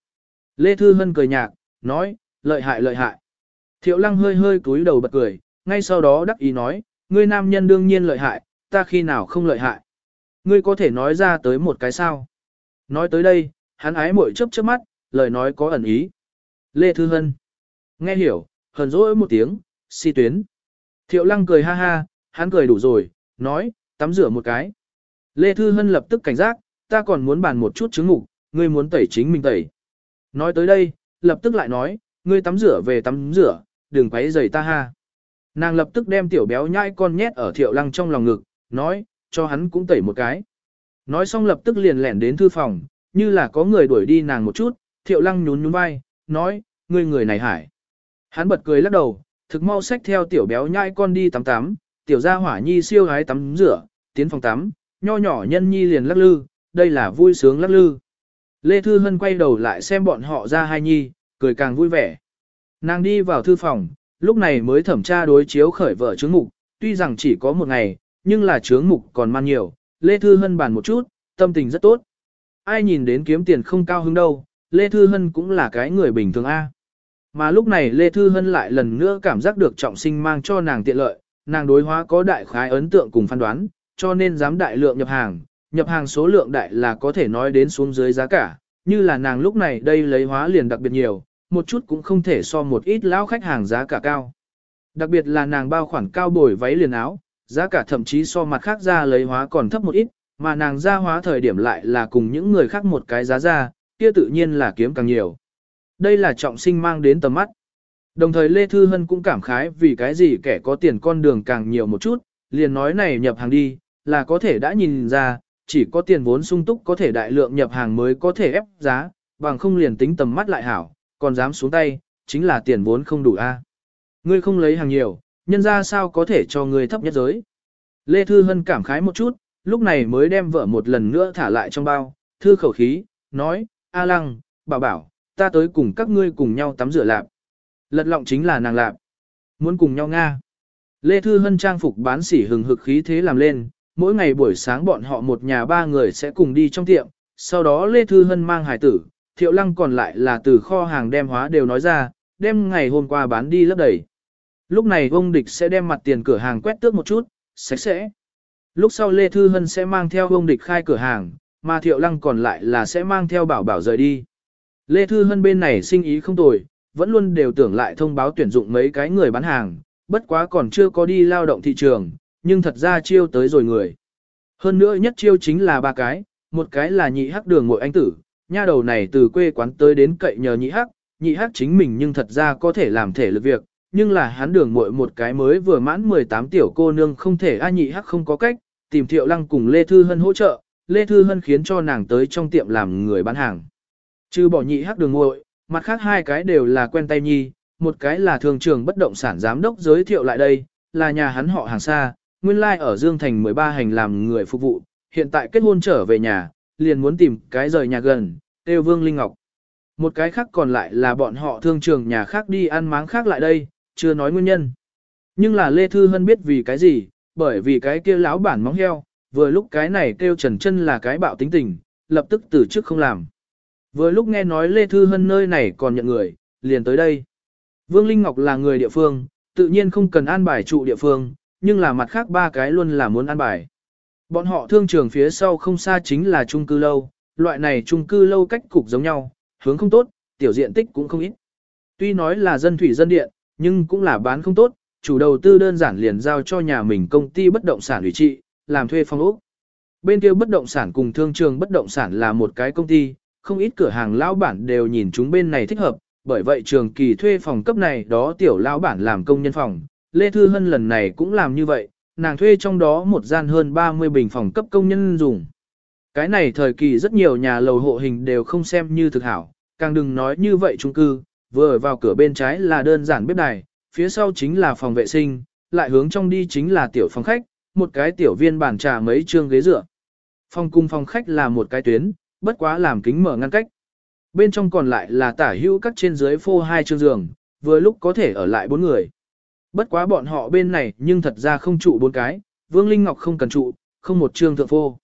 Speaker 1: Lê Thư Hân cười nhạt, nói, lợi hại lợi hại. Thiệu lăng hơi hơi cúi đầu bật cười, ngay sau đó đắc ý nói, ngươi nam nhân đương nhiên lợi hại, ta khi nào không lợi hại. Ngươi có thể nói ra tới một cái sao. Nói tới đây, hắn ái muội chớp chớp mắt, lời nói có ẩn ý. Lê Thư Hân. Nghe hiểu, hờn dỗi một tiếng, si tuyến. Thiệu lăng cười ha ha, hắn cười đủ rồi, nói, tắm rửa một cái. Lê Thư Hân lập tức cảnh giác, ta còn muốn bàn một chút chứng ngục, ngươi muốn tẩy chính mình tẩy. Nói tới đây, lập tức lại nói, ngươi tắm rửa về tắm rửa, đừng quấy giày ta ha. Nàng lập tức đem tiểu béo nhai con nhét ở thiệu lăng trong lòng ngực, nói, cho hắn cũng tẩy một cái. Nói xong lập tức liền lẻn đến thư phòng, như là có người đuổi đi nàng một chút, thiệu lăng nhún nhún vai, nói, ngươi người này hải. Hắn bật cười lắc đầu, thực mau xách theo tiểu béo nhai con đi tắm tắm, tiểu gia hỏa nhi siêu gái tắm rửa, tiến phòng tắm, nho nhỏ nhân nhi liền lắc lư, đây là vui sướng lắc lư. Lê Thư Hân quay đầu lại xem bọn họ ra hai nhi, cười càng vui vẻ. Nàng đi vào thư phòng, lúc này mới thẩm tra đối chiếu khởi vợ chứng mục, tuy rằng chỉ có một ngày, nhưng là chướng mục còn man nhiều, Lê Thư Hân bàn một chút, tâm tình rất tốt. Ai nhìn đến kiếm tiền không cao hứng đâu, Lê Thư Hân cũng là cái người bình thường A. Mà lúc này Lê Thư Hân lại lần nữa cảm giác được trọng sinh mang cho nàng tiện lợi, nàng đối hóa có đại khái ấn tượng cùng phán đoán, cho nên dám đại lượng nhập hàng, nhập hàng số lượng đại là có thể nói đến xuống dưới giá cả, như là nàng lúc này đây lấy hóa liền đặc biệt nhiều, một chút cũng không thể so một ít lão khách hàng giá cả cao. Đặc biệt là nàng bao khoản cao bồi váy liền áo, giá cả thậm chí so mặt khác ra lấy hóa còn thấp một ít, mà nàng ra hóa thời điểm lại là cùng những người khác một cái giá ra, kia tự nhiên là kiếm càng nhiều. Đây là trọng sinh mang đến tầm mắt. Đồng thời Lê Thư Hân cũng cảm khái vì cái gì kẻ có tiền con đường càng nhiều một chút, liền nói này nhập hàng đi, là có thể đã nhìn ra, chỉ có tiền vốn sung túc có thể đại lượng nhập hàng mới có thể ép giá, bằng không liền tính tầm mắt lại hảo, còn dám xuống tay, chính là tiền vốn không đủ a. Ngươi không lấy hàng nhiều, nhân ra sao có thể cho người thấp nhất giới. Lê Thư Hân cảm khái một chút, lúc này mới đem vợ một lần nữa thả lại trong bao, thư khẩu khí, nói, A Lăng, bảo bảo, ta tới cùng các ngươi cùng nhau tắm rửa lạp. Lật lọng chính là nàng lạp. Muốn cùng nhau Nga. Lê Thư Hân trang phục bán sỉ hừng hực khí thế làm lên, mỗi ngày buổi sáng bọn họ một nhà ba người sẽ cùng đi trong tiệm, sau đó Lê Thư Hân mang hải tử, thiệu lăng còn lại là từ kho hàng đem hóa đều nói ra, đem ngày hôm qua bán đi lấp đầy. Lúc này ông địch sẽ đem mặt tiền cửa hàng quét tước một chút, sạch sẽ. Lúc sau Lê Thư Hân sẽ mang theo ông địch khai cửa hàng, mà Thiệu Lăng còn lại là sẽ mang theo bảo bảo rời đi. Lê Thư Hân bên này sinh ý không tồi, vẫn luôn đều tưởng lại thông báo tuyển dụng mấy cái người bán hàng, bất quá còn chưa có đi lao động thị trường, nhưng thật ra chiêu tới rồi người. Hơn nữa nhất chiêu chính là ba cái, một cái là nhị hắc đường ngội anh tử, nha đầu này từ quê quán tới đến cậy nhờ nhị hắc, nhị hắc chính mình nhưng thật ra có thể làm thể lực việc, nhưng là hắn đường muội một cái mới vừa mãn 18 tiểu cô nương không thể a nhị hắc không có cách, tìm Thiệu Lăng cùng Lê Thư Hân hỗ trợ, Lê Thư Hân khiến cho nàng tới trong tiệm làm người bán hàng. Chứ bỏ nhị hắc đường muội, mặt khác hai cái đều là quen tay nhi, một cái là thường trường bất động sản giám đốc giới thiệu lại đây, là nhà hắn họ hàng xa, nguyên lai like ở Dương Thành 13 hành làm người phục vụ, hiện tại kết hôn trở về nhà, liền muốn tìm cái rời nhà gần, Têu Vương Linh Ngọc. Một cái khác còn lại là bọn họ thương trường nhà khác đi ăn máng khác lại đây, chưa nói nguyên nhân. Nhưng là Lê Thư Hân biết vì cái gì, bởi vì cái kia lão bản móng heo, vừa lúc cái này kêu Trần Chân là cái bạo tính tình, lập tức từ trước không làm. Vừa lúc nghe nói Lê Thư Hân nơi này còn nhận người, liền tới đây. Vương Linh Ngọc là người địa phương, tự nhiên không cần an bài trụ địa phương, nhưng là mặt khác ba cái luôn là muốn an bài. Bọn họ thương trường phía sau không xa chính là chung cư lâu, loại này chung cư lâu cách cục giống nhau, hướng không tốt, tiểu diện tích cũng không ít. Tuy nói là dân thủy dân điện, nhưng cũng là bán không tốt, chủ đầu tư đơn giản liền giao cho nhà mình công ty bất động sản ủy trị, làm thuê phòng ốc. Bên kia bất động sản cùng thương trường bất động sản là một cái công ty, không ít cửa hàng lão bản đều nhìn chúng bên này thích hợp, bởi vậy trường kỳ thuê phòng cấp này đó tiểu lão bản làm công nhân phòng, Lê Thư Hân lần này cũng làm như vậy, nàng thuê trong đó một gian hơn 30 bình phòng cấp công nhân dùng. Cái này thời kỳ rất nhiều nhà lầu hộ hình đều không xem như thực hảo, càng đừng nói như vậy chung cư, vừa vào cửa bên trái là đơn giản bếp đài, phía sau chính là phòng vệ sinh, lại hướng trong đi chính là tiểu phòng khách, một cái tiểu viên bàn trà mấy trương ghế dựa. Phòng cung phòng khách là một cái tuyến, bất quá làm kính mở ngăn cách. Bên trong còn lại là tả hữu các trên dưới phô hai chương giường, vừa lúc có thể ở lại bốn người. Bất quá bọn họ bên này nhưng thật ra không trụ bốn cái, Vương Linh Ngọc không cần trụ, không một chương thượng phô.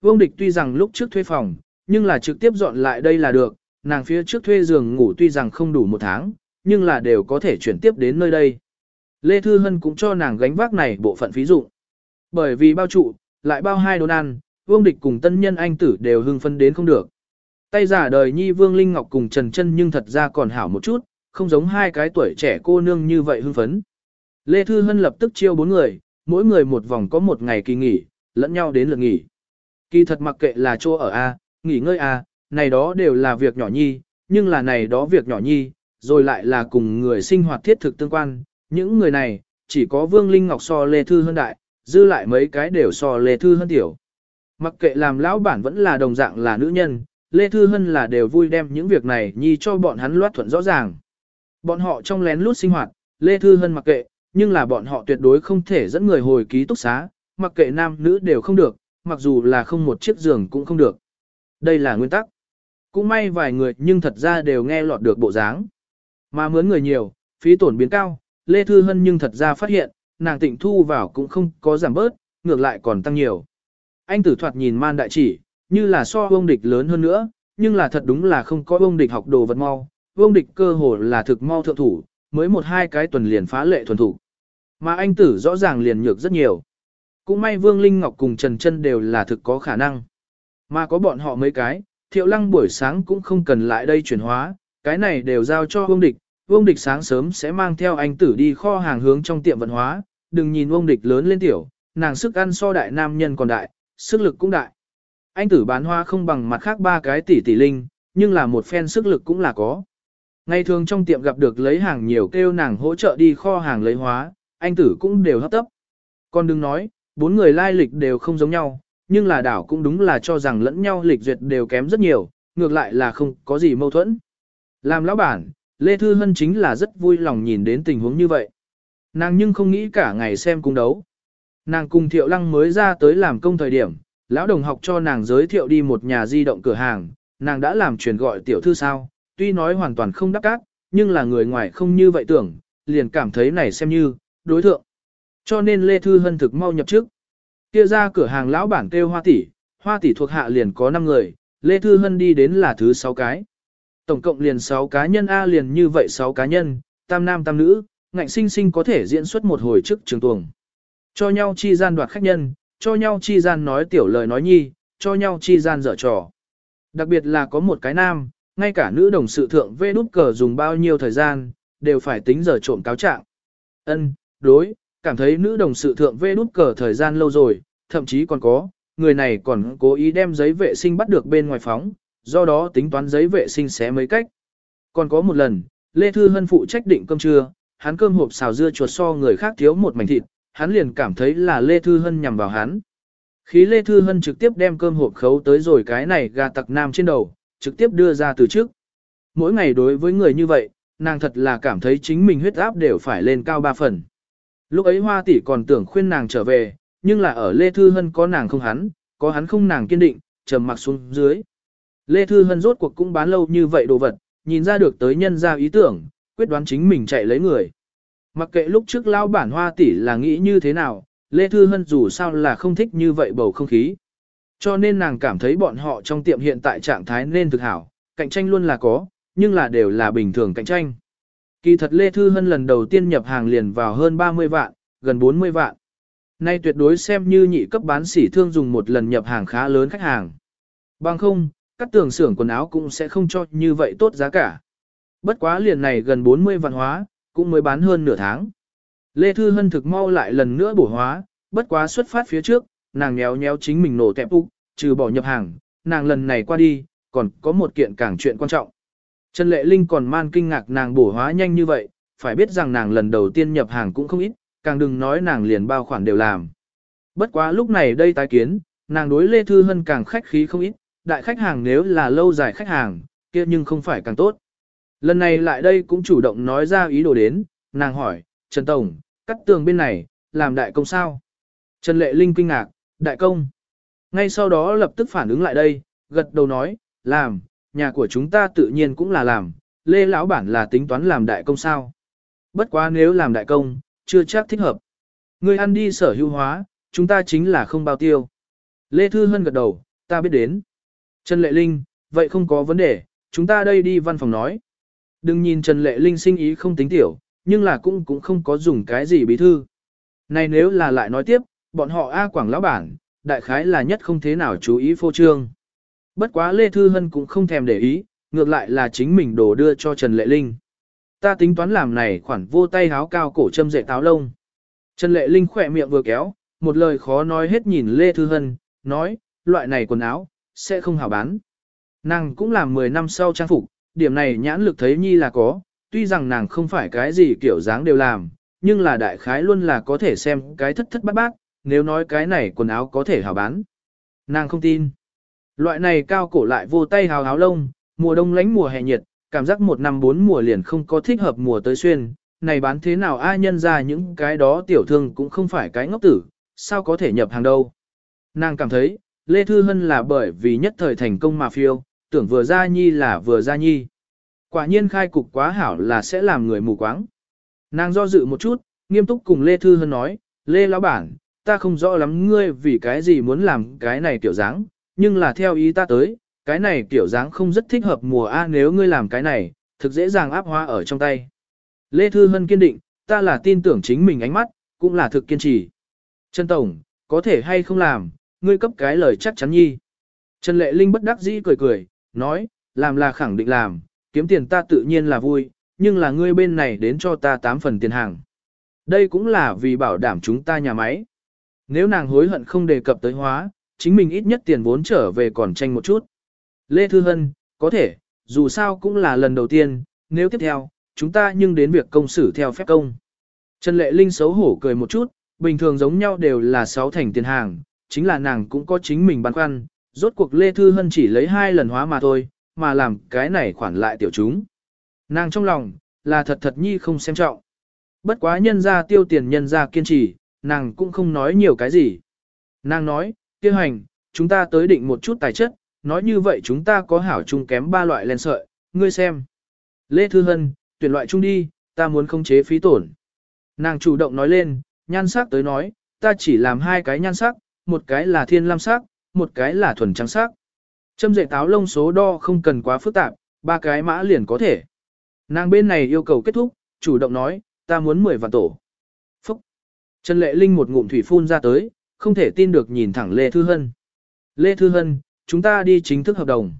Speaker 1: Vương Địch tuy rằng lúc trước thuê phòng, nhưng là trực tiếp dọn lại đây là được, nàng phía trước thuê giường ngủ tuy rằng không đủ một tháng, nhưng là đều có thể chuyển tiếp đến nơi đây. Lê Thư Hân cũng cho nàng gánh vác này bộ phận phí dụng. Bởi vì bao trụ, lại bao hai đồn ăn, Vương Địch cùng tân nhân anh tử đều hưng phân đến không được. Tay giả đời nhi Vương Linh Ngọc cùng Trần Chân nhưng thật ra còn hảo một chút, không giống hai cái tuổi trẻ cô nương như vậy hưng phấn. Lê Thư Hân lập tức chiêu bốn người, mỗi người một vòng có một ngày kỳ nghỉ, lẫn nhau đến lượt nghỉ. Kỳ thật mặc kệ là chỗ ở A, nghỉ ngơi A, này đó đều là việc nhỏ nhi, nhưng là này đó việc nhỏ nhi, rồi lại là cùng người sinh hoạt thiết thực tương quan, những người này, chỉ có Vương Linh Ngọc so Lê Thư Hân đại, dư lại mấy cái đều so Lê Thư Hân tiểu. Mặc kệ làm lão bản vẫn là đồng dạng là nữ nhân, Lê Thư Hân là đều vui đem những việc này nhi cho bọn hắn loát thuận rõ ràng. Bọn họ trong lén lút sinh hoạt, Lê Thư Hân mặc kệ, nhưng là bọn họ tuyệt đối không thể dẫn người hồi ký túc xá, mặc kệ nam nữ đều không được, mặc dù là không một chiếc giường cũng không được. Đây là nguyên tắc cũng may vài người nhưng thật ra đều nghe lọt được bộ dáng. Mà mướn người nhiều, phí tổn biến cao, Lê Thư Hân nhưng thật ra phát hiện, nàng tịnh thu vào cũng không có giảm bớt, ngược lại còn tăng nhiều. Anh tử thoạt nhìn man đại chỉ, như là so ông địch lớn hơn nữa, nhưng là thật đúng là không có ông địch học đồ vật mau, ông địch cơ hồ là thực mau thượng thủ, mới một hai cái tuần liền phá lệ thuần thủ. Mà anh tử rõ ràng liền nhược rất nhiều. Cũng may Vương Linh Ngọc cùng Trần Chân đều là thực có khả năng. Mà có bọn họ mấy cái, thiệu lăng buổi sáng cũng không cần lại đây chuyển hóa, cái này đều giao cho vương địch, vương địch sáng sớm sẽ mang theo anh tử đi kho hàng hướng trong tiệm vận hóa, đừng nhìn vương địch lớn lên tiểu, nàng sức ăn so đại nam nhân còn đại, sức lực cũng đại. Anh tử bán hoa không bằng mặt khác ba cái tỷ tỷ linh, nhưng là một phen sức lực cũng là có. Ngày thường trong tiệm gặp được lấy hàng nhiều kêu nàng hỗ trợ đi kho hàng lấy hóa, anh tử cũng đều hấp tấp. Còn đừng nói, bốn người lai lịch đều không giống nhau, nhưng là đảo cũng đúng là cho rằng lẫn nhau lịch duyệt đều kém rất nhiều, ngược lại là không có gì mâu thuẫn. Làm lão bản, Lê Thư Hân chính là rất vui lòng nhìn đến tình huống như vậy. Nàng nhưng không nghĩ cả ngày xem cung đấu. Nàng cùng Thiệu Lăng mới ra tới làm công thời điểm, lão đồng học cho nàng giới thiệu đi một nhà di động cửa hàng, nàng đã làm truyền gọi tiểu thư sao, tuy nói hoàn toàn không đắc cát, nhưng là người ngoài không như vậy tưởng, liền cảm thấy này xem như, đối thượng. Cho nên Lê Thư Hân thực mau nhập trước. Kia ra cửa hàng lão bản kêu hoa tỷ, hoa tỷ thuộc hạ liền có 5 người, Lê Thư Hân đi đến là thứ 6 cái. Tổng cộng liền 6 cá nhân A liền như vậy 6 cá nhân, tam nam tam nữ, ngạnh sinh sinh có thể diễn xuất một hồi trước trường tuồng. Cho nhau chi gian đoạt khách nhân, cho nhau chi gian nói tiểu lời nói nhi, cho nhau chi gian dở trò. Đặc biệt là có một cái nam, ngay cả nữ đồng sự thượng vê đút cờ dùng bao nhiêu thời gian, đều phải tính giờ trộm cáo trạng. Ân, đối, cảm thấy nữ đồng sự thượng vê nút cờ thời gian lâu rồi, thậm chí còn có, người này còn cố ý đem giấy vệ sinh bắt được bên ngoài phóng, do đó tính toán giấy vệ sinh xé mấy cách. Còn có một lần, Lê Thư Hân phụ trách định cơm trưa, hắn cơm hộp xào dưa chuột so người khác thiếu một mảnh thịt, hắn liền cảm thấy là Lê Thư Hân nhằm vào hắn. khi Lê Thư Hân trực tiếp đem cơm hộp khấu tới rồi cái này gà tặc nam trên đầu, trực tiếp đưa ra từ trước. Mỗi ngày đối với người như vậy, nàng thật là cảm thấy chính mình huyết áp đều phải lên cao ba phần. Lúc ấy hoa tỷ còn tưởng khuyên nàng trở về, nhưng là ở Lê Thư Hân có nàng không hắn, có hắn không nàng kiên định, trầm mặc xuống dưới. Lê Thư Hân rốt cuộc cũng bán lâu như vậy đồ vật, nhìn ra được tới nhân ra ý tưởng, quyết đoán chính mình chạy lấy người. Mặc kệ lúc trước lao bản hoa tỷ là nghĩ như thế nào, Lê Thư Hân dù sao là không thích như vậy bầu không khí. Cho nên nàng cảm thấy bọn họ trong tiệm hiện tại trạng thái nên thực hảo, cạnh tranh luôn là có, nhưng là đều là bình thường cạnh tranh. Kỳ thật Lê Thư Hân lần đầu tiên nhập hàng liền vào hơn 30 vạn, gần 40 vạn. Nay tuyệt đối xem như nhị cấp bán sỉ thương dùng một lần nhập hàng khá lớn khách hàng. Bằng không, các tường xưởng quần áo cũng sẽ không cho như vậy tốt giá cả. Bất quá liền này gần 40 vạn hóa, cũng mới bán hơn nửa tháng. Lê Thư Hân thực mau lại lần nữa bổ hóa, bất quá xuất phát phía trước, nàng nhéo nhéo chính mình nổ tẹp úc, trừ bỏ nhập hàng, nàng lần này qua đi, còn có một kiện càng chuyện quan trọng. Trần Lệ Linh còn man kinh ngạc nàng bổ hóa nhanh như vậy, phải biết rằng nàng lần đầu tiên nhập hàng cũng không ít, càng đừng nói nàng liền bao khoản đều làm. Bất quá lúc này đây tái kiến, nàng đối Lê Thư Hân càng khách khí không ít, đại khách hàng nếu là lâu dài khách hàng, kia nhưng không phải càng tốt. Lần này lại đây cũng chủ động nói ra ý đồ đến, nàng hỏi, Trần Tổng, cắt tường bên này, làm đại công sao? Trần Lệ Linh kinh ngạc, đại công. Ngay sau đó lập tức phản ứng lại đây, gật đầu nói, làm, nhà của chúng ta tự nhiên cũng là làm, lê lão bản là tính toán làm đại công sao. Bất quá nếu làm đại công, chưa chắc thích hợp. Ngươi ăn đi sở hữu hóa, chúng ta chính là không bao tiêu. Lê Thư Hân gật đầu, ta biết đến. Trần Lệ Linh, vậy không có vấn đề, chúng ta đây đi văn phòng nói. Đừng nhìn Trần Lệ Linh sinh ý không tính tiểu, nhưng là cũng cũng không có dùng cái gì bí thư. Này nếu là lại nói tiếp, bọn họ A Quảng lão bản, đại khái là nhất không thế nào chú ý phô trương. Bất quá Lê Thư Hân cũng không thèm để ý, ngược lại là chính mình đổ đưa cho Trần Lệ Linh. Ta tính toán làm này khoản vô tay háo cao cổ châm dệ táo lông. Trần Lệ Linh khỏe miệng vừa kéo, một lời khó nói hết nhìn Lê Thư Hân, nói, loại này quần áo, sẽ không hảo bán. Nàng cũng làm 10 năm sau trang phục, điểm này nhãn lực thấy nhi là có, tuy rằng nàng không phải cái gì kiểu dáng đều làm, nhưng là đại khái luôn là có thể xem cái thất thất bát bát, nếu nói cái này quần áo có thể hảo bán. Nàng không tin. Loại này cao cổ lại vô tay hào háo lông, mùa đông lánh mùa hè nhiệt, cảm giác một năm bốn mùa liền không có thích hợp mùa tới xuyên, này bán thế nào ai nhân ra những cái đó tiểu thương cũng không phải cái ngốc tử, sao có thể nhập hàng đâu. Nàng cảm thấy, Lê Thư Hân là bởi vì nhất thời thành công mà phiêu, tưởng vừa ra nhi là vừa ra nhi. Quả nhiên khai cục quá hảo là sẽ làm người mù quáng. Nàng do dự một chút, nghiêm túc cùng Lê Thư Hân nói, Lê Lão Bản, ta không rõ lắm ngươi vì cái gì muốn làm cái này kiểu dáng, nhưng là theo ý ta tới, cái này kiểu dáng không rất thích hợp mùa A nếu ngươi làm cái này, thực dễ dàng áp hoa ở trong tay. Lê Thư Hân kiên định, ta là tin tưởng chính mình ánh mắt, cũng là thực kiên trì. Trần Tổng, có thể hay không làm, ngươi cấp cái lời chắc chắn nhi. Trần Lệ Linh bất đắc dĩ cười cười, nói, làm là khẳng định làm, kiếm tiền ta tự nhiên là vui, nhưng là ngươi bên này đến cho ta 8 phần tiền hàng. Đây cũng là vì bảo đảm chúng ta nhà máy. Nếu nàng hối hận không đề cập tới hóa, chính mình ít nhất tiền vốn trở về còn tranh một chút. Lê Thư Hân, có thể, dù sao cũng là lần đầu tiên, nếu tiếp theo, chúng ta nhưng đến việc công xử theo phép công. Trần Lệ Linh xấu hổ cười một chút, bình thường giống nhau đều là sáu thành tiền hàng, chính là nàng cũng có chính mình băn khoăn, rốt cuộc Lê Thư Hân chỉ lấy hai lần hóa mà thôi, mà làm cái này khoản lại tiểu chúng. Nàng trong lòng, là thật thật nhi không xem trọng. Bất quá nhân ra tiêu tiền nhân ra kiên trì, nàng cũng không nói nhiều cái gì. Nàng nói, Kêu hành, chúng ta tới định một chút tài chất, nói như vậy chúng ta có hảo chung kém ba loại len sợi, ngươi xem. Lê Thư Hân, tuyển loại chung đi, ta muốn không chế phí tổn. Nàng chủ động nói lên, nhan sắc tới nói, ta chỉ làm hai cái nhan sắc, một cái là thiên lam sắc, một cái là thuần trắng sắc. Châm dạy táo lông số đo không cần quá phức tạp, ba cái mã liền có thể. Nàng bên này yêu cầu kết thúc, chủ động nói, ta muốn 10 vạn tổ. Phúc. Trần Lệ Linh một ngụm thủy phun ra tới, không thể tin được nhìn thẳng Lê Thư Hân. Lê Thư Hân, chúng ta đi chính thức hợp đồng.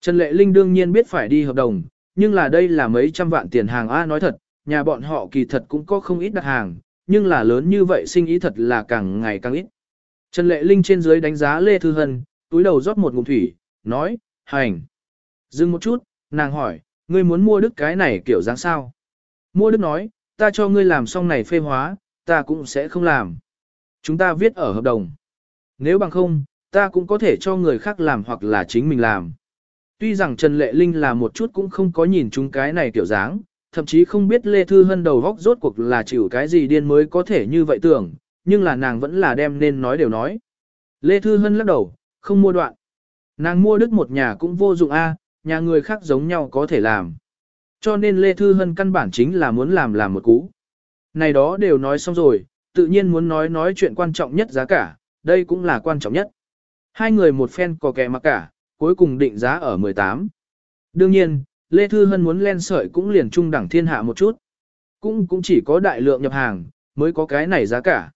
Speaker 1: Trần Lệ Linh đương nhiên biết phải đi hợp đồng, nhưng là đây là mấy trăm vạn tiền hàng A nói thật, nhà bọn họ kỳ thật cũng có không ít đặt hàng, nhưng là lớn như vậy sinh ý thật là càng ngày càng ít. Trần Lệ Linh trên dưới đánh giá Lê Thư Hân, túi đầu rót một ngụm thủy, nói, hành. Dừng một chút, nàng hỏi, ngươi muốn mua đức cái này kiểu dáng sao? Mua đức nói, ta cho ngươi làm xong này phê hóa, ta cũng sẽ không làm. Chúng ta viết ở hợp đồng. Nếu bằng không, ta cũng có thể cho người khác làm hoặc là chính mình làm. Tuy rằng Trần Lệ Linh là một chút cũng không có nhìn chúng cái này kiểu dáng, thậm chí không biết Lê Thư Hân đầu góc rốt cuộc là chịu cái gì điên mới có thể như vậy tưởng, nhưng là nàng vẫn là đem nên nói đều nói. Lê Thư Hân lắc đầu, không mua đoạn. Nàng mua đức một nhà cũng vô dụng a nhà người khác giống nhau có thể làm. Cho nên Lê Thư Hân căn bản chính là muốn làm làm một cú. Này đó đều nói xong rồi, tự nhiên muốn nói nói chuyện quan trọng nhất giá cả, đây cũng là quan trọng nhất. Hai người một phen có kẻ mà cả, cuối cùng định giá ở 18. Đương nhiên, Lê Thư Hân muốn len sợi cũng liền trung đẳng thiên hạ một chút. Cũng cũng chỉ có đại lượng nhập hàng, mới có cái này giá cả.